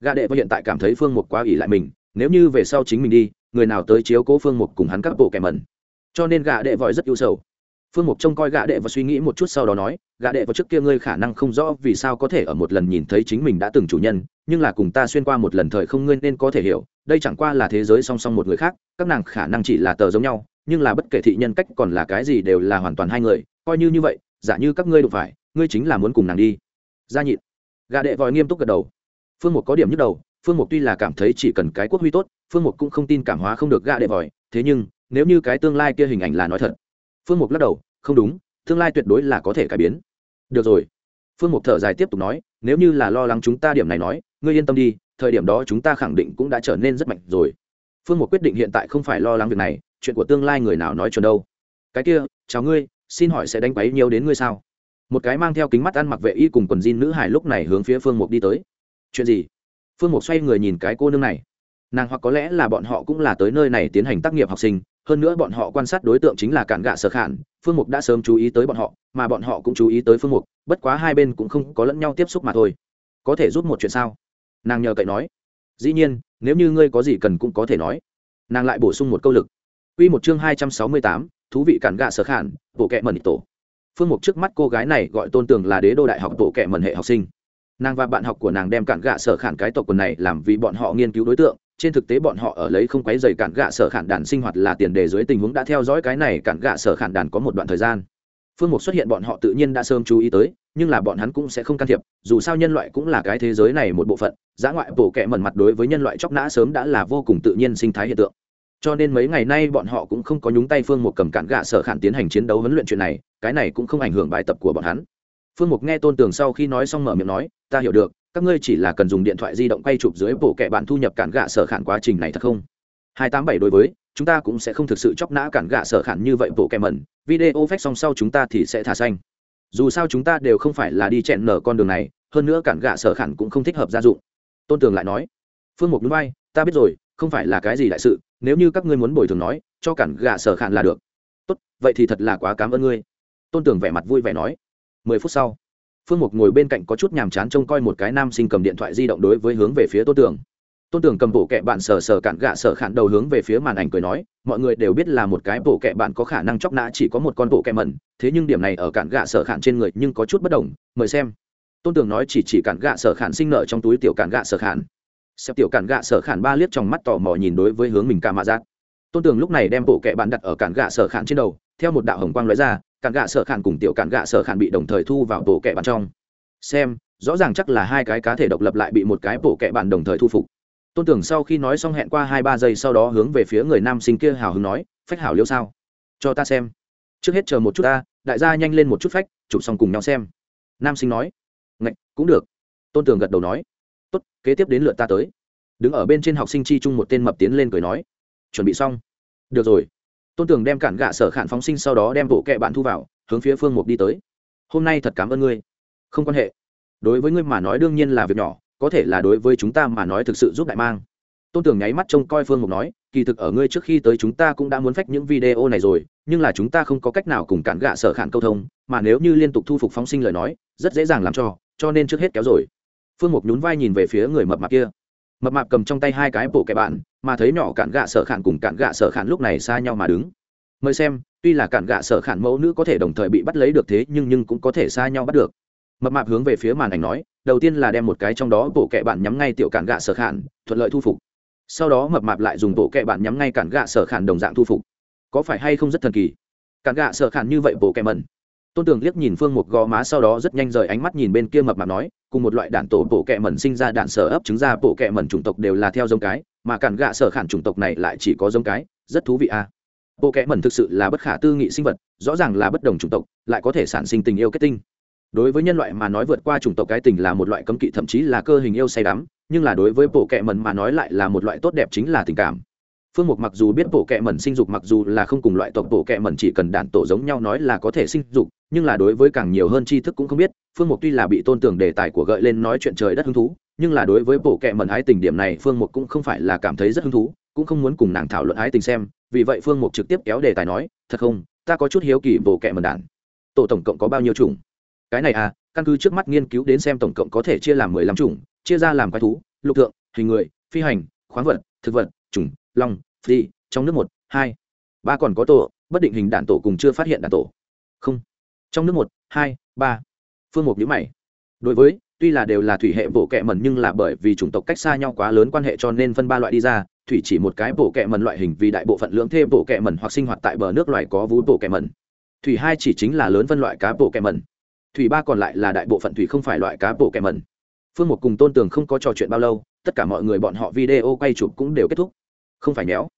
Gạ đệ và hiện tại cảm thấy phương mục quá ỉ lại mình, nếu như về sau chính mình đi, người nào tới chiếu cố phương mục cùng hắn các bộ kẻ mẩn. Cho nên gạ đệ vội rất ưu sầu phương mục trông coi gã đệ và suy nghĩ một chút sau đó nói, gã đệ vào trước kia ngươi khả năng không rõ vì sao có thể ở một lần nhìn thấy chính mình đã từng chủ nhân, nhưng là cùng ta xuyên qua một lần thời không ngươi nên có thể hiểu, đây chẳng qua là thế giới song song một người khác, các nàng khả năng chỉ là tờ giống nhau, nhưng là bất kể thị nhân cách còn là cái gì đều là hoàn toàn hai người, coi như như vậy, giả như các ngươi đụng phải, ngươi chính là muốn cùng nàng đi. Gia nhịn gã đệ vòi nghiêm túc gật đầu. Phương mục có điểm nhức đầu, phương mục tuy là cảm thấy chỉ cần cái quốc huy tốt, phương mục cũng không tin cảm hóa không được gã đệ vòi thế nhưng, nếu như cái tương lai kia hình ảnh là nói thật phương mục lắc đầu, không đúng, tương lai tuyệt đối là có thể cải biến. Được rồi. Phương mục thở dài tiếp tục nói, nếu như là lo lắng chúng ta điểm này nói, ngươi yên tâm đi, thời điểm đó chúng ta khẳng định cũng đã trở nên rất mạnh rồi. Phương mục quyết định hiện tại không phải lo lắng việc này, chuyện của tương lai người nào nói chuẩn đâu. Cái kia, chào ngươi, xin hỏi sẽ đánh quấy nhiều đến ngươi sao? Một cái mang theo kính mắt ăn mặc vệ y cùng quần jean nữ hải lúc này hướng phía phương mục đi tới. Chuyện gì? Phương mục xoay người nhìn cái cô nương này. Nàng hoặc có lẽ là bọn họ cũng là tới nơi này tiến hành tác nghiệp học sinh hơn nữa bọn họ quan sát đối tượng chính là cản gạ sở khản phương mục đã sớm chú ý tới bọn họ mà bọn họ cũng chú ý tới phương mục bất quá hai bên cũng không có lẫn nhau tiếp xúc mà thôi. Có thể giúp một chuyện sao? Nàng nhờ cậy nói. Dĩ nhiên nếu như ngươi có gì cần cũng có thể nói. Nàng lại bổ sung một câu lực. Quy một chương hai trăm sáu mươi tám, thú vị cản gạ sở khản, bộ kệ mẩn tổ. Phương Mục trước mắt cô gái này gọi Tôn Tường là đế đô đại học bộ kệ mẩn hệ học sinh. Nàng và bạn học của nàng đem cản gạ sở khản cái tộc quần này làm vì bọn họ nghiên cứu đối tượng, trên thực tế bọn họ ở lấy không quấy rầy cản gạ sở khản đàn sinh hoạt là tiền đề dưới tình huống đã theo dõi cái này cản gạ sở khản đàn có một đoạn thời gian. Phương mục xuất hiện bọn họ tự nhiên đã sớm chú ý tới, nhưng là bọn hắn cũng sẽ không can thiệp, dù sao nhân loại cũng là cái thế giới này một bộ phận giã ngoại bổ kẹ mẩn mặt đối với nhân loại chóc nã sớm đã là vô cùng tự nhiên sinh thái hiện tượng. Cho nên mấy ngày nay bọn họ cũng không có nhúng tay phương mục cầm cản gạ sở khản tiến hành chiến đấu huấn luyện chuyện này, cái này cũng không ảnh hưởng bài tập của bọn hắn. Phương mục nghe tôn tường sau khi nói xong mở miệng nói, ta hiểu được các ngươi chỉ là cần dùng điện thoại di động quay chụp dưới bộ kệ bạn thu nhập cản gạ sở khản quá trình này thật không? Hai tám bảy đối với, chúng ta cũng sẽ không thực sự chóc nã cản gạ sở khản như vậy bộ kệ mẩn. Video phách xong sau chúng ta thì sẽ thả xanh. Dù sao chúng ta đều không phải là đi chẹn nở con đường này, hơn nữa cản gạ sở khản cũng không thích hợp gia dụng. Tôn tường lại nói, phương mục núi bay ta biết rồi, không phải là cái gì đại sự, nếu như các ngươi muốn bồi thường nói, cho cản gạ sở khản là được. Tốt, vậy thì thật là quá cảm ơn ngươi. Tôn tường vẻ mặt vui vẻ nói. Mười phút sau phương mục ngồi bên cạnh có chút nhàm chán trông coi một cái nam sinh cầm điện thoại di động đối với hướng về phía tôn tường. Tôn tường cầm bộ kệ bạn sờ sờ cạn gạ sờ khản đầu hướng về phía màn ảnh cười nói, mọi người đều biết là một cái bộ kệ bạn có khả năng chóc nã chỉ có một con bộ kệ mẩn, thế nhưng điểm này ở cạn gạ sờ khản trên người nhưng có chút bất đồng, mời xem. Tôn tường nói chỉ chỉ cạn gạ sờ khản sinh nợ trong túi tiểu cạn gạ sờ khản xếp tiểu cạn gạ sờ khản ba liếc trong mắt tò mò nhìn đối với hướng mình ca mạ giác. Tôn tường lúc này đem bộ kệ bạn đặt ở cạn gạ sờ khản trên đầu, theo một đạo hồng quang lóe ra cản gạ sở khản cùng tiểu cản gạ sở khản bị đồng thời thu vào bộ kệ bạn trong. Xem, rõ ràng chắc là hai cái cá thể độc lập lại bị một cái bộ kệ bạn đồng thời thu phục. Tôn tưởng sau khi nói xong hẹn qua hai ba giây sau đó hướng về phía người nam sinh kia hào hứng nói, phách hảo liêu sao? Cho ta xem. Trước hết chờ một chút ta, đại gia nhanh lên một chút phách, chụp xong cùng nhau xem. Nam sinh nói. Ngạch, cũng được. Tôn tưởng gật đầu nói. Tốt, kế tiếp đến lượt ta tới. Đứng ở bên trên học sinh chi chung một tên mập tiến lên cười nói. Chuẩn bị xong. Được rồi tôn tưởng đem cản gạ sở khản phóng sinh sau đó đem bộ kệ bạn thu vào, hướng phía phương mục đi tới. Hôm nay thật cảm ơn ngươi. Không quan hệ. Đối với ngươi mà nói đương nhiên là việc nhỏ, có thể là đối với chúng ta mà nói thực sự giúp đại mang. Tôn tưởng nháy mắt trông coi phương mục nói, kỳ thực ở ngươi trước khi tới chúng ta cũng đã muốn phách những video này rồi, nhưng là chúng ta không có cách nào cùng cản gạ sở khản câu thông, mà nếu như liên tục thu phục phóng sinh lời nói, rất dễ dàng làm cho cho nên trước hết kéo rồi. Phương mục nhún vai nhìn về phía người mập mạp kia. Mập mạp cầm trong tay hai cái bộ kẻ bạn mà thấy nhỏ cản gạ sở khản cùng cản gạ sở khản lúc này xa nhau mà đứng. Mời xem, tuy là cản gạ sở khản mẫu nữ có thể đồng thời bị bắt lấy được thế, nhưng nhưng cũng có thể xa nhau bắt được. Mập mạp hướng về phía màn ảnh nói, đầu tiên là đem một cái trong đó bộ kệ bạn nhắm ngay tiểu cản gạ sở khản, thuận lợi thu phục. Sau đó mập mạp lại dùng bộ kệ bạn nhắm ngay cản gạ sở khản đồng dạng thu phục. Có phải hay không rất thần kỳ? Cản gạ sở khản như vậy bộ kệ mẩn. Tôn tường liếc nhìn phương một gò má sau đó rất nhanh rời ánh mắt nhìn bên kia mập mạp nói, cùng một loại đạn tổ bộ kệ mẩn sinh ra đạn sở ấp trứng ra bộ kệ mẩn chủng tộc đều là theo giống cái mà cản gạ sở khản chủng tộc này lại chỉ có giống cái, rất thú vị a à. bộ kẽ mẩn thực sự là bất khả tư nghị sinh vật, rõ ràng là bất đồng chủng tộc, lại có thể sản sinh tình yêu kết tinh đối với nhân loại mà nói vượt qua chủng tộc cái tình là một loại cấm kỵ, thậm chí là cơ hình yêu say đắm, nhưng là đối với bộ kệ mẩn mà nói lại là một loại tốt đẹp chính là tình cảm phương mục mặc dù biết bộ kệ mẩn sinh dục mặc dù là không cùng loại tộc bộ kệ mẩn chỉ cần đạn tổ giống nhau nói là có thể sinh dục, nhưng là đối với càng nhiều hơn tri thức cũng không biết, phương mục tuy là bị tôn tưởng đề tài của gợi lên nói chuyện trời đất hứng thú nhưng là đối với bộ kệ mẩn ái tình điểm này, phương mục cũng không phải là cảm thấy rất hứng thú, cũng không muốn cùng nàng thảo luận ái tình xem, vì vậy phương mục trực tiếp kéo đề tài nói, thật không, ta có chút hiếu kỳ bộ kệ mẩn đản tổ tổng cộng có bao nhiêu chủng? Cái này à căn cứ trước mắt nghiên cứu đến xem tổng cộng có thể chia làm mười lăm chủng, chia ra làm quái thú, lục tượng hình người, phi hành, khoáng vật, thực vật, chủng, long, phi, trong nước một, hai. Ba còn có tổ, bất định hình đạn tổ cùng chưa phát hiện đạn tổ. Không. Trong nước một, hai, ba. Phương mục nhữ mày. Đối với tuy là đều là thủy hệ bộ kệ mẩn nhưng là bởi vì chủng tộc cách xa nhau quá lớn quan hệ cho nên phân ba loại đi ra, thủy chỉ một cái bộ kệ mẩn loại hình vì đại bộ phận lưỡng thê bộ kệ mẩn hoặc sinh hoạt tại bờ nước loài có vú bộ kệ mẩn. Thủy hai chỉ chính là lớn phân loại cá bộ kệ mẩn. Thủy ba còn lại là đại bộ phận thủy không phải loại cá bộ kệ mẩn. Phương một cùng tôn tường không có trò chuyện bao lâu, tất cả mọi người bọn họ video quay chụp cũng đều kết thúc. Không phải méo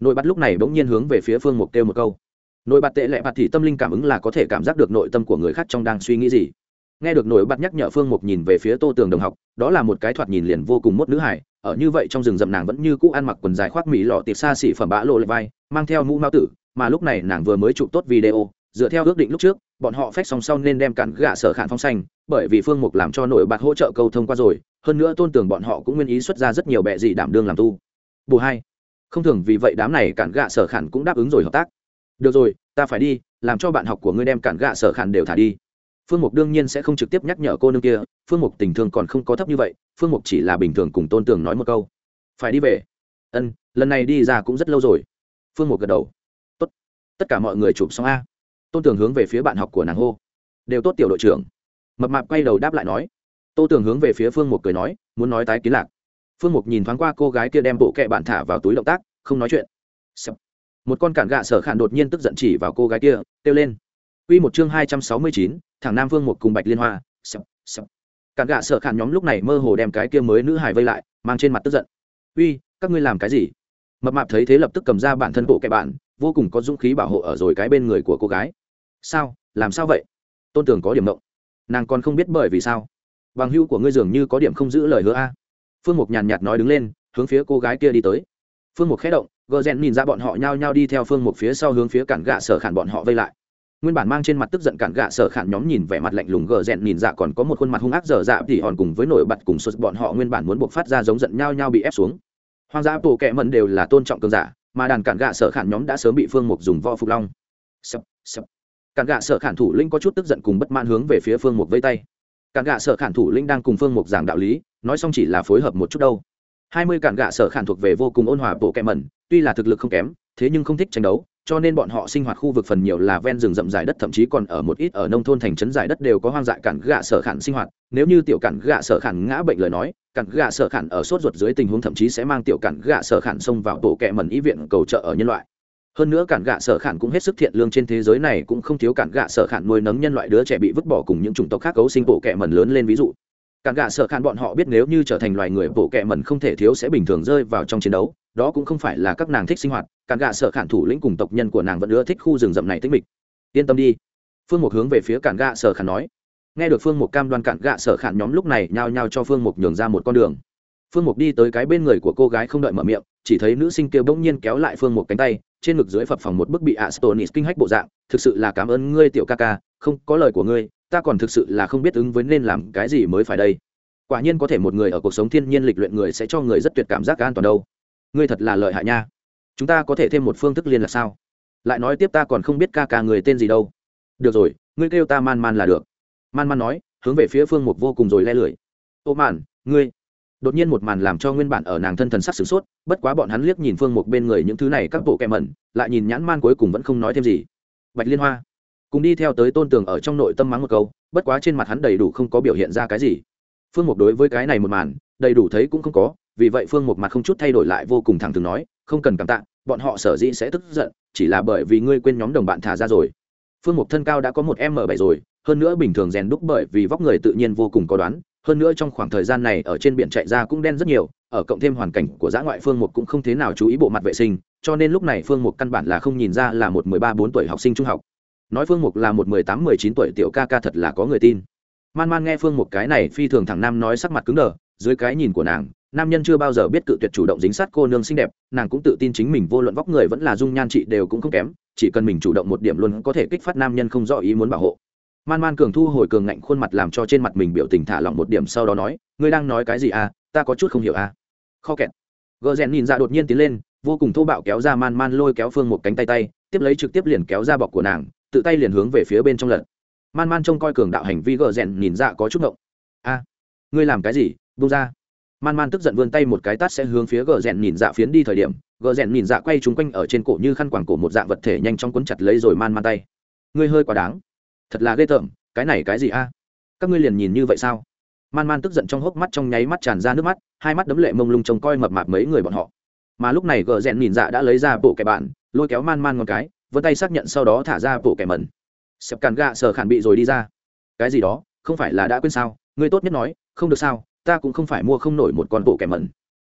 nội bắt lúc này bỗng nhiên hướng về phía phương một kêu một câu. Nội bạt tệ lệ bạt thì tâm linh cảm ứng là có thể cảm giác được nội tâm của người khác trong đang suy nghĩ gì nghe được nổi bật nhắc nhở phương Mục nhìn về phía tô tường đồng học, đó là một cái thoạt nhìn liền vô cùng mốt nữ hải ở như vậy trong rừng rậm nàng vẫn như cũ ăn mặc quần dài khoác mỹ lọ tiệp xa xỉ phẩm bã lộ lệ vai, mang theo mũ mao tử, mà lúc này nàng vừa mới chụp tốt video, dựa theo ước định lúc trước, bọn họ phách song song nên đem cản gạ sở khản phong xanh bởi vì phương mục làm cho nổi bật hỗ trợ câu thông qua rồi, hơn nữa tôn tưởng bọn họ cũng nguyên ý xuất ra rất nhiều bệ gì đảm đương làm tu. Bù hai, không thường vì vậy đám này cản gạ sở khản cũng đáp ứng rồi hợp tác. Được rồi, ta phải đi, làm cho bạn học của ngươi đem cản gạ sở khản đều thả đi phương mục đương nhiên sẽ không trực tiếp nhắc nhở cô nương kia phương mục tình thương còn không có thấp như vậy phương mục chỉ là bình thường cùng tôn tường nói một câu. Phải đi về. Ân lần này đi ra cũng rất lâu rồi. Phương mục gật đầu. Tốt. Tất cả mọi người chụp xong a. Tôn tường hướng về phía bạn học của nàng hô. Đều tốt tiểu đội trưởng. Mập mạp quay đầu đáp lại nói. Tô tường hướng về phía phương mục cười nói muốn nói tái kiến lạc. Phương mục nhìn thoáng qua cô gái kia đem bộ kệ bạn thả vào túi động tác không nói chuyện、Sập. một con cản gạ sở khản đột nhiên tức giận chỉ vào cô gái kia kêu lên. Quy một chương 269, thẳng nam vương một cùng bạch liên hoa sập sập cản gạ sợ khản nhóm lúc này mơ hồ đem cái kia mới nữ hải vây lại, mang trên mặt tức giận. Uy, các ngươi làm cái gì? Mập mạp thấy thế lập tức cầm ra bản thân bộ kẻ bạn, vô cùng có dũng khí bảo hộ ở rồi cái bên người của cô gái. Sao? Làm sao vậy? Tôn tưởng có điểm mộng nàng còn không biết bởi vì sao? Bằng hữu của ngươi dường như có điểm không giữ lời hứa a. Phương mục nhàn nhạt nói đứng lên, hướng phía cô gái kia đi tới. Phương mục khé động, gờ rèn nhìn ra bọn họ nhao nhao đi theo phương mục phía sau hướng phía cản gạ sở khản bọn họ vây lại nguyên bản mang trên mặt tức giận cản gạ sở khản nhóm nhìn vẻ mặt lạnh lùng gờ rèn nhìn dạ còn có một khuôn mặt hung ác dở dạ thì hòn cùng với nổi bật cùng sụt bọn họ nguyên bản muốn buộc phát ra giống giận nhau nhau bị ép xuống. Hoang dã bộ kệ mẫn đều là tôn trọng cường giả, mà đàn cản gạ sở khản nhóm đã sớm bị phương mục dùng vo phục long. Sập sập. Cản gạ sở khản thủ linh có chút tức giận cùng bất mãn hướng về phía phương mục vây tay. Cản gạ sở khản thủ linh đang cùng phương mục giảng đạo lý, nói xong chỉ là phối hợp một chút đâu. Hai mươi cản gạ sở khản thuộc về vô cùng ôn hòa bộ kệ mẩn tuy là thực lực không kém, thế nhưng không thích tranh đấu cho nên bọn họ sinh hoạt khu vực phần nhiều là ven rừng rậm dài đất, thậm chí còn ở một ít ở nông thôn thành trấn dài đất đều có hoang dại cản gạ sở khản sinh hoạt. Nếu như tiểu cản gạ sở khản ngã bệnh lời nói, cản gạ sở khản ở sốt ruột dưới tình huống thậm chí sẽ mang tiểu cản gạ sở khản xông vào tổ kẹ mẩn y viện cầu trợ ở nhân loại. Hơn nữa cản gạ sở khản cũng hết sức thiện lương trên thế giới này, cũng không thiếu cản gạ sở khản nuôi nấng nhân loại đứa trẻ bị vứt bỏ cùng những chủng tộc khác cấu sinh bộ kẹ mẩn lớn lên ví dụ. Cản gạ sở khản bọn họ biết nếu như trở thành loài người bộ kẹ mẩn không thể thiếu sẽ bình thường rơi vào trong chiến đấu đó cũng không phải là các nàng thích sinh hoạt cản gạ sợ khản thủ lĩnh cùng tộc nhân của nàng vẫn ưa thích khu rừng rậm này tích mịch. Yên tâm đi. Phương mục hướng về phía cản gạ sợ khản nói. Nghe được phương mục cam đoan cản gạ sợ khản nhóm lúc này nhao nhao cho phương mục nhường ra một con đường. Phương mục đi tới cái bên người của cô gái không đợi mở miệng, chỉ thấy nữ sinh kia bỗng nhiên kéo lại phương mục cánh tay, trên ngực dưới phập phòng một bức bị astonis kinh hách bộ dạng, thực sự là cảm ơn ngươi, tiểu ca ca, không có lời của ngươi, ta còn thực sự là không biết ứng với nên làm cái gì mới phải đây. Quả nhiên có thể một người ở cuộc sống thiên nhiên lịch luyện người sẽ cho người rất tuyệt cảm giác an toàn đâu ngươi thật là lợi hại nha. Chúng ta có thể thêm một phương thức liên lạc sao? Lại nói tiếp ta còn không biết ca ca người tên gì đâu. Được rồi, ngươi kêu ta man man là được. Man man nói, hướng về phía phương mục vô cùng rồi le lưỡi. Ô màn ngươi. Đột nhiên một màn làm cho nguyên bản ở nàng thân thần sắc sửng sốt, bất quá bọn hắn liếc nhìn phương mục bên người những thứ này các bộ kẹ mẩn, lại nhìn nhãn man cuối cùng vẫn không nói thêm gì. Bạch liên hoa. Cùng đi theo tới tôn tường ở trong nội tâm mắng một câu, bất quá trên mặt hắn đầy đủ không có biểu hiện ra cái gì. Phương mục đối với cái này một màn, đầy đủ thấy cũng không có vì vậy phương một mặt không chút thay đổi lại vô cùng thẳng thừng nói, không cần cảm tạ, bọn họ sở dĩ sẽ tức giận, chỉ là bởi vì ngươi quên nhóm đồng bạn thả ra rồi. Phương mục thân cao đã có một m bảy rồi, hơn nữa bình thường rèn đúc bởi vì vóc người tự nhiên vô cùng có đoán, hơn nữa trong khoảng thời gian này ở trên biển chạy ra cũng đen rất nhiều, ở cộng thêm hoàn cảnh của giã ngoại phương mục cũng không thế nào chú ý bộ mặt vệ sinh, cho nên lúc này phương mục căn bản là không nhìn ra là một mười ba bốn tuổi học sinh trung học. Nói phương mục là một mười tám mười chín tuổi tiểu ca ca thật là có người tin. Man man nghe phương mục cái này phi thường thẳng nam nói sắc mặt cứng đờ, dưới cái nhìn của nàng nam nhân chưa bao giờ biết cự tuyệt chủ động dính sát cô nương xinh đẹp, nàng cũng tự tin chính mình vô luận vóc người vẫn là dung nhan chị đều cũng không kém, chỉ cần mình chủ động một điểm luôn có thể kích phát nam nhân không rõ ý muốn bảo hộ. Man man cường thu hồi cường ngạnh khuôn mặt làm cho trên mặt mình biểu tình thả lỏng một điểm sau đó nói, ngươi đang nói cái gì à? Ta có chút không hiểu à? Kho kẹt. Gờ rèn nhìn ra đột nhiên tiến lên, vô cùng thô bạo kéo ra man man lôi kéo phương một cánh tay tay, tiếp lấy trực tiếp liền kéo ra bọc của nàng, tự tay liền hướng về phía bên trong lật. Man man trông coi cường đạo hành vi gờ rèn nhìn ra có chút ngộng. A, ngươi làm cái gì? Bung ra man man tức giận vươn tay một cái tát sẽ hướng phía gờ rèn nhìn dạ phiến đi thời điểm, gờ rèn nhìn dạ quay chúng quanh ở trên cổ như khăn quàng cổ một dạng vật thể nhanh chóng quấn chặt lấy rồi man man tay. Ngươi hơi quá đáng. Thật là ghê tởm, cái này cái gì a? Các ngươi liền nhìn như vậy sao? Man man tức giận trong hốc mắt trong nháy mắt tràn ra nước mắt, hai mắt đấm lệ mông lung trông coi mập mạp mấy người bọn họ. Mà lúc này gờ rèn nhìn dạ đã lấy ra bộ kẻ bạn, lôi kéo man man một cái, vươn tay xác nhận sau đó thả ra bộ kẻ mẩn. Sập càn gạ sờ khản bị rồi đi ra. Cái gì đó? Không phải là đã quên sao? Ngươi tốt nhất nói, không được sao? Ta cũng không phải mua không nổi một con bộ kẻ mẩn.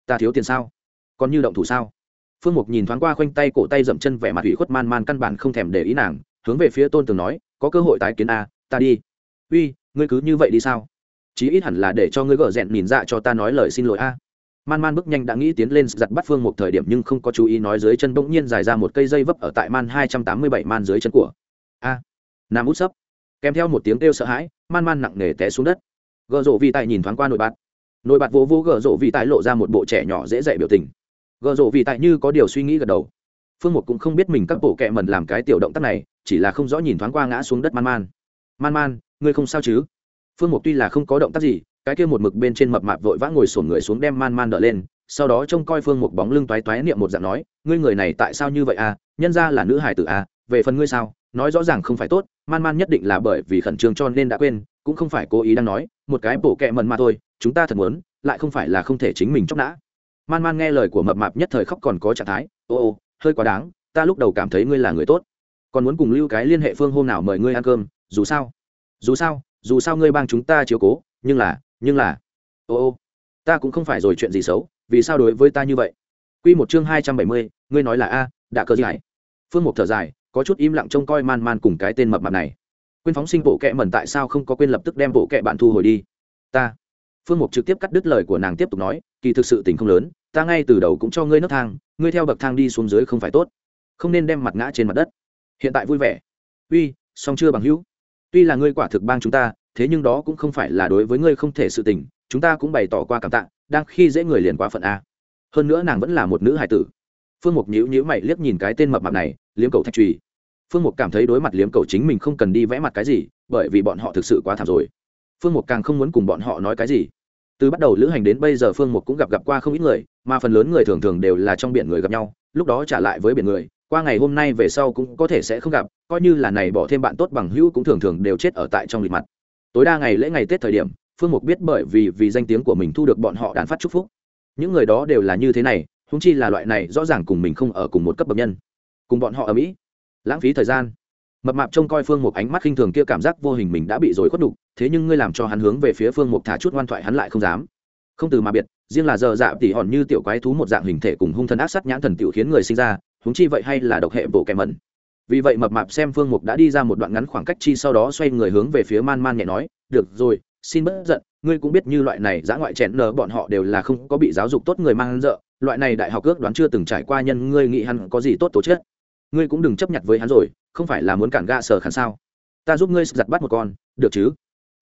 Ta thiếu tiền sao? Còn như động thủ sao? Phương mục nhìn thoáng qua khoanh tay cổ tay dậm chân vẻ mặt ủy khuất man man căn bản không thèm để ý nàng, hướng về phía tôn tường nói, có cơ hội tái kiến a, ta đi. Uy, ngươi cứ như vậy đi sao? Chí ít hẳn là để cho ngươi gỡ rẽn nhìn dạ cho ta nói lời xin lỗi a. Man man bước nhanh đã nghĩ tiến lên giặt bắt phương một thời điểm nhưng không có chú ý nói dưới chân bỗng nhiên dài ra một cây dây vấp ở tại man hai trăm tám mươi bảy man dưới chân của. A, nam út sấp. Kèm theo một tiếng kêu sợ hãi, man man nặng nề té xuống đất. Gợ rộ Vi tại nhìn thoáng qua nổi bạt nồi bạt vỗ vỗ gợ rộ vì tài lộ ra một bộ trẻ nhỏ dễ dạy biểu tình. Gợ rộ vì tài như có điều suy nghĩ gật đầu. Phương một cũng không biết mình các bộ kẹ mần làm cái tiểu động tác này, chỉ là không rõ nhìn thoáng qua ngã xuống đất man man. Man man, ngươi không sao chứ? Phương một tuy là không có động tác gì, cái kia một mực bên trên mập mạp vội vã ngồi sổn người xuống đem man man đỡ lên, sau đó trông coi phương một bóng lưng toái toái niệm một dạng nói, ngươi người này tại sao như vậy à? Nhân ra là nữ hải tử à? Về phần ngươi sao? Nói rõ ràng không phải tốt, man man nhất định là bởi vì khẩn trương cho nên đã quên, cũng không phải cố ý đang nói, một cái bổ kẹ mần mà thôi chúng ta thật muốn lại không phải là không thể chính mình chóc nã. Man man nghe lời của mập mạp nhất thời khóc còn có trạng thái ô ô hơi quá đáng ta lúc đầu cảm thấy ngươi là người tốt. Còn muốn cùng lưu cái liên hệ phương hôm nào mời ngươi ăn cơm dù sao dù sao dù sao ngươi bang chúng ta chiếu cố nhưng là nhưng là ô ô ta cũng không phải rồi chuyện gì xấu vì sao đối với ta như vậy? Quy một chương hai trăm bảy mươi, ngươi nói là a đã cơ gì hải phương mục thở dài có chút im lặng trông coi man man cùng cái tên mập mạp này. Quên phóng sinh bộ kệ mẩn tại sao không có quên lập tức đem bộ kệ bạn thu hồi đi. Ta phương mục trực tiếp cắt đứt lời của nàng tiếp tục nói, kỳ thực sự tình không lớn, ta ngay từ đầu cũng cho ngươi nấc thang, ngươi theo bậc thang đi xuống dưới không phải tốt. Không nên đem mặt ngã trên mặt đất. Hiện tại vui vẻ. Uy, song chưa bằng hữu. Tuy là ngươi quả thực bang chúng ta, thế nhưng đó cũng không phải là đối với ngươi không thể sự tình, chúng ta cũng bày tỏ qua cảm tạ, đang khi dễ người liền quá phận a. Hơn nữa nàng vẫn là một nữ hài tử. Phương mục nhíu nhíu mày liếc nhìn cái tên mập mạp này, liếm cầu thạch trùy. Phương mục cảm thấy đối mặt liếm cầu chính mình không cần đi vẽ mặt cái gì, bởi vì bọn họ thực sự quá thảm rồi. Phương mục càng không muốn cùng bọn họ nói cái gì từ bắt đầu lữ hành đến bây giờ phương mục cũng gặp gặp qua không ít người, mà phần lớn người thường thường đều là trong biển người gặp nhau, lúc đó trả lại với biển người, qua ngày hôm nay về sau cũng có thể sẽ không gặp, coi như là này bỏ thêm bạn tốt bằng hữu cũng thường thường đều chết ở tại trong lịch mặt. Tối đa ngày lễ ngày tết thời điểm, phương mục biết bởi vì vì danh tiếng của mình thu được bọn họ đàn phát chúc phúc. Những người đó đều là như thế này húng chi là loại này rõ ràng cùng mình không ở cùng một cấp bậc nhân. Cùng bọn họ ở mỹ, lãng phí thời gian mập mạp trông coi phương mục ánh mắt khinh thường kia cảm giác vô hình mình đã bị rồi khuất đục thế nhưng ngươi làm cho hắn hướng về phía phương mục thả chút ngoan thoại hắn lại không dám. Không từ mà biệt, riêng là giờ dạ tỉ hòn như tiểu quái thú một dạng hình thể cùng hung thân ác sắt nhãn thần tiểu khiến người sinh ra húng chi vậy hay là độc hệ bộ kèm mẩn. Vì vậy mập mạp xem phương mục đã đi ra một đoạn ngắn khoảng cách chi sau đó xoay người hướng về phía man man nhẹ nói, được rồi, xin bất giận, ngươi cũng biết như loại này giã ngoại chèn nở bọn họ đều là không có bị giáo dục tốt người mang dợ, loại này đại học ước đoán chưa từng trải qua nhân, ngươi nghĩ hắn có gì tốt tổ chức ngươi cũng đừng chấp nhận với hắn rồi, không phải là muốn cản gạ sở khản sao? Ta giúp ngươi giặt bắt một con, được chứ?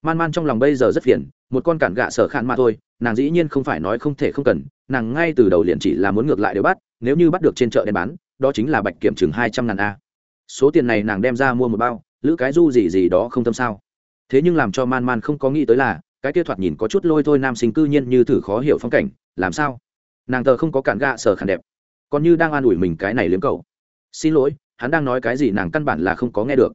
Man man trong lòng bây giờ rất phiền, một con cản gạ sở khản mà thôi, nàng dĩ nhiên không phải nói không thể không cần, nàng ngay từ đầu liền chỉ là muốn ngược lại đều bắt, nếu như bắt được trên chợ đen bán, đó chính là bạch kiểm chừng hai trăm ngàn a. Số tiền này nàng đem ra mua một bao, lữ cái du gì gì đó không tâm sao? Thế nhưng làm cho man man không có nghĩ tới là, cái kia thoạt nhìn có chút lôi thôi nam sinh cư nhiên như thử khó hiểu phong cảnh, làm sao? Nàng tờ không có cản gạ sở khản đẹp, còn như đang an ủi mình cái này liếm cầu xin lỗi, hắn đang nói cái gì nàng căn bản là không có nghe được.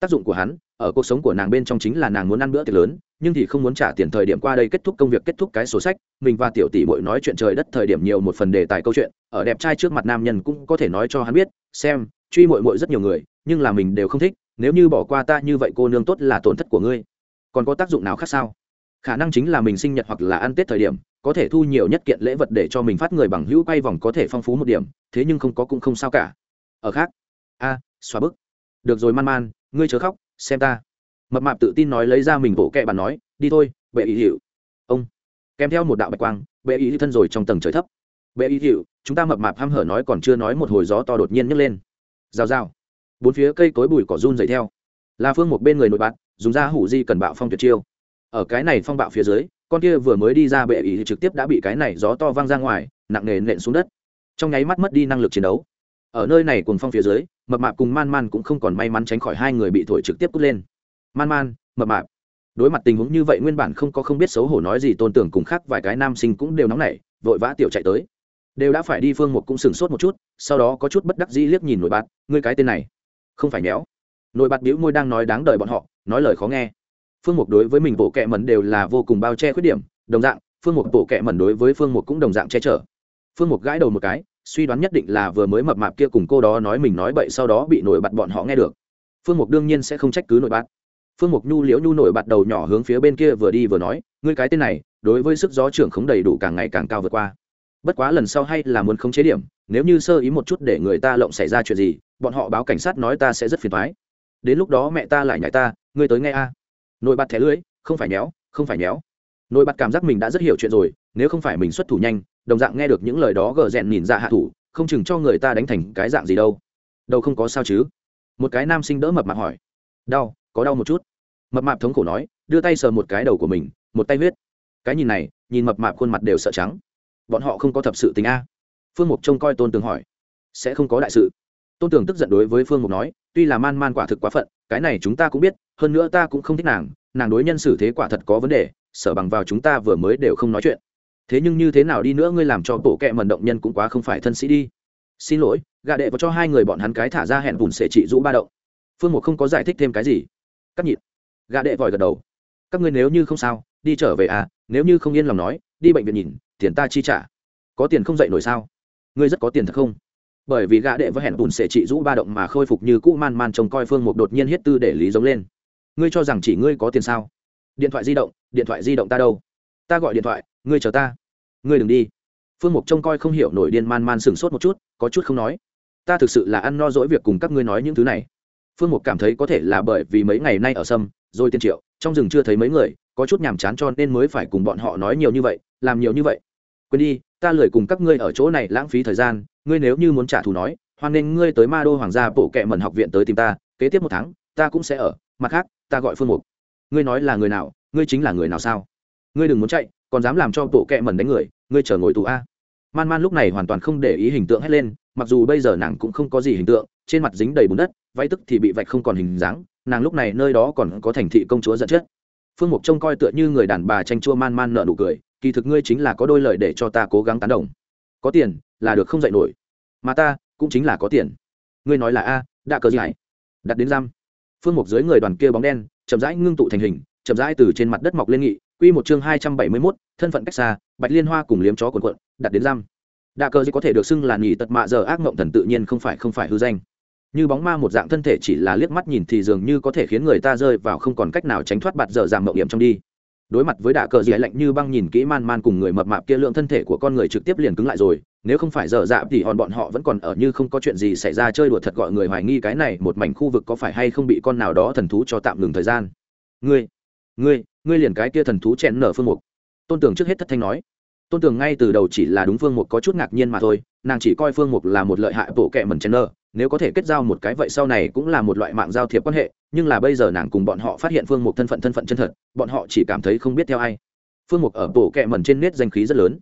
Tác dụng của hắn, ở cuộc sống của nàng bên trong chính là nàng muốn ăn bữa tiệc lớn, nhưng thì không muốn trả tiền thời điểm qua đây kết thúc công việc, kết thúc cái sổ sách. Mình và tiểu tỷ bội nói chuyện trời đất thời điểm nhiều một phần đề tài câu chuyện, ở đẹp trai trước mặt nam nhân cũng có thể nói cho hắn biết, xem, truy mội mội rất nhiều người, nhưng là mình đều không thích, nếu như bỏ qua ta như vậy cô nương tốt là tổn thất của ngươi. Còn có tác dụng nào khác sao? Khả năng chính là mình sinh nhật hoặc là ăn tết thời điểm, có thể thu nhiều nhất kiện lễ vật để cho mình phát người bằng hữu, quay vòng có thể phong phú một điểm, thế nhưng không có cũng không sao cả ở khác. A à, xóa bức. Được rồi man man ngươi chớ khóc xem ta. Mập mạp tự tin nói lấy ra mình bộ kệ bàn nói đi thôi bệ ý hiệu ông kèm theo một đạo bạch quang bệ ý thân rồi trong tầng trời thấp. Bệ ý hiệu chúng ta mập mạp h hở nói còn chưa nói một hồi gió to đột nhiên nhấc lên. Rào rào. Bốn phía cây cối bùi cỏ run dậy theo. Là phương một bên người nội bạn dùng ra hủ di cần bạo phong tuyệt chiêu. Ở cái này phong bạo phía dưới con kia vừa mới đi ra bệ ý trực tiếp đã bị cái này gió to văng ra ngoài nặng nề nện xuống đất. Trong nháy mắt mất đi năng lực chiến đấu ở nơi này cùng phong phía dưới, mập mạp cùng man man cũng không còn may mắn tránh khỏi hai người bị thổi trực tiếp cút lên. Man man, mập mạp. Đối mặt tình huống như vậy nguyên bản không có không biết xấu hổ nói gì tôn tưởng cùng khác vài cái nam sinh cũng đều nóng nảy, vội vã tiểu chạy tới. Đều đã phải đi phương một cũng sửng sốt một chút, sau đó có chút bất đắc dĩ liếc nhìn nội bạt, ngươi cái tên này, không phải nhéo nội bạt bĩu môi đang nói đáng đợi bọn họ, nói lời khó nghe. Phương mục đối với mình bộ kệ mẩn đều là vô cùng bao che khuyết điểm, đồng dạng, phương mục bộ kệ mẩn đối với phương mục cũng đồng dạng che chở. Phương mục gãi đầu một cái suy đoán nhất định là vừa mới mập mạp kia cùng cô đó nói mình nói bậy sau đó bị nổi bật bọn họ nghe được. Phương mục đương nhiên sẽ không trách cứ nổi bật. Phương mục nhu liễu nhu nổi bật đầu nhỏ hướng phía bên kia vừa đi vừa nói, ngươi cái tên này, đối với sức gió trưởng không đầy đủ càng ngày càng cao vượt qua. Bất quá lần sau hay là muốn khống chế điểm, nếu như sơ ý một chút để người ta lộng xảy ra chuyện gì, bọn họ báo cảnh sát nói ta sẽ rất phiền thoái đến lúc đó mẹ ta lại nhảy ta, ngươi tới nghe a. À. nổi bật thẻ lưới không phải nhéo, không phải nhéo. Nổi bật cảm giác mình đã rất hiểu chuyện rồi, nếu không phải mình xuất thủ nhanh đồng dạng nghe được những lời đó gờ rèn nhìn ra hạ thủ, không chừng cho người ta đánh thành cái dạng gì đâu. Đâu không có sao chứ? Một cái nam sinh đỡ mập mạp hỏi. Đau, có đau một chút. Mập mạp thống khổ nói, đưa tay sờ một cái đầu của mình, một tay huyết. Cái nhìn này, nhìn mập mạp khuôn mặt đều sợ trắng. Bọn họ không có thập sự tình a. Phương mục trông coi tôn tường hỏi. Sẽ không có đại sự. Tôn tường tức giận đối với phương mục nói, tuy là man man quả thực quá phận, cái này chúng ta cũng biết, hơn nữa ta cũng không thích nàng nàng đối nhân xử thế quả thật có vấn đề, sở bằng vào chúng ta vừa mới đều không nói chuyện thế nhưng như thế nào đi nữa ngươi làm cho bộ kệ mần động nhân cũng quá không phải thân sĩ đi. Xin lỗi, gạ đệ và cho hai người bọn hắn cái thả ra hẹn bùn sẽ trị rũ ba động. Phương mục không có giải thích thêm cái gì. Cắt nhịn. Gạ đệ vòi gật đầu. Các ngươi nếu như không sao, đi trở về à nếu như không yên lòng nói, đi bệnh viện nhìn, tiền ta chi trả. Có tiền không dậy nổi sao? Ngươi rất có tiền thật không? Bởi vì gã đệ và hẹn bùn sẽ trị rũ ba động mà khôi phục như cũ man man trông coi phương mục đột nhiên hết tư để lý giống lên. Ngươi cho rằng chỉ ngươi có tiền sao? Điện thoại di động, điện thoại di động ta đâu? Ta gọi điện thoại, ngươi chờ ta ngươi đừng đi. Phương mục trông coi không hiểu nổi điên man man sừng sốt một chút, có chút không nói. Ta thực sự là ăn no dỗi việc cùng các ngươi nói những thứ này. Phương mục cảm thấy có thể là bởi vì mấy ngày nay ở sâm, rồi tiên triệu, trong rừng chưa thấy mấy người, có chút nhàm chán cho nên mới phải cùng bọn họ nói nhiều như vậy, làm nhiều như vậy. Quên đi, ta lười cùng các ngươi ở chỗ này lãng phí thời gian, ngươi nếu như muốn trả thù nói, hoan nghênh ngươi tới ma đô hoàng gia bộ kệ mẩn học viện tới tìm ta, kế tiếp một tháng, ta cũng sẽ ở, mặt khác, ta gọi phương mục ngươi nói là người nào, ngươi chính là người nào sao? Ngươi đừng muốn chạy còn dám làm cho bộ kệ mẩn đánh người, ngươi chờ ngồi tù a. Man man lúc này hoàn toàn không để ý hình tượng hét lên, mặc dù bây giờ nàng cũng không có gì hình tượng, trên mặt dính đầy bùn đất, váy tức thì bị vạch không còn hình dáng, nàng lúc này nơi đó còn có thành thị công chúa giận chết phương mục trông coi tựa như người đàn bà tranh chua man man nợ nụ cười, kỳ thực ngươi chính là có đôi lời để cho ta cố gắng tán đồng. Có tiền, là được không dạy nổi. Mà ta, cũng chính là có tiền. Ngươi nói là a, đã cờ gì hải đặt đến giam. Phương mục dưới người đoàn kia bóng đen, chậm rãi ngưng tụ thành hình, chậm rãi từ trên mặt đất mọc lên nghị quy một chương hai trăm bảy mươi 271, thân phận cách xa bạch liên hoa cùng liếm chó cuộn cuộn đặt đến giam. Đạ cơ gì có thể được xưng là nghỉ tật mạ giờ ác ngộng thần tự nhiên không phải không phải hư danh. Như bóng ma một dạng thân thể chỉ là liếc mắt nhìn thì dường như có thể khiến người ta rơi vào không còn cách nào tránh thoát bạt dở giảm mộng hiểm trong đi. Đối mặt với đạ cơ dĩ lạnh như băng nhìn kỹ man man cùng người mập mạp kia lượng thân thể của con người trực tiếp liền cứng lại rồi nếu không phải dở dạ thì hòn bọn họ vẫn còn ở như không có chuyện gì xảy ra chơi đùa thật gọi người hoài nghi cái này một mảnh khu vực có phải hay không bị con nào đó thần thú cho tạm ngừng thời gian. Ngươi ngươi ngươi liền cái kia thần thú chèn nở phương mục. Tôn tưởng trước hết thất thanh nói. Tôn tưởng ngay từ đầu chỉ là đúng phương mục có chút ngạc nhiên mà thôi, nàng chỉ coi phương mục là một lợi hại bộ kệ mần chèn nở, nếu có thể kết giao một cái vậy sau này cũng là một loại mạng giao thiệp quan hệ, nhưng là bây giờ nàng cùng bọn họ phát hiện phương mục thân phận thân phận chân thật, bọn họ chỉ cảm thấy không biết theo ai. Phương mục ở bộ kệ mần trên nét danh khí rất lớn.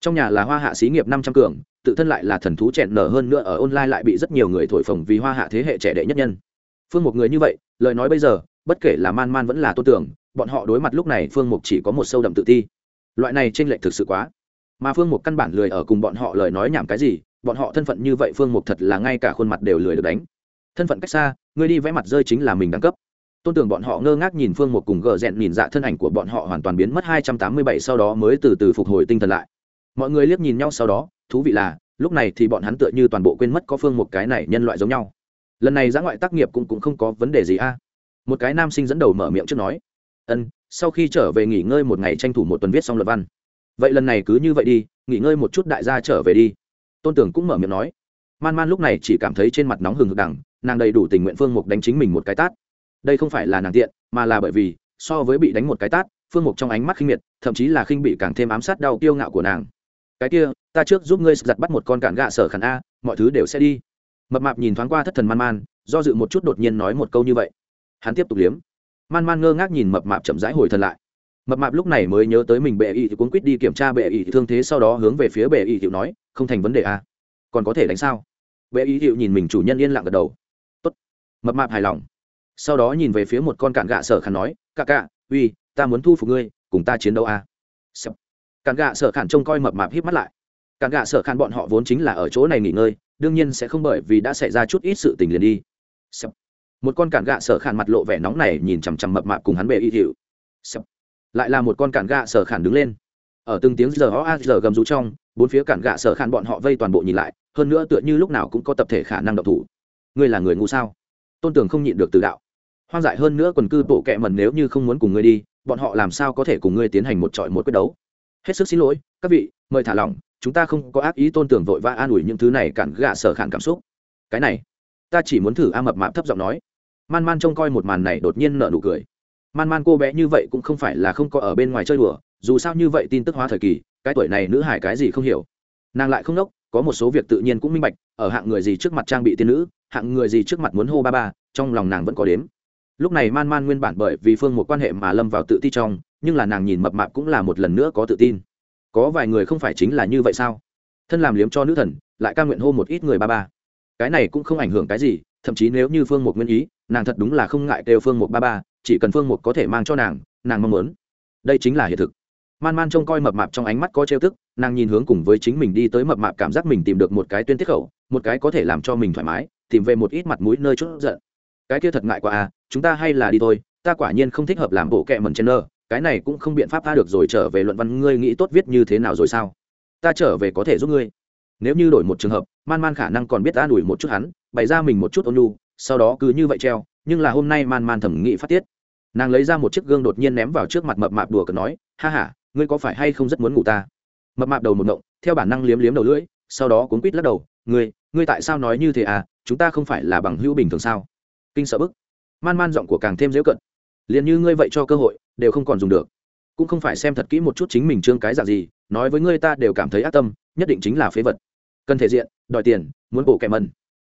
Trong nhà là hoa hạ xí nghiệp năm trăm cường, tự thân lại là thần thú chèn nở hơn nữa ở online lại bị rất nhiều người thổi phồng vì hoa hạ thế hệ trẻ đệ nhất nhân. Phương một người như vậy, lời nói bây giờ, bất kể là man man vẫn là tôn tưởng bọn họ đối mặt lúc này phương mục chỉ có một sâu đậm tự ti. Loại này t r ê n lệch thực sự quá. Mà phương mục căn bản lười ở cùng bọn họ lời nói nhảm cái gì bọn họ thân phận như vậy phương mục thật là ngay cả khuôn mặt đều lười được đánh. Thân phận cách xa người đi vẽ mặt rơi chính là mình đẳng cấp. Tôn tưởng bọn họ ngơ ngác nhìn phương mục cùng gờ rẽn nhìn dạ thân ảnh của bọn họ hoàn toàn biến mất hai trăm tám mươi bảy sau đó mới từ từ phục hồi tinh thần lại. Mọi người liếc nhìn nhau sau đó thú vị là lúc này thì bọn hắn tựa như toàn bộ quên mất có phương một cái này nhân loại giống nhau. Lần này giã ngoại tác nghiệp cũng, cũng không có vấn đề gì a. Một cái nam sinh dẫn đầu mở miệng trước nói ân, sau khi trở về nghỉ ngơi một ngày tranh thủ một tuần viết xong luật văn. Vậy lần này cứ như vậy đi, nghỉ ngơi một chút đại gia trở về đi. Tôn tưởng cũng mở miệng nói. Man man lúc này chỉ cảm thấy trên mặt nóng hừng hực đẳng nàng đầy đủ tình nguyện phương mục đánh chính mình một cái tát. Đây không phải là nàng tiện, mà là bởi vì, so với bị đánh một cái tát, phương mục trong ánh mắt khinh miệt, thậm chí là khinh bị càng thêm ám sát đau kiêu ngạo của nàng. Cái kia, ta trước giúp ngươi giặt bắt một con cạn gạ sở khẩn a, mọi thứ đều sẽ đi. Mập mạp nhìn thoáng qua thất thần man man, do dự một chút đột nhiên nói một câu như vậy. Hắn tiếp tục liếm man man ngơ ngác nhìn mập mạp chậm rãi hồi thần lại. Mập mạp lúc này mới nhớ tới mình bệ y thì cuốn quýt đi kiểm tra bệ y thương thế sau đó hướng về phía bệ y thiệu nói, không thành vấn đề à. còn có thể đánh sao? Bệ y thiệu nhìn mình chủ nhân yên lặng gật đầu. Tốt. mập mạp hài lòng. Sau đó nhìn về phía một con cạn gạ sở khăn nói, cạ cạ, uy, ta muốn thu phục ngươi, cùng ta chiến đấu à. cạn gạ sở khản trông coi mập mạp híp mắt lại. Cạn gạ sở khản bọn họ vốn chính là ở chỗ này nghỉ ngơi, đương nhiên sẽ không bởi vì đã xảy ra chút ít sự tình liền đi một con cản gạ sở khản mặt lộ vẻ nóng này nhìn chằm chằm mập mạp cùng hắn bề y hiệu lại là một con cản gạ sở khản đứng lên. Ở từng tiếng giờ a giờ gầm rú trong, bốn phía cản gạ sở khản bọn họ vây toàn bộ nhìn lại, hơn nữa tựa như lúc nào cũng có tập thể khả năng độc thủ. Ngươi là người ngu sao? Tôn tưởng không nhịn được từ đạo. Hoang dại hơn nữa quần cư bộ kệ mần nếu như không muốn cùng ngươi đi, bọn họ làm sao có thể cùng ngươi tiến hành một trọi một quyết đấu? Hết sức xin lỗi, các vị, mời thả lỏng, chúng ta không có ác ý tôn tưởng vội vã an ủi những thứ này cản gạ sở khản cảm xúc. Cái này, ta chỉ muốn thử a mập mạp thấp giọng nói man man trông coi một màn này đột nhiên nở nụ cười. Man man cô bé như vậy cũng không phải là không có ở bên ngoài chơi đùa, dù sao như vậy tin tức hóa thời kỳ, cái tuổi này nữ hải cái gì không hiểu. Nàng lại không đốc, có một số việc tự nhiên cũng minh bạch, ở hạng người gì trước mặt trang bị tiên nữ, hạng người gì trước mặt muốn hô ba ba, trong lòng nàng vẫn có đếm. Lúc này man man nguyên bản bởi vì phương một quan hệ mà lâm vào tự ti trong, nhưng là nàng nhìn mập mạp cũng là một lần nữa có tự tin. Có vài người không phải chính là như vậy sao? Thân làm liếm cho nữ thần, lại ca nguyện hô một ít người ba ba. Cái này cũng không ảnh hưởng cái gì, thậm chí nếu như phương một nguyên ý nàng thật đúng là không ngại đều phương một ba ba, chỉ cần phương một có thể mang cho nàng nàng mong muốn. Đây chính là hiện thực. Man man trông coi mập mạp trong ánh mắt có trêu tức, nàng nhìn hướng cùng với chính mình đi tới mập mạp cảm giác mình tìm được một cái tuyên tiết khẩu, một cái có thể làm cho mình thoải mái, tìm về một ít mặt mũi nơi chút giận. Cái kia thật ngại quá à chúng ta hay là đi thôi, ta quả nhiên không thích hợp làm bộ kệ mần chen nơ, cái này cũng không biện pháp tha được rồi, trở về luận văn ngươi nghĩ tốt viết như thế nào rồi sao? Ta trở về có thể giúp ngươi. Nếu như đổi một trường hợp, man man khả năng còn biết an ủi một chút hắn, bày ra mình một chút ôn nhu sau đó cứ như vậy treo, nhưng là hôm nay man man thẩm nghị phát tiết. Nàng lấy ra một chiếc gương đột nhiên ném vào trước mặt mập mạp đùa cợt nói, ha h a ngươi có phải hay không rất muốn ngủ ta? Mập mạp đầu một ngộng, theo bản năng liếm liếm đầu lưỡi, sau đó cuốn quít lắc đầu, ngươi ngươi tại sao nói như thế à? Chúng ta không phải là bằng hữu bình thường sao? Kinh sợ bức. Man man giọng của càng thêm dễ cận. Liền như ngươi vậy cho cơ hội, đều không còn dùng được. Cũng không phải xem thật kỹ một chút chính mình trương cái dạng gì, nói với ngươi ta đều cảm thấy ác tâm, nhất định chính là phế vật. Cần thể diện, đòi tiền, muốn bổ kẻ mần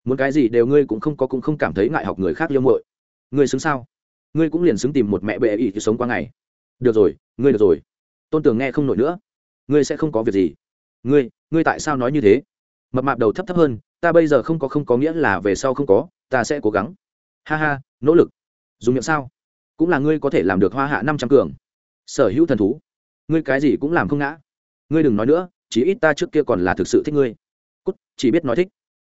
muốn cái gì đều ngươi cũng không có cũng không cảm thấy ngại học người khác liêu muội. Ngươi xứng sao? Ngươi cũng liền xứng tìm một mẹ bệ ỷ thì sống qua ngày. Được rồi, ngươi được rồi. Tôn tường nghe không nổi nữa. Ngươi sẽ không có việc gì. Ngươi ngươi tại sao nói như thế? Mập mạp đầu thấp thấp hơn, ta bây giờ không có không có nghĩa là về sau không có, ta sẽ cố gắng. Ha ha, nỗ lực. Dùng miệng sao? Cũng là ngươi có thể làm được hoa hạ năm trăm cường. Sở hữu thần thú. Ngươi cái gì cũng làm không ngã. Ngươi đừng nói nữa chỉ ít ta trước kia còn là thực sự thích ngươi. Cút, chỉ biết nói thích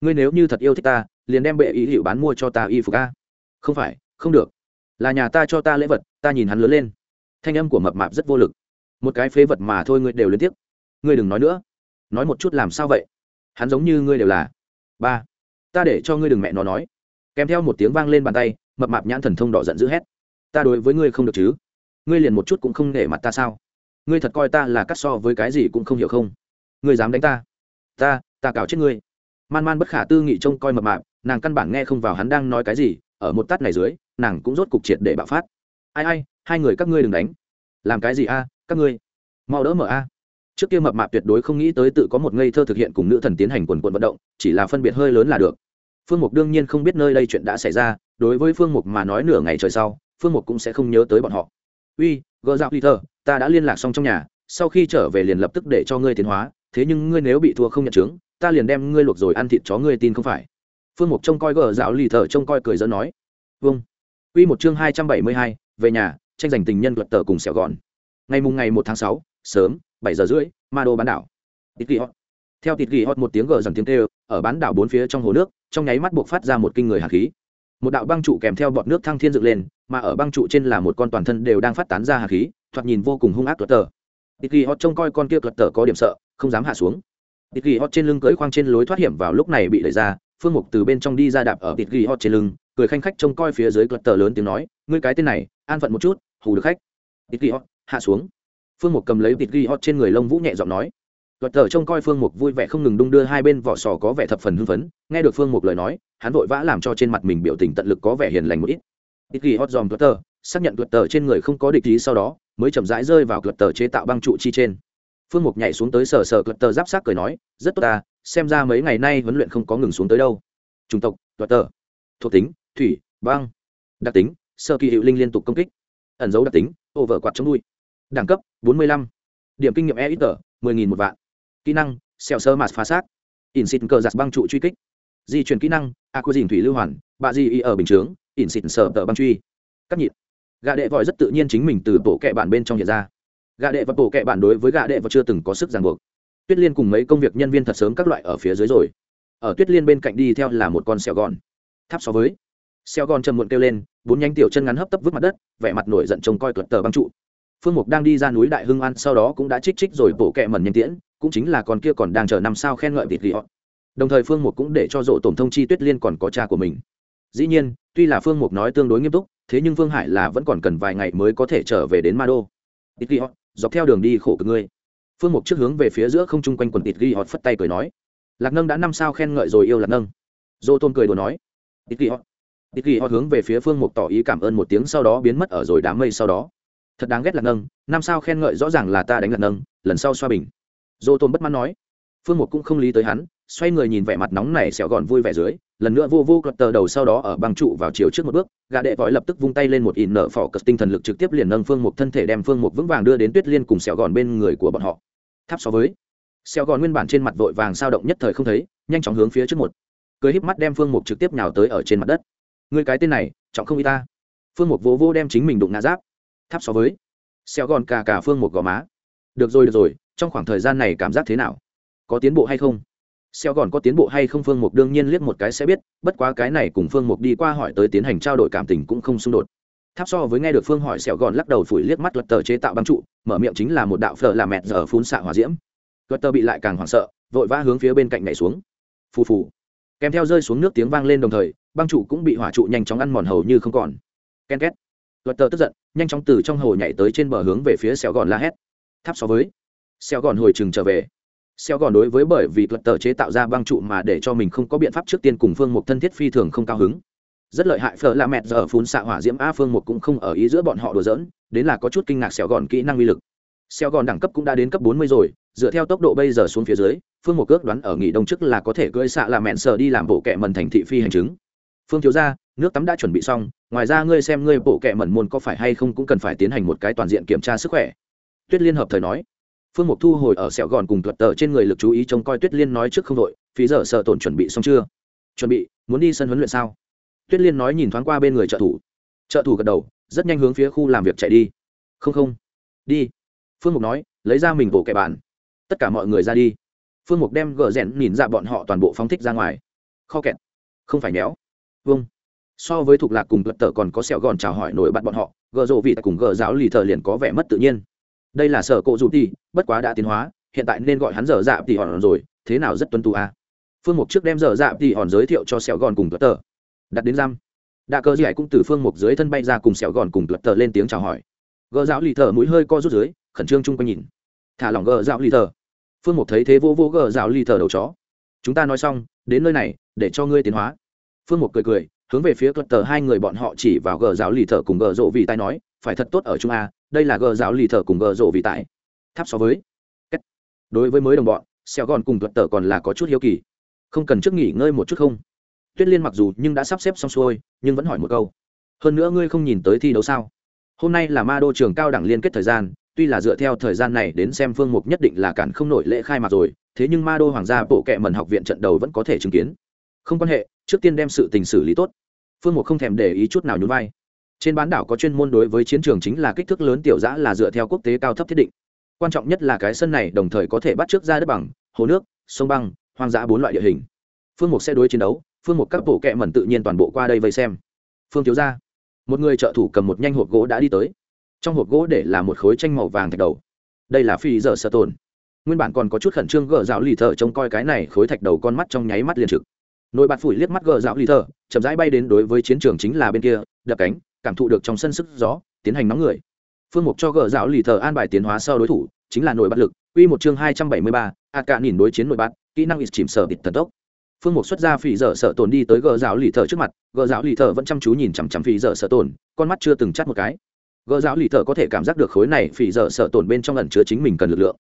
ngươi nếu như thật yêu thích ta, liền đem bệ ý hiệu bán mua cho ta y phục a. Không phải, không được. Là nhà ta cho ta lễ vật, ta nhìn hắn lớn lên. Thanh âm của mập mạp rất vô lực. Một cái phế vật mà thôi ngươi đều liên tiếp. Ngươi đừng nói nữa. Nói một chút làm sao vậy? Hắn giống như ngươi đều là. Ba. Ta để cho ngươi đừng mẹ nó nói. Kèm theo một tiếng vang lên bàn tay, mập mạp nhãn thần thông đỏ giận dữ hét. Ta đối với ngươi không được chứ? Ngươi liền một chút cũng không để mặt ta sao? Ngươi thật coi ta là cắt so với cái gì cũng không hiểu không? Ngươi dám đánh ta? Ta ta cào chết ngươi man man bất khả tư nghị trông coi mập mạp, nàng căn bản nghe không vào hắn đang nói cái gì, ở một tắt này dưới, nàng cũng rốt cục triệt để bạo phát. Ai ai, hai người các ngươi đừng đánh. Làm cái gì a, các ngươi? Mau đỡ mở a. Trước kia mập mạp tuyệt đối không nghĩ tới tự có một ngây thơ thực hiện cùng nữ thần tiến hành quần quần vận động, chỉ là phân biệt hơi lớn là được. Phương mục đương nhiên không biết nơi đây chuyện đã xảy ra, đối với phương mục mà nói nửa ngày trời sau, phương mục cũng sẽ không nhớ tới bọn họ. Uy, gỡ dạo ly ta đã liên lạc xong trong nhà, sau khi trở về liền lập tức để cho ngươi tiến hóa, thế nhưng ngươi nếu bị thua không nhận chứng ta liền đem ngươi luộc rồi ăn thịt chó ngươi tin không phải? Phương mục trông coi gờ dạo lì thở, trông coi cười dẫn nói. Vâng. Uy một chương hai trăm bảy mươi hai, về nhà, tranh giành tình nhân luật tờ cùng sẹo gọn. Ngày mùng ngày một tháng sáu, sớm, bảy giờ rưỡi, ma đô bán đảo. Tịt ghi hót theo tịt ghi hót một tiếng gờ dần tiếng tê ở bán đảo bốn phía trong hồ nước, trong nháy mắt buộc phát ra một kinh người hạt khí. Một đạo băng trụ kèm theo bọt nước thăng thiên dựng lên, mà ở băng trụ trên là một con toàn thân đều đang phát tán ra hạt khí, thoạt nhìn vô cùng hung ác luật tờ tịt ghi hót trông coi con kia luật tờ có điểm sợ, không dám hạ xuống tịt ghi hót trên lưng cưỡi khoang trên lối thoát hiểm vào lúc này bị đẩy ra phương mục từ bên trong đi ra đạp ở tịt ghi hót trên lưng cười khanh khách trông coi phía dưới cột tờ lớn tiếng nói ngươi cái tên này an phận một chút hù được khách tịt ghi hót hạ xuống phương mục cầm lấy tịt ghi hót trên người lông vũ nhẹ giọng nói Luật tờ trông coi Phương Mục vui vẻ không ngừng đung đưa hai bên vỏ sò có vẻ thập phần hưng phấn, nghe được Phương Mục lời nói, hắn vội vã làm cho trên mặt mình biểu tình tận lực có vẻ hiền lành một ít. Ít ghi hot dòm luật tờ, xác nhận luật tờ trên người không có địch ý sau đó, mới chậm rãi rơi vào luật tờ chế tạo băng trụ chi trên. Phương Mục nhảy xuống tới sờ sờ luật tờ giáp sát cười nói, rất tốt ta, xem ra mấy ngày nay huấn luyện không có ngừng xuống tới đâu. Trung tộc, luật tờ, thuộc tính, thủy, băng, đặc tính, sơ kỳ hiệu linh liên tục công kích, ẩn dấu đặc tính, ô over quạt chống đuôi, đẳng cấp 45, điểm kinh nghiệm e ít tờ, mười nghìn một vạn. Kỹ năng xẹo sơ mạt phá xác. In xịt cờ giặt băng trụ truy kích. Di chuyển kỹ năng a quy dình thủy lưu hoàn. Bạ di y ở bình chướng in xịt sờ tờ băng truy. Cắt nhịn gạ đệ vội rất tự nhiên chính mình từ bộ kệ bản bên trong hiện ra gạ đệ và tổ kệ bạn đối với gạ đệ và chưa từng có sức ràng buộc. Tuyết liên cùng mấy công việc nhân viên thật sớm các loại ở phía dưới rồi. Ở tuyết liên bên cạnh đi theo là một con sẹo gòn. Tháp so với. Sẹo gòn trầm muộn kêu lên, bốn nhánh tiểu chân ngắn hấp tấp vứt mặt đất, vẻ mặt nổi giận trông coi cợt tờ băng trụ. Phương mục đang đi ra núi đại hưng an sau đó cũng đã trích trích rồi bổ kệ mẩn nhanh tiễn, cũng chính là con kia còn đang chờ năm sao khen ngợi vịt ghi họ. Đồng thời phương mục cũng để cho rộ tổn thông chi tuyết liên còn có cha của mình. Dĩ nhiên, tuy là phương mục nói tương đối nghiêm túc, thế nhưng phương hải là vẫn còn cần vài ngày mới có thể trở về đến ma đô ít ghi họ dọc theo đường đi khổ cực ngươi. Phương mục trước hướng về phía giữa không chung quanh quần tịt ghi họ phất tay cười nói. Lạc nâng đã năm sao khen ngợi rồi yêu lạc nâng. Dô tôn cười đồ nói. Tịt ghi họ tịt ghi họ hướng về phía phương mục tỏ ý cảm ơn một tiếng sau đó biến mất ở rồi đám mây sau đó. Thật đáng ghét lạc nâng, năm sao khen ngợi rõ ràng là ta đánh lạc nâng, lần sau xoa bình. Dô tôn bất mãn nói. Phương mục cũng không lý tới hắn xoay người nhìn vẻ mặt nóng này xẻo gòn vui vẻ dưới, lần nữa vô vô cật tờ đầu sau đó ở băng trụ vào chiều trước một bước, gã đệ vội lập tức vung tay lên một ỉn nở phỏ cật tinh thần lực trực tiếp liền nâng phương một thân thể đem phương một vững vàng đưa đến tuyết liên cùng xẻo gòn bên người của bọn họ. Tháp so với. Xẻo gòn nguyên bản trên mặt vội vàng sao động nhất thời không thấy, nhanh chóng hướng phía trước một. Cười híp mắt đem phương mục trực tiếp nhào tới ở trên mặt đất. Người cái tên này, trọng không y ta. Phương mục vô vô đem chính mình đụng ngã giáp. Tháp so với. Xẻo gòn cà cà phương mục gò má. Được rồi được rồi, trong khoảng thời gian này cảm giác thế nào? Có tiến bộ hay không? Xeo gòn có tiến bộ hay không phương mục đương nhiên liếc một cái sẽ biết, bất quá cái này cùng phương mục đi qua hỏi tới tiến hành trao đổi cảm tình cũng không xung đột. Tháp so với nghe được phương hỏi xẻo gòn lắc đầu phủi liếc mắt luật tờ chế tạo băng trụ, mở miệng chính là một đạo phở là mẹt giờ phun xạ hỏa diễm. Luật tờ bị lại càng hoảng sợ, vội vã hướng phía bên cạnh nhảy xuống. Phù phù. Kèm theo rơi xuống nước tiếng vang lên đồng thời, băng trụ cũng bị hỏa trụ nhanh chóng ăn mòn hầu như không còn. Ken két. Luật tờ tức giận, nhanh chóng từ trong hồ nhảy tới trên bờ hướng về phía xẻo gòn la hét. Tháp so với. Xẻo gòn hồi chừng trở về. Xeo gòn đối với bởi vì luật tờ chế tạo ra băng trụ mà để cho mình không có biện pháp trước tiên cùng phương một thân thiết phi thường không cao hứng. Rất lợi hại, phở là mẹt giờ phun xạ hỏa diễm a, phương một cũng không ở ý giữa bọn họ đùa giỡn, đến là có chút kinh ngạc xẻo gòn kỹ năng uy lực. Xẻo gòn đẳng cấp cũng đã đến cấp bốn mươi rồi, dựa theo tốc độ bây giờ xuống phía dưới, phương một cước đoán ở nghỉ đông trước là có thể cưỡi xạ là mẹn sờ đi làm bộ kẹ mần thành thị phi hành chứng. Phương thiếu gia, nước tắm đã chuẩn bị xong, ngoài ra ngươi xem ngươi bộ kẹ mẩn môn có phải hay không cũng cần phải tiến hành một cái toàn diện kiểm tra sức khỏe. Tuyết liên hợp thời nói phương mục thu hồi ở sẹo gòn cùng tuật tờ trên người lực chú ý trông coi tuyết liên nói trước không đội phí giờ sợ tổn chuẩn bị xong chưa? Chuẩn bị, muốn đi sân huấn luyện sao? Tuyết liên nói nhìn thoáng qua bên người trợ thủ. Trợ thủ gật đầu, rất nhanh hướng phía khu làm việc chạy đi. Không không, đi. Phương mục nói, lấy ra mình bộ kẻ bàn tất cả mọi người ra đi. Phương mục đem gờ rẽn nhìn ra bọn họ toàn bộ phóng thích ra ngoài. Kho kẹt. Không phải méo. Vâng. So với thuộc lạc cùng lật tờ còn có sẹo gòn chào hỏi nổi bật bọn họ, gờ rộ vị cùng gờ giáo lì thờ liền có vẻ mất tự nhiên. Đây là sở cộ dù đi bất quá đã tiến hóa, hiện tại nên gọi hắn dở dạ tỉ hòn rồi, thế nào rất tuân tu a à? phương mục trước đem dở dạ tỉ hòn giới thiệu cho sẹo gòn cùng tờ đặt đến giam đạ cơ dì cũng từ phương mục dưới thân bay ra cùng sẹo gòn cùng tờ lên tiếng chào hỏi. Gờ giáo lì thờ mũi hơi co rút dưới, khẩn trương chung quanh nhìn. Thả lỏng gờ giáo lì thờ. Phương mục thấy thế vô vô gờ giáo lì thờ đầu chó. Chúng ta nói xong, đến nơi này, để cho ngươi tiến hóa. Phương mục cười cười, hướng về phía cất tờ hai người bọn họ chỉ vào gờ giáo lì thờ cùng gờ rộ vì tai nói, phải thật tốt ở trung a, đây là gờ giáo lì thờ cùng gờ rộ vì tại tháp so với. Kết. đối với mới đồng bọn xeo gòn cùng thuật tờ còn là có chút hiếu kỳ. Không cần trước nghỉ ngơi một chút không? Tuyết liên mặc dù nhưng đã sắp xếp xong xuôi, nhưng vẫn hỏi một câu. Hơn nữa ngươi không nhìn tới thi đấu sao? Hôm nay là ma đô trường cao đẳng liên kết thời gian, tuy là dựa theo thời gian này đến xem phương mục nhất định là cản không nổi lễ khai mạc rồi, thế nhưng ma đô hoàng gia bộ kệ mần học viện trận đầu vẫn có thể chứng kiến. Không quan hệ, trước tiên đem sự tình xử lý tốt. Phương mục không thèm để ý chút nào nhún vai. Trên bán đảo có chuyên môn đối với chiến trường chính là kích thước lớn tiểu giã là dựa theo quốc tế cao thấp thiết định quan trọng nhất là cái sân này đồng thời có thể bắt trước ra đất bằng, hồ nước, sông băng, hoang dã bốn loại địa hình. Phương mục sẽ đối chiến đấu, phương mục các bộ kẹ mẩn tự nhiên toàn bộ qua đây vây xem. Phương thiếu ra một người trợ thủ cầm một nhanh hộp gỗ đã đi tới. Trong hộp gỗ để là một khối tranh màu vàng thạch đầu. Đây là phi giờ sợ tồn. Nguyên bản còn có chút khẩn trương gờ rào lì thờ trông coi cái này khối thạch đầu con mắt trong nháy mắt liền trực. Nội bạt phủi liếc mắt gờ rào lì thờ chậm rãi bay đến đối với chiến trường chính là bên kia, đập cánh, cảm thụ được trong sân sức gió, tiến hành nóng người phương mục cho gờ dạo lì thờ an bài tiến hóa sau đối thủ, chính là nội bắt lực uy một chương hai trăm bảy mươi ba a cả nhìn đối chiến nội bắt kỹ năng ít chìm sở địch thần tốc. Phương mục xuất ra phỉ dở sợ tồn đi tới gờ rào lì thờ trước mặt, gờ rào lì thờ vẫn chăm chú nhìn chằm chằm phỉ dở sợ tồn, con mắt chưa từng chắt một cái. Gờ rào lì thờ có thể cảm giác được khối này phỉ dở sợ tồn bên trong ẩn chứa chính mình cần lực lượng.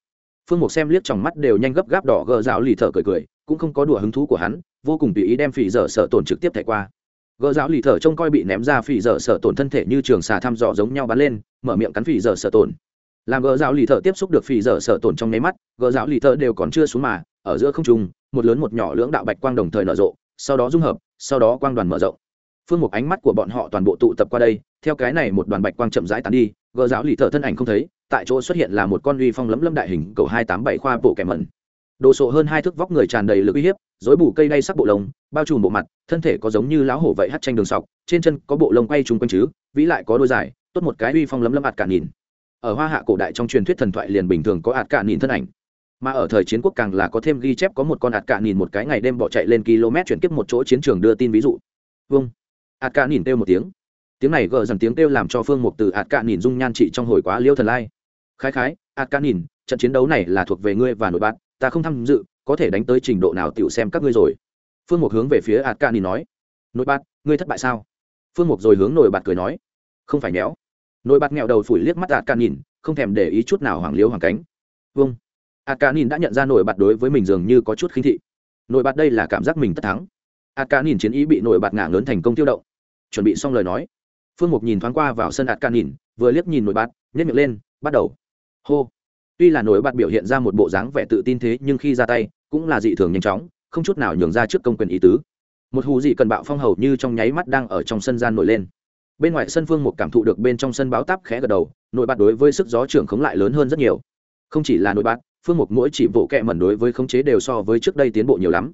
Phương mục xem liếc trong mắt đều nhanh gấp gáp đỏ gờ rào lì thờ cười cười, cũng không có đùa hứng thú của hắn, vô cùng tùy ý đem phỉ dở sợ tổn trực tiếp thẻ qua gỡ giáo lì thở trông coi bị ném ra phỉ dở sợ tổn thân thể như trường xà thăm dò giống nhau bắn lên, mở miệng cắn phỉ dở sợ tổn. Làm gỡ giáo lì thở tiếp xúc được phỉ dở sợ tổn trong nháy mắt, gỡ giáo lì thở đều còn chưa xuống mà, ở giữa không trung, một lớn một nhỏ lưỡng đạo bạch quang đồng thời nở rộ, sau đó dung hợp, sau đó quang đoàn mở rộng. Phương một ánh mắt của bọn họ toàn bộ tụ tập qua đây, theo cái này một đoàn bạch quang chậm rãi tán đi, gỡ giáo lì thở thân ảnh không thấy, tại chỗ xuất hiện là một con uy phong lấm lấm đại hình cầu hai tám bảy khoa bộ kẻ mẩn đồ sộ hơn hai thước vóc người tràn đầy lực uy hiếp dối bù cây đay sắc bộ lông, bao trùm bộ mặt, thân thể có giống như lão hổ vậy hắt tranh đường sọc, trên chân có bộ lông quay trúng quanh chứ, vĩ lại có đôi dài, tốt một cái uy phong lấm lấm ạt cả nhìn. Ở hoa hạ cổ đại trong truyền thuyết thần thoại liền bình thường có ạt cả nhìn thân ảnh. Mà ở thời chiến quốc càng là có thêm ghi chép có một con ạt cả nhìn một cái ngày đêm bỏ chạy lên km chuyển kiếp một chỗ chiến trường đưa tin ví dụ. Vâng ạt cả nhìn kêu một tiếng. Tiếng này gờ dần tiếng kêu làm cho phương mục từ ạt cả nhìn dung nhan trị trong hồi quá liêu thần lai. Khái khái, ạt cả nhìn, trận chiến đấu này là thuộc về ngươi và nội bạn ta không tham dự, có thể đánh tới trình độ nào tựu xem các ngươi rồi. Phương mục hướng về phía ạt ca nói. Nội bát ngươi thất bại sao? Phương mục rồi hướng nội bạt cười nói. Không phải méo nội bạt nghẹo đầu phủi liếc mắt ạt ca nhìn không thèm để ý chút nào hoàng liếu hoàng cánh. Vâng. Ạt ca nhìn đã nhận ra nội bạt đối với mình dường như có chút khinh thị. Nội bạt đây là cảm giác mình tất thắng. Ạt ca nhìn chiến ý bị nội bạt ngả lớn thành công tiêu động. Chuẩn bị xong lời nói. Phương mục nhìn thoáng qua vào sân ạt ca nhìn vừa liếc nhìn nội bạt nhét miệng lên, bắt đầu. Hô tuy là nổi bật biểu hiện ra một bộ dáng vẻ tự tin thế nhưng khi ra tay, cũng là dị thường nhanh chóng, không chút nào nhường ra trước công quyền ý tứ. Một hù dị cần bạo phong hầu như trong nháy mắt đang ở trong sân gian nổi lên. Bên ngoài sân phương một cảm thụ được bên trong sân báo táp khẽ gật đầu, nội bạt đối với sức gió trưởng khống lại lớn hơn rất nhiều. Không chỉ là nội bạt, phương mục mỗi chỉ bộ kẹ mẩn đối với khống chế đều so với trước đây tiến bộ nhiều lắm.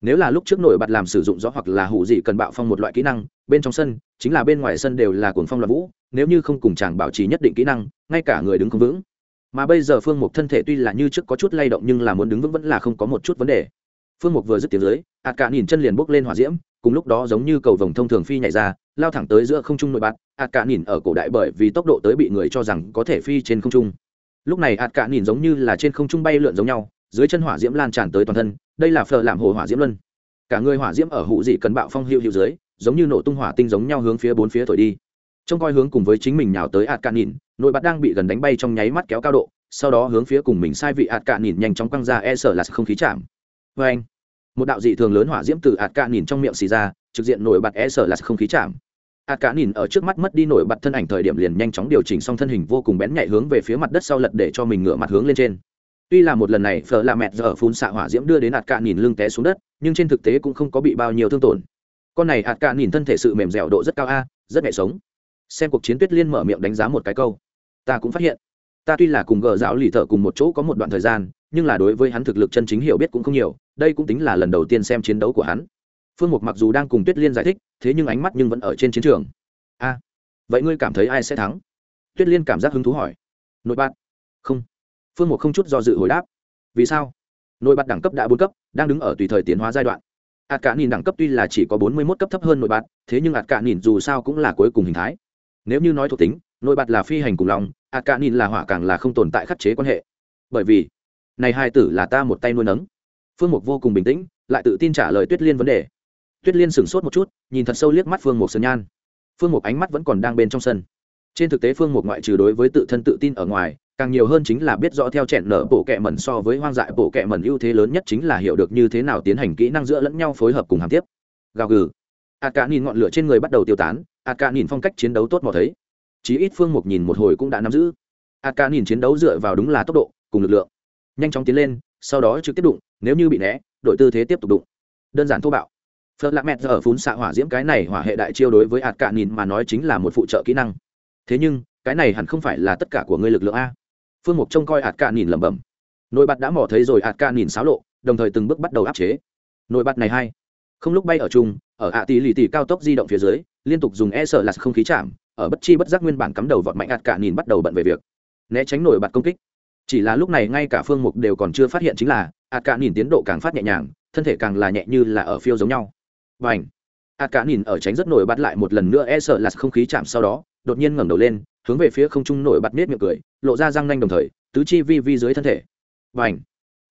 Nếu là lúc trước nổi bật làm sử dụng gió hoặc là hủ dị cần bạo phong một loại kỹ năng, bên trong sân, chính là bên ngoài sân đều là cuồng phong loạn vũ, nếu như không cùng chàng bảo trì nhất định kỹ năng, ngay cả người đứng không vững mà bây giờ phương mục thân thể tuy là như trước có chút lay động nhưng là muốn đứng vững vẫn là không có một chút vấn đề. Phương mục vừa dứt tiếng dưới ạt cả nhìn chân liền bốc lên hỏa diễm, cùng lúc đó giống như cầu vồng thông thường phi nhảy ra, lao thẳng tới giữa không trung nội bạt. Ạt cả nhìn ở cổ đại bởi vì tốc độ tới bị người cho rằng có thể phi trên không trung. Lúc này ạt cả nhìn giống như là trên không trung bay lượn giống nhau, dưới chân hỏa diễm lan tràn tới toàn thân, đây là phở làm hồ hỏa diễm luân. Cả người hỏa diễm ở hụ dị cần bạo phong hiệu hiệu dưới, giống như nổ tung hỏa tinh giống nhau hướng phía bốn phía thổi đi trông coi hướng cùng với chính mình nhào tới ạt cạn nhìn, nội bạt đang bị gần đánh bay trong nháy mắt kéo cao độ, sau đó hướng phía cùng mình sai vị ạt cạn nhìn nhanh chóng quăng ra e sợ là không khí chạm. Vê anh, một đạo dị thường lớn hỏa diễm từ ạt cạn nhìn trong miệng xì ra, trực diện nổi bật e sợ là không khí chạm. Ạt cạn nhìn ở trước mắt mất đi nổi bật thân ảnh thời điểm liền nhanh chóng điều chỉnh xong thân hình vô cùng bén nhạy hướng về phía mặt đất sau lật để cho mình ngửa mặt hướng lên trên. Tuy là một lần này phở là mẹt giờ phun xạ hỏa diễm đưa đến ạt cạn nhìn lưng té xuống đất, nhưng trên thực tế cũng không có bị bao nhiêu thương tổn. Con này ạt cạn nhìn thân thể sự mềm dẻo độ rất cao a, rất nhẹ sống xem cuộc chiến tuyết liên mở miệng đánh giá một cái câu. Ta cũng phát hiện. Ta tuy là cùng gờ giáo lì thợ cùng một chỗ có một đoạn thời gian, nhưng là đối với hắn thực lực chân chính hiểu biết cũng không nhiều, đây cũng tính là lần đầu tiên xem chiến đấu của hắn. Phương mục mặc dù đang cùng tuyết liên giải thích, thế nhưng ánh mắt nhưng vẫn ở trên chiến trường. A, vậy ngươi cảm thấy ai sẽ thắng? Tuyết liên cảm giác hứng thú hỏi. Nội bát không. Phương mục không chút do dự hồi đáp. Vì sao? Nội bát đẳng cấp đã bốn cấp, đang đứng ở tùy thời tiến hóa giai đoạn. Ạt cả nhìn đẳng cấp tuy là chỉ có bốn mươi mốt cấp thấp hơn nội bát thế nhưng ạt cả nhìn dù sao cũng là cuối cùng hình thái nếu như nói thuộc tính, nội bạt là phi hành cùng lòng a ca nhìn là hỏa càng là không tồn tại khắc chế quan hệ. Bởi vì, này hai tử là ta một tay nuôi nấng. Phương mục vô cùng bình tĩnh, lại tự tin trả lời tuyết liên vấn đề. Tuyết liên sửng sốt một chút, nhìn thật sâu liếc mắt phương mục sơn nhan. Phương mục ánh mắt vẫn còn đang bên trong sân. Trên thực tế phương mục ngoại trừ đối với tự thân tự tin ở ngoài, càng nhiều hơn chính là biết rõ theo chẹn nở bộ kẹ mẩn so với hoang dại bộ kẹ mẩn ưu thế lớn nhất chính là hiểu được như thế nào tiến hành kỹ năng giữa lẫn nhau phối hợp cùng hàm tiếp. Gào gừ. A cả nhìn ngọn lửa trên người bắt đầu tiêu tán a ca nhìn phong cách chiến đấu tốt mò thấy. Chí ít phương mục nhìn một hồi cũng đã nắm giữ. A ca nhìn chiến đấu dựa vào đúng là tốc độ, cùng lực lượng. Nhanh chóng tiến lên, sau đó trực tiếp đụng, nếu như bị né, đội tư thế tiếp tục đụng. Đơn giản thô bạo. Phật lạc mẹt giờ phun xạ hỏa diễm cái này hỏa hệ đại chiêu đối với ạt cạn nhìn mà nói chính là một phụ trợ kỹ năng. Thế nhưng, cái này hẳn không phải là tất cả của ngươi lực lượng a. Phương mục trông coi ạt cạn nhìn lẩm bẩm. Nội bạt đã mò thấy rồi ạt cạn nhìn xáo lộ, đồng thời từng bước bắt đầu áp chế. Nội bạt này hay không lúc bay ở chung, ở ạ tỷ lì tỷ cao tốc di động phía dưới, liên tục dùng e sợ là không khí chạm, ở bất chi bất giác nguyên bản cắm đầu vọt mạnh ạt cả nhìn bắt đầu bận về việc. Né tránh nổi bật công kích. Chỉ là lúc này ngay cả phương mục đều còn chưa phát hiện chính là, ạt cả nhìn tiến độ càng phát nhẹ nhàng, thân thể càng là nhẹ như là ở phiêu giống nhau. Và ảnh ạt cả nhìn ở tránh rất nổi bật lại một lần nữa e sợ là không khí chạm sau đó, đột nhiên ngẩng đầu lên, hướng về phía không trung nổi bật nết miệng cười, lộ ra răng nanh đồng thời, tứ chi vi vi dưới thân thể. Và ảnh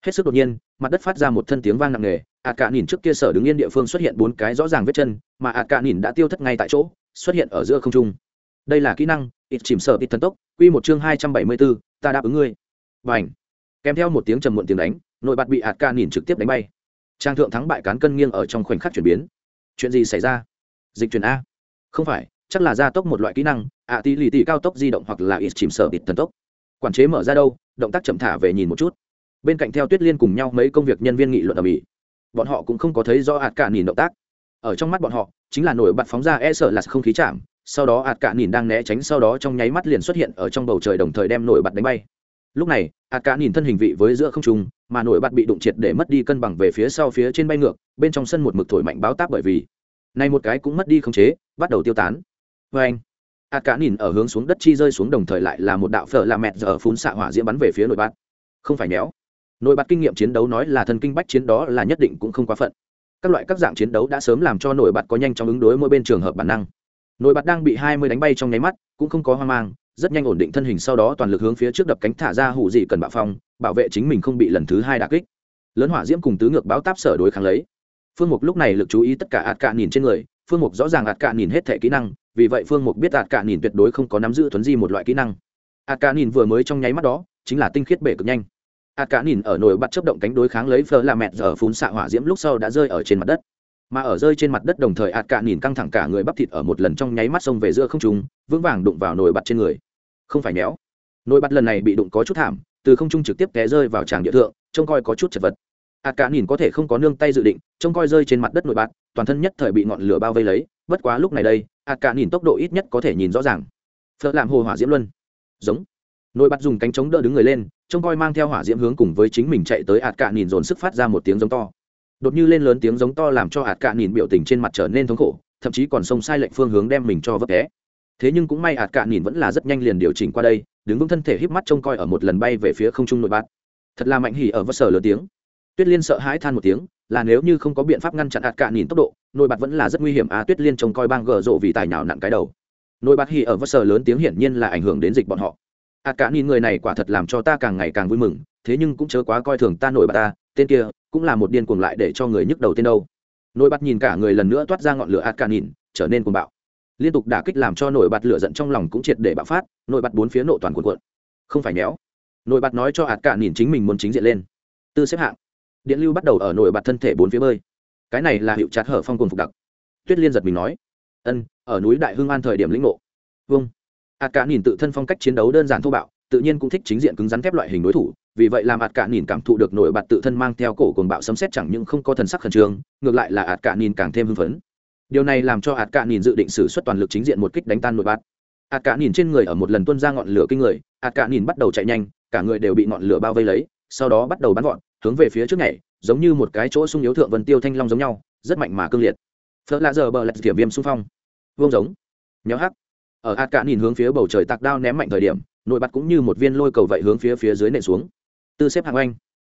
hết sức đột nhiên, mặt đất phát ra một thân tiếng vang nặng nề, ạt cả nhìn trước kia sở đứng yên địa phương xuất hiện bốn cái rõ ràng vết chân, mà ạt cả nhìn đã tiêu thất ngay tại chỗ, xuất hiện ở giữa không trung. Đây là kỹ năng, ít chìm sở ít thần tốc q một chương hai trăm bảy mươi bốn, ta đáp ứng ngươi. Và ảnh kèm theo một tiếng trầm muộn tiếng đánh, nội bạt bị ạt cạn nhìn trực tiếp đánh bay. Trang thượng thắng bại cán cân nghiêng ở trong khoảnh khắc chuyển biến. Chuyện gì xảy ra? Dịch chuyển a. Không phải, chắc là gia tốc một loại kỹ năng, ạ tỷ lì tỷ cao tốc di động hoặc là ít chìm sở ít thần tốc. Quản chế mở ra đâu, động tác chậm thả về nhìn một chút bên cạnh theo tuyết liên cùng nhau mấy công việc nhân viên nghị luận ở mỹ bọn họ cũng không có thấy do ạt cả nhìn động tác ở trong mắt bọn họ chính là nổi bật phóng ra e sợ là không khí chạm sau đó ạt cả nhìn đang né tránh sau đó trong nháy mắt liền xuất hiện ở trong bầu trời đồng thời đem nổi bật đánh bay lúc này ạt cả nhìn thân hình vị với giữa không trung mà nổi bật bị đụng triệt để mất đi cân bằng về phía sau phía trên bay ngược bên trong sân một mực thổi mạnh báo táp bởi vì nay một cái cũng mất đi khống chế bắt đầu tiêu tán vê anh ạt cả nhìn ở hướng xuống đất chi rơi xuống đồng thời lại là một đạo phở là mẹt giờ phun xạ hỏa diễm bắn về phía nổi bật không phải méo nổi bật kinh nghiệm chiến đấu nói là thần kinh bách chiến đó là nhất định cũng không quá phận. Các loại các dạng chiến đấu đã sớm làm cho nổi bật có nhanh chóng ứng đối mỗi bên trường hợp bản năng. Nổi bật đang bị hai mươi đánh bay trong nháy mắt, cũng không có hoang mang, rất nhanh ổn định thân hình sau đó toàn lực hướng phía trước đập cánh thả ra hủ dị cần bạo phong, bảo vệ chính mình không bị lần thứ hai đà kích. Lớn hỏa diễm cùng tứ ngược báo táp sở đối kháng lấy. Phương mục lúc này lực chú ý tất cả ạt cạn nhìn trên người, phương mục rõ ràng ạt cạn nhìn hết thể kỹ năng, vì vậy phương mục biết ạt cạn nhìn tuyệt đối không có nắm giữ thuấn di một loại kỹ năng. Ạt cạn nhìn vừa mới trong nháy mắt đó, chính là tinh khiết bể cực nhanh ạt cá nhìn ở nồi bắt chấp động cánh đối kháng lấy phơ là mẹt giờ phun xạ hỏa diễm lúc sau đã rơi ở trên mặt đất. Mà ở rơi trên mặt đất đồng thời ạt Cả nhìn căng thẳng cả người bắp thịt ở một lần trong nháy mắt xông về giữa không trung, vững vàng đụng vào nồi bật trên người. Không phải méo. Nồi bật lần này bị đụng có chút thảm, từ không trung trực tiếp té rơi vào tràng địa thượng, trông coi có chút chật vật. Ạt Cả nhìn có thể không có nương tay dự định, trông coi rơi trên mặt đất nồi bật toàn thân nhất thời bị ngọn lửa bao vây lấy, bất quá lúc này đây ạt Cả nhìn tốc độ ít nhất có thể nhìn rõ ràng. Phật làm hồ hỏa diễm luân. Giống. Nồi bật dùng cánh chống đỡ đứng người lên trông coi mang theo hỏa diễm hướng cùng với chính mình chạy tới ạt cạn nhìn dồn sức phát ra một tiếng giống to. Đột như lên lớn tiếng giống to làm cho ạt cạn nhìn biểu tình trên mặt trở nên thống khổ, thậm chí còn xông sai lệnh phương hướng đem mình cho vấp té. Thế nhưng cũng may ạt cạn nhìn vẫn là rất nhanh liền điều chỉnh qua đây, đứng vững thân thể híp mắt trông coi ở một lần bay về phía không trung nội bát. Thật là mạnh hỉ ở vất sở lớn tiếng. Tuyết liên sợ hãi than một tiếng, là nếu như không có biện pháp ngăn chặn ạt cạn nhìn tốc độ, nội bát vẫn là rất nguy hiểm à tuyết liên trông coi bang gờ rộ vì tài nào nặn cái đầu. Nội bát hỉ ở vất sở lớn tiếng hiển nhiên là ảnh hưởng đến dịch bọn họ. Hạt cạn nhìn người này quả thật làm cho ta càng ngày càng vui mừng, thế nhưng cũng chớ quá coi thường ta nổi bật ta, tên kia cũng là một điên cuồng lại để cho người nhức đầu tên đâu. Nổi bật nhìn cả người lần nữa toát ra ngọn lửa hạt cạn nhìn, trở nên cuồng bạo. Liên tục đả kích làm cho nổi bật lửa giận trong lòng cũng triệt để bạo phát, nổi bật bốn phía nộ toàn cuộn cuộn. Không phải méo. Nổi bật nói cho hạt cả nhìn chính mình muốn chính diện lên. Tư xếp hạng. Điện lưu bắt đầu ở nổi bật thân thể bốn phía bơi. Cái này là hiệu chặt hở phong cuồng phục đặc. Tuyết liên giật mình nói, ân, ở núi đại hưng an thời điểm lĩnh ngộ. Vâng ạt cả nhìn tự thân phong cách chiến đấu đơn giản thô bạo tự nhiên cũng thích chính diện cứng rắn thép loại hình đối thủ vì vậy làm ạt cả nhìn cảm thụ được nổi bật tự thân mang theo cổ cồn bạo sấm xét chẳng những không có thần sắc khẩn trương ngược lại là ạt cả nhìn càng thêm hưng phấn. Điều này làm cho ạt cả nhìn dự định xử suất toàn lực chính diện một kích đánh tan nội bật. Ạt cả nhìn trên người ở một lần tuôn ra ngọn lửa kinh người ạt cả nhìn bắt đầu chạy nhanh cả người đều bị ngọn lửa bao vây lấy sau đó bắt đầu bắn gọn hướng về phía trước này, giống như một cái chỗ sung yếu thượng vân tiêu thanh long giống nhau rất mạnh mà cương liệt. Phớt lạ giờ bờ lạch kiểm viêm xung phong. Vương giống. Nhéo hắc ở hạt cả nhìn hướng phía bầu trời tạc đao ném mạnh thời điểm, nội bát cũng như một viên lôi cầu vậy hướng phía phía dưới nện xuống. Tư xếp hạng anh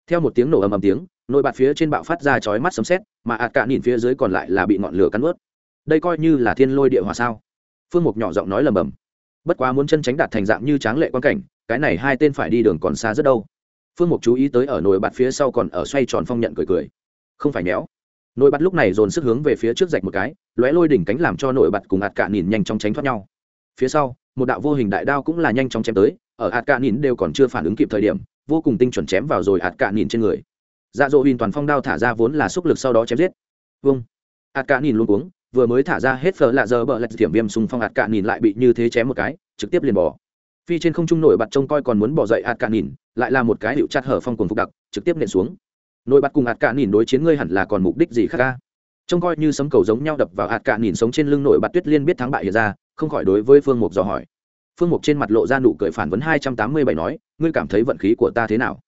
theo một tiếng nổ ầm ầm tiếng, nội bật phía trên bạo phát ra chói mắt sấm sét, mà ạt cả nhìn phía dưới còn lại là bị ngọn lửa cắn ướt đây coi như là thiên lôi địa hỏa sao? Phương mục nhỏ giọng nói lầm bầm. Bất quá muốn chân tránh đạt thành dạng như tráng lệ quan cảnh, cái này hai tên phải đi đường còn xa rất đâu. Phương mục chú ý tới ở nồi bạt phía sau còn ở xoay tròn phong nhận cười cười. Không phải méo. Nồi bạt lúc này dồn sức hướng về phía trước rạch một cái, lóe lôi đỉnh cánh làm cho nồi bạt cùng ạt cả nhìn nhanh chóng tránh thoát nhau phía sau, một đạo vô hình đại đao cũng là nhanh chóng chém tới, ở hạt cạn nhìn đều còn chưa phản ứng kịp thời điểm, vô cùng tinh chuẩn chém vào rồi hạt cạn nhìn trên người. Dạ dỗ huỳnh toàn phong đao thả ra vốn là xúc lực sau đó chém giết. Vâng. Hạt cạn nhìn luôn uống vừa mới thả ra hết phở lạ giờ bờ lạch thiểm viêm xung phong hạt cạn nhìn lại bị như thế chém một cái, trực tiếp liền bỏ. Phi trên không trung nổi bật trông coi còn muốn bỏ dậy hạt cạn nhìn, lại là một cái hiệu chặt hở phong cuồng phục đặc, trực tiếp nện xuống. Nổi bật cùng hạt cạn nhìn đối chiến ngươi hẳn là còn mục đích gì khác ca trông coi như sấm cầu giống nhau đập vào hạt cạn nhìn sống trên lưng nổi bật tuyết liên biết thắng bại hiện ra không khỏi đối với phương mục dò hỏi. Phương mục trên mặt lộ ra nụ cười phản vấn hai trăm tám mươi bảy nói, ngươi cảm thấy vận khí của ta thế nào?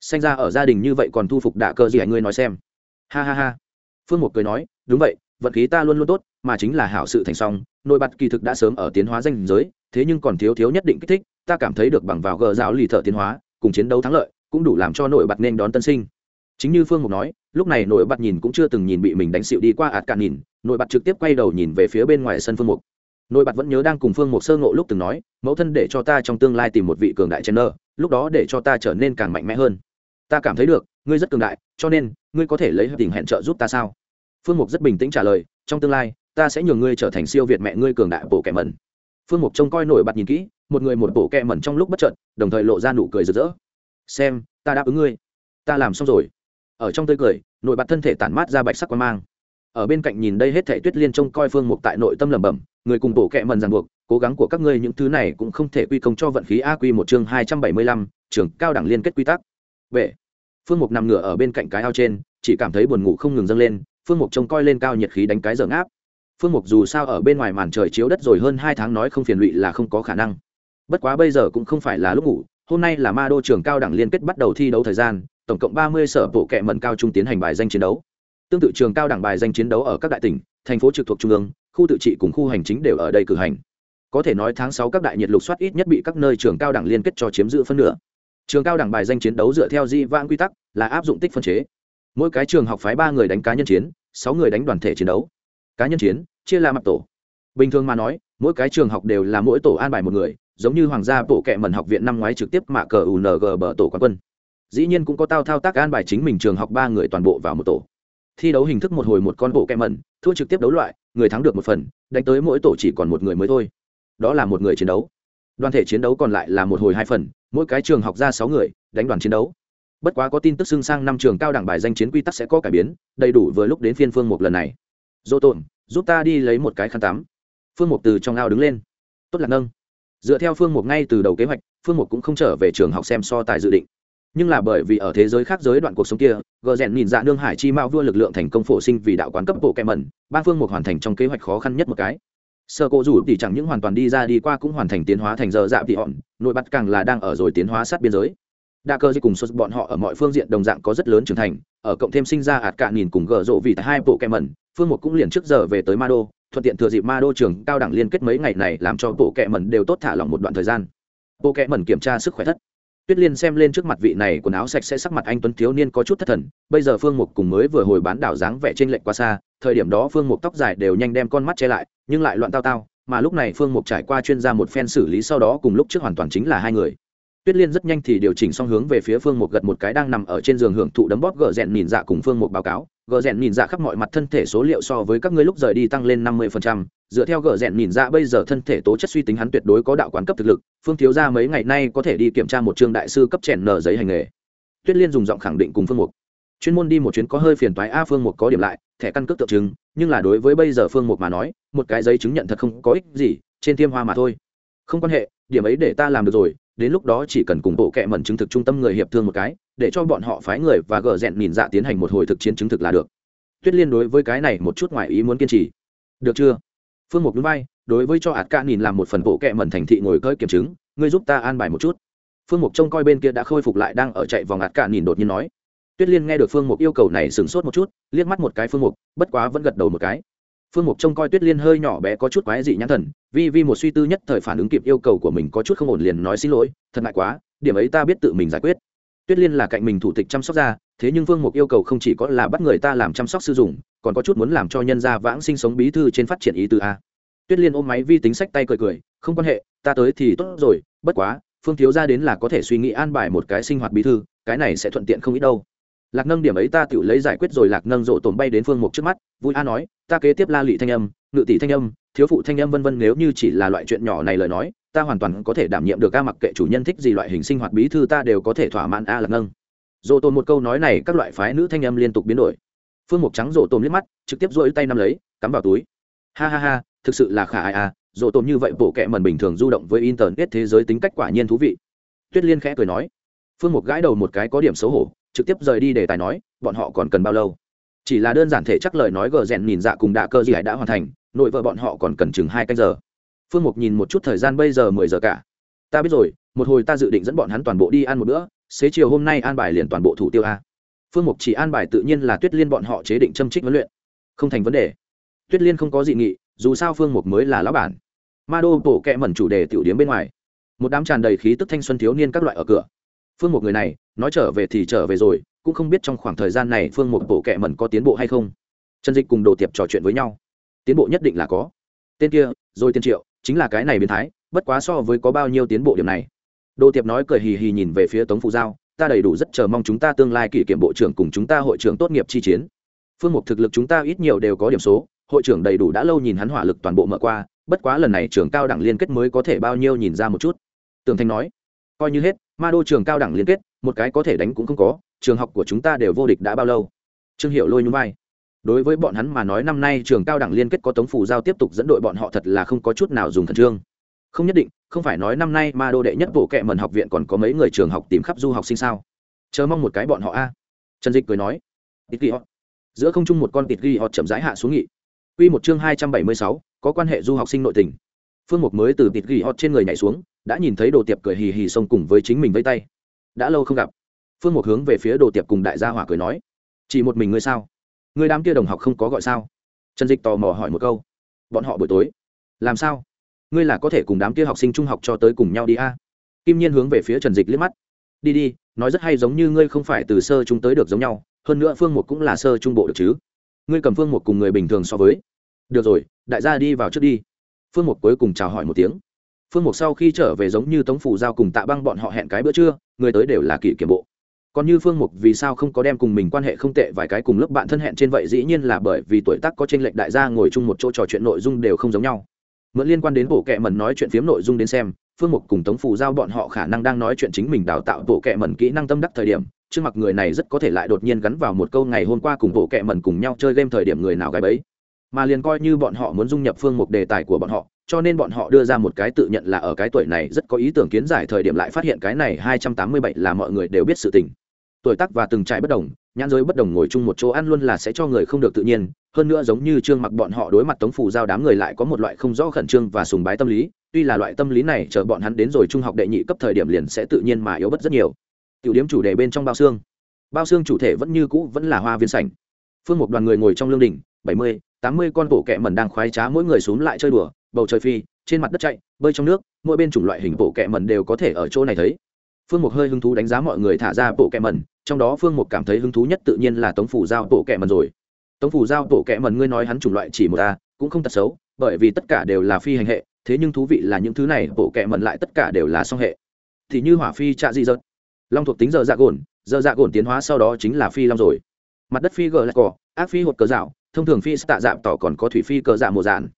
Sanh ra ở gia đình như vậy còn thu phục đạ cơ gì hãy ngươi nói xem. Ha ha ha. Phương mục cười nói, đúng vậy, vận khí ta luôn luôn tốt, mà chính là hảo sự thành song, nội bật kỳ thực đã sớm ở tiến hóa danh giới, thế nhưng còn thiếu thiếu nhất định kích thích, ta cảm thấy được bằng vào gờ rào lì thợ tiến hóa, cùng chiến đấu thắng lợi, cũng đủ làm cho nội bật nên đón tân sinh. Chính như phương mục nói, lúc này nội bật nhìn cũng chưa từng nhìn bị mình đánh xịu đi qua ạt cạn nhìn, nội bật trực tiếp quay đầu nhìn về phía bên ngoài sân phương mục nội bạt vẫn nhớ đang cùng phương mục sơ ngộ lúc từng nói, mẫu thân để cho ta trong tương lai tìm một vị cường đại chen nơ lúc đó để cho ta trở nên càng mạnh mẽ hơn. Ta cảm thấy được, ngươi rất cường đại, cho nên, ngươi có thể lấy tình hẹn trợ giúp ta sao? Phương mục rất bình tĩnh trả lời, trong tương lai, ta sẽ nhường ngươi trở thành siêu việt mẹ ngươi cường đại bộ kẻ mẩn. Phương mục trông coi nổi bật nhìn kỹ, một người một bộ kẻ mẩn trong lúc bất trợn đồng thời lộ ra nụ cười rực rỡ. Xem, ta đáp ứng ngươi. Ta làm xong rồi. Ở trong tươi cười nổi bật thân thể tản mát ra bạch sắc quan mang ở bên cạnh nhìn đây hết thảy tuyết liên trông coi phương mục tại nội tâm lẩm bẩm, người cùng bộ kẹ mần ràng buộc, cố gắng của các ngươi những thứ này cũng không thể quy công cho vận khí a quy một chương hai trăm bảy mươi lăm trường cao đẳng liên kết quy tắc. Vệ. Phương mục nằm ngửa ở bên cạnh cái ao trên, chỉ cảm thấy buồn ngủ không ngừng dâng lên, phương mục trông coi lên cao nhiệt khí đánh cái giờ ngáp phương mục dù sao ở bên ngoài màn trời chiếu đất rồi hơn hai tháng nói không phiền lụy là không có khả năng. Bất quá bây giờ cũng không phải là lúc ngủ, hôm nay là ma đô trường cao đẳng liên kết bắt đầu thi đấu thời gian, tổng cộng ba mươi sở bộ kệ mận cao trung tiến hành bài danh chiến đấu tương tự trường cao đẳng bài danh chiến đấu ở các đại tỉnh, thành phố trực thuộc trung ương, khu tự trị cùng khu hành chính đều ở đây cử hành. Có thể nói tháng sáu các đại nhiệt lục soát ít nhất bị các nơi trường cao đẳng liên kết cho chiếm giữ phân nửa. Trường cao đẳng bài danh chiến đấu dựa theo di vãng quy tắc, là áp dụng tích phân chế. Mỗi cái trường học phái ba người đánh cá nhân chiến, sáu người đánh đoàn thể chiến đấu. Cá nhân chiến, chia là mặt tổ. Bình thường mà nói, mỗi cái trường học đều là mỗi tổ an bài một người, giống như hoàng gia bộ kệ mẩn học viện năm ngoái trực tiếp mạ cờ ung bờ tổ quán quân. Dĩ nhiên cũng có tao thao tác an bài chính mình trường học ba người toàn bộ vào một tổ thi đấu hình thức một hồi một con bộ kệ mẩn, thua trực tiếp đấu loại, người thắng được một phần, đánh tới mỗi tổ chỉ còn một người mới thôi. Đó là một người chiến đấu. Đoàn thể chiến đấu còn lại là một hồi hai phần, mỗi cái trường học ra sáu người, đánh đoàn chiến đấu. Bất quá có tin tức xưng sang năm trường cao đẳng bài danh chiến quy tắc sẽ có cải biến, đầy đủ vừa lúc đến phiên phương một lần này. Dỗ tồn giúp ta đi lấy một cái khăn tắm. Phương mục từ trong ao đứng lên. Tốt là nâng. Dựa theo phương mục ngay từ đầu kế hoạch, phương mục cũng không trở về trường học xem so tài dự định nhưng là bởi vì ở thế giới khác giới đoạn cuộc sống kia, gờ rèn nhìn dạ nương hải chi mao vua lực lượng thành công phổ sinh vì đạo quán cấp bộ kem mẩn, ba phương một hoàn thành trong kế hoạch khó khăn nhất một cái. Sơ cộ rủ thì chẳng những hoàn toàn đi ra đi qua cũng hoàn thành tiến hóa thành giờ dạ thị hòn, nội bắt càng là đang ở rồi tiến hóa sát biên giới. Đa cơ di cùng xuất bọn họ ở mọi phương diện đồng dạng có rất lớn trưởng thành, ở cộng thêm sinh ra ạt cạn nhìn cùng gờ rộ vì tại hai bộ kẹ mẩn, phương một cũng liền trước giờ về tới ma đô, thuận tiện thừa dịp ma đô trường cao đẳng liên kết mấy ngày này làm cho bộ kẹ mẩn đều tốt thả lỏng một đoạn thời gian. Bộ kẹ mẩn kiểm tra sức khỏe thất tuyết liên xem lên trước mặt vị này quần áo sạch sẽ sắc mặt anh tuấn thiếu niên có chút thất thần, bây giờ phương mục cùng mới vừa hồi bán đảo dáng vẻ trên lệnh quá xa, thời điểm đó phương mục tóc dài đều nhanh đem con mắt che lại, nhưng lại loạn tao tao, mà lúc này phương mục trải qua chuyên gia một phen xử lý sau đó cùng lúc trước hoàn toàn chính là hai người tuyết liên rất nhanh thì điều chỉnh xong hướng về phía phương mục gật một cái đang nằm ở trên giường hưởng thụ đấm bóp gờ rèn nhìn dạ cùng phương mục báo cáo. Gờ rèn nhìn dạ khắp mọi mặt thân thể số liệu so với các ngươi lúc rời đi tăng lên năm mươi phần trăm. Dựa theo gờ rèn nhìn dạ bây giờ thân thể tố chất suy tính hắn tuyệt đối có đạo quán cấp thực lực. Phương thiếu gia mấy ngày nay có thể đi kiểm tra một trường đại sư cấp chèn nở giấy hành nghề. Tuyết liên dùng giọng khẳng định cùng phương mục. Chuyên môn đi một chuyến có hơi phiền toái a, phương mục có điểm lại, thẻ căn cước tượng chứng nhưng là đối với bây giờ phương mục mà nói, một cái giấy chứng nhận thật không có ích gì, trên tiêm hoa mà thôi. Không quan hệ, điểm ấy để ta làm được rồi đến lúc đó chỉ cần cùng bộ kệ mẩn chứng thực trung tâm người hiệp thương một cái, để cho bọn họ phái người và gờ rèn nhìn dạ tiến hành một hồi thực chiến chứng thực là được. Tuyết liên đối với cái này một chút ngoài ý muốn kiên trì. Được chưa? Phương mục núi bay đối với cho ạt ca nhìn làm một phần bộ kệ mẩn thành thị ngồi cơi kiểm chứng, ngươi giúp ta an bài một chút. Phương mục trông coi bên kia đã khôi phục lại đang ở chạy vòng ạt ca nhìn đột nhiên nói. Tuyết liên nghe được phương mục yêu cầu này sửng sốt một chút, liếc mắt một cái phương mục, bất quá vẫn gật đầu một cái phương mục trông coi tuyết liên hơi nhỏ bé có chút quái dị nhãn thần, vi vi một suy tư nhất thời phản ứng kịp yêu cầu của mình có chút không ổn liền nói xin lỗi, thật ngại quá, điểm ấy ta biết tự mình giải quyết. Tuyết liên là cạnh mình thủ tịch chăm sóc ra thế nhưng phương mục yêu cầu không chỉ có là bắt người ta làm chăm sóc sử dụng, còn có chút muốn làm cho nhân gia vãng sinh sống bí thư trên phát triển ý từ a. Tuyết liên ôm máy vi tính sách tay cười cười, không quan hệ, ta tới thì tốt rồi, bất quá, phương thiếu ra đến là có thể suy nghĩ an bài một cái sinh hoạt bí thư, cái này sẽ thuận tiện không ít đâu lạc nâng điểm ấy ta tự lấy giải quyết rồi, lạc nâng rộ tổn bay đến phương mục trước mắt, vui a nói, ta kế tiếp la lị thanh âm, ngự tỷ thanh âm, thiếu phụ thanh âm vân vân, nếu như chỉ là loại chuyện nhỏ này lời nói, ta hoàn toàn có thể đảm nhiệm được ca mặc kệ chủ nhân thích gì loại hình sinh hoạt bí thư ta đều có thể thỏa mãn, a, lạc nâng. Rộ tổn một câu nói này, các loại phái nữ thanh âm liên tục biến đổi. Phương mục trắng rộ tổn liếc mắt, trực tiếp rỗi tay nắm lấy, cắm vào túi. Ha ha ha, thực sự là khả ai, a, rộ tổn như vậy, bộ kệ mần bình thường du động với internet thế giới tính cách quả nhiên thú vị. Tuyết liên khẽ cười nói. Phương mục gãi đầu một cái có điểm xấu hổ trực tiếp rời đi để tài nói, bọn họ còn cần bao lâu? Chỉ là đơn giản thể chắc lời nói gờ rèn nhìn dạ cùng đạ cơ gì đã hoàn thành, nội vợ bọn họ còn cần chừng hai canh giờ. Phương mục nhìn một chút thời gian bây giờ mười giờ cả. Ta biết rồi, một hồi ta dự định dẫn bọn hắn toàn bộ đi ăn một bữa, xế chiều hôm nay an bài liền toàn bộ thủ tiêu a. Phương mục chỉ an bài tự nhiên là tuyết liên bọn họ chế định châm trích huấn luyện. Không thành vấn đề. Tuyết liên không có dị nghị, dù sao phương mục mới là lão bản. Ma đô bổ kẹ mẩn chủ đề tiểu điếm bên ngoài. Một đám tràn đầy khí tức thanh xuân thiếu niên các loại ở cửa. Phương Mục người này nói trở về thì trở về rồi, cũng không biết trong khoảng thời gian này phương một bộ kệ mẩn có tiến bộ hay không. Trần dịch cùng đồ tiệp trò chuyện với nhau. Tiến bộ nhất định là có. Tên kia, rồi tiên triệu, chính là cái này biến thái, bất quá so với có bao nhiêu tiến bộ điểm này. Đồ tiệp nói cười hì hì nhìn về phía tống phụ giao, ta đầy đủ rất chờ mong chúng ta tương lai kỷ kiểm bộ trưởng cùng chúng ta hội trưởng tốt nghiệp chi chiến. Phương mục thực lực chúng ta ít nhiều đều có điểm số, hội trưởng đầy đủ đã lâu nhìn hắn hỏa lực toàn bộ mở qua, bất quá lần này trường cao đẳng liên kết mới có thể bao nhiêu nhìn ra một chút. Tường thanh nói, coi như hết, ma đô trường cao đẳng liên kết một cái có thể đánh cũng không có, trường học của chúng ta đều vô địch đã bao lâu? Trương hiệu lôi nhún vai. Đối với bọn hắn mà nói năm nay trường cao đẳng liên kết có tống phủ giao tiếp tục dẫn đội bọn họ thật là không có chút nào dùng khẩn trương. Không nhất định, không phải nói năm nay mà đô đệ nhất bộ kệ mần học viện còn có mấy người trường học tìm khắp du học sinh sao? Chờ mong một cái bọn họ a. Trần dịch cười nói. Tịt ghi họ. Giữa không trung một con tịt ghi họ chậm rãi hạ xuống nghị. Quy một chương hai trăm bảy mươi sáu, có quan hệ du học sinh nội tình. Phương mục mới từ tịt ghi họ trên người nhảy xuống, đã nhìn thấy đồ tiệp cười hì hì xông cùng với chính mình vây tay đã lâu không gặp. Phương một hướng về phía đồ tiệp cùng đại gia hỏa cười nói, chỉ một mình ngươi sao? Ngươi đám kia đồng học không có gọi sao? Trần dịch tò mò hỏi một câu, bọn họ buổi tối, làm sao? Ngươi là có thể cùng đám kia học sinh trung học cho tới cùng nhau đi a? À? kim nhiên hướng về phía trần dịch liếc mắt, đi đi, nói rất hay giống như ngươi không phải từ sơ chúng tới được giống nhau, hơn nữa phương một cũng là sơ trung bộ được chứ. Ngươi cầm phương một cùng người bình thường so với. Được rồi, đại gia đi vào trước đi. Phương một cuối cùng chào hỏi một tiếng phương mục sau khi trở về giống như tống phủ giao cùng tạ băng bọn họ hẹn cái bữa trưa, người tới đều là kỷ kiểm bộ. Còn như phương mục vì sao không có đem cùng mình quan hệ không tệ vài cái cùng lớp bạn thân hẹn trên vậy dĩ nhiên là bởi vì tuổi tác có tranh lệch đại gia ngồi chung một chỗ trò chuyện nội dung đều không giống nhau. Mượn liên quan đến bộ kệ mẩn nói chuyện phiếm nội dung đến xem, phương mục cùng tống phủ giao bọn họ khả năng đang nói chuyện chính mình đào tạo bộ kệ mẩn kỹ năng tâm đắc thời điểm, trước mặt người này rất có thể lại đột nhiên gắn vào một câu ngày hôm qua cùng bộ kệ mẩn cùng nhau chơi game thời điểm người nào gái bấy. Mà liền coi như bọn họ muốn dung nhập phương mục đề tài của bọn họ cho nên bọn họ đưa ra một cái tự nhận là ở cái tuổi này rất có ý tưởng kiến giải thời điểm lại phát hiện cái này hai trăm tám mươi bảy là mọi người đều biết sự tình. Tuổi tác và từng trải bất đồng, nhãn giới bất đồng ngồi chung một chỗ ăn luôn là sẽ cho người không được tự nhiên, hơn nữa giống như trương mặc bọn họ đối mặt tống phủ giao đám người lại có một loại không rõ khẩn trương và sùng bái tâm lý, tuy là loại tâm lý này chờ bọn hắn đến rồi trung học đệ nhị cấp thời điểm liền sẽ tự nhiên mà yếu bất rất nhiều. Tiểu điểm chủ đề bên trong bao xương. Bao xương chủ thể vẫn như cũ vẫn là hoa viên sảnh. Phương một đoàn người ngồi trong lương đỉnh, bảy mươi, tám mươi con bộ kệ mần đang khoái trá mỗi người xuống lại chơi đùa bầu trời phi, trên mặt đất chạy, bơi trong nước, mỗi bên chủng loại hình bộ kẹ mần đều có thể ở chỗ này thấy. Phương mục hơi hứng thú đánh giá mọi người thả ra bộ kẹ mần trong đó phương mục cảm thấy hứng thú nhất tự nhiên là tống phủ giao bộ kẹ mần rồi. Tống phủ giao bộ kẹ mần ngươi nói hắn chủng loại chỉ một ta cũng không tật xấu, bởi vì tất cả đều là phi hành hệ, thế nhưng thú vị là những thứ này bộ kẹ mần lại tất cả đều là song hệ. Thì như hỏa phi trạ di dợt long thuộc tính giờ dạ gồn, giờ dạ gồn tiến hóa sau đó chính là phi long rồi. Mặt đất phi gờ lạc cỏ, ác phi hột cờ dạo, thông thường phi tạ dạp tỏ còn có thủy phi cờ dạ mùa dạn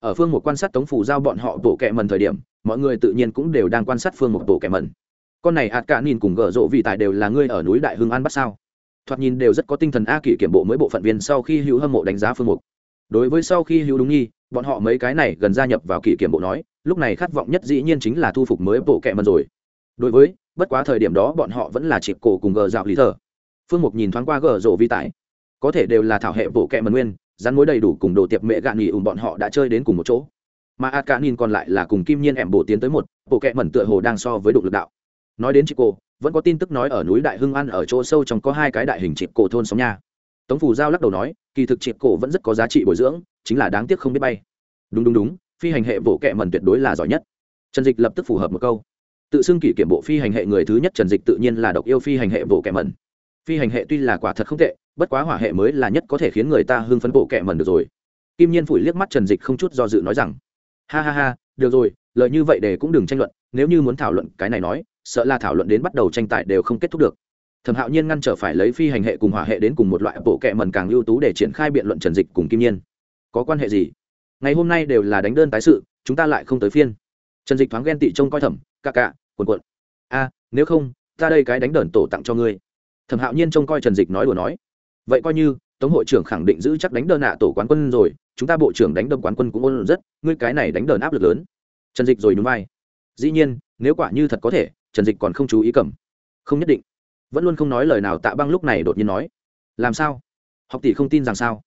ở phương một quan sát tống phủ giao bọn họ bộ kẹ mần thời điểm, mọi người tự nhiên cũng đều đang quan sát phương một bộ kẹ mần. Con này hạt cả nhìn cùng gở rộ vì tài đều là ngươi ở núi đại hưng an bắt sao? Thoạt nhìn đều rất có tinh thần a kỷ kiểm bộ mới bộ phận viên sau khi hữu hâm mộ đánh giá phương mục đối với sau khi hữu đúng nghi bọn họ mấy cái này gần gia nhập vào kỷ kiểm bộ nói, lúc này khát vọng nhất dĩ nhiên chính là thu phục mới bộ kẹ mần rồi. Đối với, bất quá thời điểm đó bọn họ vẫn là chịp cổ cùng gờ dạo lý thờ. Phương mục nhìn thoáng qua gờ rộ vi tải có thể đều là thảo hệ bộ kẹ mần nguyên rắn mối đầy đủ cùng đồ tiệp mẹ gạn nghỉ ủng bọn họ đã chơi đến cùng một chỗ. Mà a cả nhìn còn lại là cùng kim nhiên ẻm bổ tiến tới một, bộ kẹ mẩn tựa hồ đang so với đục lực đạo. Nói đến chị cô, vẫn có tin tức nói ở núi đại hưng an ở chỗ sâu trong có hai cái đại hình chị cổ thôn sống nha tống phủ giao lắc đầu nói, kỳ thực chị cổ vẫn rất có giá trị bồi dưỡng, chính là đáng tiếc không biết bay. Đúng đúng đúng, phi hành hệ bộ kẹ mẩn tuyệt đối là giỏi nhất. Trần dịch lập tức phù hợp một câu. Tự xưng kỷ kiểm bộ phi hành hệ người thứ nhất trần dịch tự nhiên là độc yêu phi hành hệ bộ kẹ mẩn. Phi hành hệ tuy là quả thật không tệ bất quá hỏa hệ mới là nhất có thể khiến người ta hưng phấn bộ kệ mẩn được rồi. Kim nhiên phủi liếc mắt trần dịch không chút do dự nói rằng, ha ha ha, được rồi lợi như vậy để cũng đừng tranh luận, nếu như muốn thảo luận cái này nói, sợ là thảo luận đến bắt đầu tranh tài đều không kết thúc được. Thẩm hạo nhiên ngăn trở phải lấy phi hành hệ cùng hỏa hệ đến cùng một loại bộ kệ mẩn càng ưu tú để triển khai biện luận trần dịch cùng kim nhiên. Có quan hệ gì? Ngày hôm nay đều là đánh đơn tái sự, chúng ta lại không tới phiên. Trần dịch thoáng ghen tị trông coi thẩm ca cạ quần cuộn. A, nếu không, ta đây cái đánh đờn tổ tặng cho ngươi. Thẩm hạo nhiên trông coi trần dịch nói đùa nói vậy coi như, tống hội trưởng khẳng định giữ chắc đánh đơn nạ tổ quán quân rồi, chúng ta bộ trưởng đánh đâm quán quân cũng ôn rất, ngươi cái này đánh đờn áp lực lớn. Trần dịch rồi núi vai. Dĩ nhiên, nếu quả như thật có thể, trần dịch còn không chú ý cầm. Không nhất định. Vẫn luôn không nói lời nào tạ băng lúc này đột nhiên nói. Làm sao? Học tỷ không tin rằng sao?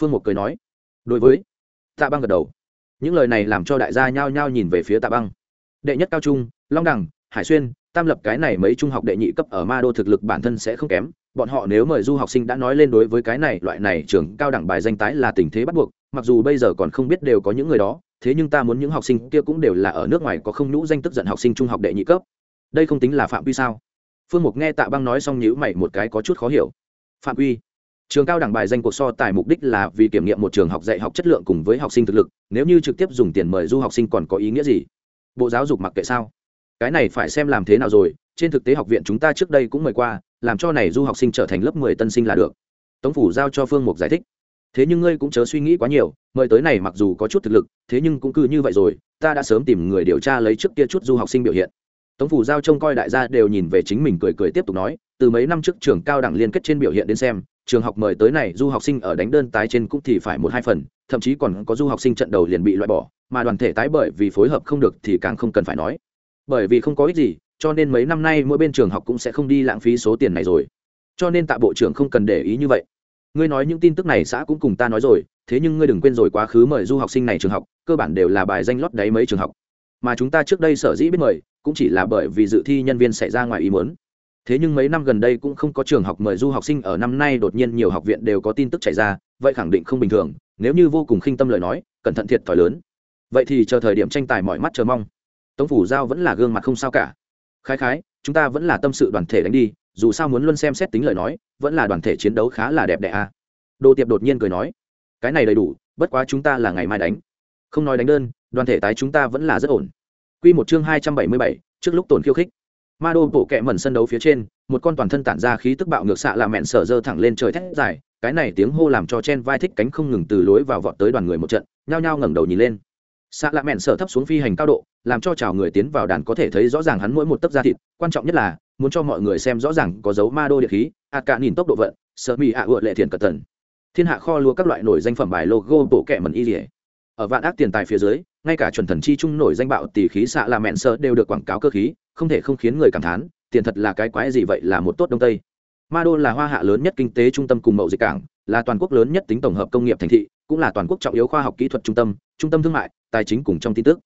Phương một cười nói. Đối với, tạ băng gật đầu. Những lời này làm cho đại gia nhao nhao nhìn về phía tạ băng. Đệ nhất cao trung, long đẳng hải xuyên, tam lập cái này mấy trung học đệ nhị cấp ở ma đô thực lực bản thân sẽ không kém bọn họ nếu mời du học sinh đã nói lên đối với cái này, loại này trường cao đẳng bài danh tái là tình thế bắt buộc, mặc dù bây giờ còn không biết đều có những người đó, thế nhưng ta muốn những học sinh kia cũng đều là ở nước ngoài có không nhũ danh tức giận học sinh trung học đệ nhị cấp. Đây không tính là phạm quy sao? Phương mục nghe tạ băng nói xong nhữ mày một cái có chút khó hiểu. Phạm quy, trường cao đẳng bài danh cuộc so tài mục đích là vì kiểm nghiệm một trường học dạy học chất lượng cùng với học sinh thực lực, nếu như trực tiếp dùng tiền mời du học sinh còn có ý nghĩa gì? Bộ giáo dục mặc kệ sao? Cái này phải xem làm thế nào rồi trên thực tế học viện chúng ta trước đây cũng mời qua, làm cho này du học sinh trở thành lớp mười tân sinh là được. Tống phủ giao cho phương mục giải thích. Thế nhưng ngươi cũng chớ suy nghĩ quá nhiều, mời tới này mặc dù có chút thực lực, thế nhưng cũng cứ như vậy rồi, ta đã sớm tìm người điều tra lấy trước kia chút du học sinh biểu hiện. Tống phủ giao trông coi đại gia đều nhìn về chính mình cười cười tiếp tục nói, từ mấy năm trước trường cao đẳng liên kết trên biểu hiện đến xem, trường học mời tới này du học sinh ở đánh đơn tái trên cũng thì phải một hai phần, thậm chí còn có du học sinh trận đầu liền bị loại bỏ, mà đoàn thể tái bởi vì phối hợp không được thì càng không cần phải nói. Bởi vì không có ích gì cho nên mấy năm nay mỗi bên trường học cũng sẽ không đi lãng phí số tiền này rồi. Cho nên tạ bộ trưởng không cần để ý như vậy. Ngươi nói những tin tức này xã cũng cùng ta nói rồi, thế nhưng ngươi đừng quên rồi quá khứ mời du học sinh này trường học, cơ bản đều là bài danh lót đáy mấy trường học. Mà chúng ta trước đây sở dĩ biết mời, cũng chỉ là bởi vì dự thi nhân viên xảy ra ngoài ý muốn. Thế nhưng mấy năm gần đây cũng không có trường học mời du học sinh, ở năm nay đột nhiên nhiều học viện đều có tin tức chảy ra, vậy khẳng định không bình thường, nếu như vô cùng khinh tâm lời nói, cẩn thận thiệt thòi lớn. Vậy thì chờ thời điểm tranh tài mọi mắt chờ mong. Tống phủ giao vẫn là gương mặt không sao cả khái khái chúng ta vẫn là tâm sự đoàn thể đánh đi dù sao muốn luôn xem xét tính lời nói vẫn là đoàn thể chiến đấu khá là đẹp đẽ a à. đồ tiệp đột nhiên cười nói cái này đầy đủ bất quá chúng ta là ngày mai đánh. Không nói đánh đơn đoàn thể tái chúng ta vẫn là rất ổn. Quy một chương hai trăm bảy mươi bảy, trước lúc tổn khiêu khích. Ma đô bộ kẹ mẩn sân đấu phía trên một con toàn thân tản ra khí tức bạo ngược xạ là mẹn sở dơ thẳng lên trời thét dài cái này tiếng hô làm cho chen vai thích cánh không ngừng từ lối vào vọt tới đoàn người một trận nhao nhao ngẩng đầu nhìn lên xạ lạ mẹn sở thấp xuống phi hành cao độ, làm cho chào người tiến vào đàn có thể thấy rõ ràng hắn mỗi một tấc da thịt, quan trọng nhất là, muốn cho mọi người xem rõ ràng có dấu ma đô địa khí a cả nhìn tốc độ vận, sợ mỹ hạ ựa lệ thiền cẩn thận. Thiên hạ kho lúa các loại nổi danh phẩm bài logo bộ kẹ mần y dỉa ở vạn ác tiền tài phía dưới, ngay cả chuẩn thần chi trung nổi danh bạo tỷ khí xạ là mẹn sợ đều được quảng cáo cơ khí, không thể không khiến người cảm thán, tiền thật là cái quái gì vậy là một tốt đông tây. Ma đô là hoa hạ lớn nhất kinh tế trung tâm cùng mậu dịch cảng, là toàn quốc lớn nhất tính tổng hợp công nghiệp thành thị cũng là toàn quốc trọng yếu khoa học kỹ thuật trung tâm trung tâm thương mại, tài chính cùng trong tin tức.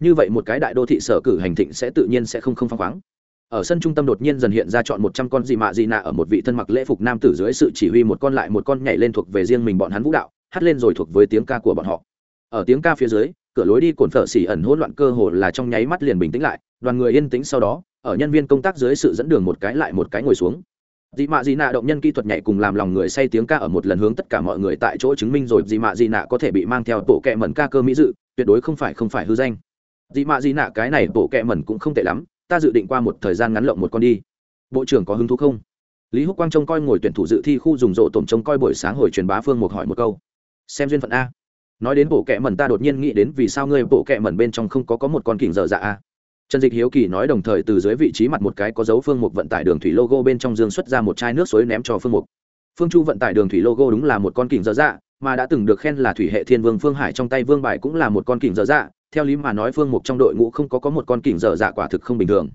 Như vậy một cái đại đô thị sở cử hành thịnh sẽ tự nhiên sẽ không không phăng khoáng. Ở sân trung tâm đột nhiên dần hiện ra chọn một trăm con dị mạ dị nạ ở một vị thân mặc lễ phục nam tử dưới sự chỉ huy một con lại một con nhảy lên thuộc về riêng mình bọn hắn vũ đạo, hát lên rồi thuộc với tiếng ca của bọn họ. Ở tiếng ca phía dưới, cửa lối đi cồn phở xỉ ẩn hỗn loạn cơ hồ là trong nháy mắt liền bình tĩnh lại, đoàn người yên tĩnh sau đó, ở nhân viên công tác dưới sự dẫn đường một cái lại một cái ngồi xuống dị mạ dị nạ động nhân kỹ thuật nhảy cùng làm lòng người say tiếng ca ở một lần hướng tất cả mọi người tại chỗ chứng minh rồi dị mạ dị nạ có thể bị mang theo bộ kệ mẩn ca cơ mỹ dự, tuyệt đối không phải không phải hư danh. Dị mạ dị nạ cái này bộ kệ mẩn cũng không tệ lắm, ta dự định qua một thời gian ngắn lộng một con đi. Bộ trưởng có hứng thú không? Lý húc quang trông coi ngồi tuyển thủ dự thi khu dùng rộ tổm trông coi buổi sáng hồi truyền bá phương một hỏi một câu. Xem duyên phận a. Nói đến bộ kệ mẩn ta đột nhiên nghĩ đến vì sao ngươi bộ kệ mẩn bên trong không có có một con kình dở dạ a trần dịch hiếu kỳ nói đồng thời từ dưới vị trí mặt một cái có dấu phương mục vận tải đường thủy logo bên trong dương xuất ra một chai nước suối ném cho phương mục. Phương chu vận tải đường thủy logo đúng là một con kình dở dạ mà đã từng được khen là thủy hệ thiên vương phương hải trong tay vương bài cũng là một con kình dở dạ theo lý mà nói phương mục trong đội ngũ không có có một con kình dở dạ quả thực không bình thường.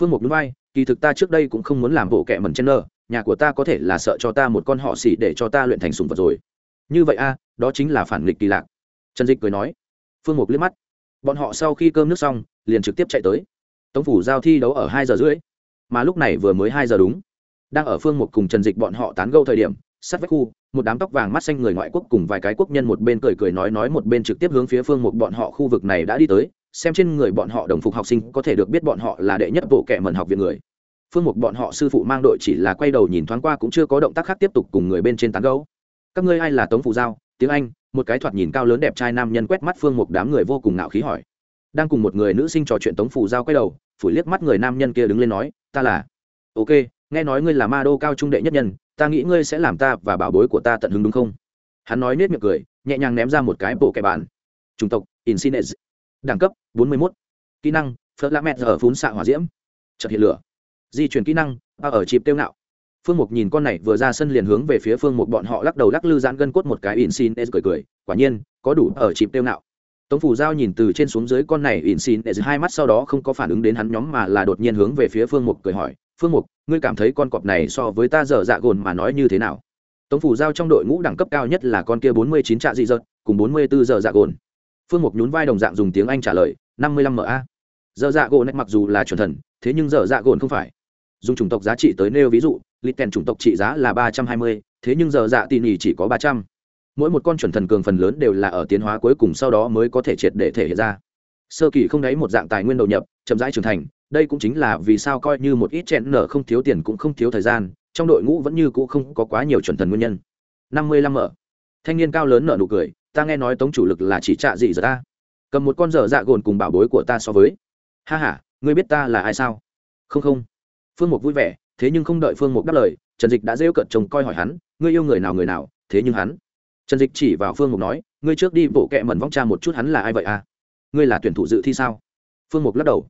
Phương mục núi vai, kỳ thực ta trước đây cũng không muốn làm bộ kệ mẩn chen nơ, nhà của ta có thể là sợ cho ta một con họ xỉ để cho ta luyện thành sùng vật rồi. Như vậy a, đó chính là phản nghịch kỳ lạ trần dịch cười nói. Phương mục liếc mắt bọn họ sau khi cơm nước xong, liền trực tiếp chạy tới. Tống phủ giao thi đấu ở hai giờ rưỡi, mà lúc này vừa mới hai giờ đúng. Đang ở phương một cùng trần dịch bọn họ tán gâu thời điểm, sát vách khu, một đám tóc vàng mắt xanh người ngoại quốc cùng vài cái quốc nhân một bên cười cười nói nói một bên trực tiếp hướng phía phương một bọn họ khu vực này đã đi tới, xem trên người bọn họ đồng phục học sinh có thể được biết bọn họ là đệ nhất bộ kệ mẩn học viện người. Phương một bọn họ sư phụ mang đội chỉ là quay đầu nhìn thoáng qua cũng chưa có động tác khác tiếp tục cùng người bên trên tán gâu các ngươi ai là tống phụ giao? Tiếng anh một cái thoạt nhìn cao lớn đẹp trai nam nhân quét mắt phương mục đám người vô cùng ngạo khí hỏi đang cùng một người nữ sinh trò chuyện tống phủ giao quay đầu phủi liếc mắt người nam nhân kia đứng lên nói ta là ok nghe nói ngươi là ma đô cao trung đệ nhất nhân ta nghĩ ngươi sẽ làm ta và bảo bối của ta tận hứng đúng không hắn nói nết miệng cười nhẹ nhàng ném ra một cái bộ kẻ bản chủng tộc insinez đẳng cấp 41. kỹ năng phớt lạ mẹt ở phún xạ hỏa diễm trật hiện lửa di chuyển kỹ năng ba ở chịp tiêu ngạo phương mục nhìn con này vừa ra sân liền hướng về phía phương mục bọn họ lắc đầu lắc lư giãn gân cốt một cái insinez cười cười, quả nhiên, có đủ ở chịp tiêu nạo tống phủ giao nhìn từ trên xuống dưới con này ỉn xin để hai mắt sau đó không có phản ứng đến hắn nhóm mà là đột nhiên hướng về phía phương mục cười hỏi, phương mục, ngươi cảm thấy con cọp này so với ta dở dạ gồn mà nói như thế nào? Tống phủ giao trong đội ngũ đẳng cấp cao nhất là con kia bốn mươi chín trạ dị dợt, cùng bốn mươi bốn giờ dạ gồn. Phương mục nhún vai đồng dạng dùng tiếng anh trả lời, năm mươi lăm ma dở dạ gồn mặc dù là chuẩn thần, thế nhưng dở dạ gồn không phải. Dùng chủng tộc giá trị tới nêu ví dụ lịch kèn chủng tộc trị giá là ba trăm hai mươi, thế nhưng giờ dạ tỉ nỉ chỉ có ba trăm. Mỗi một con chuẩn thần cường phần lớn đều là ở tiến hóa cuối cùng sau đó mới có thể triệt để thể hiện ra. Sơ kỳ không đáy một dạng tài nguyên đầu nhập, chậm rãi trưởng thành, đây cũng chính là vì sao coi như một ít chẹn nở không thiếu tiền cũng không thiếu thời gian, trong đội ngũ vẫn như cũ không có quá nhiều chuẩn thần nguyên nhân. năm mươi lăm mở. Thanh niên cao lớn nở nụ cười, ta nghe nói tống chủ lực là chỉ trạ gì giờ ta. Cầm một con dở dạ gồn cùng bảo bối của ta so với. Ha h a ngươi biết ta là ai sao? Không không. Phương mục vui vẻ thế nhưng không đợi phương mục đáp lời, trần dịch đã rêu cợt chồng coi hỏi hắn, ngươi yêu người nào người nào? Thế nhưng hắn, trần dịch chỉ vào phương mục nói, ngươi trước đi bộ kẹ mẩn vong cha một chút hắn là ai vậy à? Ngươi là tuyển thủ dự thi sao? Phương mục lắc đầu,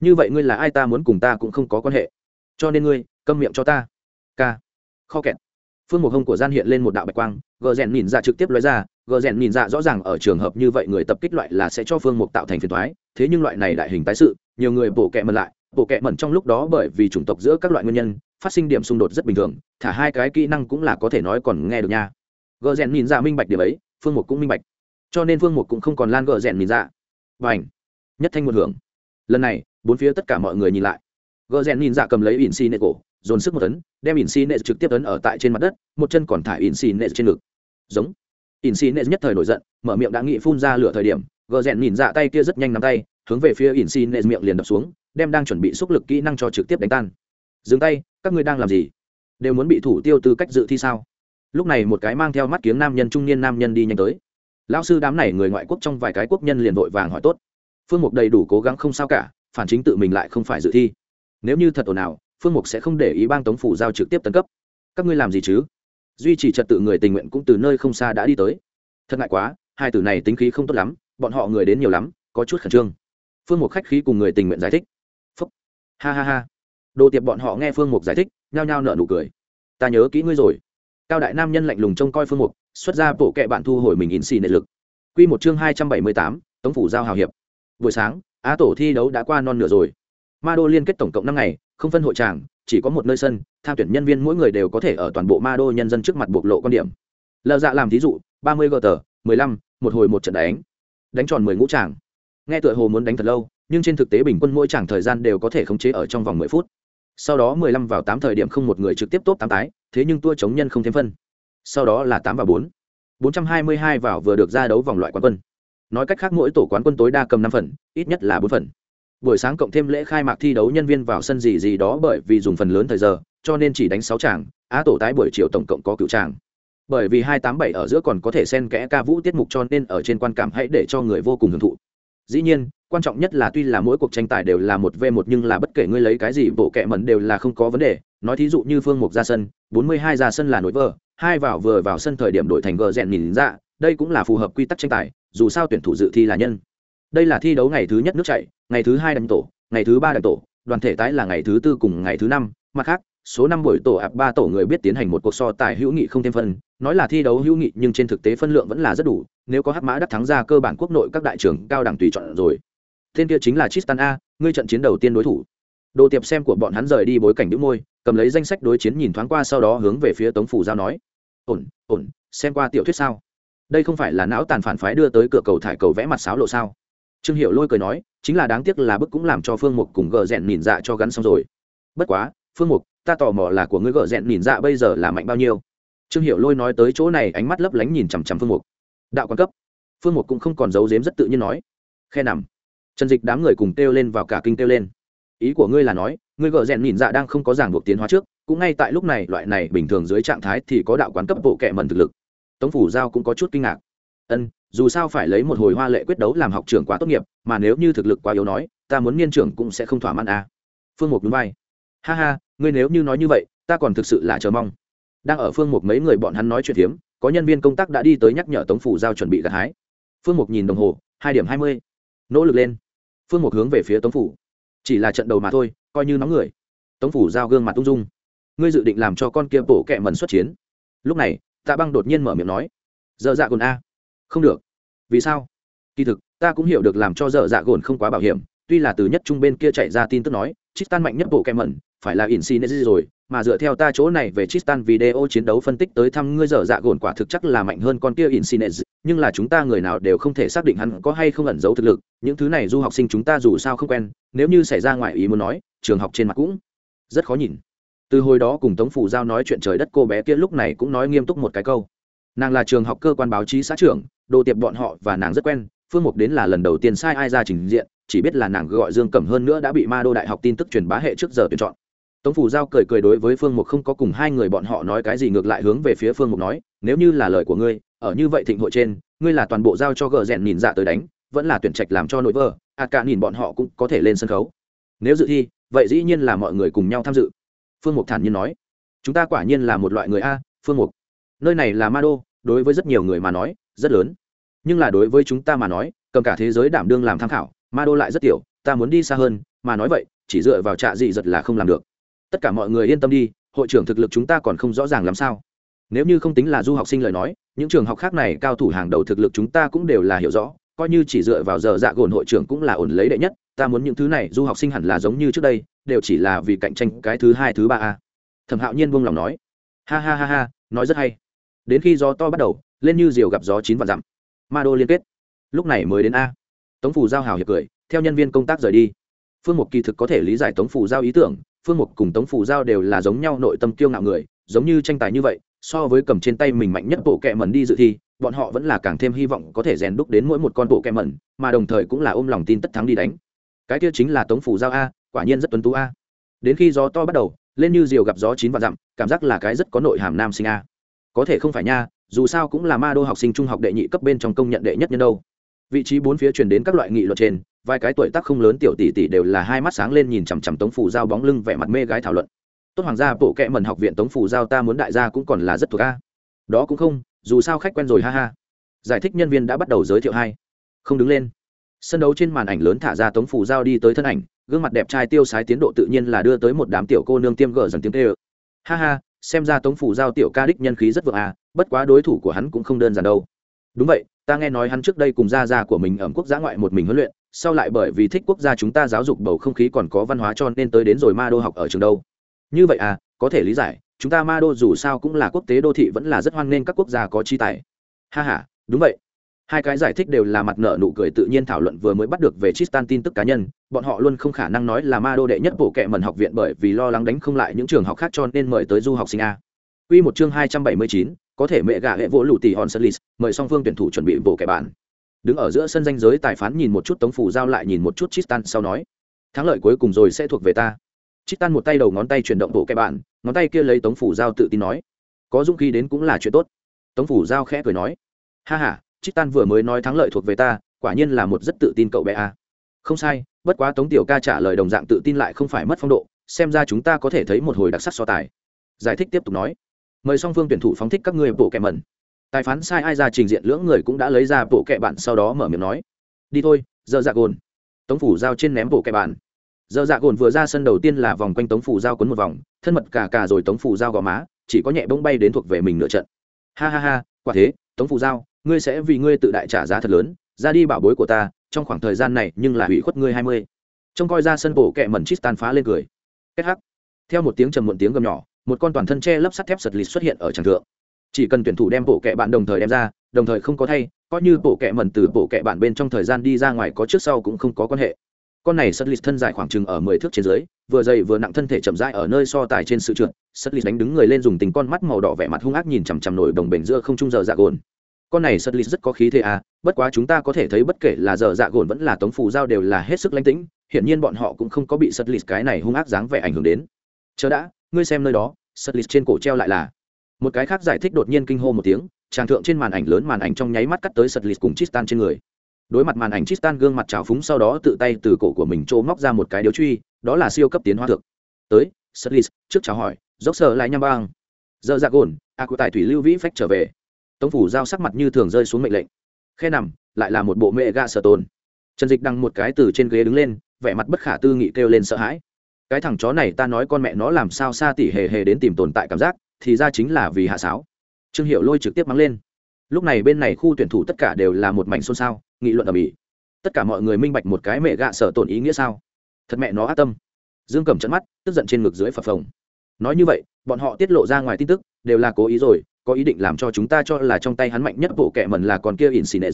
như vậy ngươi là ai ta muốn cùng ta cũng không có quan hệ. Cho nên ngươi, câm miệng cho ta. K kho kẹt. Phương mục hông của gian hiện lên một đạo bạch quang, gờ rèn nhìn ra dạ trực tiếp nói ra, gờ rèn nhìn ra dạ rõ ràng ở trường hợp như vậy người tập kích loại là sẽ cho phương mục tạo thành phiền thoái thế nhưng loại này đại hình tái sự, nhiều người bổ kẹ mật lại bộ kệ mẩn trong lúc đó bởi vì chủng tộc giữa các loại nguyên nhân, phát sinh điểm xung đột rất bình thường, thả hai cái kỹ năng cũng là có thể nói còn nghe được nha. Gờ rèn nhìn ra minh bạch điểm ấy, phương mục cũng minh bạch. Cho nên phương mục cũng không còn lan gờ rèn nhìn ra. Và ảnh nhất thanh một hưởng. Lần này, bốn phía tất cả mọi người nhìn lại. Gờ rèn nhìn ra cầm lấy ỉn xi nệ cổ, dồn sức một tấn, đem ỉn xi nệ trực tiếp tấn ở tại trên mặt đất, một chân còn thả ỉn xi nệ trên ngực. Giống. Ỉn xi nệ nhất thời nổi giận, mở miệng đã nghị phun ra lửa thời điểm, gờ rèn nhìn ra tay kia rất nhanh nắm tay, hướng về phía ỉn xi nệ miệng liền đập xuống đem đang chuẩn bị xúc lực kỹ năng cho trực tiếp đánh tan. Dừng tay, các ngươi đang làm gì? Đều muốn bị thủ tiêu tư cách dự thi sao? Lúc này một cái mang theo mắt kiếng nam nhân trung niên nam nhân đi nhanh tới. Lão sư đám này người ngoại quốc trong vài cái quốc nhân liền vội vàng hỏi tốt. Phương mục đầy đủ cố gắng không sao cả, phản chính tự mình lại không phải dự thi. Nếu như thật ồn ào phương mục sẽ không để ý bang tống phủ giao trực tiếp tấn cấp. Các ngươi làm gì chứ? Duy trì trật tự người tình nguyện cũng từ nơi không xa đã đi tới. Thật ngại quá, hai từ này tính khí không tốt lắm, bọn họ người đến nhiều lắm, có chút khẩn trương. Phương mục khách khí cùng người tình nguyện giải thích ha ha ha. Đồ tiệp bọn họ nghe phương mục giải thích, nhao nhao nở nụ cười. Ta nhớ kỹ ngươi rồi. Cao đại nam nhân lạnh lùng trông coi phương mục, xuất ra bộ kệ bạn thu hồi mình in xì nệ lực. Q một chương hai trăm bảy mươi tám, tống phủ giao hào hiệp. Buổi sáng, á tổ thi đấu đã qua non nửa rồi. Ma đô liên kết tổng cộng năm ngày, không phân hội tràng, chỉ có một nơi sân, tham tuyển nhân viên mỗi người đều có thể ở toàn bộ ma đô nhân dân trước mặt bộc lộ quan điểm. Lờ dạ làm thí dụ, ba mươi gờ tờ, mười lăm, một hồi một trận đánh. Đánh tròn mười ngũ tràng. Nghe tựa hồ muốn đánh thật lâu nhưng trên thực tế bình quân mỗi chàng thời gian đều có thể khống chế ở trong vòng mười phút. Sau đó mười lăm vào tám thời điểm không một người trực tiếp tốt tám tái, thế nhưng tua chống nhân không thêm phân. Sau đó là tám và bốn. Bốn trăm hai mươi hai vào vừa được ra đấu vòng loại quán quân. Nói cách khác mỗi tổ quán quân tối đa cầm năm phần, ít nhất là bốn phần. Buổi sáng cộng thêm lễ khai mạc thi đấu nhân viên vào sân gì gì đó bởi vì dùng phần lớn thời giờ, cho nên chỉ đánh sáu tràng, á tổ tái buổi chiều tổng cộng có cựu tràng. Bởi vì hai tám bảy ở giữa còn có thể xen kẽ ca vũ tiết mục cho nên ở trên quan cảm hãy để cho người vô cùng hưởng thụ dĩ nhiên, quan trọng nhất là tuy là mỗi cuộc tranh tài đều là một v một nhưng là bất kể ngươi lấy cái gì, bộ kệ mẩn đều là không có vấn đề. Nói thí dụ như phương mục ra sân, bốn mươi hai ra sân là nổi vờ hai vào vừa vào sân thời điểm đổi thành gờ rèn nhìn ra, đây cũng là phù hợp quy tắc tranh tài, dù sao tuyển thủ dự thi là nhân. Đây là thi đấu ngày thứ nhất nước chạy, ngày thứ hai đánh tổ, ngày thứ ba đánh tổ, đoàn thể tái là ngày thứ tư cùng ngày thứ năm. Mặt khác, số năm buổi tổ ạp ba tổ người biết tiến hành một cuộc so tài hữu nghị không thêm phân nói là thi đấu hữu nghị nhưng trên thực tế phân lượng vẫn là rất đủ nếu có hắc mã đắc thắng ra cơ bản quốc nội các đại trưởng cao đẳng tùy chọn rồi tên kia chính là Tristan A, ngươi trận chiến đầu tiên đối thủ. Đồ tiệp xem của bọn hắn rời đi bối cảnh đĩu môi, cầm lấy danh sách đối chiến nhìn thoáng qua sau đó hướng về phía Tống phủ giao nói: "Ổn, ổn, xem qua tiểu thuyết sao? Đây không phải là não tàn phản phái đưa tới cửa cầu thải cầu vẽ mặt sáo lộ sao?" Trương hiệu Lôi cười nói, chính là đáng tiếc là bức cũng làm cho Phương Mục cùng gờ rèn nhìn dạ cho gắn xong rồi. Bất quá, Phương Mục, ta tò mò là của ngươi gờ rèn nhìn dạ bây giờ là mạnh bao nhiêu? Trương Hiểu Lôi nói tới chỗ này ánh mắt lấp lánh nhìn chằm chằm Phương Mục. Đạo quan cấp. Phương Mục cũng không còn giấu giếm rất tự nhiên nói. Khe nằm trần dịch đám người cùng kêu lên vào cả kinh kêu lên ý của ngươi là nói, ngươi gợ rèn nhìn dạ đang không có giảng buộc tiến hóa trước, cũng ngay tại lúc này, loại này bình thường dưới trạng thái thì có đạo quán cấp bộ kệ mần thực lực tống phủ giao cũng có chút kinh ngạc ân, dù sao phải lấy một hồi hoa lệ quyết đấu làm học trưởng quá tốt nghiệp, mà nếu như thực lực quá yếu nói, ta muốn niên trưởng cũng sẽ không thỏa mãn à. phương mục núi vai ha ha, ngươi nếu như nói như vậy, ta còn thực sự là chờ mong đang ở phương mục mấy người bọn hắn nói chuyện phiếm, có nhân viên công tác đã đi tới nhắc nhở tống phủ giao chuẩn bị gặt hái. Phương mục nhìn đồng hồ, hai điểm hai mươi. Nỗ lực lên. Phương mục hướng về phía tống phủ. Chỉ là trận đầu mà thôi, coi như nóng người. Tống phủ giao gương mặt tung dung. Ngươi dự định làm cho con kia bổ kẹ mần xuất chiến. Lúc này, tạ băng đột nhiên mở miệng nói. Dợ dạ gồn a. Không được. Vì sao? Kỳ thực, ta cũng hiểu được làm cho dợ dạ gồn không quá bảo hiểm. Tuy là từ nhất trung bên kia chạy ra tin tức nói chít tan mạnh nhất bộ kẹ mẩn, phải là ỉn xì nê rồi mà dựa theo ta chỗ này về Tristan video chiến đấu phân tích tới thăm ngươi dở dạ gồn quả thực chắc là mạnh hơn con kia Insinez, nhưng là chúng ta người nào đều không thể xác định hắn có hay không ẩn giấu thực lực, những thứ này du học sinh chúng ta dù sao không quen, nếu như xảy ra ngoại ý muốn nói, trường học trên mặt cũng rất khó nhìn. Từ hồi đó cùng Tống phủ giao nói chuyện trời đất cô bé kia lúc này cũng nói nghiêm túc một cái câu. Nàng là trường học cơ quan báo chí xã trưởng, đồ tiệp bọn họ và nàng rất quen, Phương Mục đến là lần đầu tiên sai ai ra trình diện, chỉ biết là nàng gọi Dương Cẩm hơn nữa đã bị Ma Đô Đại học tin tức truyền bá hệ trước giờ tuyển chọn tống phủ giao cười cười đối với phương mục không có cùng hai người bọn họ nói cái gì, ngược lại hướng về phía phương mục nói, nếu như là lời của ngươi, ở như vậy thịnh hội trên, ngươi là toàn bộ giao cho gờ rèn nhìn dạ tới đánh, vẫn là tuyển trạch làm cho nội vơ à cả nhìn bọn họ cũng có thể lên sân khấu. Nếu dự thi, vậy dĩ nhiên là mọi người cùng nhau tham dự. Phương mục thản nhiên nói. Chúng ta quả nhiên là một loại người a, phương mục. Nơi này là ma đô, đối với rất nhiều người mà nói, rất lớn. Nhưng là đối với chúng ta mà nói, cầm cả thế giới đảm đương làm tham khảo, ma đô lại rất tiểu, ta muốn đi xa hơn, mà nói vậy, chỉ dựa vào trạ dị giật là không làm được tất cả mọi người yên tâm đi, hội trưởng thực lực chúng ta còn không rõ ràng làm sao. Nếu như không tính là du học sinh lời nói, những trường học khác này cao thủ hàng đầu thực lực chúng ta cũng đều là hiểu rõ, coi như chỉ dựa vào giờ dạ gồn hội trưởng cũng là ổn lấy đệ nhất, ta muốn những thứ này du học sinh hẳn là giống như trước đây, đều chỉ là vì cạnh tranh cái thứ hai, thứ ba a. Thẩm hạo nhiên buông lòng nói. Ha ha ha ha, nói rất hay. Đến khi gió to bắt đầu, lên như diều gặp gió chín vạn dặm. Ma đô liên kết. Lúc này mới đến a. Tống phủ giao hào hiệp cười, theo nhân viên công tác rời đi. Phương mục kỳ thực có thể lý giải tống phủ giao ý tưởng phương mục cùng tống phủ giao đều là giống nhau nội tâm kiêu ngạo người, giống như tranh tài như vậy, so với cầm trên tay mình mạnh nhất bộ kẹ mẩn đi dự thi, bọn họ vẫn là càng thêm hy vọng có thể rèn đúc đến mỗi một con bộ kẹ mẩn, mà đồng thời cũng là ôm lòng tin tất thắng đi đánh. Cái kia chính là tống phủ giao a, quả nhiên rất tuấn tú a. Đến khi gió to bắt đầu, lên như diều gặp gió chín và dặm, cảm giác là cái rất có nội hàm nam sinh a. Có thể không phải nha, dù sao cũng là ma đô học sinh trung học đệ nhị cấp bên trong công nhận đệ nhất nhân đâu. Vị trí bốn phía truyền đến các loại nghị luật trên vài cái tuổi tác không lớn tiểu tỷ tỷ đều là hai mắt sáng lên nhìn chằm chằm tống phủ giao bóng lưng vẻ mặt mê gái thảo luận. Tốt hoàng gia, bộ kệ mần học viện tống phủ giao ta muốn đại gia cũng còn là rất thuộc a. Đó cũng không, dù sao khách quen rồi ha ha. Giải thích nhân viên đã bắt đầu giới thiệu hai. Không đứng lên. Sân đấu trên màn ảnh lớn thả ra tống phủ giao đi tới thân ảnh, gương mặt đẹp trai tiêu sái tiến độ tự nhiên là đưa tới một đám tiểu cô nương tiêm gở dần tiếng tê ơ. Ha ha, xem ra tống phủ giao tiểu ca đích nhân khí rất vượng à bất quá đối thủ của hắn cũng không đơn giản đâu. Đúng vậy, ta nghe nói hắn trước đây cùng gia gia của mình ở quốc gia ngoại một mình huấn luyện sau lại bởi vì thích quốc gia chúng ta giáo dục bầu không khí còn có văn hóa cho nên tới đến rồi ma đô học ở trường đâu. Như vậy à có thể lý giải chúng ta ma đô dù sao cũng là quốc tế đô thị vẫn là rất hoan nghênh các quốc gia có chi tài. Ha ha đúng vậy. Hai cái giải thích đều là mặt nợ nụ cười tự nhiên thảo luận vừa mới bắt được về Tristan tin tức cá nhân, bọn họ luôn không khả năng nói là ma đô đệ nhất bộ kệ mẩn học viện bởi vì lo lắng đánh không lại những trường học khác cho nên mời tới du học sinh a. Quy một chương hai trăm bảy mươi chín, có thể mẹ gạ hệ vỗ lũ tỷ hòn sơn list, mời song phương tuyển thủ chuẩn bị bộ kệ bản. Đứng ở giữa sân danh giới tài phán nhìn một chút Tống phủ giao lại nhìn một chút chitan sau nói, thắng lợi cuối cùng rồi sẽ thuộc về ta. chitan một tay đầu ngón tay chuyển động bộ kẻ bạn ngón tay kia lấy Tống phủ giao tự tin nói, có dũng khí đến cũng là chuyện tốt. Tống phủ giao khẽ cười nói, ha ha, chitan vừa mới nói thắng lợi thuộc về ta, quả nhiên là một rất tự tin cậu bé a. Không sai, bất quá Tống tiểu ca trả lời đồng dạng tự tin lại không phải mất phong độ, xem ra chúng ta có thể thấy một hồi đặc sắc so tài. Giải thích tiếp tục nói, mời song phương tuyển thủ phóng thích các người bộ kẻ mẩn tài phán sai ai ra trình diện lưỡng người cũng đã lấy ra bộ kệ bạn sau đó mở miệng nói, đi thôi, giờ dạ gồn. Tống phủ giao trên ném bộ kệ bạn. Giờ dạ gồn vừa ra sân đầu tiên là vòng quanh tống phủ giao quấn một vòng, thân mật cả cả rồi tống phủ giao gò má, chỉ có nhẹ bông bay đến thuộc về mình nửa trận. Ha ha ha, quả thế, tống phủ giao, ngươi sẽ vì ngươi tự đại trả giá thật lớn, ra đi bảo bối của ta, trong khoảng thời gian này nhưng là hủy khuất ngươi hai mươi. Trông coi ra sân bộ kẹ mẩn chít tan phá lên cười. Kết hắc. Theo một tiếng trầm muộn tiếng gầm nhỏ, một con toàn thân che lấp sắt thép sật lịt xuất hiện ở tràng thượng chỉ cần tuyển thủ đem bộ kệ bạn đồng thời đem ra, đồng thời không có thay, coi như bộ kệ mẩn từ bộ kệ bạn bên trong thời gian đi ra ngoài có trước sau cũng không có quan hệ. Con này sật lịch thân dài khoảng chừng ở mười thước trên dưới, vừa dày vừa nặng thân thể chậm rãi ở nơi so tài trên sự trượt sật lịch đánh đứng người lên dùng tình con mắt màu đỏ vẻ mặt hung ác nhìn chằm chằm nổi đồng bể giữa không trung giờ dạ gồn. Con này sật lịch rất có khí thế à bất quá chúng ta có thể thấy bất kể là giờ dạ gồn vẫn là tống phù giao đều là hết sức lánh tĩnh, hiển nhiên bọn họ cũng không có bị sật lịch cái này hung ác dáng vẻ ảnh hưởng đến. Chờ đã, ngươi xem nơi đó sật lịch trên cổ treo lại là một cái khác giải thích đột nhiên kinh hô một tiếng tràng thượng trên màn ảnh lớn màn ảnh trong nháy mắt cắt tới sật lịt cùng chistan trên người. Đối mặt màn ảnh chistan gương mặt trào phúng sau đó tự tay từ cổ của mình trô móc ra một cái điếu truy, đó là siêu cấp tiến hóa thực tới, sật lịt, trước chào hỏi, dốc sờ lại nham bang. Giờ ra gồn a cụ tài thủy lưu vĩ phách trở về. Tống phủ giao sắc mặt như thường rơi xuống mệnh lệnh. Khe nằm, lại là một bộ mẹ ga sở tồn. Trần dịch đăng một cái từ trên ghế đứng lên, vẻ mặt bất khả tư nghị kêu lên sợ hãi. Cái thằng chó này ta nói con mẹ nó làm sao xa tỉ hề hề đến tìm tồn tại cảm giác thì ra chính là vì hạ sáo. Trương hiệu lôi trực tiếp mắng lên. Lúc này bên này khu tuyển thủ tất cả đều là một mảnh xôn xao, nghị luận ở mỹ tất cả mọi người minh bạch một cái mẹ gạ sở tổn ý nghĩa sao? Thật mẹ nó ác tâm. Dương cầm trận mắt, tức giận trên ngực dưới phập phồng. Nói như vậy, bọn họ tiết lộ ra ngoài tin tức, đều là cố ý rồi, có ý định làm cho chúng ta cho là trong tay hắn mạnh nhất bộ kệ mần là còn kia in xì nệ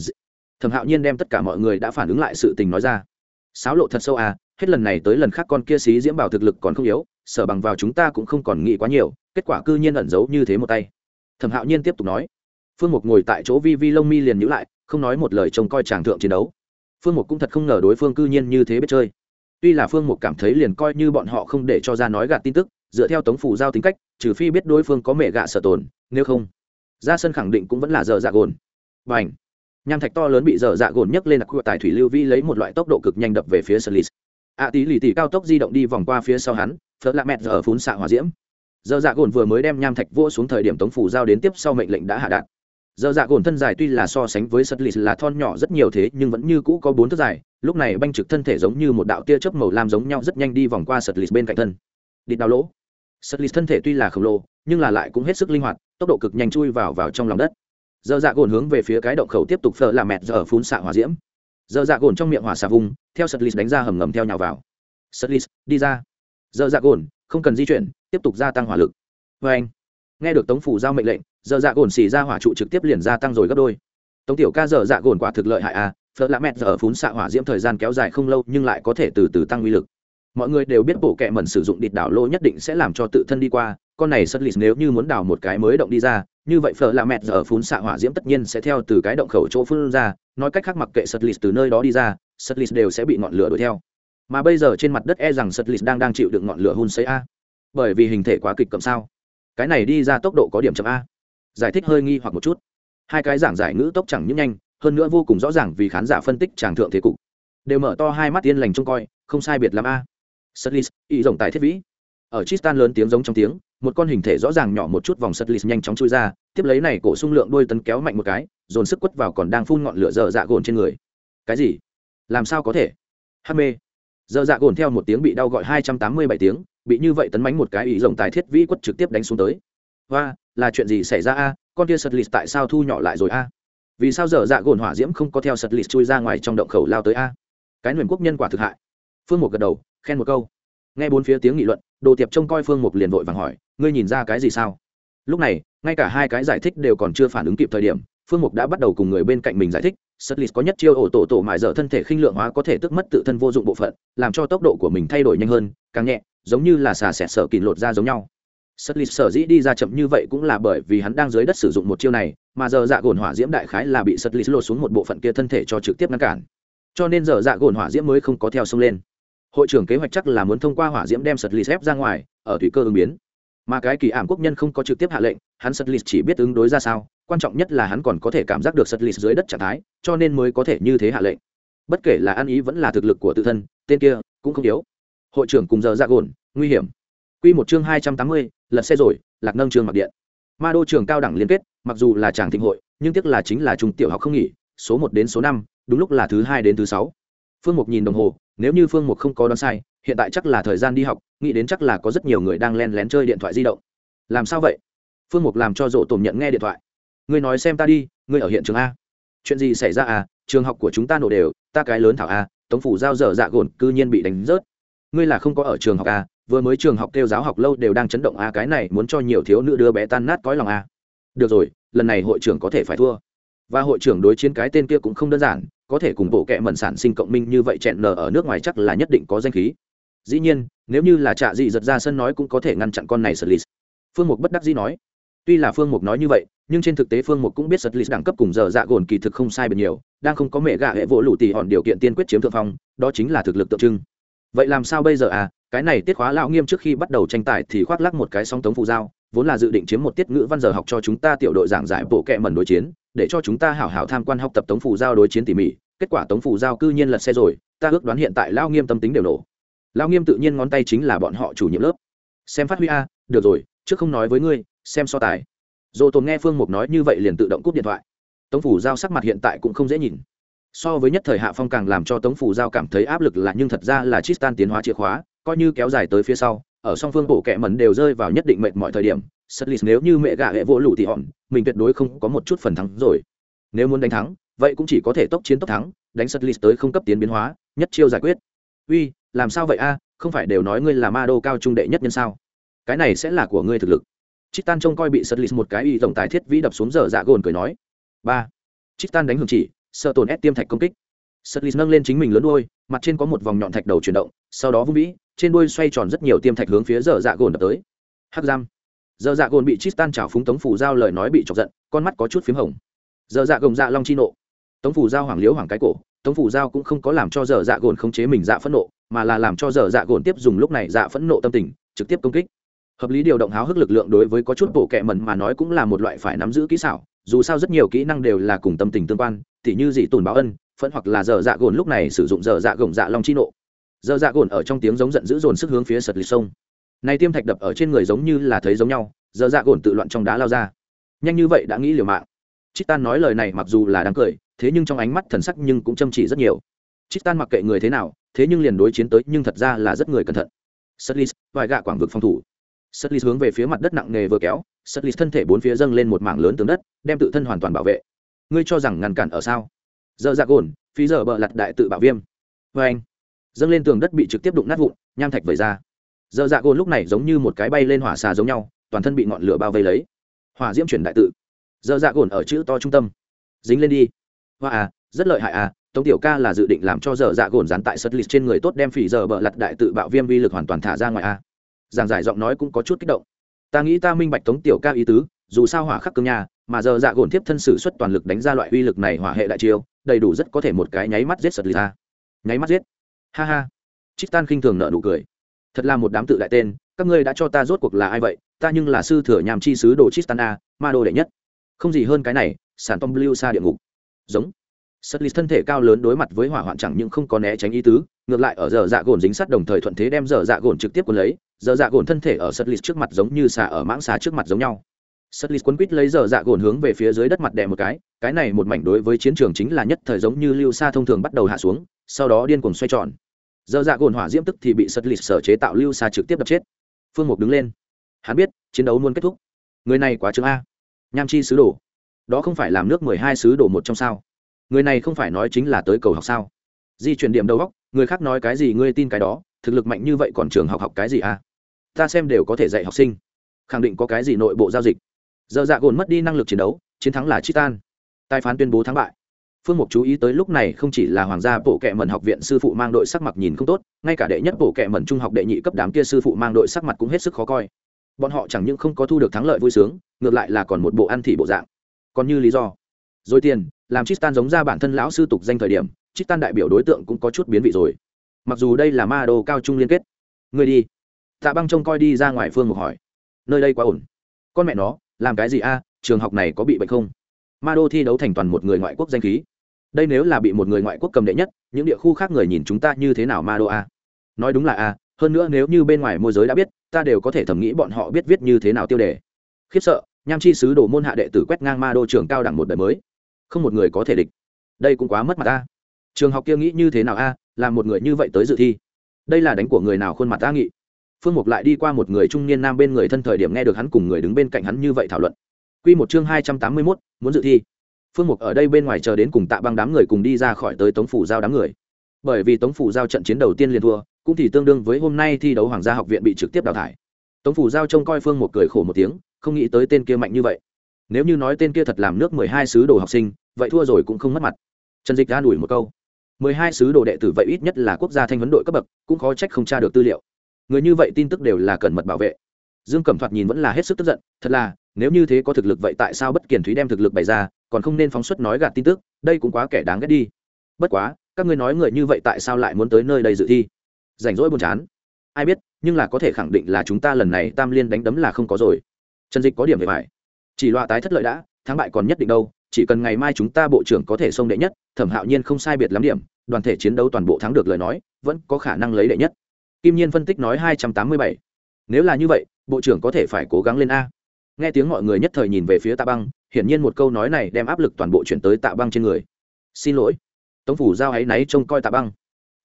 thẩm hạo nhiên đem tất cả mọi người đã phản ứng lại sự tình nói ra sáo lộ thật sâu à hết lần này tới lần khác con kia xí diễm bảo thực lực còn không yếu, sở bằng vào chúng ta cũng không còn nghĩ quá nhiều, kết quả cư nhiên ẩn giấu như thế một tay. Thẩm hạo nhiên tiếp tục nói. Phương mục ngồi tại chỗ vi vi lông mi liền nhữ lại, không nói một lời trông coi tràng thượng chiến đấu. Phương mục cũng thật không ngờ đối phương cư nhiên như thế biết chơi. Tuy là phương mục cảm thấy liền coi như bọn họ không để cho ra nói gạt tin tức, dựa theo tống phủ giao tính cách, trừ phi biết đối phương có mẹ gạ sở tồn, nếu không, ra sân khẳng định cũng vẫn là giờ dạ gồn. Và ảnh nham thạch to lớn bị dở dạ gồn nhấc lên đặc tại thủy lưu vi lấy một loại tốc độ cực nhanh đập về phía sân lì ạ tí lì tỉ cao tốc di động đi vòng qua phía sau hắn, phớt lạ mẹt giờ phun xạ hỏa diễm. Dơ dạ gồn vừa mới đem nham thạch vua xuống thời điểm tống phủ giao đến tiếp sau mệnh lệnh đã hạ đạn dơ dạ gồn thân dài tuy là so sánh với sật lì là thon nhỏ rất nhiều thế, nhưng vẫn như cũ có bốn thước dài, lúc này banh trực thân thể giống như một đạo tia chớp màu lam giống nhau rất nhanh đi vòng qua sật lì bên cạnh thân. Địch đào lỗ. Sật lì thân thể tuy là khổng lồ, nhưng là lại cũng hết sức linh hoạt, tốc độ cực nhanh chui vào vào trong lòng đất dơ dạ gồn hướng về phía cái động khẩu tiếp tục phở làm mẹt giờ phun xạ hỏa diễm. Dơ dạ gồn trong miệng hỏa xà vùng, theo sật lì đánh ra hầm ngầm theo nhào vào. Sật lì đi ra. Dơ dạ gồn, không cần di chuyển, tiếp tục gia tăng hỏa lực. Vê anh, nghe được tống phủ giao mệnh lệnh, dơ dạ gồn xì ra hỏa trụ trực tiếp liền gia tăng rồi gấp đôi. Tống tiểu ca dơ dạ gồn quả thực lợi hại à phở làm mẹt giờ phun xạ hỏa diễm thời gian kéo dài không lâu nhưng lại có thể từ từ tăng uy lực. Mọi người đều biết bộ kệ mẩn sử dụng địt đảo lô nhất định sẽ làm cho tự thân đi qua, con này sật lì nếu như muốn đào một cái mới động đi ra như vậy phở là mẹt giờ phun xạ hỏa diễm tất nhiên sẽ theo từ cái động khẩu chỗ phun ra nói cách khác mặc kệ sật lì từ nơi đó đi ra sật lì đều sẽ bị ngọn lửa đuổi theo. Mà bây giờ trên mặt đất e rằng sật lì đang đang chịu được ngọn lửa hun sấy a. Bởi vì hình thể quá kịch cầm sao? Cái này đi ra tốc độ có điểm chậm a. Giải thích hơi nghi hoặc một chút. Hai cái giảng giải ngữ tốc chẳng những nhanh hơn nữa vô cùng rõ ràng vì khán giả phân tích tràng thượng thế cục. Đều mở to hai mắt yên lành trông coi không sai biệt l a. Sật lì ý rồng tài thiết vĩ. Ở Tristan lớn tiếng giống trong tiếng, một con hình thể rõ ràng nhỏ một chút vòng sật lì nhanh chóng chui ra, tiếp lấy này cổ sung lượng đôi tấn kéo mạnh một cái, dồn sức quất vào còn đang phun ngọn lửa dở dạ gồn trên người. Cái gì? Làm sao có thể? Ham mê. Dở dạ gồn theo một tiếng bị đau gọi hai trăm tám mươi bảy tiếng, bị như vậy tấn mánh một cái ý rồng tài thiết vĩ quất trực tiếp đánh xuống tới. Và, là chuyện gì xảy ra a? Con kia sật lì tại sao thu nhỏ lại rồi a? Vì sao dở dạ gồn hỏa diễm không có theo sật lì chui ra ngoài trong động khẩu lao tới a? Cái huyền quốc nhân quả thực hại. Phương một gật đầu, khen một câu nghe bốn phía tiếng nghị luận đồ tiệp trông coi phương mục liền vội vàng hỏi, ngươi nhìn ra cái gì sao? Lúc này, ngay cả hai cái giải thích đều còn chưa phản ứng kịp thời điểm, phương mục đã bắt đầu cùng người bên cạnh mình giải thích sật có nhất chiêu ổ tổ tổ mại dở thân thể khinh lượng hóa có thể tức mất tự thân vô dụng bộ phận, làm cho tốc độ của mình thay đổi nhanh hơn, càng nhẹ, giống như là xà xẹt sở kìn lột ra giống nhau. Sật sở dĩ đi ra chậm như vậy cũng là bởi vì hắn đang dưới đất sử dụng một chiêu này, mà giờ dạ gồn hỏa diễm đại khái là bị sật lột xuống một bộ phận kia thân thể cho trực tiếp ngăn cản. Cho nên giờ dạ gồn hỏa diễm mới không có theo sông lên hội trưởng kế hoạch chắc là muốn thông qua hỏa diễm đem sật lì xếp ra ngoài ở thủy cơ ứng biến mà cái kỳ ảm quốc nhân không có trực tiếp hạ lệnh hắn sật lì chỉ biết ứng đối ra sao quan trọng nhất là hắn còn có thể cảm giác được sật lì dưới đất trạng thái cho nên mới có thể như thế hạ lệnh bất kể là ăn ý vẫn là thực lực của tự thân tên kia cũng không yếu hội trưởng cùng giờ ra gồn nguy hiểm Quy một chương hai trăm tám mươi, lật xe rồi, lạc nâng trường mặc điện. Ma đô trường cao đẳng liên kết, mặc dù là chàng thịnh hội, nhưng tiếc là chính là trung tiểu học không nghỉ, số một đến số năm, đúng lúc là thứ hai đến thứ sáu. Phương Mục nhìn đồng hồ, nếu như Phương Mục không có đoán sai, hiện tại chắc là thời gian đi học, nghĩ đến chắc là có rất nhiều người đang len lén chơi điện thoại di động. Làm sao vậy? Phương Mục làm cho rộ Tổm nhận nghe điện thoại. Ngươi nói xem ta đi, ngươi ở hiện trường a? Chuyện gì xảy ra à? Trường học của chúng ta nổ đều, ta cái lớn thảo a, Tống phủ giao dở dạ gồn, cư nhiên bị đánh rớt. Ngươi là không có ở trường học a, vừa mới trường học kêu giáo học lâu đều đang chấn động a cái này muốn cho nhiều thiếu nữ đứa bé tan nát cõi lòng a được rồi lần này hội trưởng có thể phải thua và hội trưởng đối chiến cái tên kia cũng không đơn giản, có thể cùng bộ kệ mẩn sản sinh cộng minh như vậy chẹn nở ở nước ngoài chắc là nhất định có danh khí. Dĩ nhiên, nếu như là trạ dị giật ra sân nói cũng có thể ngăn chặn con này sật lì phương mục bất đắc dĩ nói. Tuy là phương mục nói như vậy, nhưng trên thực tế phương mục cũng biết sật lì đẳng cấp cùng giờ dạ gồn kỳ thực không sai biệt nhiều, đang không có mẹ gạ hệ vỗ lụ tỉ hòn điều kiện tiên quyết chiếm thượng phong, đó chính là thực lực tượng trưng. Vậy làm sao bây giờ à? Cái này tiết khóa lão nghiêm trước khi bắt đầu tranh tài thì khoác lắc một cái song tống phụ giao, vốn là dự định chiếm một tiết ngữ văn giờ học cho chúng ta tiểu đội giảng giải bộ kệ mẩn đối chiến để cho chúng ta hảo hảo tham quan học tập tống phủ giao đối chiến tỉ mỉ, kết quả tống phủ giao cư nhiên lật xe rồi, ta ước đoán hiện tại lao nghiêm tâm tính đều nổ. Lao nghiêm tự nhiên ngón tay chính là bọn họ chủ nhiệm lớp. Xem phát huy a, được rồi, trước không nói với ngươi, xem so tài. Dồ tồn nghe phương mục nói như vậy liền tự động cúp điện thoại. Tống phủ giao sắc mặt hiện tại cũng không dễ nhìn. So với nhất thời hạ phong càng làm cho tống phủ giao cảm thấy áp lực là, nhưng thật ra là chistan tiến hóa chìa khóa, coi như kéo dài tới phía sau ở song phương bộ kệ mẩn đều rơi vào nhất định mệt mọi thời điểm Sutlis nếu như mẹ gạ hệ vỗ lũ thì hòn, mình tuyệt đối không có một chút phần thắng rồi. Nếu muốn đánh thắng, vậy cũng chỉ có thể tốc chiến tốc thắng, đánh Sutlis tới không cấp tiến biến hóa, nhất chiêu giải quyết. Uy, làm sao vậy a? Không phải đều nói ngươi là ma đô cao trung đệ nhất nhân sao? Cái này sẽ là của ngươi thực lực. Chitan trông coi bị Sutlis một cái y tổng tài thiết vĩ đập xuống giờ dạ gồn cười nói. Ba. Chitan đánh hưởng chỉ, sợ tổn ép tiêm thạch công kích. Sutlis nâng lên chính mình lớn đuôi, mặt trên có một vòng nhọn thạch đầu chuyển động, sau đó vung vĩ trên đuôi xoay tròn rất nhiều tiêm thạch hướng phía dở dạ gồn đập tới. Hắc giam. Dở dạ gồn bị Tristan chảo phúng tống phủ giao lời nói bị chọc giận, con mắt có chút p h í m hồng. Dở dạ gồng dạ long chi nộ. Tống phủ giao hoảng liếu hoảng cái cổ, tống phủ giao cũng không có làm cho dở dạ gồn khống chế mình dạ phẫn nộ, mà là làm cho dở dạ gồn tiếp dùng lúc này dạ phẫn nộ tâm tình, trực tiếp công kích. Hợp lý điều động háo hức lực lượng đối với có chút bộ kệ mần mà nói cũng là một loại phải nắm giữ kỹ xảo, dù sao rất nhiều kỹ năng đều là cùng tâm tình tương quan t h như dị tồn báo ân, phẫn hoặc là dở dạ gồn lúc này sử dụng dở dạ gồng dạ long chi nộ dơ dạ gồn ở trong tiếng giống giận dữ dồn sức hướng phía sật lịch sông này tiêm thạch đập ở trên người giống như là thấy giống nhau dơ dạ gồn tự loạn trong đá lao ra nhanh như vậy đã nghĩ liều mạng chít tan nói lời này mặc dù là đáng cười thế nhưng trong ánh mắt thần sắc nhưng cũng chăm chỉ rất nhiều chít tan mặc kệ người thế nào thế nhưng liền đối chiến tới nhưng thật ra là rất người cẩn thận Sutlis, vài gạ quảng vực phòng thủ. Sutlis hướng về phía mặt đất nặng nề vừa kéo, Sutlis thân thể bốn phía dâng lên một mảng lớn tường đất, đem tự thân hoàn toàn bảo vệ. Ngươi cho rằng ngăn cản ở sao? Giờ dạ gồn, phí giờ bợ lật đại tự bảo viêm. Và anh, dâng lên tường đất bị trực tiếp đụng nát vụn, nham thạch vẩy ra. Dơ dạ gồn lúc này giống như một cái bay lên hỏa xà giống nhau, toàn thân bị ngọn lửa bao vây lấy. Hỏa diễm chuyển đại tự. Dơ dạ gồn ở chữ to trung tâm. Dính lên đi. Hoa à rất lợi hại à tống tiểu ca là dự định làm cho dở dạ gồn dán tại sật lịch trên người tốt đem phỉ giờ bợ lặt đại tự bạo viêm vi lực hoàn toàn thả ra ngoài a. À. giảng giải giọng nói cũng có chút kích động. Ta nghĩ ta minh bạch tống tiểu ca ý tứ, dù sao hỏa khắc cương nhà, mà giờ dạ gồn tiếp thân sử xuất toàn lực đánh ra loại uy lực này hỏa hệ đại chiêu, đầy đủ rất có thể một cái nháy mắt giết sật lịch ra. Nháy mắt giết ha ha. Trích tan khinh thường nợ nụ cười. Thật là một đám tự đại tên, các ngươi đã cho ta rốt cuộc là ai vậy? Ta nhưng là sư thừa nhàm chi sứ đồ tristan a, ma đồ đệ nhất. Không gì hơn cái này, sản tom blue xa địa ngục. Giống. Sật lì thân thể cao lớn đối mặt với hỏa hoạn chẳng những không có né tránh ý tứ, ngược lại ở giờ dạ gồn dính sắt đồng thời thuận thế đem giờ dạ gồn trực tiếp cuốn lấy. Giờ dạ gồn thân thể ở sật lì trước mặt giống như xà ở mãng xà trước mặt giống nhau. Sật lì quấn quít lấy giờ dạ gồn hướng về phía dưới đất mặt đè một cái cái này một mảnh đối với chiến trường chính là nhất thời giống như lưu xa thông thường bắt đầu hạ xuống sau đó điên cuồng xoay tròn. Dơ dạ gồn hỏa diễm tức thì bị sật lịt sở chế tạo lưu xa trực tiếp đập chết. Phương mục đứng lên. Hắn biết, chiến đấu muốn kết thúc. Người này quá chứng a. Nham chi sứ đồ. Đó không phải làm nước mười hai sứ đồ một trong sao. Người này không phải nói chính là tới cầu học sao. Di chuyển điểm đầu góc, người khác nói cái gì ngươi tin cái đó, thực lực mạnh như vậy còn trường học học cái gì a? Ta xem đều có thể dạy học sinh. Khẳng định có cái gì nội bộ giao dịch. Giờ dạ gồn mất đi năng lực chiến đấu, chiến thắng là chitan tài phán tuyên bố thắng bại phương mục chú ý tới lúc này không chỉ là hoàng gia bộ kệ mẩn học viện sư phụ mang đội sắc mặt nhìn không tốt, ngay cả đệ nhất bộ kệ mẩn trung học đệ nhị cấp đám kia sư phụ mang đội sắc mặt cũng hết sức khó coi. Bọn họ chẳng những không có thu được thắng lợi vui sướng, ngược lại là còn một bộ ăn thị bộ dạng. Còn như lý do. Rồi tiền, làm Tristan giống ra bản thân lão sư tục danh thời điểm, Tristan đại biểu đối tượng cũng có chút biến vị rồi. Mặc dù đây là ma đồ cao trung liên kết. Người đi. Tạ băng trông coi đi ra ngoài phương một hỏi. Nơi đây quá ổn. Con mẹ nó, làm cái gì a? Trường học này có bị bệnh không? Ma đô thi đấu thành toàn một người ngoại quốc danh khí đây nếu là bị một người ngoại quốc cầm đệ nhất, những địa khu khác người nhìn chúng ta như thế nào ma đô a? Nói đúng là a, hơn nữa nếu như bên ngoài môi giới đã biết, ta đều có thể thẩm nghĩ bọn họ biết viết như thế nào tiêu đề. Khiếp sợ, nham chi sứ đồ môn hạ đệ tử quét ngang ma đô trường cao đẳng một đời mới. Không một người có thể địch. Đây cũng quá mất mặt ta trường học kia nghĩ như thế nào a, làm một người như vậy tới dự thi. Đây là đánh của người nào khuôn mặt ta nghị? Phương mục lại đi qua một người trung niên nam bên người thân thời điểm nghe được hắn cùng người đứng bên cạnh hắn như vậy thảo luận. Q một chương hai trăm tám mươi mốt, muốn dự thi phương mục ở đây bên ngoài chờ đến cùng tạ băng đám người cùng đi ra khỏi tới tống phủ giao đám người. Bởi vì tống phủ giao trận chiến đầu tiên liền thua, cũng thì tương đương với hôm nay thi đấu hoàng gia học viện bị trực tiếp đào thải. Tống phủ giao trông coi phương một cười khổ một tiếng, không nghĩ tới tên kia mạnh như vậy. Nếu như nói tên kia thật làm nước mười hai sứ đồ học sinh, vậy thua rồi cũng không mất mặt. Trần dịch an đuổi một câu. mười hai sứ đồ đệ tử vậy ít nhất là quốc gia thanh vấn đội cấp bậc, cũng khó trách không tra được tư liệu. Người như vậy tin tức đều là cẩn mật bảo vệ. Dương cẩm thoạt nhìn vẫn là hết sức tức giận, thật là, nếu như thế có thực lực vậy tại sao bất kiển thúy đem thực lực bày ra còn không nên phóng xuất nói gạt tin tức, đây cũng quá kẻ đáng ghét đi. Bất quá, các ngươi nói người như vậy tại sao lại muốn tới nơi đây dự thi? Rảnh rỗi buồn chán. Ai biết, nhưng là có thể khẳng định là chúng ta lần này tam liên đánh đấm là không có rồi. Trần dịch có điểm về phải. Chỉ loại tái thất lợi đã, thắng bại còn nhất định đâu, chỉ cần ngày mai chúng ta bộ trưởng có thể xông đệ nhất, thẩm hạo nhiên không sai biệt lắm điểm, đoàn thể chiến đấu toàn bộ thắng được lời nói, vẫn có khả năng lấy đệ nhất. Kim nhiên phân tích nói hai trăm tám mươi bảy. Nếu là như vậy, bộ trưởng có thể phải cố gắng lên a. Nghe tiếng mọi người nhất thời nhìn về phía tạ băng hiển nhiên một câu nói này đem áp lực toàn bộ chuyển tới tạ băng trên người. Xin lỗi. Tống phủ giao áy náy trông coi tạ băng.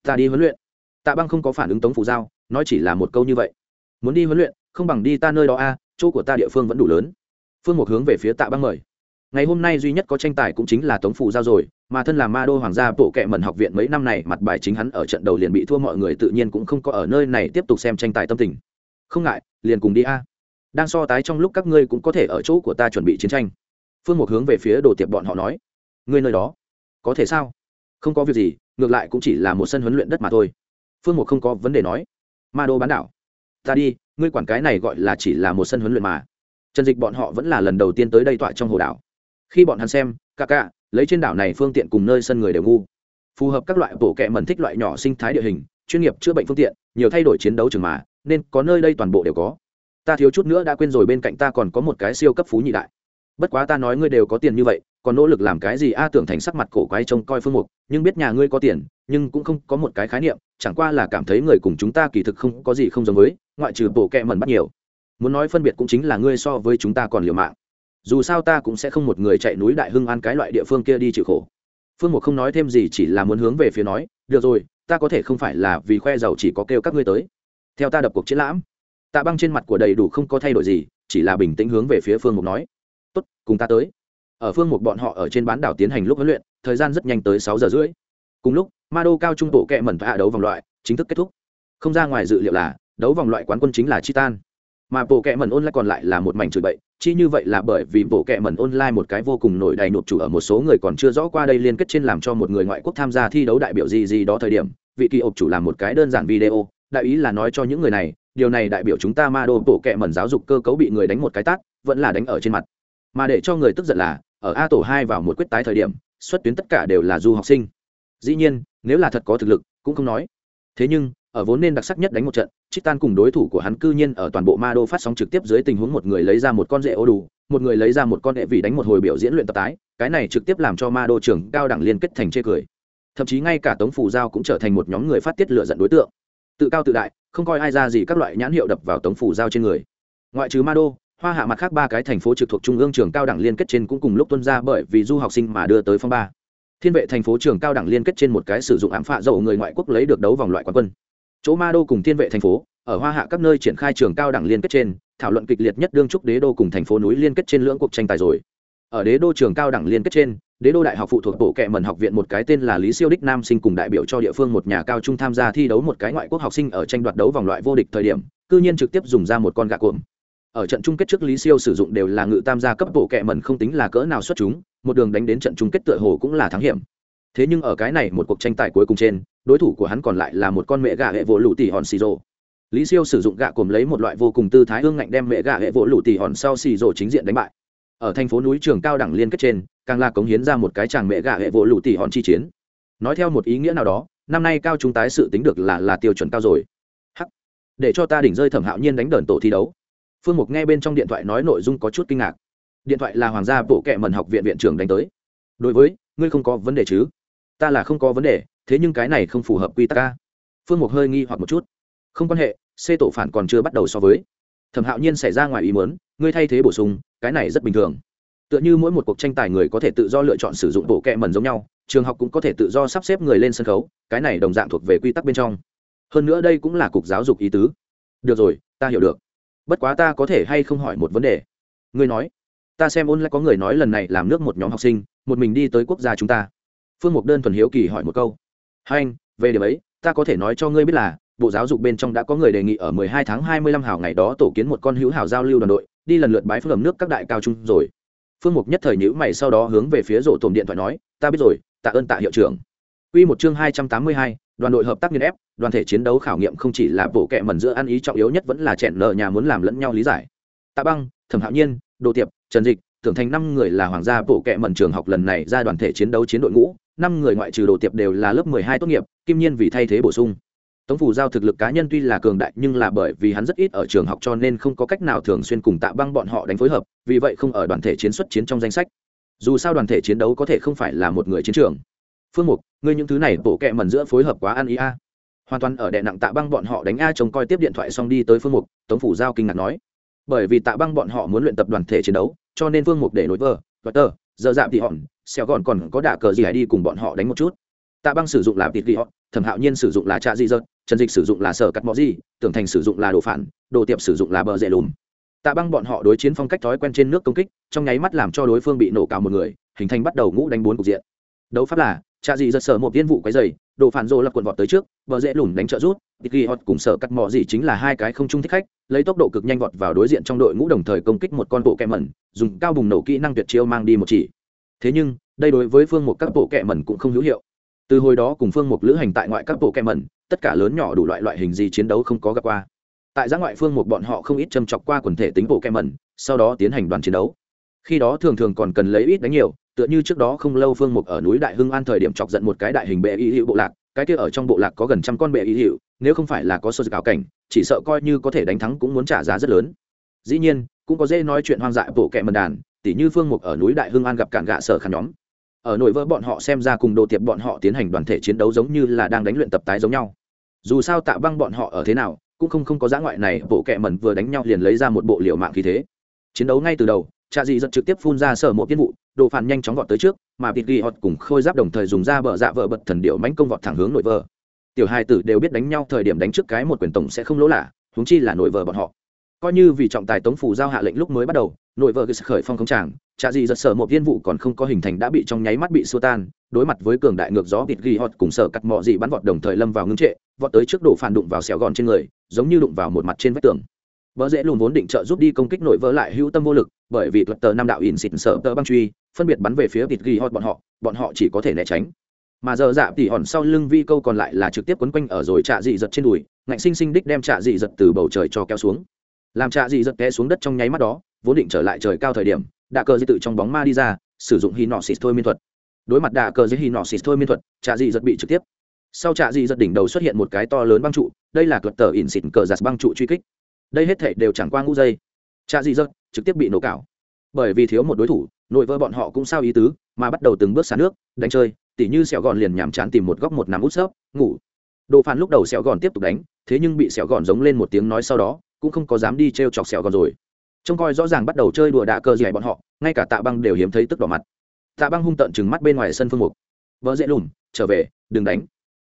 Ta đi huấn luyện. Tạ băng không có phản ứng tống phủ giao, nói chỉ là một câu như vậy. Muốn đi huấn luyện, không bằng đi ta nơi đó a, chỗ của ta địa phương vẫn đủ lớn. Phương một hướng về phía tạ băng mời. Ngày hôm nay duy nhất có tranh tài cũng chính là tống phủ giao rồi, mà thân là ma đô hoàng gia bộ kệ mẩn học viện mấy năm này, mặt bài chính hắn ở trận đầu liền bị thua mọi người tự nhiên cũng không có ở nơi này tiếp tục xem tranh tài tâm tình. Không ngại, liền cùng đi a. Đang so tái trong lúc các ngươi cũng có thể ở chỗ của ta chuẩn bị chiến tranh phương một hướng về phía đồ tiệp bọn họ nói, ngươi nơi đó có thể sao? Không có việc gì, ngược lại cũng chỉ là một sân huấn luyện đất mà thôi. Phương một không có vấn đề nói, ma đô bán đảo, ta đi, ngươi quản cái này gọi là chỉ là một sân huấn luyện mà. Trần dịch bọn họ vẫn là lần đầu tiên tới đây tọa trong hồ đảo. Khi bọn hắn xem ca ca lấy trên đảo này phương tiện cùng nơi sân người đều ngu. Phù hợp các loại bộ kệ mẩn thích loại nhỏ sinh thái địa hình, chuyên nghiệp chữa bệnh phương tiện, nhiều thay đổi chiến đấu trường mà, nên có nơi đây toàn bộ đều có. Ta thiếu chút nữa đã quên rồi bên cạnh ta còn có một cái siêu cấp phú nhị đại bất quá ta nói ngươi đều có tiền như vậy, còn nỗ lực làm cái gì? A, tưởng thành sắc mặt cổ quái trông coi phương mục, nhưng biết nhà ngươi có tiền, nhưng cũng không có một cái khái niệm, chẳng qua là cảm thấy người cùng chúng ta kỳ thực không có gì không giống với, ngoại trừ bộ kẹ mẩn bắt nhiều. Muốn nói phân biệt cũng chính là ngươi so với chúng ta còn liều mạng. Dù sao ta cũng sẽ không một người chạy núi đại hưng an cái loại địa phương kia đi chịu khổ. Phương mục không nói thêm gì, chỉ là muốn hướng về phía nói, được rồi, ta có thể không phải là vì khoe giàu chỉ có kêu các ngươi tới. Theo ta đập cuộc chiến lãm, tạ băng trên mặt của đầy đủ không có thay đổi gì, chỉ là bình tĩnh hướng về phía phương mục nói tốt, cùng ta tới. Ở phương một bọn họ ở trên bán đảo tiến hành lúc huấn luyện, thời gian rất nhanh tới sáu giờ rưỡi. Cùng lúc ma đô cao trung bộ kẹ mẩn hạ đấu vòng loại, chính thức kết thúc. Không ra ngoài dự liệu là, đấu vòng loại quán quân chính là chitan. Mà bộ kẹ mẩn online còn lại là một mảnh chửi bậy, chi như vậy là bởi vì bộ kẹ mẩn online một cái vô cùng nổi đầy nộp chủ ở một số người còn chưa rõ qua đây liên kết trên làm cho một người ngoại quốc tham gia thi đấu đại biểu gì gì đó thời điểm, vị kỳ ộp chủ làm một cái đơn giản video, đại ý là nói cho những người này, điều này đại biểu chúng ta ma đô bộ kẹ mẩn giáo dục cơ cấu bị người đánh một cái tát, vẫn là đánh ở trên mặt mà để cho người tức giận là, ở a tổ hai vào một quyết tái thời điểm, xuất tuyến tất cả đều là du học sinh. Dĩ nhiên, nếu là thật có thực lực, cũng không nói. Thế nhưng, ở vốn nên đặc sắc nhất đánh một trận, trích tan cùng đối thủ của hắn cư nhiên ở toàn bộ ma đô phát sóng trực tiếp dưới tình huống một người lấy ra một con rễ ô đủ, một người lấy ra một con đệ vị đánh một hồi biểu diễn luyện tập tái, cái này trực tiếp làm cho ma đô trưởng cao đẳng liên kết thành chê cười. Thậm chí ngay cả tống phủ giao cũng trở thành một nhóm người phát tiết lựa dận đối tượng. Tự cao tự đại, không coi ai ra gì các loại nhãn hiệu đập vào tống phủ giao trên người. Ngoại trừ ma đô hoa hạ mặt khác ba cái thành phố trực thuộc trung ương trường cao đẳng liên kết trên cũng cùng lúc tuân ra bởi vì du học sinh mà đưa tới phong ba. Thiên vệ thành phố trường cao đẳng liên kết trên một cái sử dụng ám phạ dầu người ngoại quốc lấy được đấu vòng loại quán quân. Chỗ ma đô cùng thiên vệ thành phố, ở hoa hạ các nơi triển khai trường cao đẳng liên kết trên, thảo luận kịch liệt nhất đương trúc đế đô cùng thành phố núi liên kết trên lưỡng cuộc tranh tài rồi. Ở đế đô trường cao đẳng liên kết trên, đế đô đại học phụ thuộc bộ kệ mần học viện một cái tên là lý siêu đích nam sinh cùng đại biểu cho địa phương một nhà cao trung tham gia thi đấu một cái ngoại quốc học sinh ở tranh đoạt đấu vòng loại vô địch thời điểm, cư nhiên trực tiếp dùng ra một con gà cuồng ở trận chung kết trước lý siêu sử dụng đều là ngự tam gia cấp bộ kệ mẩn không tính là cỡ nào xuất chúng, một đường đánh đến trận chung kết tựa hồ cũng là thắng hiểm. Thế nhưng ở cái này một cuộc tranh tài cuối cùng trên, đối thủ của hắn còn lại là một con mẹ gà hệ vỗ lụ tỉ hòn xì rồ. Lý siêu sử dụng gạ cồm lấy một loại vô cùng tư thái ương ngạnh đem mẹ gà hệ vỗ lụ tỉ hòn sau xì rồ chính diện đánh bại. Ở thành phố núi trường cao đẳng liên kết trên, càng là cống hiến ra một cái chàng mẹ gà hệ vỗ lụ tỉ hòn chi chiến. Nói theo một ý nghĩa nào đó, năm nay cao chúng tái sự tính được là là tiêu chuẩn cao rồi. Hắc. Để cho ta đỉnh rơi thẩm hạo nhiên đánh đờn tổ thi đấu phương mục nghe bên trong điện thoại nói nội dung có chút kinh ngạc. Điện thoại là hoàng gia bộ kệ mần học viện viện trưởng đánh tới. Đối với, ngươi không có vấn đề chứ? Ta là không có vấn đề, thế nhưng cái này không phù hợp quy tắc ca phương mục hơi nghi hoặc một chút. Không quan hệ xê tổ phản còn chưa bắt đầu so với. Thẩm hạo nhiên xảy ra ngoài ý muốn, ngươi thay thế bổ sung, cái này rất bình thường. Tựa như mỗi một cuộc tranh tài người có thể tự do lựa chọn sử dụng bộ kệ mần giống nhau, trường học cũng có thể tự do sắp xếp người lên sân khấu, cái này đồng dạng thuộc về quy tắc bên trong. Hơn nữa đây cũng là cục giáo dục ý tứ. Được rồi, ta hiểu được bất quá ta có thể hay không hỏi một vấn đề? Ngươi nói. Ta xem ôn lại có người nói lần này làm nước một nhóm học sinh một mình đi tới quốc gia chúng ta. Phương mục đơn thuần hiếu kỳ hỏi một câu. Hai anh về điểm ấy ta có thể nói cho ngươi biết là bộ giáo dục bên trong đã có người đề nghị ở 12 tháng 25 hào ngày đó tổ kiến một con hữu hảo giao lưu đoàn đội đi lần lượt bái phương ẩm nước các đại cao trung rồi. Phương mục nhất thời nhữ mày sau đó hướng về phía rổ tổm điện thoại nói ta biết rồi tạ ơn tạ hiệu trưởng. Quy một chương 282, đoàn đội hợp tác nghiên ép, đoàn thể chiến đấu khảo nghiệm không chỉ là bộ kệ mẩn giữa ăn ý trọng yếu nhất vẫn là chèn nợ nhà muốn làm lẫn nhau lý giải. Tạ Băng, Thẩm Hạo Nhiên, Đồ Tiệp, Trần Dịch, tưởng thành năm người là hoàng gia bộ kệ mẩn trường học lần này ra đoàn thể chiến đấu chiến đội ngũ, năm người ngoại trừ Đồ Tiệp đều là lớp 12 tốt nghiệp, Kim Nhiên vì thay thế bổ sung. Tống phủ giao thực lực cá nhân tuy là cường đại nhưng là bởi vì hắn rất ít ở trường học cho nên không có cách nào thường xuyên cùng Tạ Băng bọn họ đánh phối hợp, vì vậy không ở đoàn thể chiến xuất chiến trong danh sách. Dù sao đoàn thể chiến đấu có thể không phải là một người chiến trường phương mục, ngươi những thứ này bộ kệ mẩn giữa phối hợp quá ăn ý a. Hoàn toàn ở đệ nặng tạ băng bọn họ đánh a trông coi tiếp điện thoại xong đi tới phương mục, tống phủ giao kinh ngạc nói. Bởi vì tạ băng bọn họ muốn luyện tập đoàn thể chiến đấu, cho nên phương mục để nối vờ và tờ giờ dạm thì hòn xẻo gọn còn có đả cờ gì hãy đi cùng bọn họ đánh một chút. Tạ băng sử dụng là tịt ghi họ, thẩm hạo nhiên sử dụng là trạ di dợt, trần dịch sử dụng là sở cắt mó gì tưởng thành sử dụng là đồ phản, đồ tiệp sử dụng là bờ dễ lùm. Tạ băng bọn họ đối chiến phong cách thói quen trên nước công kích, trong nháy mắt làm cho đối phương bị nổ cào một người, hình thành bắt đầu ngũ đánh bốn cục diện. Đấu pháp là cha gì giật sở một viên vụ quấy dày, đồ phản rồ lập quần vọt tới trước vợ dễ lùn đánh trợ rút. Tiki hot cùng sở cắt mỏ gì chính là hai cái không trung thích khách, lấy tốc độ cực nhanh vọt vào đối diện trong đội ngũ đồng thời công kích một con bộ kẹ mẩn, dùng cao bùng nổ kỹ năng tuyệt chiêu mang đi một chỉ. Thế nhưng, đây đối với phương một các bộ kẹ mẩn cũng không hữu hiệu. Từ hồi đó cùng phương một lữ hành tại ngoại các bộ kẹ mẩn, tất cả lớn nhỏ đủ loại loại hình gì chiến đấu không có gặp qua. Tại giã ngoại phương một bọn họ không ít châm chọc qua quần thể tính bộ kẹ mẩn, sau đó tiến hành đoàn chiến đấu. Khi đó thường thường còn cần lấy ít đánh nhiều tựa như trước đó không lâu phương mục ở núi đại hưng an thời điểm chọc giận một cái đại hình bệ y hiệu bộ lạc, cái kia ở trong bộ lạc có gần trăm con bệ y hiệu nếu không phải là có sơ ảo cảnh, chỉ sợ coi như có thể đánh thắng cũng muốn trả giá rất lớn. Dĩ nhiên, cũng có dễ nói chuyện hoang dại bộ kệ mần đàn, tỉ như phương mục ở núi đại hưng an gặp cản gạ sở khăn nhóm. Ở nội vỡ bọn họ xem ra cùng đồ tiệp bọn họ tiến hành đoàn thể chiến đấu giống như là đang đánh luyện tập tái giống nhau. Dù sao tạ băng bọn họ ở thế nào, cũng không không có giã ngoại này, bộ kệ mẩn vừa đánh nhau liền lấy ra một bộ liệu mạng khí thế. Chiến đấu ngay từ đầu, trạ dị giật trực tiếp phun ra sở một tiết vụ đồ phản nhanh chóng vọt tới trước mà vịt ghi họt cùng khôi giáp đồng thời dùng ra bờ dạ vợ bật thần điệu mánh công vọt thẳng hướng nội vợ. Tiểu hai tử đều biết đánh nhau thời điểm đánh trước cái một quyền tổng sẽ không lỗ lạ huống chi là nội vợ bọn họ. Coi như vì trọng tài tống phủ giao hạ lệnh lúc mới bắt đầu nội vợ khởi phong không tràng trạ gì giật sở một viên vụ còn không có hình thành đã bị trong nháy mắt bị xua tan đối mặt với cường đại ngược gió vịt ghi họt cùng sở cắt mọ dị bắn vọt đồng thời lâm vào ngưng trệ vọt tới trước đổ phản đụng vào xẻo gòn trên người giống như đụng vào một mặt trên vách tường. Vợ dễ lùn vốn định trợ giúp đi công kích nội vỡ lại hữu tâm vô lực, bởi vì thuật tờ năm đạo ỉn xịn sợ tờ băng truy, phân biệt bắn về phía tịt ghi hot bọn họ, bọn họ chỉ có thể né tránh. Mà giờ dạ tỉ hòn sau lưng vi câu còn lại là trực tiếp quấn quanh ở rồi trạ dị giật trên đùi, ngạnh sinh sinh đích đem trạ dị giật từ bầu trời cho kéo xuống. Làm trạ dị giật té xuống đất trong nháy mắt đó, vốn định trở lại trời cao thời điểm, đạ cờ di tự trong bóng ma đi ra, sử dụng hy nọ xịt thôi miên thuật. Đối mặt đạ cờ di hy nọ xịt thôi miên thuật, trạ dị giật bị trực tiếp. Sau trạ dị giật đỉnh đầu xuất hiện một cái to lớn băng trụ, đây là thuật tờ ỉn xịn cờ giặt băng trụ truy kích đây hết thể đều chẳng qua ngũ giây trạ dị giật trực tiếp bị nổ cảo, bởi vì thiếu một đối thủ nội vợ bọn họ cũng sao ý tứ, mà bắt đầu từng bước xả nước, đánh chơi, tỉ như sẹo gòn liền nhàm chán tìm một góc một nằm út sấp ngủ. Đồ phản lúc đầu sẹo gòn tiếp tục đánh, thế nhưng bị sẹo gòn giống lên một tiếng nói sau đó, cũng không có dám đi t r e o chọc sẹo gòn rồi. Trông coi rõ ràng bắt đầu chơi đùa đạ cờ gì bọn họ, ngay cả tạ băng đều hiếm thấy tức đỏ mặt. Tạ băng hung tận chừng mắt bên ngoài sân phương mục. Vợ dễ lùm, trở về, đừng đánh.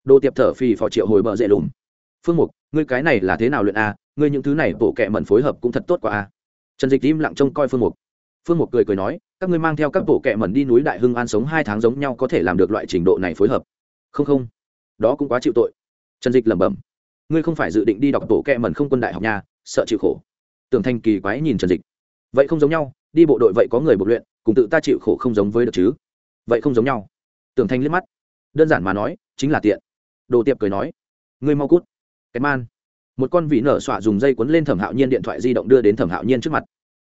Đồ tiệp thở phì phò triệu hồi bờ dễ lùm. Phương mục, ngươi cái này là thế nào luyện a? Ngươi những thứ này bổ kệ mẩn phối hợp cũng thật tốt quá a. Trần dịch im lặng trông coi phương mục phương mục cười cười nói, các ngươi mang theo các bộ kệ mẩn đi núi đại hưng an sống hai tháng giống nhau có thể làm được loại trình độ này phối hợp. Không không, đó cũng quá chịu tội. Trần dịch lẩm bẩm, ngươi không phải dự định đi đọc bộ kệ mẩn không quân đại học nhà sợ chịu khổ. Tưởng thanh kỳ quái nhìn trần dịch, vậy không giống nhau, đi bộ đội vậy có người bộ luyện, cùng tự ta chịu khổ không giống với được chứ? Vậy không giống nhau. Tưởng thanh liếc mắt, đơn giản mà nói, chính là tiện. Đồ tiệp cười nói, ngươi mau cút. Cái man, một con vị nở xọa dùng dây quấn lên thẩm hạo nhiên điện thoại di động đưa đến thẩm hạo nhiên trước mặt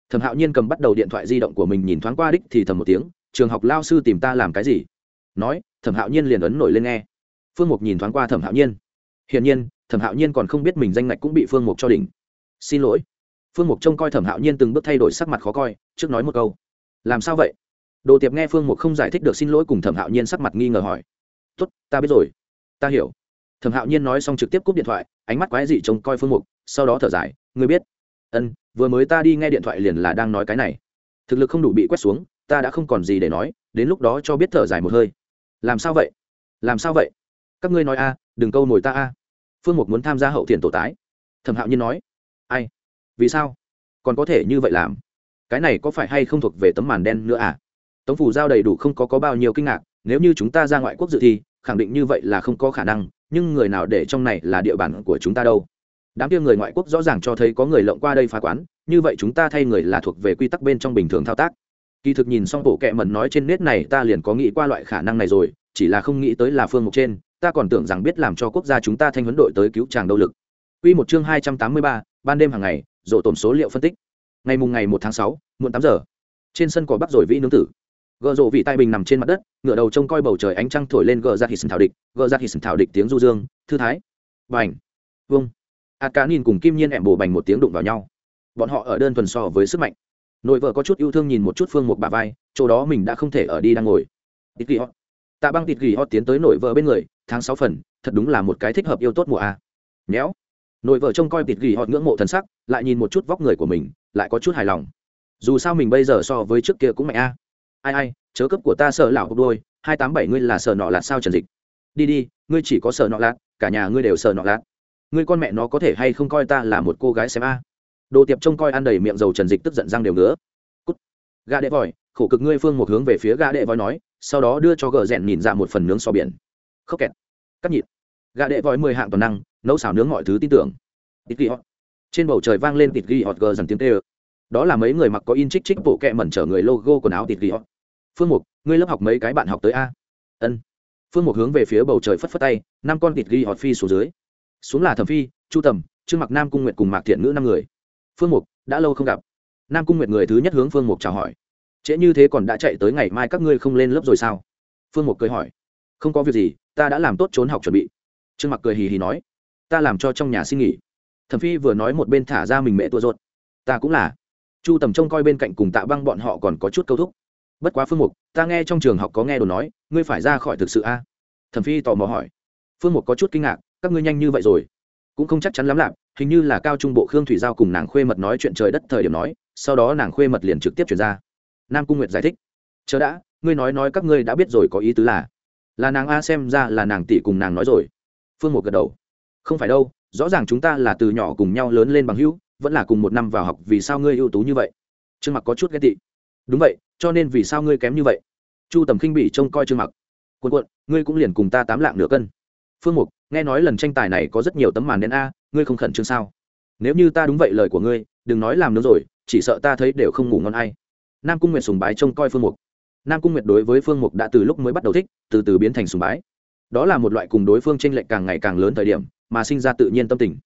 thẩm hạo nhiên cầm bắt đầu điện thoại di động của mình nhìn thoáng qua đích thì thầm một tiếng, trường học lao sư tìm ta làm cái gì? Nói, thẩm hạo nhiên liền ấn nổi lên nghe. Phương mục nhìn thoáng qua thẩm hạo nhiên. Hiển nhiên, thẩm hạo nhiên còn không biết mình danh ngạch cũng bị phương mục cho đỉnh. Xin lỗi. Phương mục trông coi thẩm hạo nhiên từng bước thay đổi sắc mặt khó coi, trước nói một câu. Làm sao vậy? Đồ tiệp nghe phương mục không giải thích được xin lỗi cùng thẩm hạo nhiên sắc mặt nghi ngờ hỏi. Tốt, ta biết rồi. Ta hiểu. Thẩm hạo nhiên nói xong trực tiếp cúp điện thoại, ánh mắt quái dị trông coi phương mục, sau đó thở dài. Người biết. Ân vừa mới ta đi nghe điện thoại liền là đang nói cái này. Thực lực không đủ bị quét xuống, ta đã không còn gì để nói, đến lúc đó cho biết thở dài một hơi. Làm sao vậy? Làm sao vậy? Các ngươi nói a, đừng câu nổi ta a. Phương mục muốn tham gia hậu thiền tổ tái. Thẩm hạo nhiên nói. Ai? Vì sao? Còn có thể như vậy làm? Cái này có phải hay không thuộc về tấm màn đen nữa à? Tống phủ giao đầy đủ không có có bao nhiêu kinh ngạc, nếu như chúng ta ra ngoại quốc dự thi, khẳng định như vậy là không có khả năng, nhưng người nào để trong này là địa bàn của chúng ta đâu? Đám kia người ngoại quốc rõ ràng cho thấy có người lộng qua đây phá quán như vậy chúng ta thay người là thuộc về quy tắc bên trong bình thường thao tác kỳ thực nhìn xong bộ kệ mẩn nói trên nét này ta liền có nghĩ qua loại khả năng này rồi chỉ là không nghĩ tới là phương mục trên ta còn tưởng rằng biết làm cho quốc gia chúng ta thanh huấn đội tới cứu chàng đâu lực Quy một chương hai trăm tám mươi ba, ban đêm hàng ngày, rộ tổn số liệu phân tích. Ngày mùng ngày một tháng sáu, muộn tám giờ. Trên sân cỏ bắc rồi vĩ nướng tử. Gờ rộ vị tai bình nằm trên mặt đất, ngửa đầu trông coi bầu trời ánh trăng thổi lên gờ dạ ra hít thảo địch, gờ dạ ra hít thảo địch tiếng du dương, thư thái. Bành. Vung. Akanin cùng Kim Nhiên ẻm bồ bành một tiếng đụng vào nhau. Bọn họ ở đơn thuần so với sức mạnh. Nội vợ có chút yêu thương nhìn một chút Phương một bà vai, chỗ đó mình đã không thể ở đi đang ngồi. Tịt ghi Tạ băng tịt ghi tiến tới nội vợ bên người, tháng sáu phần, thật đúng là một cái thích hợp yêu tốt mùa a. Nhéo nội vợ trông coi tịt ghi họ ngưỡng mộ thần sắc lại nhìn một chút vóc người của mình lại có chút hài lòng dù sao mình bây giờ so với trước kia cũng mạnh a ai ai chớ cấp của ta sợ lão hộp đôi hai tám bảy ngươi là sợ nọ lạt sao trần dịch đi đi ngươi chỉ có sợ nọ lạt cả nhà ngươi đều sợ nọ lạt ngươi con mẹ nó có thể hay không coi ta là một cô gái xem a? Đồ tiệp trông coi ăn đầy miệng dầu trần dịch tức giận răng đều ngứa. Cút. Gà đệ vòi, khổ cực ngươi phương một hướng về phía gà đệ vòi nói, sau đó đưa cho gờ rẽn nhìn ra một phần nướng so biển. Khóc kẹt. Cắt nhịn. Gà đệ vòi mười hạng toàn năng, nấu xào nướng mọi thứ tin tưởng. Tịt ghi hot trên bầu trời vang lên tịt ghi hot gờ dần tiếng tê ơ. Đó là mấy người mặc có in trích trích bộ kẹ mẩn trở người logo quần áo tịt ghi hot phương mục, ngươi lớp học mấy cái bạn học tới a? Ân. Phương mục hướng về phía bầu trời phất phất tay, năm con tịt ghi hot phi xuống dưới xuống là thẩm phi, chu tầm, trương mặc nam cung nguyệt cùng mạc thiện ngữ năm người. Phương mục, đã lâu không gặp. Nam cung nguyệt người thứ nhất hướng phương mục chào hỏi. Trễ như thế còn đã chạy tới ngày mai các ngươi không lên lớp rồi sao? Phương mục cười hỏi. Không có việc gì, ta đã làm tốt trốn học chuẩn bị. Trương mặc cười hì hì nói. Ta làm cho trong nhà xin nghỉ. Thẩm phi vừa nói một bên thả ra mình mẹ tua rột ta cũng là. Chu tầm trông coi bên cạnh cùng tạ băng bọn họ còn có chút câu thúc. Bất quá phương mục, ta nghe trong trường học có nghe đồ nói, ngươi phải ra khỏi thực sự a? Thẩm phi tò mò hỏi. Phương mục có chút kinh ngạc các ngươi nhanh như vậy rồi. Cũng không chắc chắn lắm lạp, hình như là cao trung bộ khương thủy giao cùng nàng khuê mật nói chuyện trời đất thời điểm nói, sau đó nàng khuê mật liền trực tiếp chuyển ra. Nam cung nguyệt giải thích. Chờ đã, ngươi nói nói các ngươi đã biết rồi có ý tứ là là nàng a xem ra là nàng tỷ cùng nàng nói rồi. Phương một gật đầu. Không phải đâu, rõ ràng chúng ta là từ nhỏ cùng nhau lớn lên bằng hữu, vẫn là cùng một năm vào học, vì sao ngươi ưu tú như vậy? Trương mặc có chút ghét tị. Đúng vậy, cho nên vì sao ngươi kém như vậy? Chu tầm khinh bị trông coi trương mặc. Cuộn cuộn, ngươi cũng liền cùng ta tám lạng nửa cân phương mục, nghe nói lần tranh tài này có rất nhiều tấm màn đen a, ngươi không khẩn trương sao? Nếu như ta đúng vậy lời của ngươi, đừng nói làm nữa rồi, chỉ sợ ta thấy đều không ngủ ngon ai. Nam cung nguyệt sùng bái trông coi phương mục. Nam cung nguyệt đối với phương mục đã từ lúc mới bắt đầu thích, từ từ biến thành sùng bái. Đó là một loại cùng đối phương tranh lệch càng ngày càng lớn thời điểm, mà sinh ra tự nhiên tâm tình.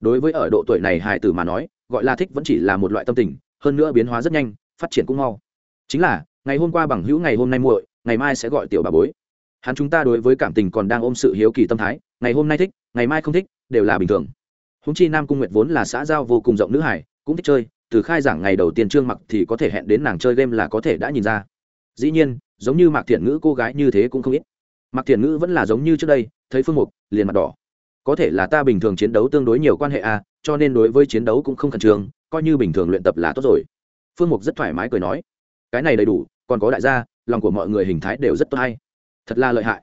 Đối với ở độ tuổi này hài tử mà nói, gọi là thích vẫn chỉ là một loại tâm tình, hơn nữa biến hóa rất nhanh, phát triển cũng mau. Chính là, ngày hôm qua bằng hữu ngày hôm nay muội, ngày mai sẽ gọi tiểu bà bối hắn chúng ta đối với cảm tình còn đang ôm sự hiếu kỳ tâm thái, ngày hôm nay thích, ngày mai không thích, đều là bình thường. Húng chi nam cung nguyệt vốn là xã giao vô cùng rộng nữ hải, cũng thích chơi, từ khai giảng ngày đầu tiên trương mặc thì có thể hẹn đến nàng chơi game là có thể đã nhìn ra. Dĩ nhiên, giống như mạc thiện ngữ cô gái như thế cũng không ít. Mạc thiện ngữ vẫn là giống như trước đây, thấy phương mục, liền mặt đỏ. Có thể là ta bình thường chiến đấu tương đối nhiều quan hệ a cho nên đối với chiến đấu cũng không khẩn trương, coi như bình thường luyện tập là tốt rồi. Phương mục rất thoải mái cười nói, cái này đầy đủ, còn có đại gia, lòng của mọi người hình thái đều rất tốt hay thật là lợi hại.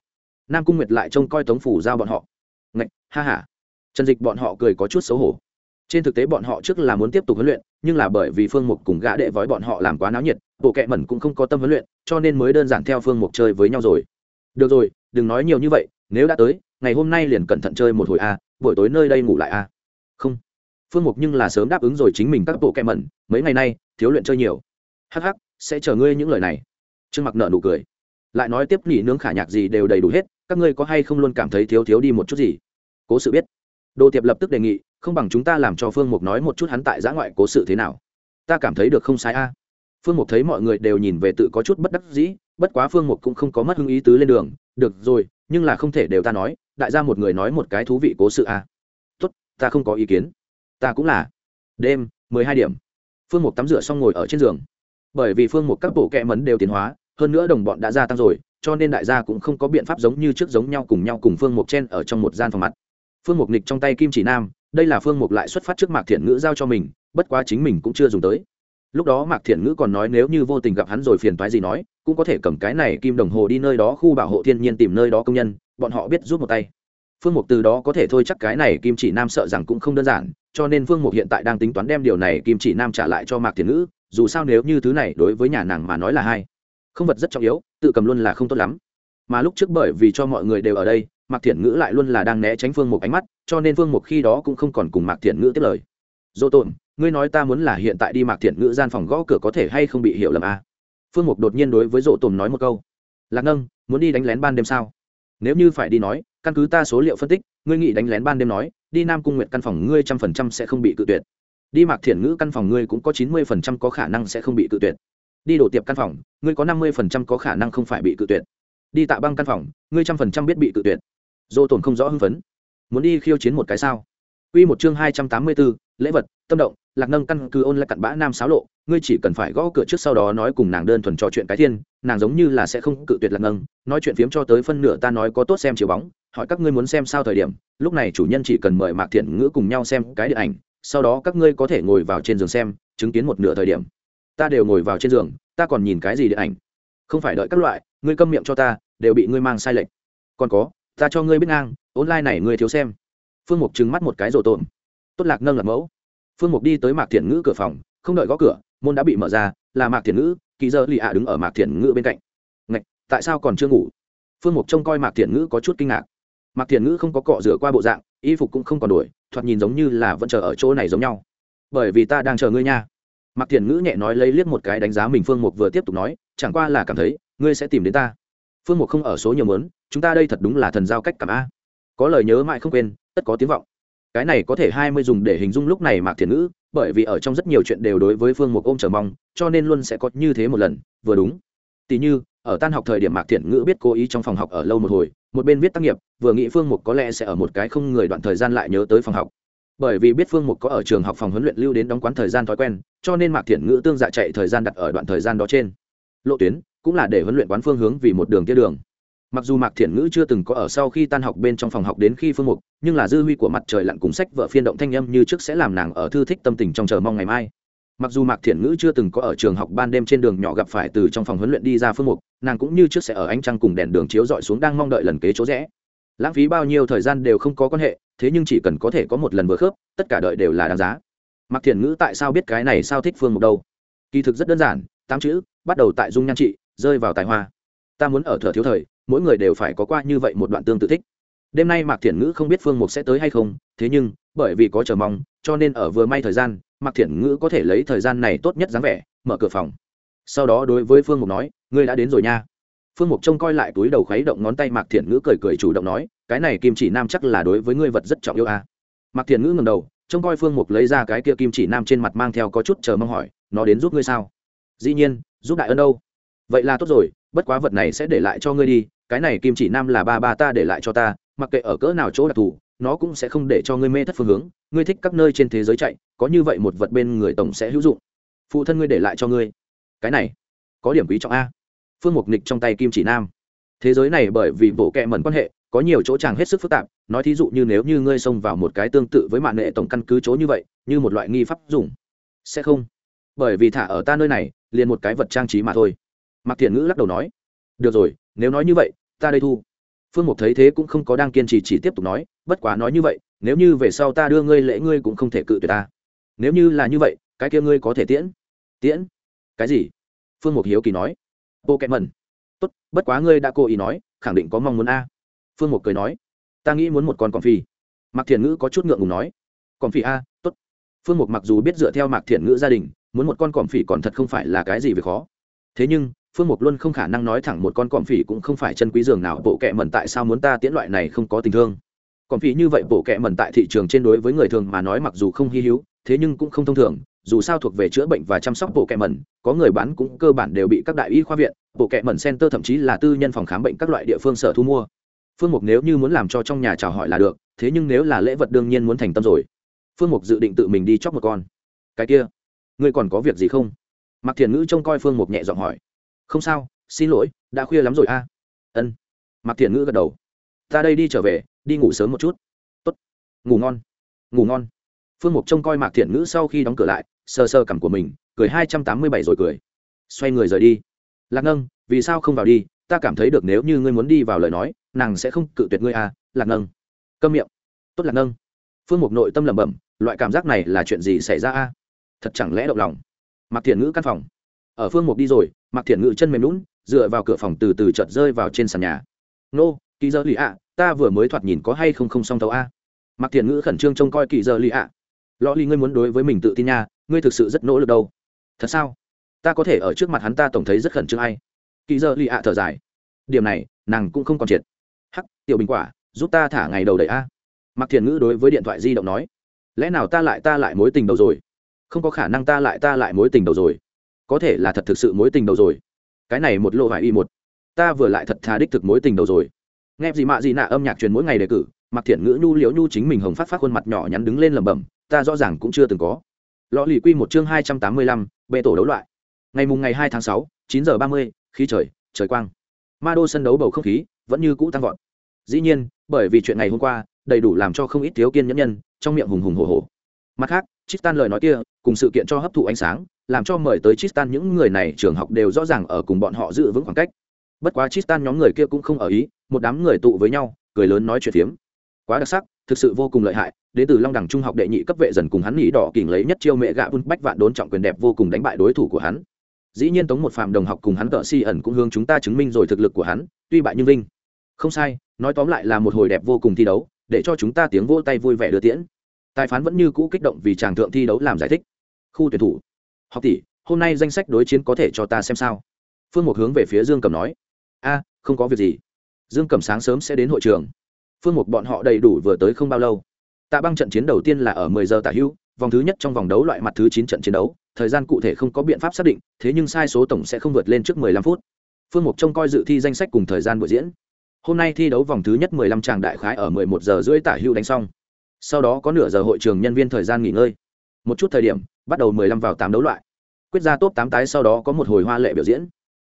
Nam cung nguyệt lại trông coi tống phủ giao bọn họ. Ngạch, ha h a trần dịch bọn họ cười có chút xấu hổ. Trên thực tế bọn họ trước là muốn tiếp tục huấn luyện, nhưng là bởi vì phương mục cùng gã đệ vói bọn họ làm quá náo nhiệt, bộ kệ mẩn cũng không có tâm huấn luyện, cho nên mới đơn giản theo phương mục chơi với nhau rồi. Được rồi, đừng nói nhiều như vậy, nếu đã tới, ngày hôm nay liền cẩn thận chơi một hồi a, buổi tối nơi đây ngủ lại a. Không. Phương mục nhưng là sớm đáp ứng rồi chính mình các bộ kệ mẩn, mấy ngày nay, thiếu luyện chơi nhiều. Hắc hắc, sẽ chờ ngươi những lời này. Trương mặc nợ nụ cười lại nói tiếp nghỉ nướng khả nhạc gì đều đầy đủ hết, các ngươi có hay không luôn cảm thấy thiếu thiếu đi một chút gì? Cố sự biết. Đồ tiệp lập tức đề nghị, không bằng chúng ta làm cho phương mục nói một chút hắn tại giã ngoại cố sự thế nào. Ta cảm thấy được không sai a. Phương mục thấy mọi người đều nhìn về tự có chút bất đắc dĩ, bất quá phương mục cũng không có mất hứng ý tứ lên đường. Được rồi, nhưng là không thể đều ta nói, đại gia một người nói một cái thú vị cố sự a. Tốt, ta không có ý kiến. Ta cũng là. Đêm, mười hai điểm. Phương mục tắm rửa xong ngồi ở trên giường. Bởi vì phương mục các bộ kẹ mấn đều tiến hóa hơn nữa đồng bọn đã gia tăng rồi, cho nên đại gia cũng không có biện pháp giống như trước giống nhau cùng nhau cùng phương mục chen ở trong một gian phòng mặt. Phương mục nịch trong tay kim chỉ nam, đây là phương mục lại xuất phát trước mạc thiện ngữ giao cho mình, bất quá chính mình cũng chưa dùng tới. Lúc đó mạc thiện ngữ còn nói nếu như vô tình gặp hắn rồi phiền toái gì nói, cũng có thể cầm cái này kim đồng hồ đi nơi đó khu bảo hộ thiên nhiên tìm nơi đó công nhân, bọn họ biết rút một tay. Phương mục từ đó có thể thôi chắc cái này kim chỉ nam sợ rằng cũng không đơn giản, cho nên phương mục hiện tại đang tính toán đem điều này kim chỉ nam trả lại cho mạc thiện ngữ, dù sao nếu như thứ này đối với nhà nàng mà nói là hai không vật rất trọng yếu, tự cầm luôn là không tốt lắm. Mà lúc trước bởi vì cho mọi người đều ở đây, mạc thiện ngữ lại luôn là đang né tránh phương mục ánh mắt, cho nên phương mục khi đó cũng không còn cùng mạc thiện ngữ tiếp lời. Dỗ tồn ngươi nói ta muốn là hiện tại đi mạc thiện ngữ gian phòng gõ cửa có thể hay không bị hiểu lầm à? phương mục đột nhiên đối với dỗ tồn nói một câu. Lạc nâng muốn đi đánh lén ban đêm sao? Nếu như phải đi nói, căn cứ ta số liệu phân tích, ngươi nghĩ đánh lén ban đêm nói, đi nam cung nguyện căn phòng ngươi trăm phần trăm sẽ không bị cự tuyệt. Đi mạc thiện ngữ căn phòng ngươi cũng có chín mươi phần trăm có khả năng sẽ không bị cự tuyệt đi đổ tiệp căn phòng ngươi có năm mươi phần trăm có khả năng không phải bị cự tuyệt. Đi tạ băng căn phòng ngươi trăm phần trăm biết bị cự tuyệt. Dô tồn không rõ hưng phấn. Muốn đi khiêu chiến một cái sao? Quy một chương hai trăm tám mươi 284, lễ vật, tâm động, Lạc Nâng căn cứ ôn lại cặn bã nam xáo lộ, ngươi chỉ cần phải gõ cửa trước sau đó nói cùng nàng đơn thuần trò chuyện cái thiên, nàng giống như là sẽ không cự tuyệt Lạc Nâng, nói chuyện phiếm cho tới phân nửa ta nói có tốt xem chiếu bóng, hỏi các ngươi muốn xem sao thời điểm, lúc này chủ nhân chỉ cần mời Mạc Thiện Ngữ cùng nhau xem cái điện ảnh, sau đó các ngươi có thể ngồi vào trên giường xem, chứng kiến một nửa thời điểm. Ta đều ngồi vào trên giường, ta còn nhìn cái gì điện ảnh? Không phải đợi các loại, ngươi câm miệng cho ta, đều bị ngươi mang sai lệch. Còn có, ta cho ngươi biết ngang, online này ngươi thiếu xem. Phương mục trừng mắt một cái rổ tồn tốt lạc nâng lạc mẫu. Phương mục đi tới mạc thiện ngữ cửa phòng không đợi gõ cửa môn đã bị mở ra là mạc thiện ngữ kỳ dơ lì ạ đứng ở mạc thiện ngữ bên cạnh. Ngạch tại sao còn chưa ngủ? Phương mục trông coi mạc thiện ngữ có chút kinh ngạc. Mạc thiện ngữ không có cọ rửa qua bộ dạng y phục cũng không còn đuổi thoạt nhìn giống như là vẫn chờ ở chỗ này giống nhau. Bởi vì ta đang chờ ngươi nha mạc thiện ngữ nhẹ nói lấy liếc một cái đánh giá mình phương mục vừa tiếp tục nói, chẳng qua là cảm thấy, ngươi sẽ tìm đến ta. Phương mục không ở số nhiều mớn chúng ta đây thật đúng là thần giao cách cảm a. Có lời nhớ mãi không quên, tất có tiếng vọng. Cái này có thể hai mươi dùng để hình dung lúc này mạc thiện ngữ, bởi vì ở trong rất nhiều chuyện đều đối với phương mục ôm chờ mong, cho nên luôn sẽ có như thế một lần, vừa đúng. Tỉ như, ở tan học thời điểm mạc thiện ngữ biết cố ý trong phòng học ở lâu một hồi, một bên viết tác nghiệp, vừa nghĩ phương mục có lẽ sẽ ở một cái không người đoạn thời gian lại nhớ tới phòng học bởi vì biết phương mục có ở trường học phòng huấn luyện lưu đến đóng quán thời gian thói quen, cho nên mạc thiện ngữ tương dạ chạy thời gian đặt ở đoạn thời gian đó trên. Lộ tuyến cũng là để huấn luyện quán phương hướng vì một đường tiết đường. Mặc dù mạc thiện ngữ chưa từng có ở sau khi tan học bên trong phòng học đến khi phương mục, nhưng là dư huy của mặt trời lặn cùng sách vợ phiên động thanh âm như trước sẽ làm nàng ở thư thích tâm tình trong chờ mong ngày mai. Mặc dù mạc thiện ngữ chưa từng có ở trường học ban đêm trên đường nhỏ gặp phải từ trong phòng huấn luyện đi ra phương mục, nàng cũng như trước sẽ ở ánh trăng cùng đèn đường chiếu dọi xuống đang mong đợi lần kế chỗ rẽ lãng phí bao nhiêu thời gian đều không có quan hệ, thế nhưng chỉ cần có thể có một lần vừa khớp, tất cả đợi đều là đáng giá. Mặc thiền ngữ tại sao biết cái này sao thích phương mục đâu? Kỳ thực rất đơn giản, tám chữ, bắt đầu tại dung nhan trị, rơi vào tài hoa. Ta muốn ở thừa thiếu thời, mỗi người đều phải có qua như vậy một đoạn tương tự thích. Đêm nay mạc Thiển ngữ không biết phương mục sẽ tới hay không, thế nhưng, bởi vì có chờ mong, cho nên ở vừa may thời gian, mạc Thiển ngữ có thể lấy thời gian này tốt nhất dáng vẻ, mở cửa phòng. Sau đó đối với phương mục nói, ngươi đã đến rồi nha phương mục trông coi lại túi đầu khuấy động ngón tay mạc thiện ngữ cười cười chủ động nói, cái này kim chỉ nam chắc là đối với ngươi vật rất trọng yêu à. mạc thiện ngữ ngầm đầu, trông coi phương mục lấy ra cái kia kim chỉ nam trên mặt mang theo có chút chờ mong hỏi, nó đến giúp ngươi sao? Dĩ nhiên, giúp đại ân đâu. Vậy là tốt rồi, bất quá vật này sẽ để lại cho ngươi đi, cái này kim chỉ nam là ba ba ta để lại cho ta, mặc kệ ở cỡ nào chỗ đặc thù, nó cũng sẽ không để cho ngươi mê thất phương hướng, ngươi thích các nơi trên thế giới chạy, có như vậy một vật bên người tổng sẽ hữu dụng. Phụ thân ngươi để lại cho ngươi. Cái này, có điểm quý trọng a phương mục nịch trong tay kim chỉ nam. Thế giới này bởi vì bộ kệ mẩn quan hệ, có nhiều chỗ chàng hết sức phức tạp, nói thí dụ như nếu như ngươi xông vào một cái tương tự với mạng nghệ tổng căn cứ chỗ như vậy, như một loại nghi pháp dùng, sẽ không? Bởi vì thả ở ta nơi này, liền một cái vật trang trí mà thôi. Mạc thiện ngữ lắc đầu nói, được rồi, nếu nói như vậy, ta đây thu. Phương mục thấy thế cũng không có đang kiên trì chỉ tiếp tục nói, bất quá nói như vậy, nếu như về sau ta đưa ngươi lễ ngươi cũng không thể cự tuyệt ta. Nếu như là như vậy, cái kia ngươi có thể tiễn. Tiễn? Cái gì? Phương mục hiếu kỳ nói bộ kẹt mần. Tốt, bất quá ngươi đã cố ý nói, khẳng định có mong muốn a. Phương mục cười nói, ta nghĩ muốn một con còn phi mặc thiền ngữ có chút ngượng ngùng nói còn phi a, tốt. Phương mục mặc dù biết dựa theo mạc Thiển ngữ gia đình, muốn một con cọm phỉ còn thật không phải là cái gì việc khó. Thế nhưng, phương mục luôn không khả năng nói thẳng một con cọm phỉ cũng không phải chân quý giường nào, bộ kệ mẩn tại sao muốn ta tiễn loại này không có tình thương. Cọm phỉ như vậy, bộ kệ mẩn tại thị trường trên đối với người thường mà nói mặc dù không hy hữu, thế nhưng cũng không thông thường dù sao thuộc về chữa bệnh và chăm sóc bộ kệ mẩn, có người bán cũng cơ bản đều bị các đại y khoa viện, bộ kệ mẩn center thậm chí là tư nhân phòng khám bệnh các loại địa phương sở thu mua. Phương mục nếu như muốn làm cho trong nhà chào hỏi là được, thế nhưng nếu là lễ vật đương nhiên muốn thành tâm rồi. Phương mục dự định tự mình đi chóc một con. Cái kia, ngươi còn có việc gì không? Mặc thiền ngữ trông coi phương mục nhẹ giọng hỏi. Không sao, xin lỗi, đã khuya lắm rồi a. Ân. Mặc thiền ngữ gật đầu. Ta đây đi trở về, đi ngủ sớm một chút. Tốt. Ngủ ngon. Ngủ ngon. Phương mục trông coi mạc thiện ngữ sau khi đóng cửa lại sơ sơ cằm của mình, cười hai trăm tám mươi bảy rồi cười. Xoay người rời đi. Lạc nâng vì sao không vào đi? Ta cảm thấy được nếu như ngươi muốn đi vào lời nói, nàng sẽ không cự tuyệt ngươi à lạc nâng câm miệng. Tốt lạc nâng phương mục nội tâm lẩm bẩm, loại cảm giác này là chuyện gì xảy ra a? Thật chẳng lẽ động lòng? Mặc thiện ngữ căn phòng. Ở phương mục đi rồi mặc thiện ngữ chân mềm lún dựa vào cửa phòng từ từ chợt rơi vào trên sàn nhà. Nô, kỳ dơ lì ạ, ta vừa mới thoạt nhìn có hay không không xong tàu a? Mặc thiện ngữ khẩn trương trông coi kỳ dơ lì ạ lò ly, ngươi muốn đối với mình tự tin nha, ngươi thực sự rất nỗ lực đâu. Thật sao? Ta có thể ở trước mặt hắn ta tổng thấy rất khẩn trương hay? kỳ giờ lì ạ thở dài. Điểm này, nàng cũng không còn triệt. Hắc, tiểu bình quả, giúp ta thả ngày đầu đầy a. Mặc thiền ngữ đối với điện thoại di động nói. Lẽ nào ta lại ta lại mối tình đầu rồi? Không có khả năng ta lại ta lại mối tình đầu rồi. Có thể là thật thực sự mối tình đầu rồi. Cái này một lộ vải y một. Ta vừa lại thật thà đích thực mối tình đầu rồi. Nghe gì mạ gì nạ âm nhạc truyền mỗi ngày đề cử mặc thiện ngữ nhu liễu nhu chính mình hồng phát phát khuôn mặt nhỏ nhắn đứng lên lẩm bẩm ta rõ ràng cũng chưa từng có. Lò lì quy một chương hai trăm tám mươi lăm, bệ tổ đấu loại. Ngày mùng ngày hai tháng sáu, chín giờ ba mươi, khí trời trời quang. Ma đô sân đấu bầu không khí vẫn như cũ tăng vọt. Dĩ nhiên, bởi vì chuyện ngày hôm qua đầy đủ làm cho không ít thiếu kiên nhẫn nhân trong miệng hùng hùng hồ hồ mặt khác, Tristan lời nói kia cùng sự kiện cho hấp thụ ánh sáng làm cho mời tới Tristan những người này trường học đều rõ ràng ở cùng bọn họ giữ vững khoảng cách. Bất quá Tristan nhóm người kia cũng không ở ý, một đám người tụ với nhau, cười lớn nói chuyện phiếm. Quá đặc sắc, thực sự vô cùng lợi hại đến từ long đẳng trung học đệ nhị cấp vệ dần cùng hắn nghĩ đỏ kỉnh lấy nhất chiêu mẹ gạ vun bách vạn đốn trọng quyền đẹp vô cùng đánh bại đối thủ của hắn. Dĩ nhiên tống một phạm đồng học cùng hắn tợ si ẩn cũng hướng chúng ta chứng minh rồi thực lực của hắn, tuy bại nhưng vinh. Không sai, nói tóm lại là một hồi đẹp vô cùng thi đấu, để cho chúng ta tiếng vỗ tay vui vẻ đưa tiễn. Tài phán vẫn như cũ kích động vì chàng thượng thi đấu làm giải thích. Khu tuyển thủ. Học tỷ, hôm nay danh sách đối chiến có thể cho ta xem sao? Phương một hướng về phía dương cầm nói. A, không có việc gì. Dương cầm sáng sớm sẽ đến hội trường. Phương mục bọn họ đầy đủ vừa tới không bao lâu tạ băng trận chiến đầu tiên là ở 10 giờ tả hữu vòng thứ nhất trong vòng đấu loại mặt thứ 9 trận chiến đấu, thời gian cụ thể không có biện pháp xác định, thế nhưng sai số tổng sẽ không vượt lên trước 15 phút. Phương mục trông coi dự thi danh sách cùng thời gian buổi diễn. Hôm nay thi đấu vòng thứ nhất 15 tràng đại khái ở 11 giờ rưỡi tả hữu đánh xong. Sau đó có nửa giờ hội trường nhân viên thời gian nghỉ ngơi. Một chút thời điểm, bắt đầu 15 vào 8 đấu loại. Quyết ra top 8 tái sau đó có một hồi hoa lệ biểu diễn.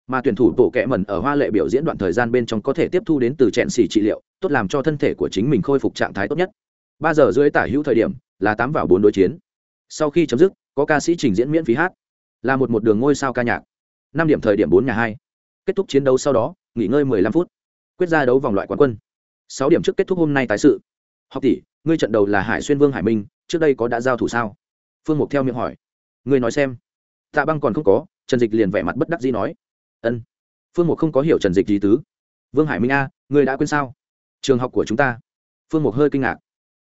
Mà tuyển thủ bộ kệ mẩn ở hoa lệ biểu diễn đoạn thời gian bên trong có thể tiếp thu đến từ chẹn xì trị liệu, tốt làm cho thân thể của chính mình khôi phục trạng thái tốt nhất ba giờ rưỡi tả hữu thời điểm, là tám vào bốn đối chiến. Sau khi chấm dứt, có ca sĩ trình diễn miễn phí hát. Là một một đường ngôi sao ca nhạc. Năm điểm thời điểm bốn nhà hai. Kết thúc chiến đấu sau đó, nghỉ ngơi mười lăm phút. Quyết ra đấu vòng loại quán quân. Sáu điểm trước kết thúc hôm nay tái sự. Học tỷ, ngươi trận đầu là hải xuyên vương hải minh, trước đây có đã giao thủ sao? Phương mục theo miệng hỏi. Ngươi nói xem. Tạ băng còn không có, trần dịch liền vẻ mặt bất đắc dĩ nói. Ân. Phương mục không có hiểu trần dịch gì tứ. Vương hải minh a, ngươi đã quên sao? Trường học của chúng ta. Phương mục hơi kinh ngạc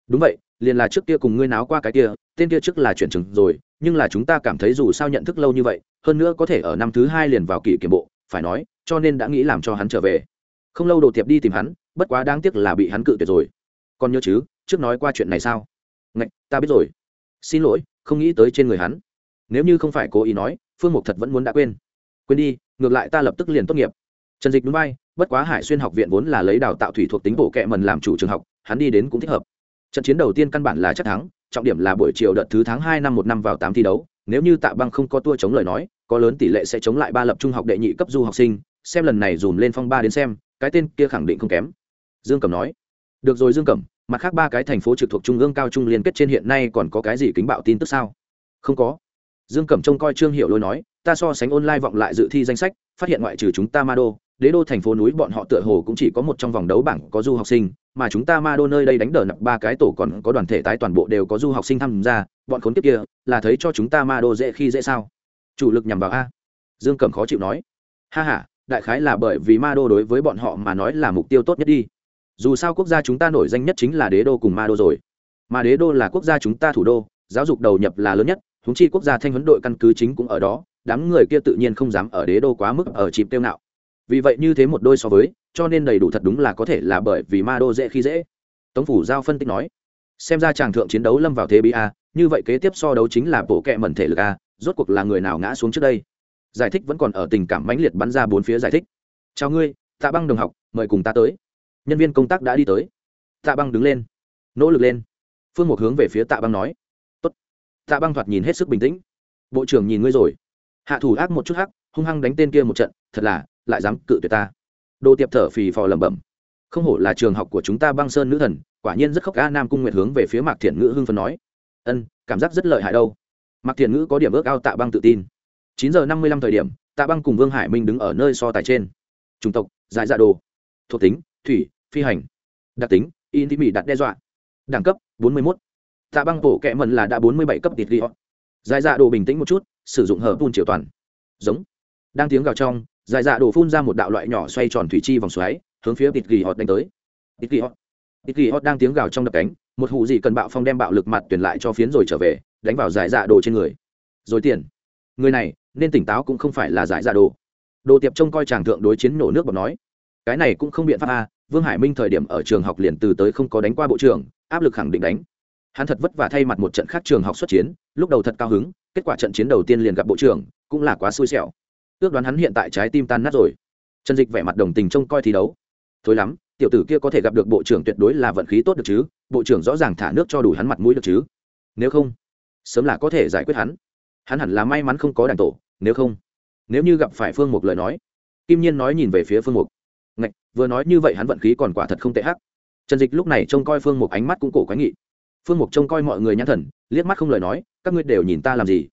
đúng vậy, liền là trước kia cùng ngươi náo qua cái kia, tên kia trước là chuyển trường rồi, nhưng là chúng ta cảm thấy dù sao nhận thức lâu như vậy, hơn nữa có thể ở năm thứ hai liền vào kỷ kiểm bộ, phải nói, cho nên đã nghĩ làm cho hắn trở về. Không lâu đồ tiệp đi tìm hắn, bất quá đáng tiếc là bị hắn cự tuyệt rồi. Còn nhớ chứ, trước nói qua chuyện này sao? Ngạch, ta biết rồi. Xin lỗi, không nghĩ tới trên người hắn. Nếu như không phải cố ý nói, phương mục thật vẫn muốn đã quên. Quên đi, ngược lại ta lập tức liền tốt nghiệp. Trần dịch núi bay, bất quá hải xuyên học viện vốn là lấy đào tạo thủy thuộc tính bộ kệ mần làm chủ trường học, hắn đi đến cũng thích hợp trận chiến đầu tiên căn bản là chắc thắng, trọng điểm là buổi chiều đợt thứ tháng hai năm một năm vào tám thi đấu, nếu như tạ băng không có tua chống lời nói, có lớn tỷ lệ sẽ chống lại ba lập trung học đệ nhị cấp du học sinh, xem lần này dùm lên phong ba đến xem, cái tên kia khẳng định không kém. Dương cẩm nói. Được rồi dương cẩm, mặt khác ba cái thành phố trực thuộc trung ương cao trung liên kết trên hiện nay còn có cái gì kính bạo tin tức sao? Không có. Dương cẩm trông coi trương hiệu lôi nói, ta so sánh online vọng lại dự thi danh sách, phát hiện ngoại trừ chúng ta ma đô đế đô thành phố núi bọn họ tựa hồ cũng chỉ có một trong vòng đấu bảng có du học sinh mà chúng ta ma đô nơi đây đánh đờ nập ba cái tổ còn có đoàn thể tái toàn bộ đều có du học sinh tham gia, bọn khốn kiếp kia, là thấy cho chúng ta ma đô dễ khi dễ sao? Chủ lực nhằm vào a. Dương cẩm khó chịu nói. Ha h a đại khái là bởi vì ma đô đối với bọn họ mà nói là mục tiêu tốt nhất đi. Dù sao quốc gia chúng ta nổi danh nhất chính là đế đô cùng ma đô rồi. Mà đế đô là quốc gia chúng ta thủ đô, giáo dục đầu nhập là lớn nhất thống chi quốc gia thanh huấn đội căn cứ chính cũng ở đó, đám người kia tự nhiên không dám ở đế đô quá mức ở chìm tiêu ngạo vì vậy như thế một đôi so với, cho nên đầy đủ thật đúng là có thể là bởi vì ma đô dễ khi dễ. Tống phủ giao phân tích nói, xem ra chàng thượng chiến đấu lâm vào thế bí a, như vậy kế tiếp so đấu chính là bộ kệ mẩn thể lực a, rốt cuộc là người nào ngã xuống trước đây? Giải thích vẫn còn ở tình cảm mãnh liệt bắn ra bốn phía giải thích. Chào ngươi, tạ băng đồng học, mời cùng ta tới. Nhân viên công tác đã đi tới. Tạ băng đứng lên, nỗ lực lên. Phương một hướng về phía tạ băng nói, Tốt. tạ băng thoạt nhìn hết sức bình tĩnh. Bộ trưởng nhìn ngươi rồi. Hạ thủ ác một chút hắc, hung hăng đánh tên kia một trận, thật là lại dám cự tuyệt ta. Đồ tiệp thở phì phò lẩm bẩm. Không hổ là trường học của chúng ta băng sơn nữ thần, quả nhiên rất khóc ca nam cung nguyệt hướng về phía mạc thiện ngữ hưng phấn nói. Ân, cảm giác rất lợi hại đâu. Mạc thiện ngữ có điểm ước ao tạ băng tự tin. Chín giờ năm mươi lăm thời điểm, tạ băng cùng vương hải minh đứng ở nơi so tài trên. Chủng tộc, giải dạ đồ. Thuộc tính, thủy, phi hành. Đặc tính, in thị mỹ đặt đe dọa. Đẳng cấp, bốn mươi mốt. Tạ băng bộ kẹ mần là đã bốn mươi bảy cấp tịt ghi họ. Giải dạ đồ bình tĩnh một chút, sử dụng hở phun triệu toàn. Giống. Đang tiếng gào trong giải dạ đổ phun ra một đạo loại nhỏ xoay tròn thủy chi vòng xoáy hướng phía tịt ghi họt đánh tới. Tịt ghi họt, tịt ghi họt đang tiếng gào trong đập cánh một hụ gì cần bạo phong đem bạo lực mặt tuyển lại cho phiến rồi trở về đánh vào giải dạ đồ trên người. Rồi tiền. Người này nên tỉnh táo cũng không phải là giải dạ đồ đồ tiệp trông coi chàng thượng đối chiến nổ nước bọc nói. Cái này cũng không biện pháp a vương hải minh thời điểm ở trường học liền từ tới không có đánh qua bộ trưởng áp lực khẳng định đánh. Hắn thật vất vả thay mặt một trận khác trường học xuất chiến lúc đầu thật cao hứng kết quả trận chiến đầu tiên liền gặp bộ trưởng cũng là quá xui xẻo ước đoán hắn hiện tại trái tim tan nát rồi. Trần dịch vẻ mặt đồng tình trông coi thi đấu. Thối lắm, tiểu tử kia có thể gặp được bộ trưởng tuyệt đối là vận khí tốt được chứ, bộ trưởng rõ ràng thả nước cho đủ hắn mặt mũi được chứ. Nếu không, sớm là có thể giải quyết hắn. Hắn hẳn là may mắn không có đàn tổ, nếu không, nếu như gặp phải phương mục lời nói. Kim nhiên nói nhìn về phía phương mục. Ngạch, vừa nói như vậy hắn vận khí còn quả thật không tệ hắc. Trần dịch lúc này trông coi phương mục ánh mắt cũng cổ quái nghị. Phương mục trông coi mọi người nhãn thần, liếc mắt không lời nói, các ngươi đều nhìn ta làm gì?